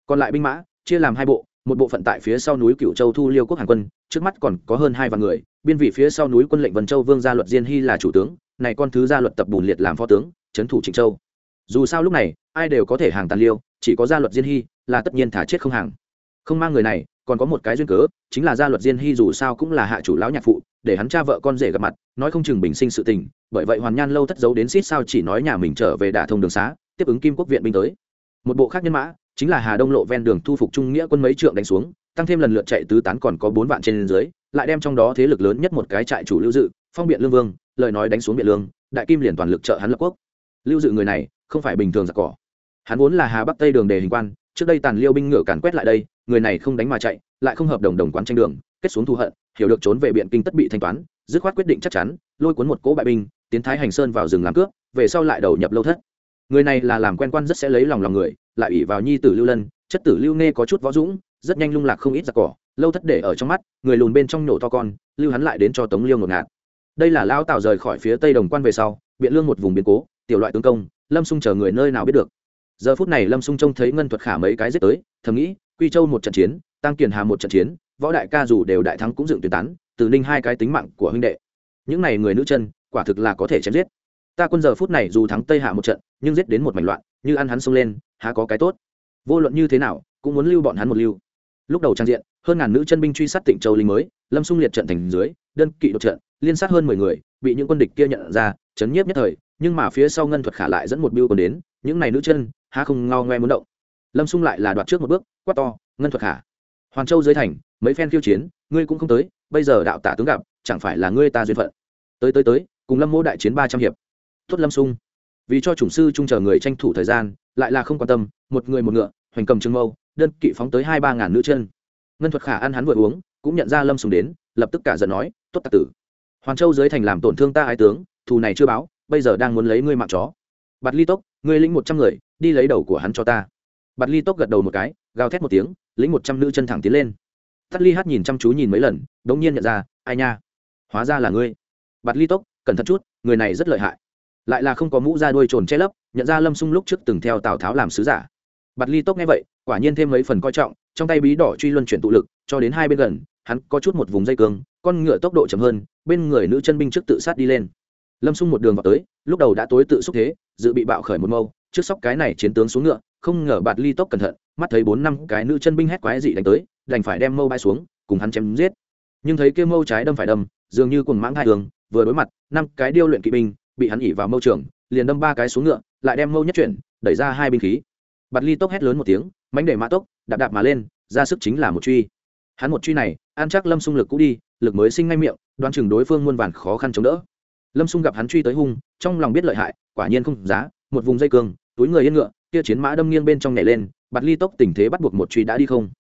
Còn lại binh mã, chia làm hai bộ, một bộ phận tại phía sau núi cựu châu thu liêu quốc hàn quân, trước mắt còn có hơn hai vạn người biên vị phía sau núi quân lệnh vân châu vương gia luật diên hy là chủ tướng, này con thứ gia luật tập bùn liệt làm phó tướng trấn thủ trịnh châu. Dù sao lúc này, ai đều có thể hàng tàn liêu, chỉ có gia luật diên hy là tất nhiên thả chết không hàng. Không mang người này, còn có một cái duyên cớ, chính là gia luật diên hy dù sao cũng là hạ chủ lão nhạc phụ, để hắn cha vợ con rể gặp mặt, nói không chừng bình sinh sự tình, bởi vậy hoàn nhan lâu thất giấu đến xít sao chỉ nói nhà mình trở về đả thông đường xá, tiếp ứng kim quốc viện binh tới. Một bộ khác nhân mã, chính là hà đông lộ ven đường thu phục trung nghĩa quân mấy trượng đánh xuống tăng thêm lần lượt chạy tứ tán còn có bốn vạn trên dưới, lại đem trong đó thế lực lớn nhất một cái trại chủ lưu dự, phong biện lương vương, lời nói đánh xuống biện lương, đại kim liền toàn lực trợ hắn lập quốc. Lưu dự người này, không phải bình thường giặc cỏ. Hắn vốn là hà bắc tây đường đề hình quan, trước đây tàn liêu binh ngựa càn quét lại đây, người này không đánh mà chạy, lại không hợp đồng đồng quán tranh đường, kết xuống thù hận, hiểu được trốn về biện kinh tất bị thanh toán, dứt khoát quyết định chắc chắn, lôi cuốn một cỗ bại binh, tiến thái hành sơn vào rừng làm cướp, về sau lại đầu nhập lâu thất. Người này là làm quen quan rất sẽ lấy lòng lòng người, lại ủy vào nhi tử lưu lân, chất tử lưu nghe có chút võ dũng rất nhanh lung lạc không ít giặc cỏ, lâu thất để ở trong mắt, người lùn bên trong nổ to con, lưu hắn lại đến cho tống liêu ngột ngạt. Đây là lao tào rời khỏi phía tây đồng quan về sau, biện lương một vùng biến cố, tiểu loại tướng công, lâm xung chờ người nơi nào biết được. Giờ phút này lâm xung trông thấy ngân thuật khả mấy cái giết tới, thầm nghĩ, quy châu một trận chiến, tăng kiền hà một trận chiến, võ đại ca dù đều đại thắng cũng dựng tuyển tán, từ ninh hai cái tính mạng của huynh đệ. Những này người nữ chân, quả thực là có thể chém giết. Ta quân giờ phút này dù thắng tây hạ một trận, nhưng giết đến một mảnh loạn, như ăn hắn xông lên, há có cái tốt. Vô luận như thế nào, cũng muốn lưu bọn hắn một lưu lúc đầu trang diện, hơn ngàn nữ chân binh truy sát tịnh châu linh mới, lâm xung liệt trận thành dưới, đơn kỵ đột trận, liên sát hơn mười người, bị những quân địch kia nhận ra, chấn nhiếp nhất thời, nhưng mà phía sau ngân thuật khả lại dẫn một biêu còn đến, những này nữ chân, há không ngao ngoe muốn động. Lâm xung lại là đoạt trước một bước, quát to, ngân thuật khả hoàn châu dưới thành, mấy phen khiêu chiến, ngươi cũng không tới, bây giờ đạo tả tướng gặp, chẳng phải là ngươi ta duyên phận? Tới tới tới, cùng lâm mô đại chiến ba trăm hiệp. Tuất lâm sung vì cho chủng sư trung chờ người tranh thủ thời gian, lại là không quan tâm, một người một ngựa, hoành cầm trương mâu đơn kỵ phóng tới hai ba ngàn nữ chân. Ngân thuật khả ăn hắn vừa uống, cũng nhận ra lâm sùng đến, lập tức cả giận nói, tốt tạc tử hoàn châu dưới thành làm tổn thương ta ái tướng, thù này chưa báo, bây giờ đang muốn lấy ngươi mạng chó. Bạt ly tốc, ngươi lĩnh một trăm người, đi lấy đầu của hắn cho ta. Bạt ly tốc gật đầu một cái, gào thét một tiếng, lĩnh một trăm nữ chân thẳng tiến lên. Tắt ly hát nhìn chăm chú nhìn mấy lần đ ỗ n g nhiên nhận ra, ai nha, hóa ra là ngươi. Bạt ly tốc, cẩn thận chút, người này rất lợi hại. Lại là không có mũ ra đuôi trồn che lấp, nhận ra lâm sung lúc trước từng theo tào tháo làm sứ giả. Bạt ly tốc nghe vậy quả nhiên thêm mấy phần coi trọng, trong tay bí đỏ truy luân chuyển tụ lực, cho đến hai bên gần, hắn có chút một vùng dây cương, con ngựa tốc độ chậm hơn, bên người nữ chân binh trước tự sát đi lên. Lâm xung một đường vào tới, lúc đầu đã tối tự xúc thế, dự bị bạo khởi một mâu, trước sóc cái này chiến tướng xuống ngựa, không ngờ bạt ly tốc cẩn thận, mắt thấy bốn năm cái nữ chân binh hét quái dị đánh tới, đành phải đem mâu bay xuống, cùng hắn chém giết. Nhưng thấy kia mâu trái đâm phải đâm, dường như cùng mãng hai đường, vừa đối mặt, năm cái điêu luyện kỵ binh, bị hắn ỉ vào mâu trường, liền đâm ba cái xuống ngựa, lại đem mâu nhất chuyển, đẩy ra hai binh khí. Bạt ly tốc hét lớn một tiếng mánh để mã tốc, đạp đạp mà lên, ra sức chính là một truy. Hắn một truy này an chắc lâm xung lực cũ đi, lực mới sinh ngay miệng, đoán chừng đối phương muôn vàn khó khăn chống đỡ. Lâm xung gặp hắn truy tới hung, trong lòng biết lợi hại, quả nhiên không giá, một vùng dây cương, túi người yên ngựa, kia chiến mã đâm nghiêng bên trong nhảy lên, bạt ly tốc tình thế bắt buộc một truy đã đi không.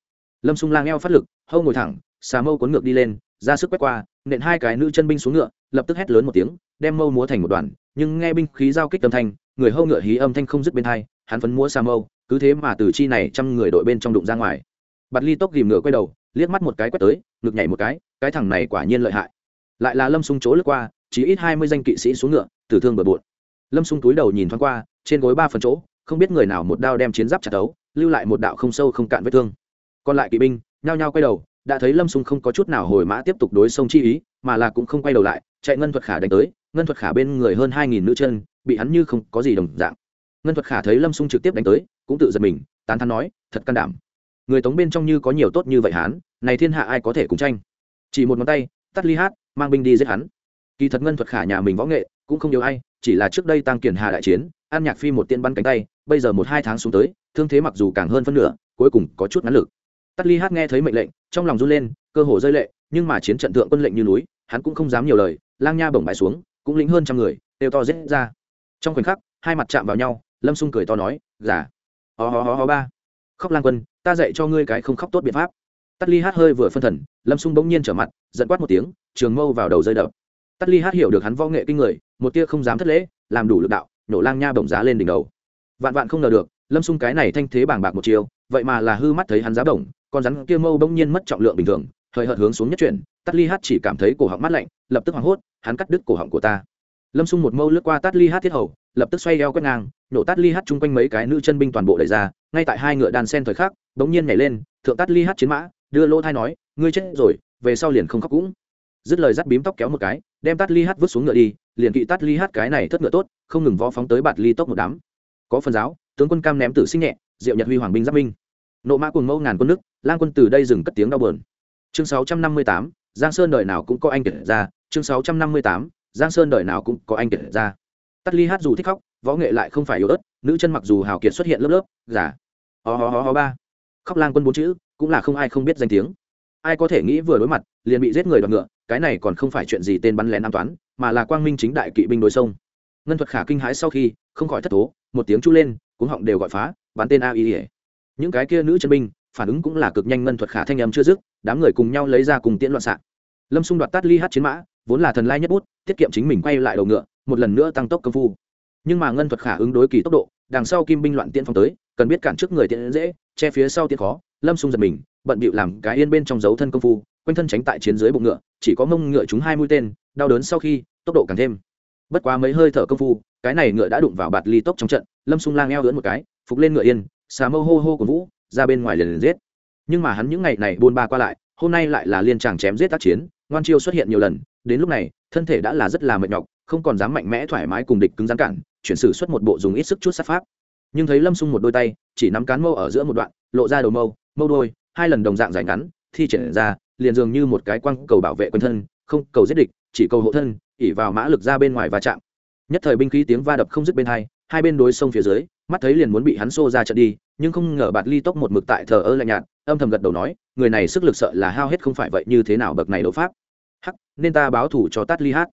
Lâm xung lang eo phát lực, hâu ngồi thẳng, xà mâu cuốn ngược đi lên, ra sức quét qua, nện hai cái nữ chân binh xuống ngựa, lập tức hét lớn một tiếng, đem mâu múa thành một đoàn, nhưng nghe binh khí giao kích âm thanh, người hâu ngựa hí âm thanh không dứt bên hai, hắn phấn múa xà mâu cứ thế mà từ chi này trăm người đội bên trong đụng ra ngoài. Bạt ly tốc ghìm ngựa quay đầu, liếc mắt một cái quét tới, ngực nhảy một cái cái thằng này quả nhiên lợi hại. Lại là lâm sung chỗ lướt qua, chỉ ít hai mươi danh kỵ sĩ xuống ngựa, tử thương bờ bộn. Lâm sung túi đầu nhìn thoáng qua, trên gối ba phần chỗ, không biết người nào một đao đem chiến giáp chặt đấu lưu lại một đạo không sâu không cạn vết thương. Còn lại kỵ binh, nhao nhao quay đầu, đã thấy lâm sung không có chút nào hồi mã tiếp tục đối sông chi ý, mà là cũng không quay đầu lại, chạy ngân thuật khả đánh tới, ngân thuật khả bên người hơn hai nghìn nữ chân, bị hắn như không có gì đồng dạng. Ngân thuật khả thấy lâm sung trực tiếp đánh tới cũng tự giật mình, tán thắn nói, thật can đảm. Người tống bên trong như có nhiều tốt như vậy hán này thiên hạ ai có thể cùng tranh? Chỉ một ngón tay tắt ly hát mang binh đi giết hắn. Kỳ thật ngân thuật khả nhà mình võ nghệ cũng không nhiều ai, chỉ là trước đây tăng kiển hà đại chiến, an nhạc phi một tiên bắn cánh tay, bây giờ một hai tháng xuống tới, thương thế mặc dù càng hơn phân nửa, cuối cùng có chút ngắn lực. Tắt ly hát nghe thấy mệnh lệnh, trong lòng run lên, cơ hồ rơi lệ, nhưng mà chiến trận thượng quân lệnh như núi, hắn cũng không dám nhiều lời, lang nha bổng bãi xuống, cũng lĩnh hơn trăm người, đều to giết ra. Trong khoảnh khắc, hai mặt chạm vào nhau, lâm xung cười to nói giả ho ho ho ho ba. Khóc lang quân, ta dạy cho ngươi cái không khóc tốt biện pháp. Tắt ly hát hơi vừa phân thần, lâm sung bỗng nhiên trở mặt, giận quát một tiếng, trường mâu vào đầu rơi đập. Tắt ly hát hiểu được hắn võ nghệ kinh người, một tia không dám thất lễ, làm đủ lực đạo, nổ lang nha bổng giá lên đỉnh đầu. Vạn vạn không ngờ được, lâm sung cái này thanh thế bảng bạc một chiều, vậy mà là hư mắt thấy hắn giá bổng, con rắn kia mâu bỗng nhiên mất trọng lượng bình thường, hơi hợt hướng xuống nhất chuyển, tắt ly hát chỉ cảm thấy cổ họng mát lạnh, lập tức hoảng hốt, hắn cắt đứt cổ họng của ta. Lâm sung một mâu lướt qua Tắt ly hát thiết hầu lập tức xoay eo quét ngang, nổ tát ly hát chung quanh mấy cái nữ chân binh toàn bộ đẩy ra, ngay tại hai ngựa đàn sen thời khắc bỗng nhiên nhảy lên, thượng tát ly hát chiến mã, đưa lỗ thai nói, ngươi chết rồi, về sau liền không khóc cũng. Dứt lời dắt bím tóc kéo một cái, đem tát ly hát vứt xuống ngựa đi, liền kỵ tát ly hát cái này thất ngựa tốt, không ngừng vó phóng tới bạt ly tốc một đám. Có phần giáo, tướng quân cam ném tử sinh nhẹ, diệu nhật huy hoàng binh giáp binh. nộ mã cùng mẫu ngàn quân nước, lang quân từ đây dừng cất tiếng đau bờn chương sáu trăm năm mươi tám, giang sơn đời nào cũng có anh kể ra, chương sáu trăm năm mươi tám, giang sơn đời nào cũng có anh kể ra tắt ly hát dù thích khóc, võ nghệ lại không phải yếu ớt, nữ chân mặc dù hào kiệt xuất hiện lớp lớp giả ho ho ho ho ba. Khóc lang quân bốn chữ, cũng là không ai không biết danh tiếng. Ai có thể nghĩ vừa đối mặt, liền bị giết người đoạt ngựa, cái này còn không phải chuyện gì tên bắn lén an toán, mà là quang minh chính đại kỵ binh đối sông. Ngân thuật khả kinh hãi sau khi, không khỏi thất thố, một tiếng chu lên, cuống họng đều gọi phá, bắn tên a y ỉa những cái kia nữ chân binh, phản ứng cũng là cực nhanh ngân thuật khả thanh âm chưa dứt, đám người cùng nhau lấy ra cùng tiễn loạn xạ. Lâm xung đoạt tát ly hát chiến mã, vốn là thần lai nhất bút, tiết kiệm chính mình quay lại đầu ngựa một lần nữa tăng tốc công phu. Nhưng mà ngân thuật khả ứng đối kỳ tốc độ, đằng sau kim binh loạn tiễn phong tới, cần biết cản trước người tiễn dễ, che phía sau tiễn khó, lâm xung giật mình, bận bịu làm cái yên bên trong dấu thân công phu, quanh thân tránh tại chiến dưới bụng ngựa, chỉ có mông ngựa chúng hai mũi tên, đau đớn sau khi, tốc độ càng thêm. Bất quá mấy hơi thở công phu, cái này ngựa đã đụng vào bạt ly tốc trong trận, lâm xung lang eo lưỡn một cái, phục lên ngựa yên, xà mâu hô hô của vũ, ra bên ngoài liền liền giết. Nhưng mà hắn những ngày này buôn ba qua lại, hôm nay lại là liên tràng chém giết tác chiến, ngoan chiêu xuất hiện nhiều lần, đến lúc này thân thể đã là rất là mệt nhọc, không còn dám mạnh mẽ thoải mái cùng địch cứng rắn cản, chuyển sử xuất một bộ dùng ít sức chút sát pháp. Nhưng thấy lâm xung một đôi tay, chỉ nắm cán mâu ở giữa một đoạn, lộ ra đầu mâu mâu đôi hai lần đồng dạng dài ngắn, thi triển ra, liền dường như một cái quăng cầu bảo vệ quân thân, không cầu giết địch, chỉ cầu hộ thân ỉ vào mã lực ra bên ngoài và chạm. Nhất thời binh khí tiếng va đập không dứt bên hai hai bên đối sông phía dưới, mắt thấy liền muốn bị hắn xô ra trận đi, nhưng không ngờ bạt ly tốc một mực tại thờ ơ lạnh nhạt, âm thầm gật đầu nói, người này sức lực sợ là hao hết không phải vậy, như thế nào bậc này đấu pháp hắc, nên ta báo thủ cho tát ly hát.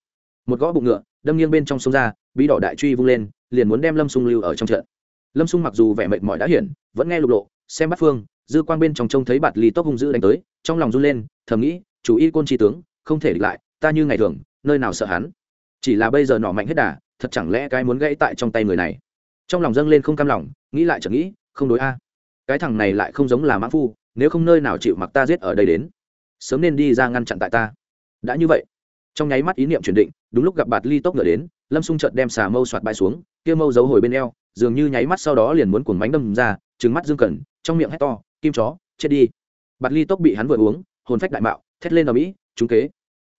Một gõ bụng ngựa, đâm nghiêng bên trong sông ra, bí đỏ đại truy vung lên, liền muốn đem lâm sung lưu ở trong trận. Lâm sung mặc dù vẻ mệt mỏi đã hiển, vẫn nghe lục lộ, xem bắt phương, dư quang bên trong trông thấy bạt ly tốc hung dữ đánh tới, trong lòng run lên, thầm nghĩ, chủ y côn tri tướng, không thể địch lại, ta như ngày thường, nơi nào sợ hắn? Chỉ là bây giờ nỏ mạnh hết đà, thật chẳng lẽ cái muốn gãy tại trong tay người này? Trong lòng dâng lên không cam lòng, nghĩ lại chẳng nghĩ, không đối a. Cái thằng này lại không giống là mã phu, nếu không nơi nào chịu mặc ta giết ở đây đến, sớm nên đi ra ngăn chặn tại ta đã như vậy, trong nháy mắt ý niệm chuyển định, đúng lúc gặp bạt ly tốc ngựa đến, lâm xung trợt đem xà mâu soạt bay xuống, kia mâu giấu hồi bên eo, dường như nháy mắt sau đó liền muốn cuồng bánh đâm ra trứng mắt dương cẩn, trong miệng hét to, kim chó, chết đi. Bạt ly tốc bị hắn vừa uống, hồn phách đại mạo, thét lên ở mỹ, trúng kế.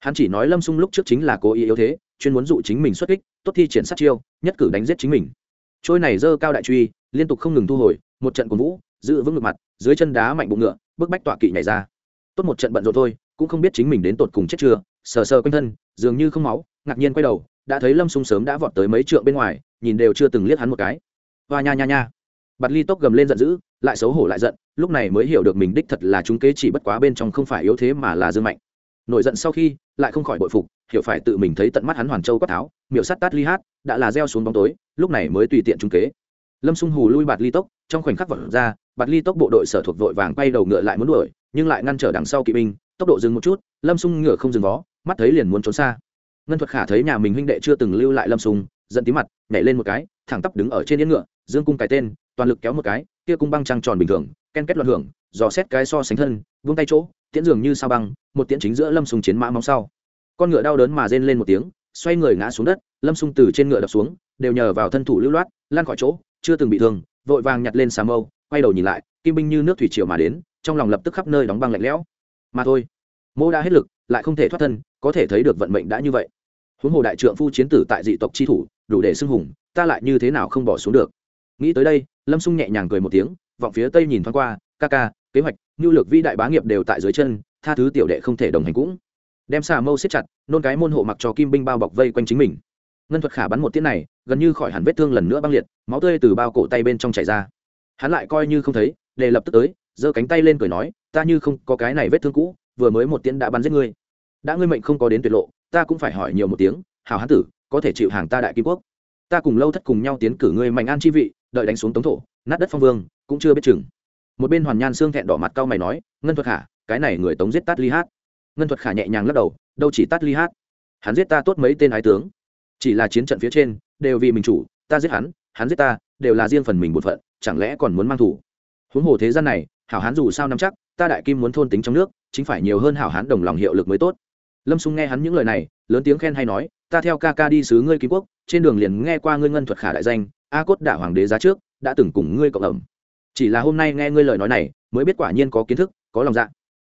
Hắn chỉ nói lâm xung lúc trước chính là cố ý yếu thế, chuyên muốn dụ chính mình xuất kích, tốt thi triển sát chiêu, nhất cử đánh giết chính mình. Trôi này dơ cao đại truy, liên tục không ngừng thu hồi, một trận cổ vũ, giữ vững ngược mặt, dưới chân đá mạnh bụng ngựa, bức bách tọa kỵ nhảy ra. Tốt một trận bận rộn thôi cũng không biết chính mình đến tột cùng chết chưa, sờ sờ quanh thân, dường như không máu, ngạc nhiên quay đầu, đã thấy lâm sung sớm đã vọt tới mấy trượng bên ngoài, nhìn đều chưa từng liếc hắn một cái. Và nha nha nha. Bạt ly tốc gầm lên giận dữ, lại xấu hổ lại giận, lúc này mới hiểu được mình đích thật là chúng kế chỉ bất quá bên trong không phải yếu thế mà là dương mạnh. Nổi giận sau khi, lại không khỏi bội phục, hiểu phải tự mình thấy tận mắt hắn hoàn châu quát tháo, miểu sắt tát ly hát, đã là gieo xuống bóng tối, lúc này mới tùy tiện trung kế. Lâm sung hù lui bạt ly tốc, trong khoảnh khắc vật ra, bạt ly tốc bộ đội sở thuộc vội vàng quay đầu ngựa lại muốn đuổi, nhưng lại ngăn trở đằng sau kỵ binh tốc độ dừng một chút, lâm xung ngựa không dừng vó, mắt thấy liền muốn trốn xa. Ngân thuật khả thấy nhà mình huynh đệ chưa từng lưu lại lâm xung giận tí mặt, nhảy lên một cái, thẳng tắp đứng ở trên yên ngựa, dương cung cái tên, toàn lực kéo một cái, kia cung băng trăng tròn bình thường, ken kết loạn hưởng, dò xét cái so sánh thân, vung tay chỗ, tiễn dường như sao băng, một tiễn chính giữa lâm sung chiến mã móng sau. Con ngựa đau đớn mà rên lên một tiếng, xoay người ngã xuống đất, lâm sung từ trên ngựa đập xuống, đều nhờ vào thân thủ lưu loát lan khỏi chỗ, chưa từng bị thương, vội vàng nhặt lên xà mâu, quay đầu nhìn lại, kim binh như nước thủy triều mà đến, trong lòng lập tức khắp nơi đóng băng lạnh lẽo mà thôi. Mô đã hết lực, lại không thể thoát thân, có thể thấy được vận mệnh đã như vậy. Huống hồ đại trượng phu chiến tử tại dị tộc chi thủ, đủ để xưng hùng, ta lại như thế nào không bỏ xuống được? Nghĩ tới đây, lâm sung nhẹ nhàng cười một tiếng, vọng phía tây nhìn thoáng qua, ca ca, kế hoạch nhu lược vĩ đại bá nghiệp đều tại dưới chân, tha thứ tiểu đệ không thể đồng hành cũng. Đem xà mâu siết chặt, nôn cái môn hộ mặc cho kim binh bao bọc vây quanh chính mình. Ngân thuật khả bắn một tiếng này, gần như khỏi hẳn vết thương lần nữa băng liệt, máu tươi từ bao cổ tay bên trong chảy ra. Hắn lại coi như không thấy, để lập tức tới giơ cánh tay lên cười nói, ta như không có cái này vết thương cũ, vừa mới một tiếng đã bắn giết ngươi. Đã ngươi mệnh không có đến tuyệt lộ, ta cũng phải hỏi nhiều một tiếng, hảo hán tử, có thể chịu hàng ta đại kim quốc. Ta cùng lâu thất cùng nhau tiến cử ngươi mạnh an chi vị, đợi đánh xuống tống thổ, nát đất phong vương, cũng chưa biết chừng. Một bên hoàn nhan xương thẹn đỏ mặt cao mày nói, ngân thuật khả, cái này người tống giết tát ly hát. Ngân thuật khả nhẹ nhàng lắc đầu, đâu chỉ tát ly hát. Hắn giết ta tốt mấy tên ái tướng. Chỉ là chiến trận phía trên, đều vì mình chủ, ta giết hắn hắn giết ta, đều là riêng phần mình một phận, chẳng lẽ còn muốn mang thủ? Huống hồ thế gian này hảo hán dù sao nắm chắc, ta đại kim muốn thôn tính trong nước, chính phải nhiều hơn hảo hán đồng lòng hiệu lực mới tốt. Lâm xung nghe hắn những lời này, lớn tiếng khen hay nói, ta theo ca ca đi sứ ngươi ký quốc, trên đường liền nghe qua ngươi ngân thuật khả đại danh, a cốt đả hoàng đế giá trước, đã từng cùng ngươi cộng ẩm. Chỉ là hôm nay nghe ngươi lời nói này, mới biết quả nhiên có kiến thức, có lòng dạ.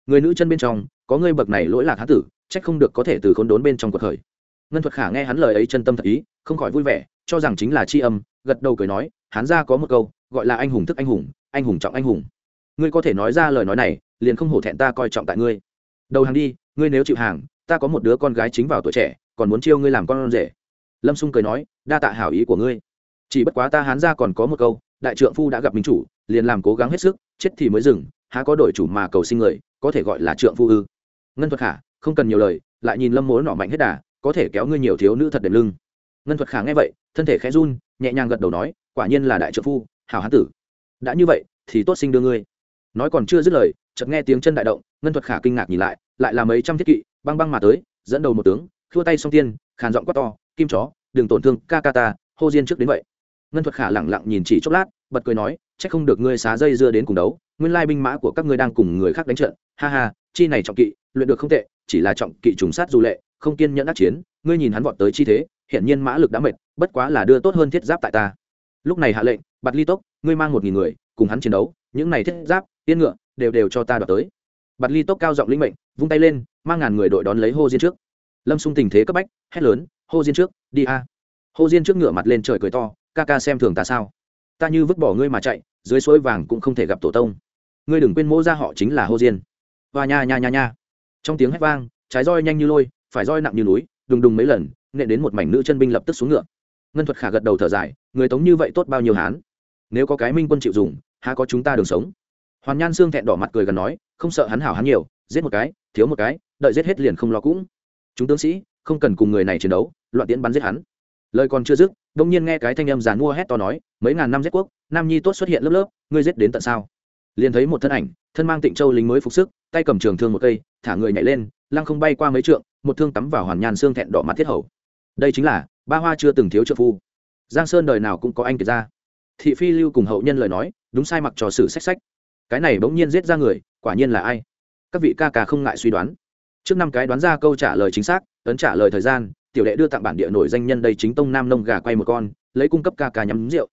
Người nữ chân bên trong, có ngươi bậc này lỗi lạc hán tử trách không được có thể từ khốn đốn bên trong cuộc khởi. Ngân thuật khả nghe hắn lời ấy chân tâm thật ý, không khỏi vui vẻ, cho rằng chính là c h i âm, gật đầu cười nói hắn ra có một câu, gọi là anh hùng thức anh hùng anh hùng trọng anh hùng ngươi có thể nói ra lời nói này, liền không hổ thẹn ta coi trọng tại ngươi. Đầu hàng đi, ngươi nếu chịu hàng, ta có một đứa con gái chính vào tuổi trẻ, còn muốn chiêu ngươi làm con rể. Lâm xung cười nói, đa tạ hảo ý của ngươi. Chỉ bất quá ta hán ra còn có một câu, đại trượng phu đã gặp minh chủ, liền làm cố gắng hết sức, chết thì mới dừng, há có đổi chủ mà cầu sinh người, có thể gọi là trượng phu ư. Ngân thuật khả, không cần nhiều lời, lại nhìn lâm mối nọ mạnh hết đà, có thể kéo ngươi nhiều thiếu nữ thật đệm lưng. Ngân thuật khả nghe vậy, thân thể khẽ run, nhẹ nhàng gật đầu nói, quả nhiên là đại trượng phu, hảo hán tử. Đã như vậy, thì tốt sinh đưa ngươi nói còn chưa dứt lời, chợt nghe tiếng chân đại động, ngân thuật khả kinh ngạc nhìn lại lại là mấy trăm thiết kỵ, băng băng mà tới, dẫn đầu một tướng thua tay song tiên, khàn giọng quát to, kim chó, đừng tổn thương ca ca ta, hô diên trước đến vậy. Ngân thuật khả lẳng lặng nhìn chỉ chốc lát, bật cười nói, chắc không được ngươi xá dây dưa đến cùng đấu, nguyên lai binh mã của các ngươi đang cùng người khác đánh trận. Ha ha, chi này trọng kỵ, luyện được không tệ, chỉ là trọng kỵ trùng sát dù lệ, không kiên nhẫn ác chiến, ngươi nhìn hắn vọt tới chi thế hiện nhiên mã lực đã mệt, bất quá là đưa tốt hơn thiết giáp tại ta. Lúc này hạ lệnh, bạt ly tốc, ngươi mang một nghìn người cùng hắn chiến đấu, những này thiết giáp yên ngựa đều đều cho ta đoạt tới. Bạt ly tốc cao giọng linh mệnh, vung tay lên, mang ngàn người đội đón lấy hô diên trước. Lâm xung tình thế cấp bách, hét lớn, hô diên trước, đi a. Hô diên trước ngựa mặt lên trời cười to, ca ca xem thường ta sao? Ta như vứt bỏ ngươi mà chạy, dưới suối vàng cũng không thể gặp tổ tông. Ngươi đừng quên mỗ ra họ chính là hô diên. Và nha nha nha nha. Trong tiếng hét vang, trái roi nhanh như lôi, phải roi nặng như núi, đùng đùng mấy lần, nện đến một mảnh nữ chân binh lập tức xuống ngựa. Ngân thuật khả gật đầu thở dài, người tống như vậy tốt bao nhiêu hán? Nếu có cái minh quân chịu dùng, há có chúng ta đường sống? Hoàn nhan xương thẹn đỏ mặt cười gần nói, không sợ hắn hảo hắn nhiều, giết một cái, thiếu một cái, đợi giết hết liền không lo cũng. Chúng tướng sĩ, không cần cùng người này chiến đấu, loạn tiễn bắn giết hắn. Lời còn chưa dứt, đông nhiên nghe cái thanh âm giàn mua hét to nói, mấy ngàn năm giết quốc, nam nhi tốt xuất hiện lớp lớp, ngươi giết đến tận sao? Liền thấy một thân ảnh, thân mang tịnh châu lính mới phục sức, tay cầm trường thương một cây, thả người nhảy lên, lăng không bay qua mấy trượng, một thương tắm vào hoàn nhàn xương thẹn đỏ mặt thiết hầu. Đây chính là, ba hoa chưa từng thiếu trợ phu. Giang sơn đời nào cũng có anh kiệt ra thị phi lưu cùng hậu nhân lời nói, đúng sai mặc trò sử sách sách. Cái này bỗng nhiên giết ra người, quả nhiên là ai? Các vị ca ca không ngại suy đoán. Trước năm cái đoán ra câu trả lời chính xác, ấn trả lời thời gian, tiểu đệ đưa tặng bản địa nổi danh nhân đây chính tông nam nông gà quay một con, lấy cung cấp ca ca nhắm rượu.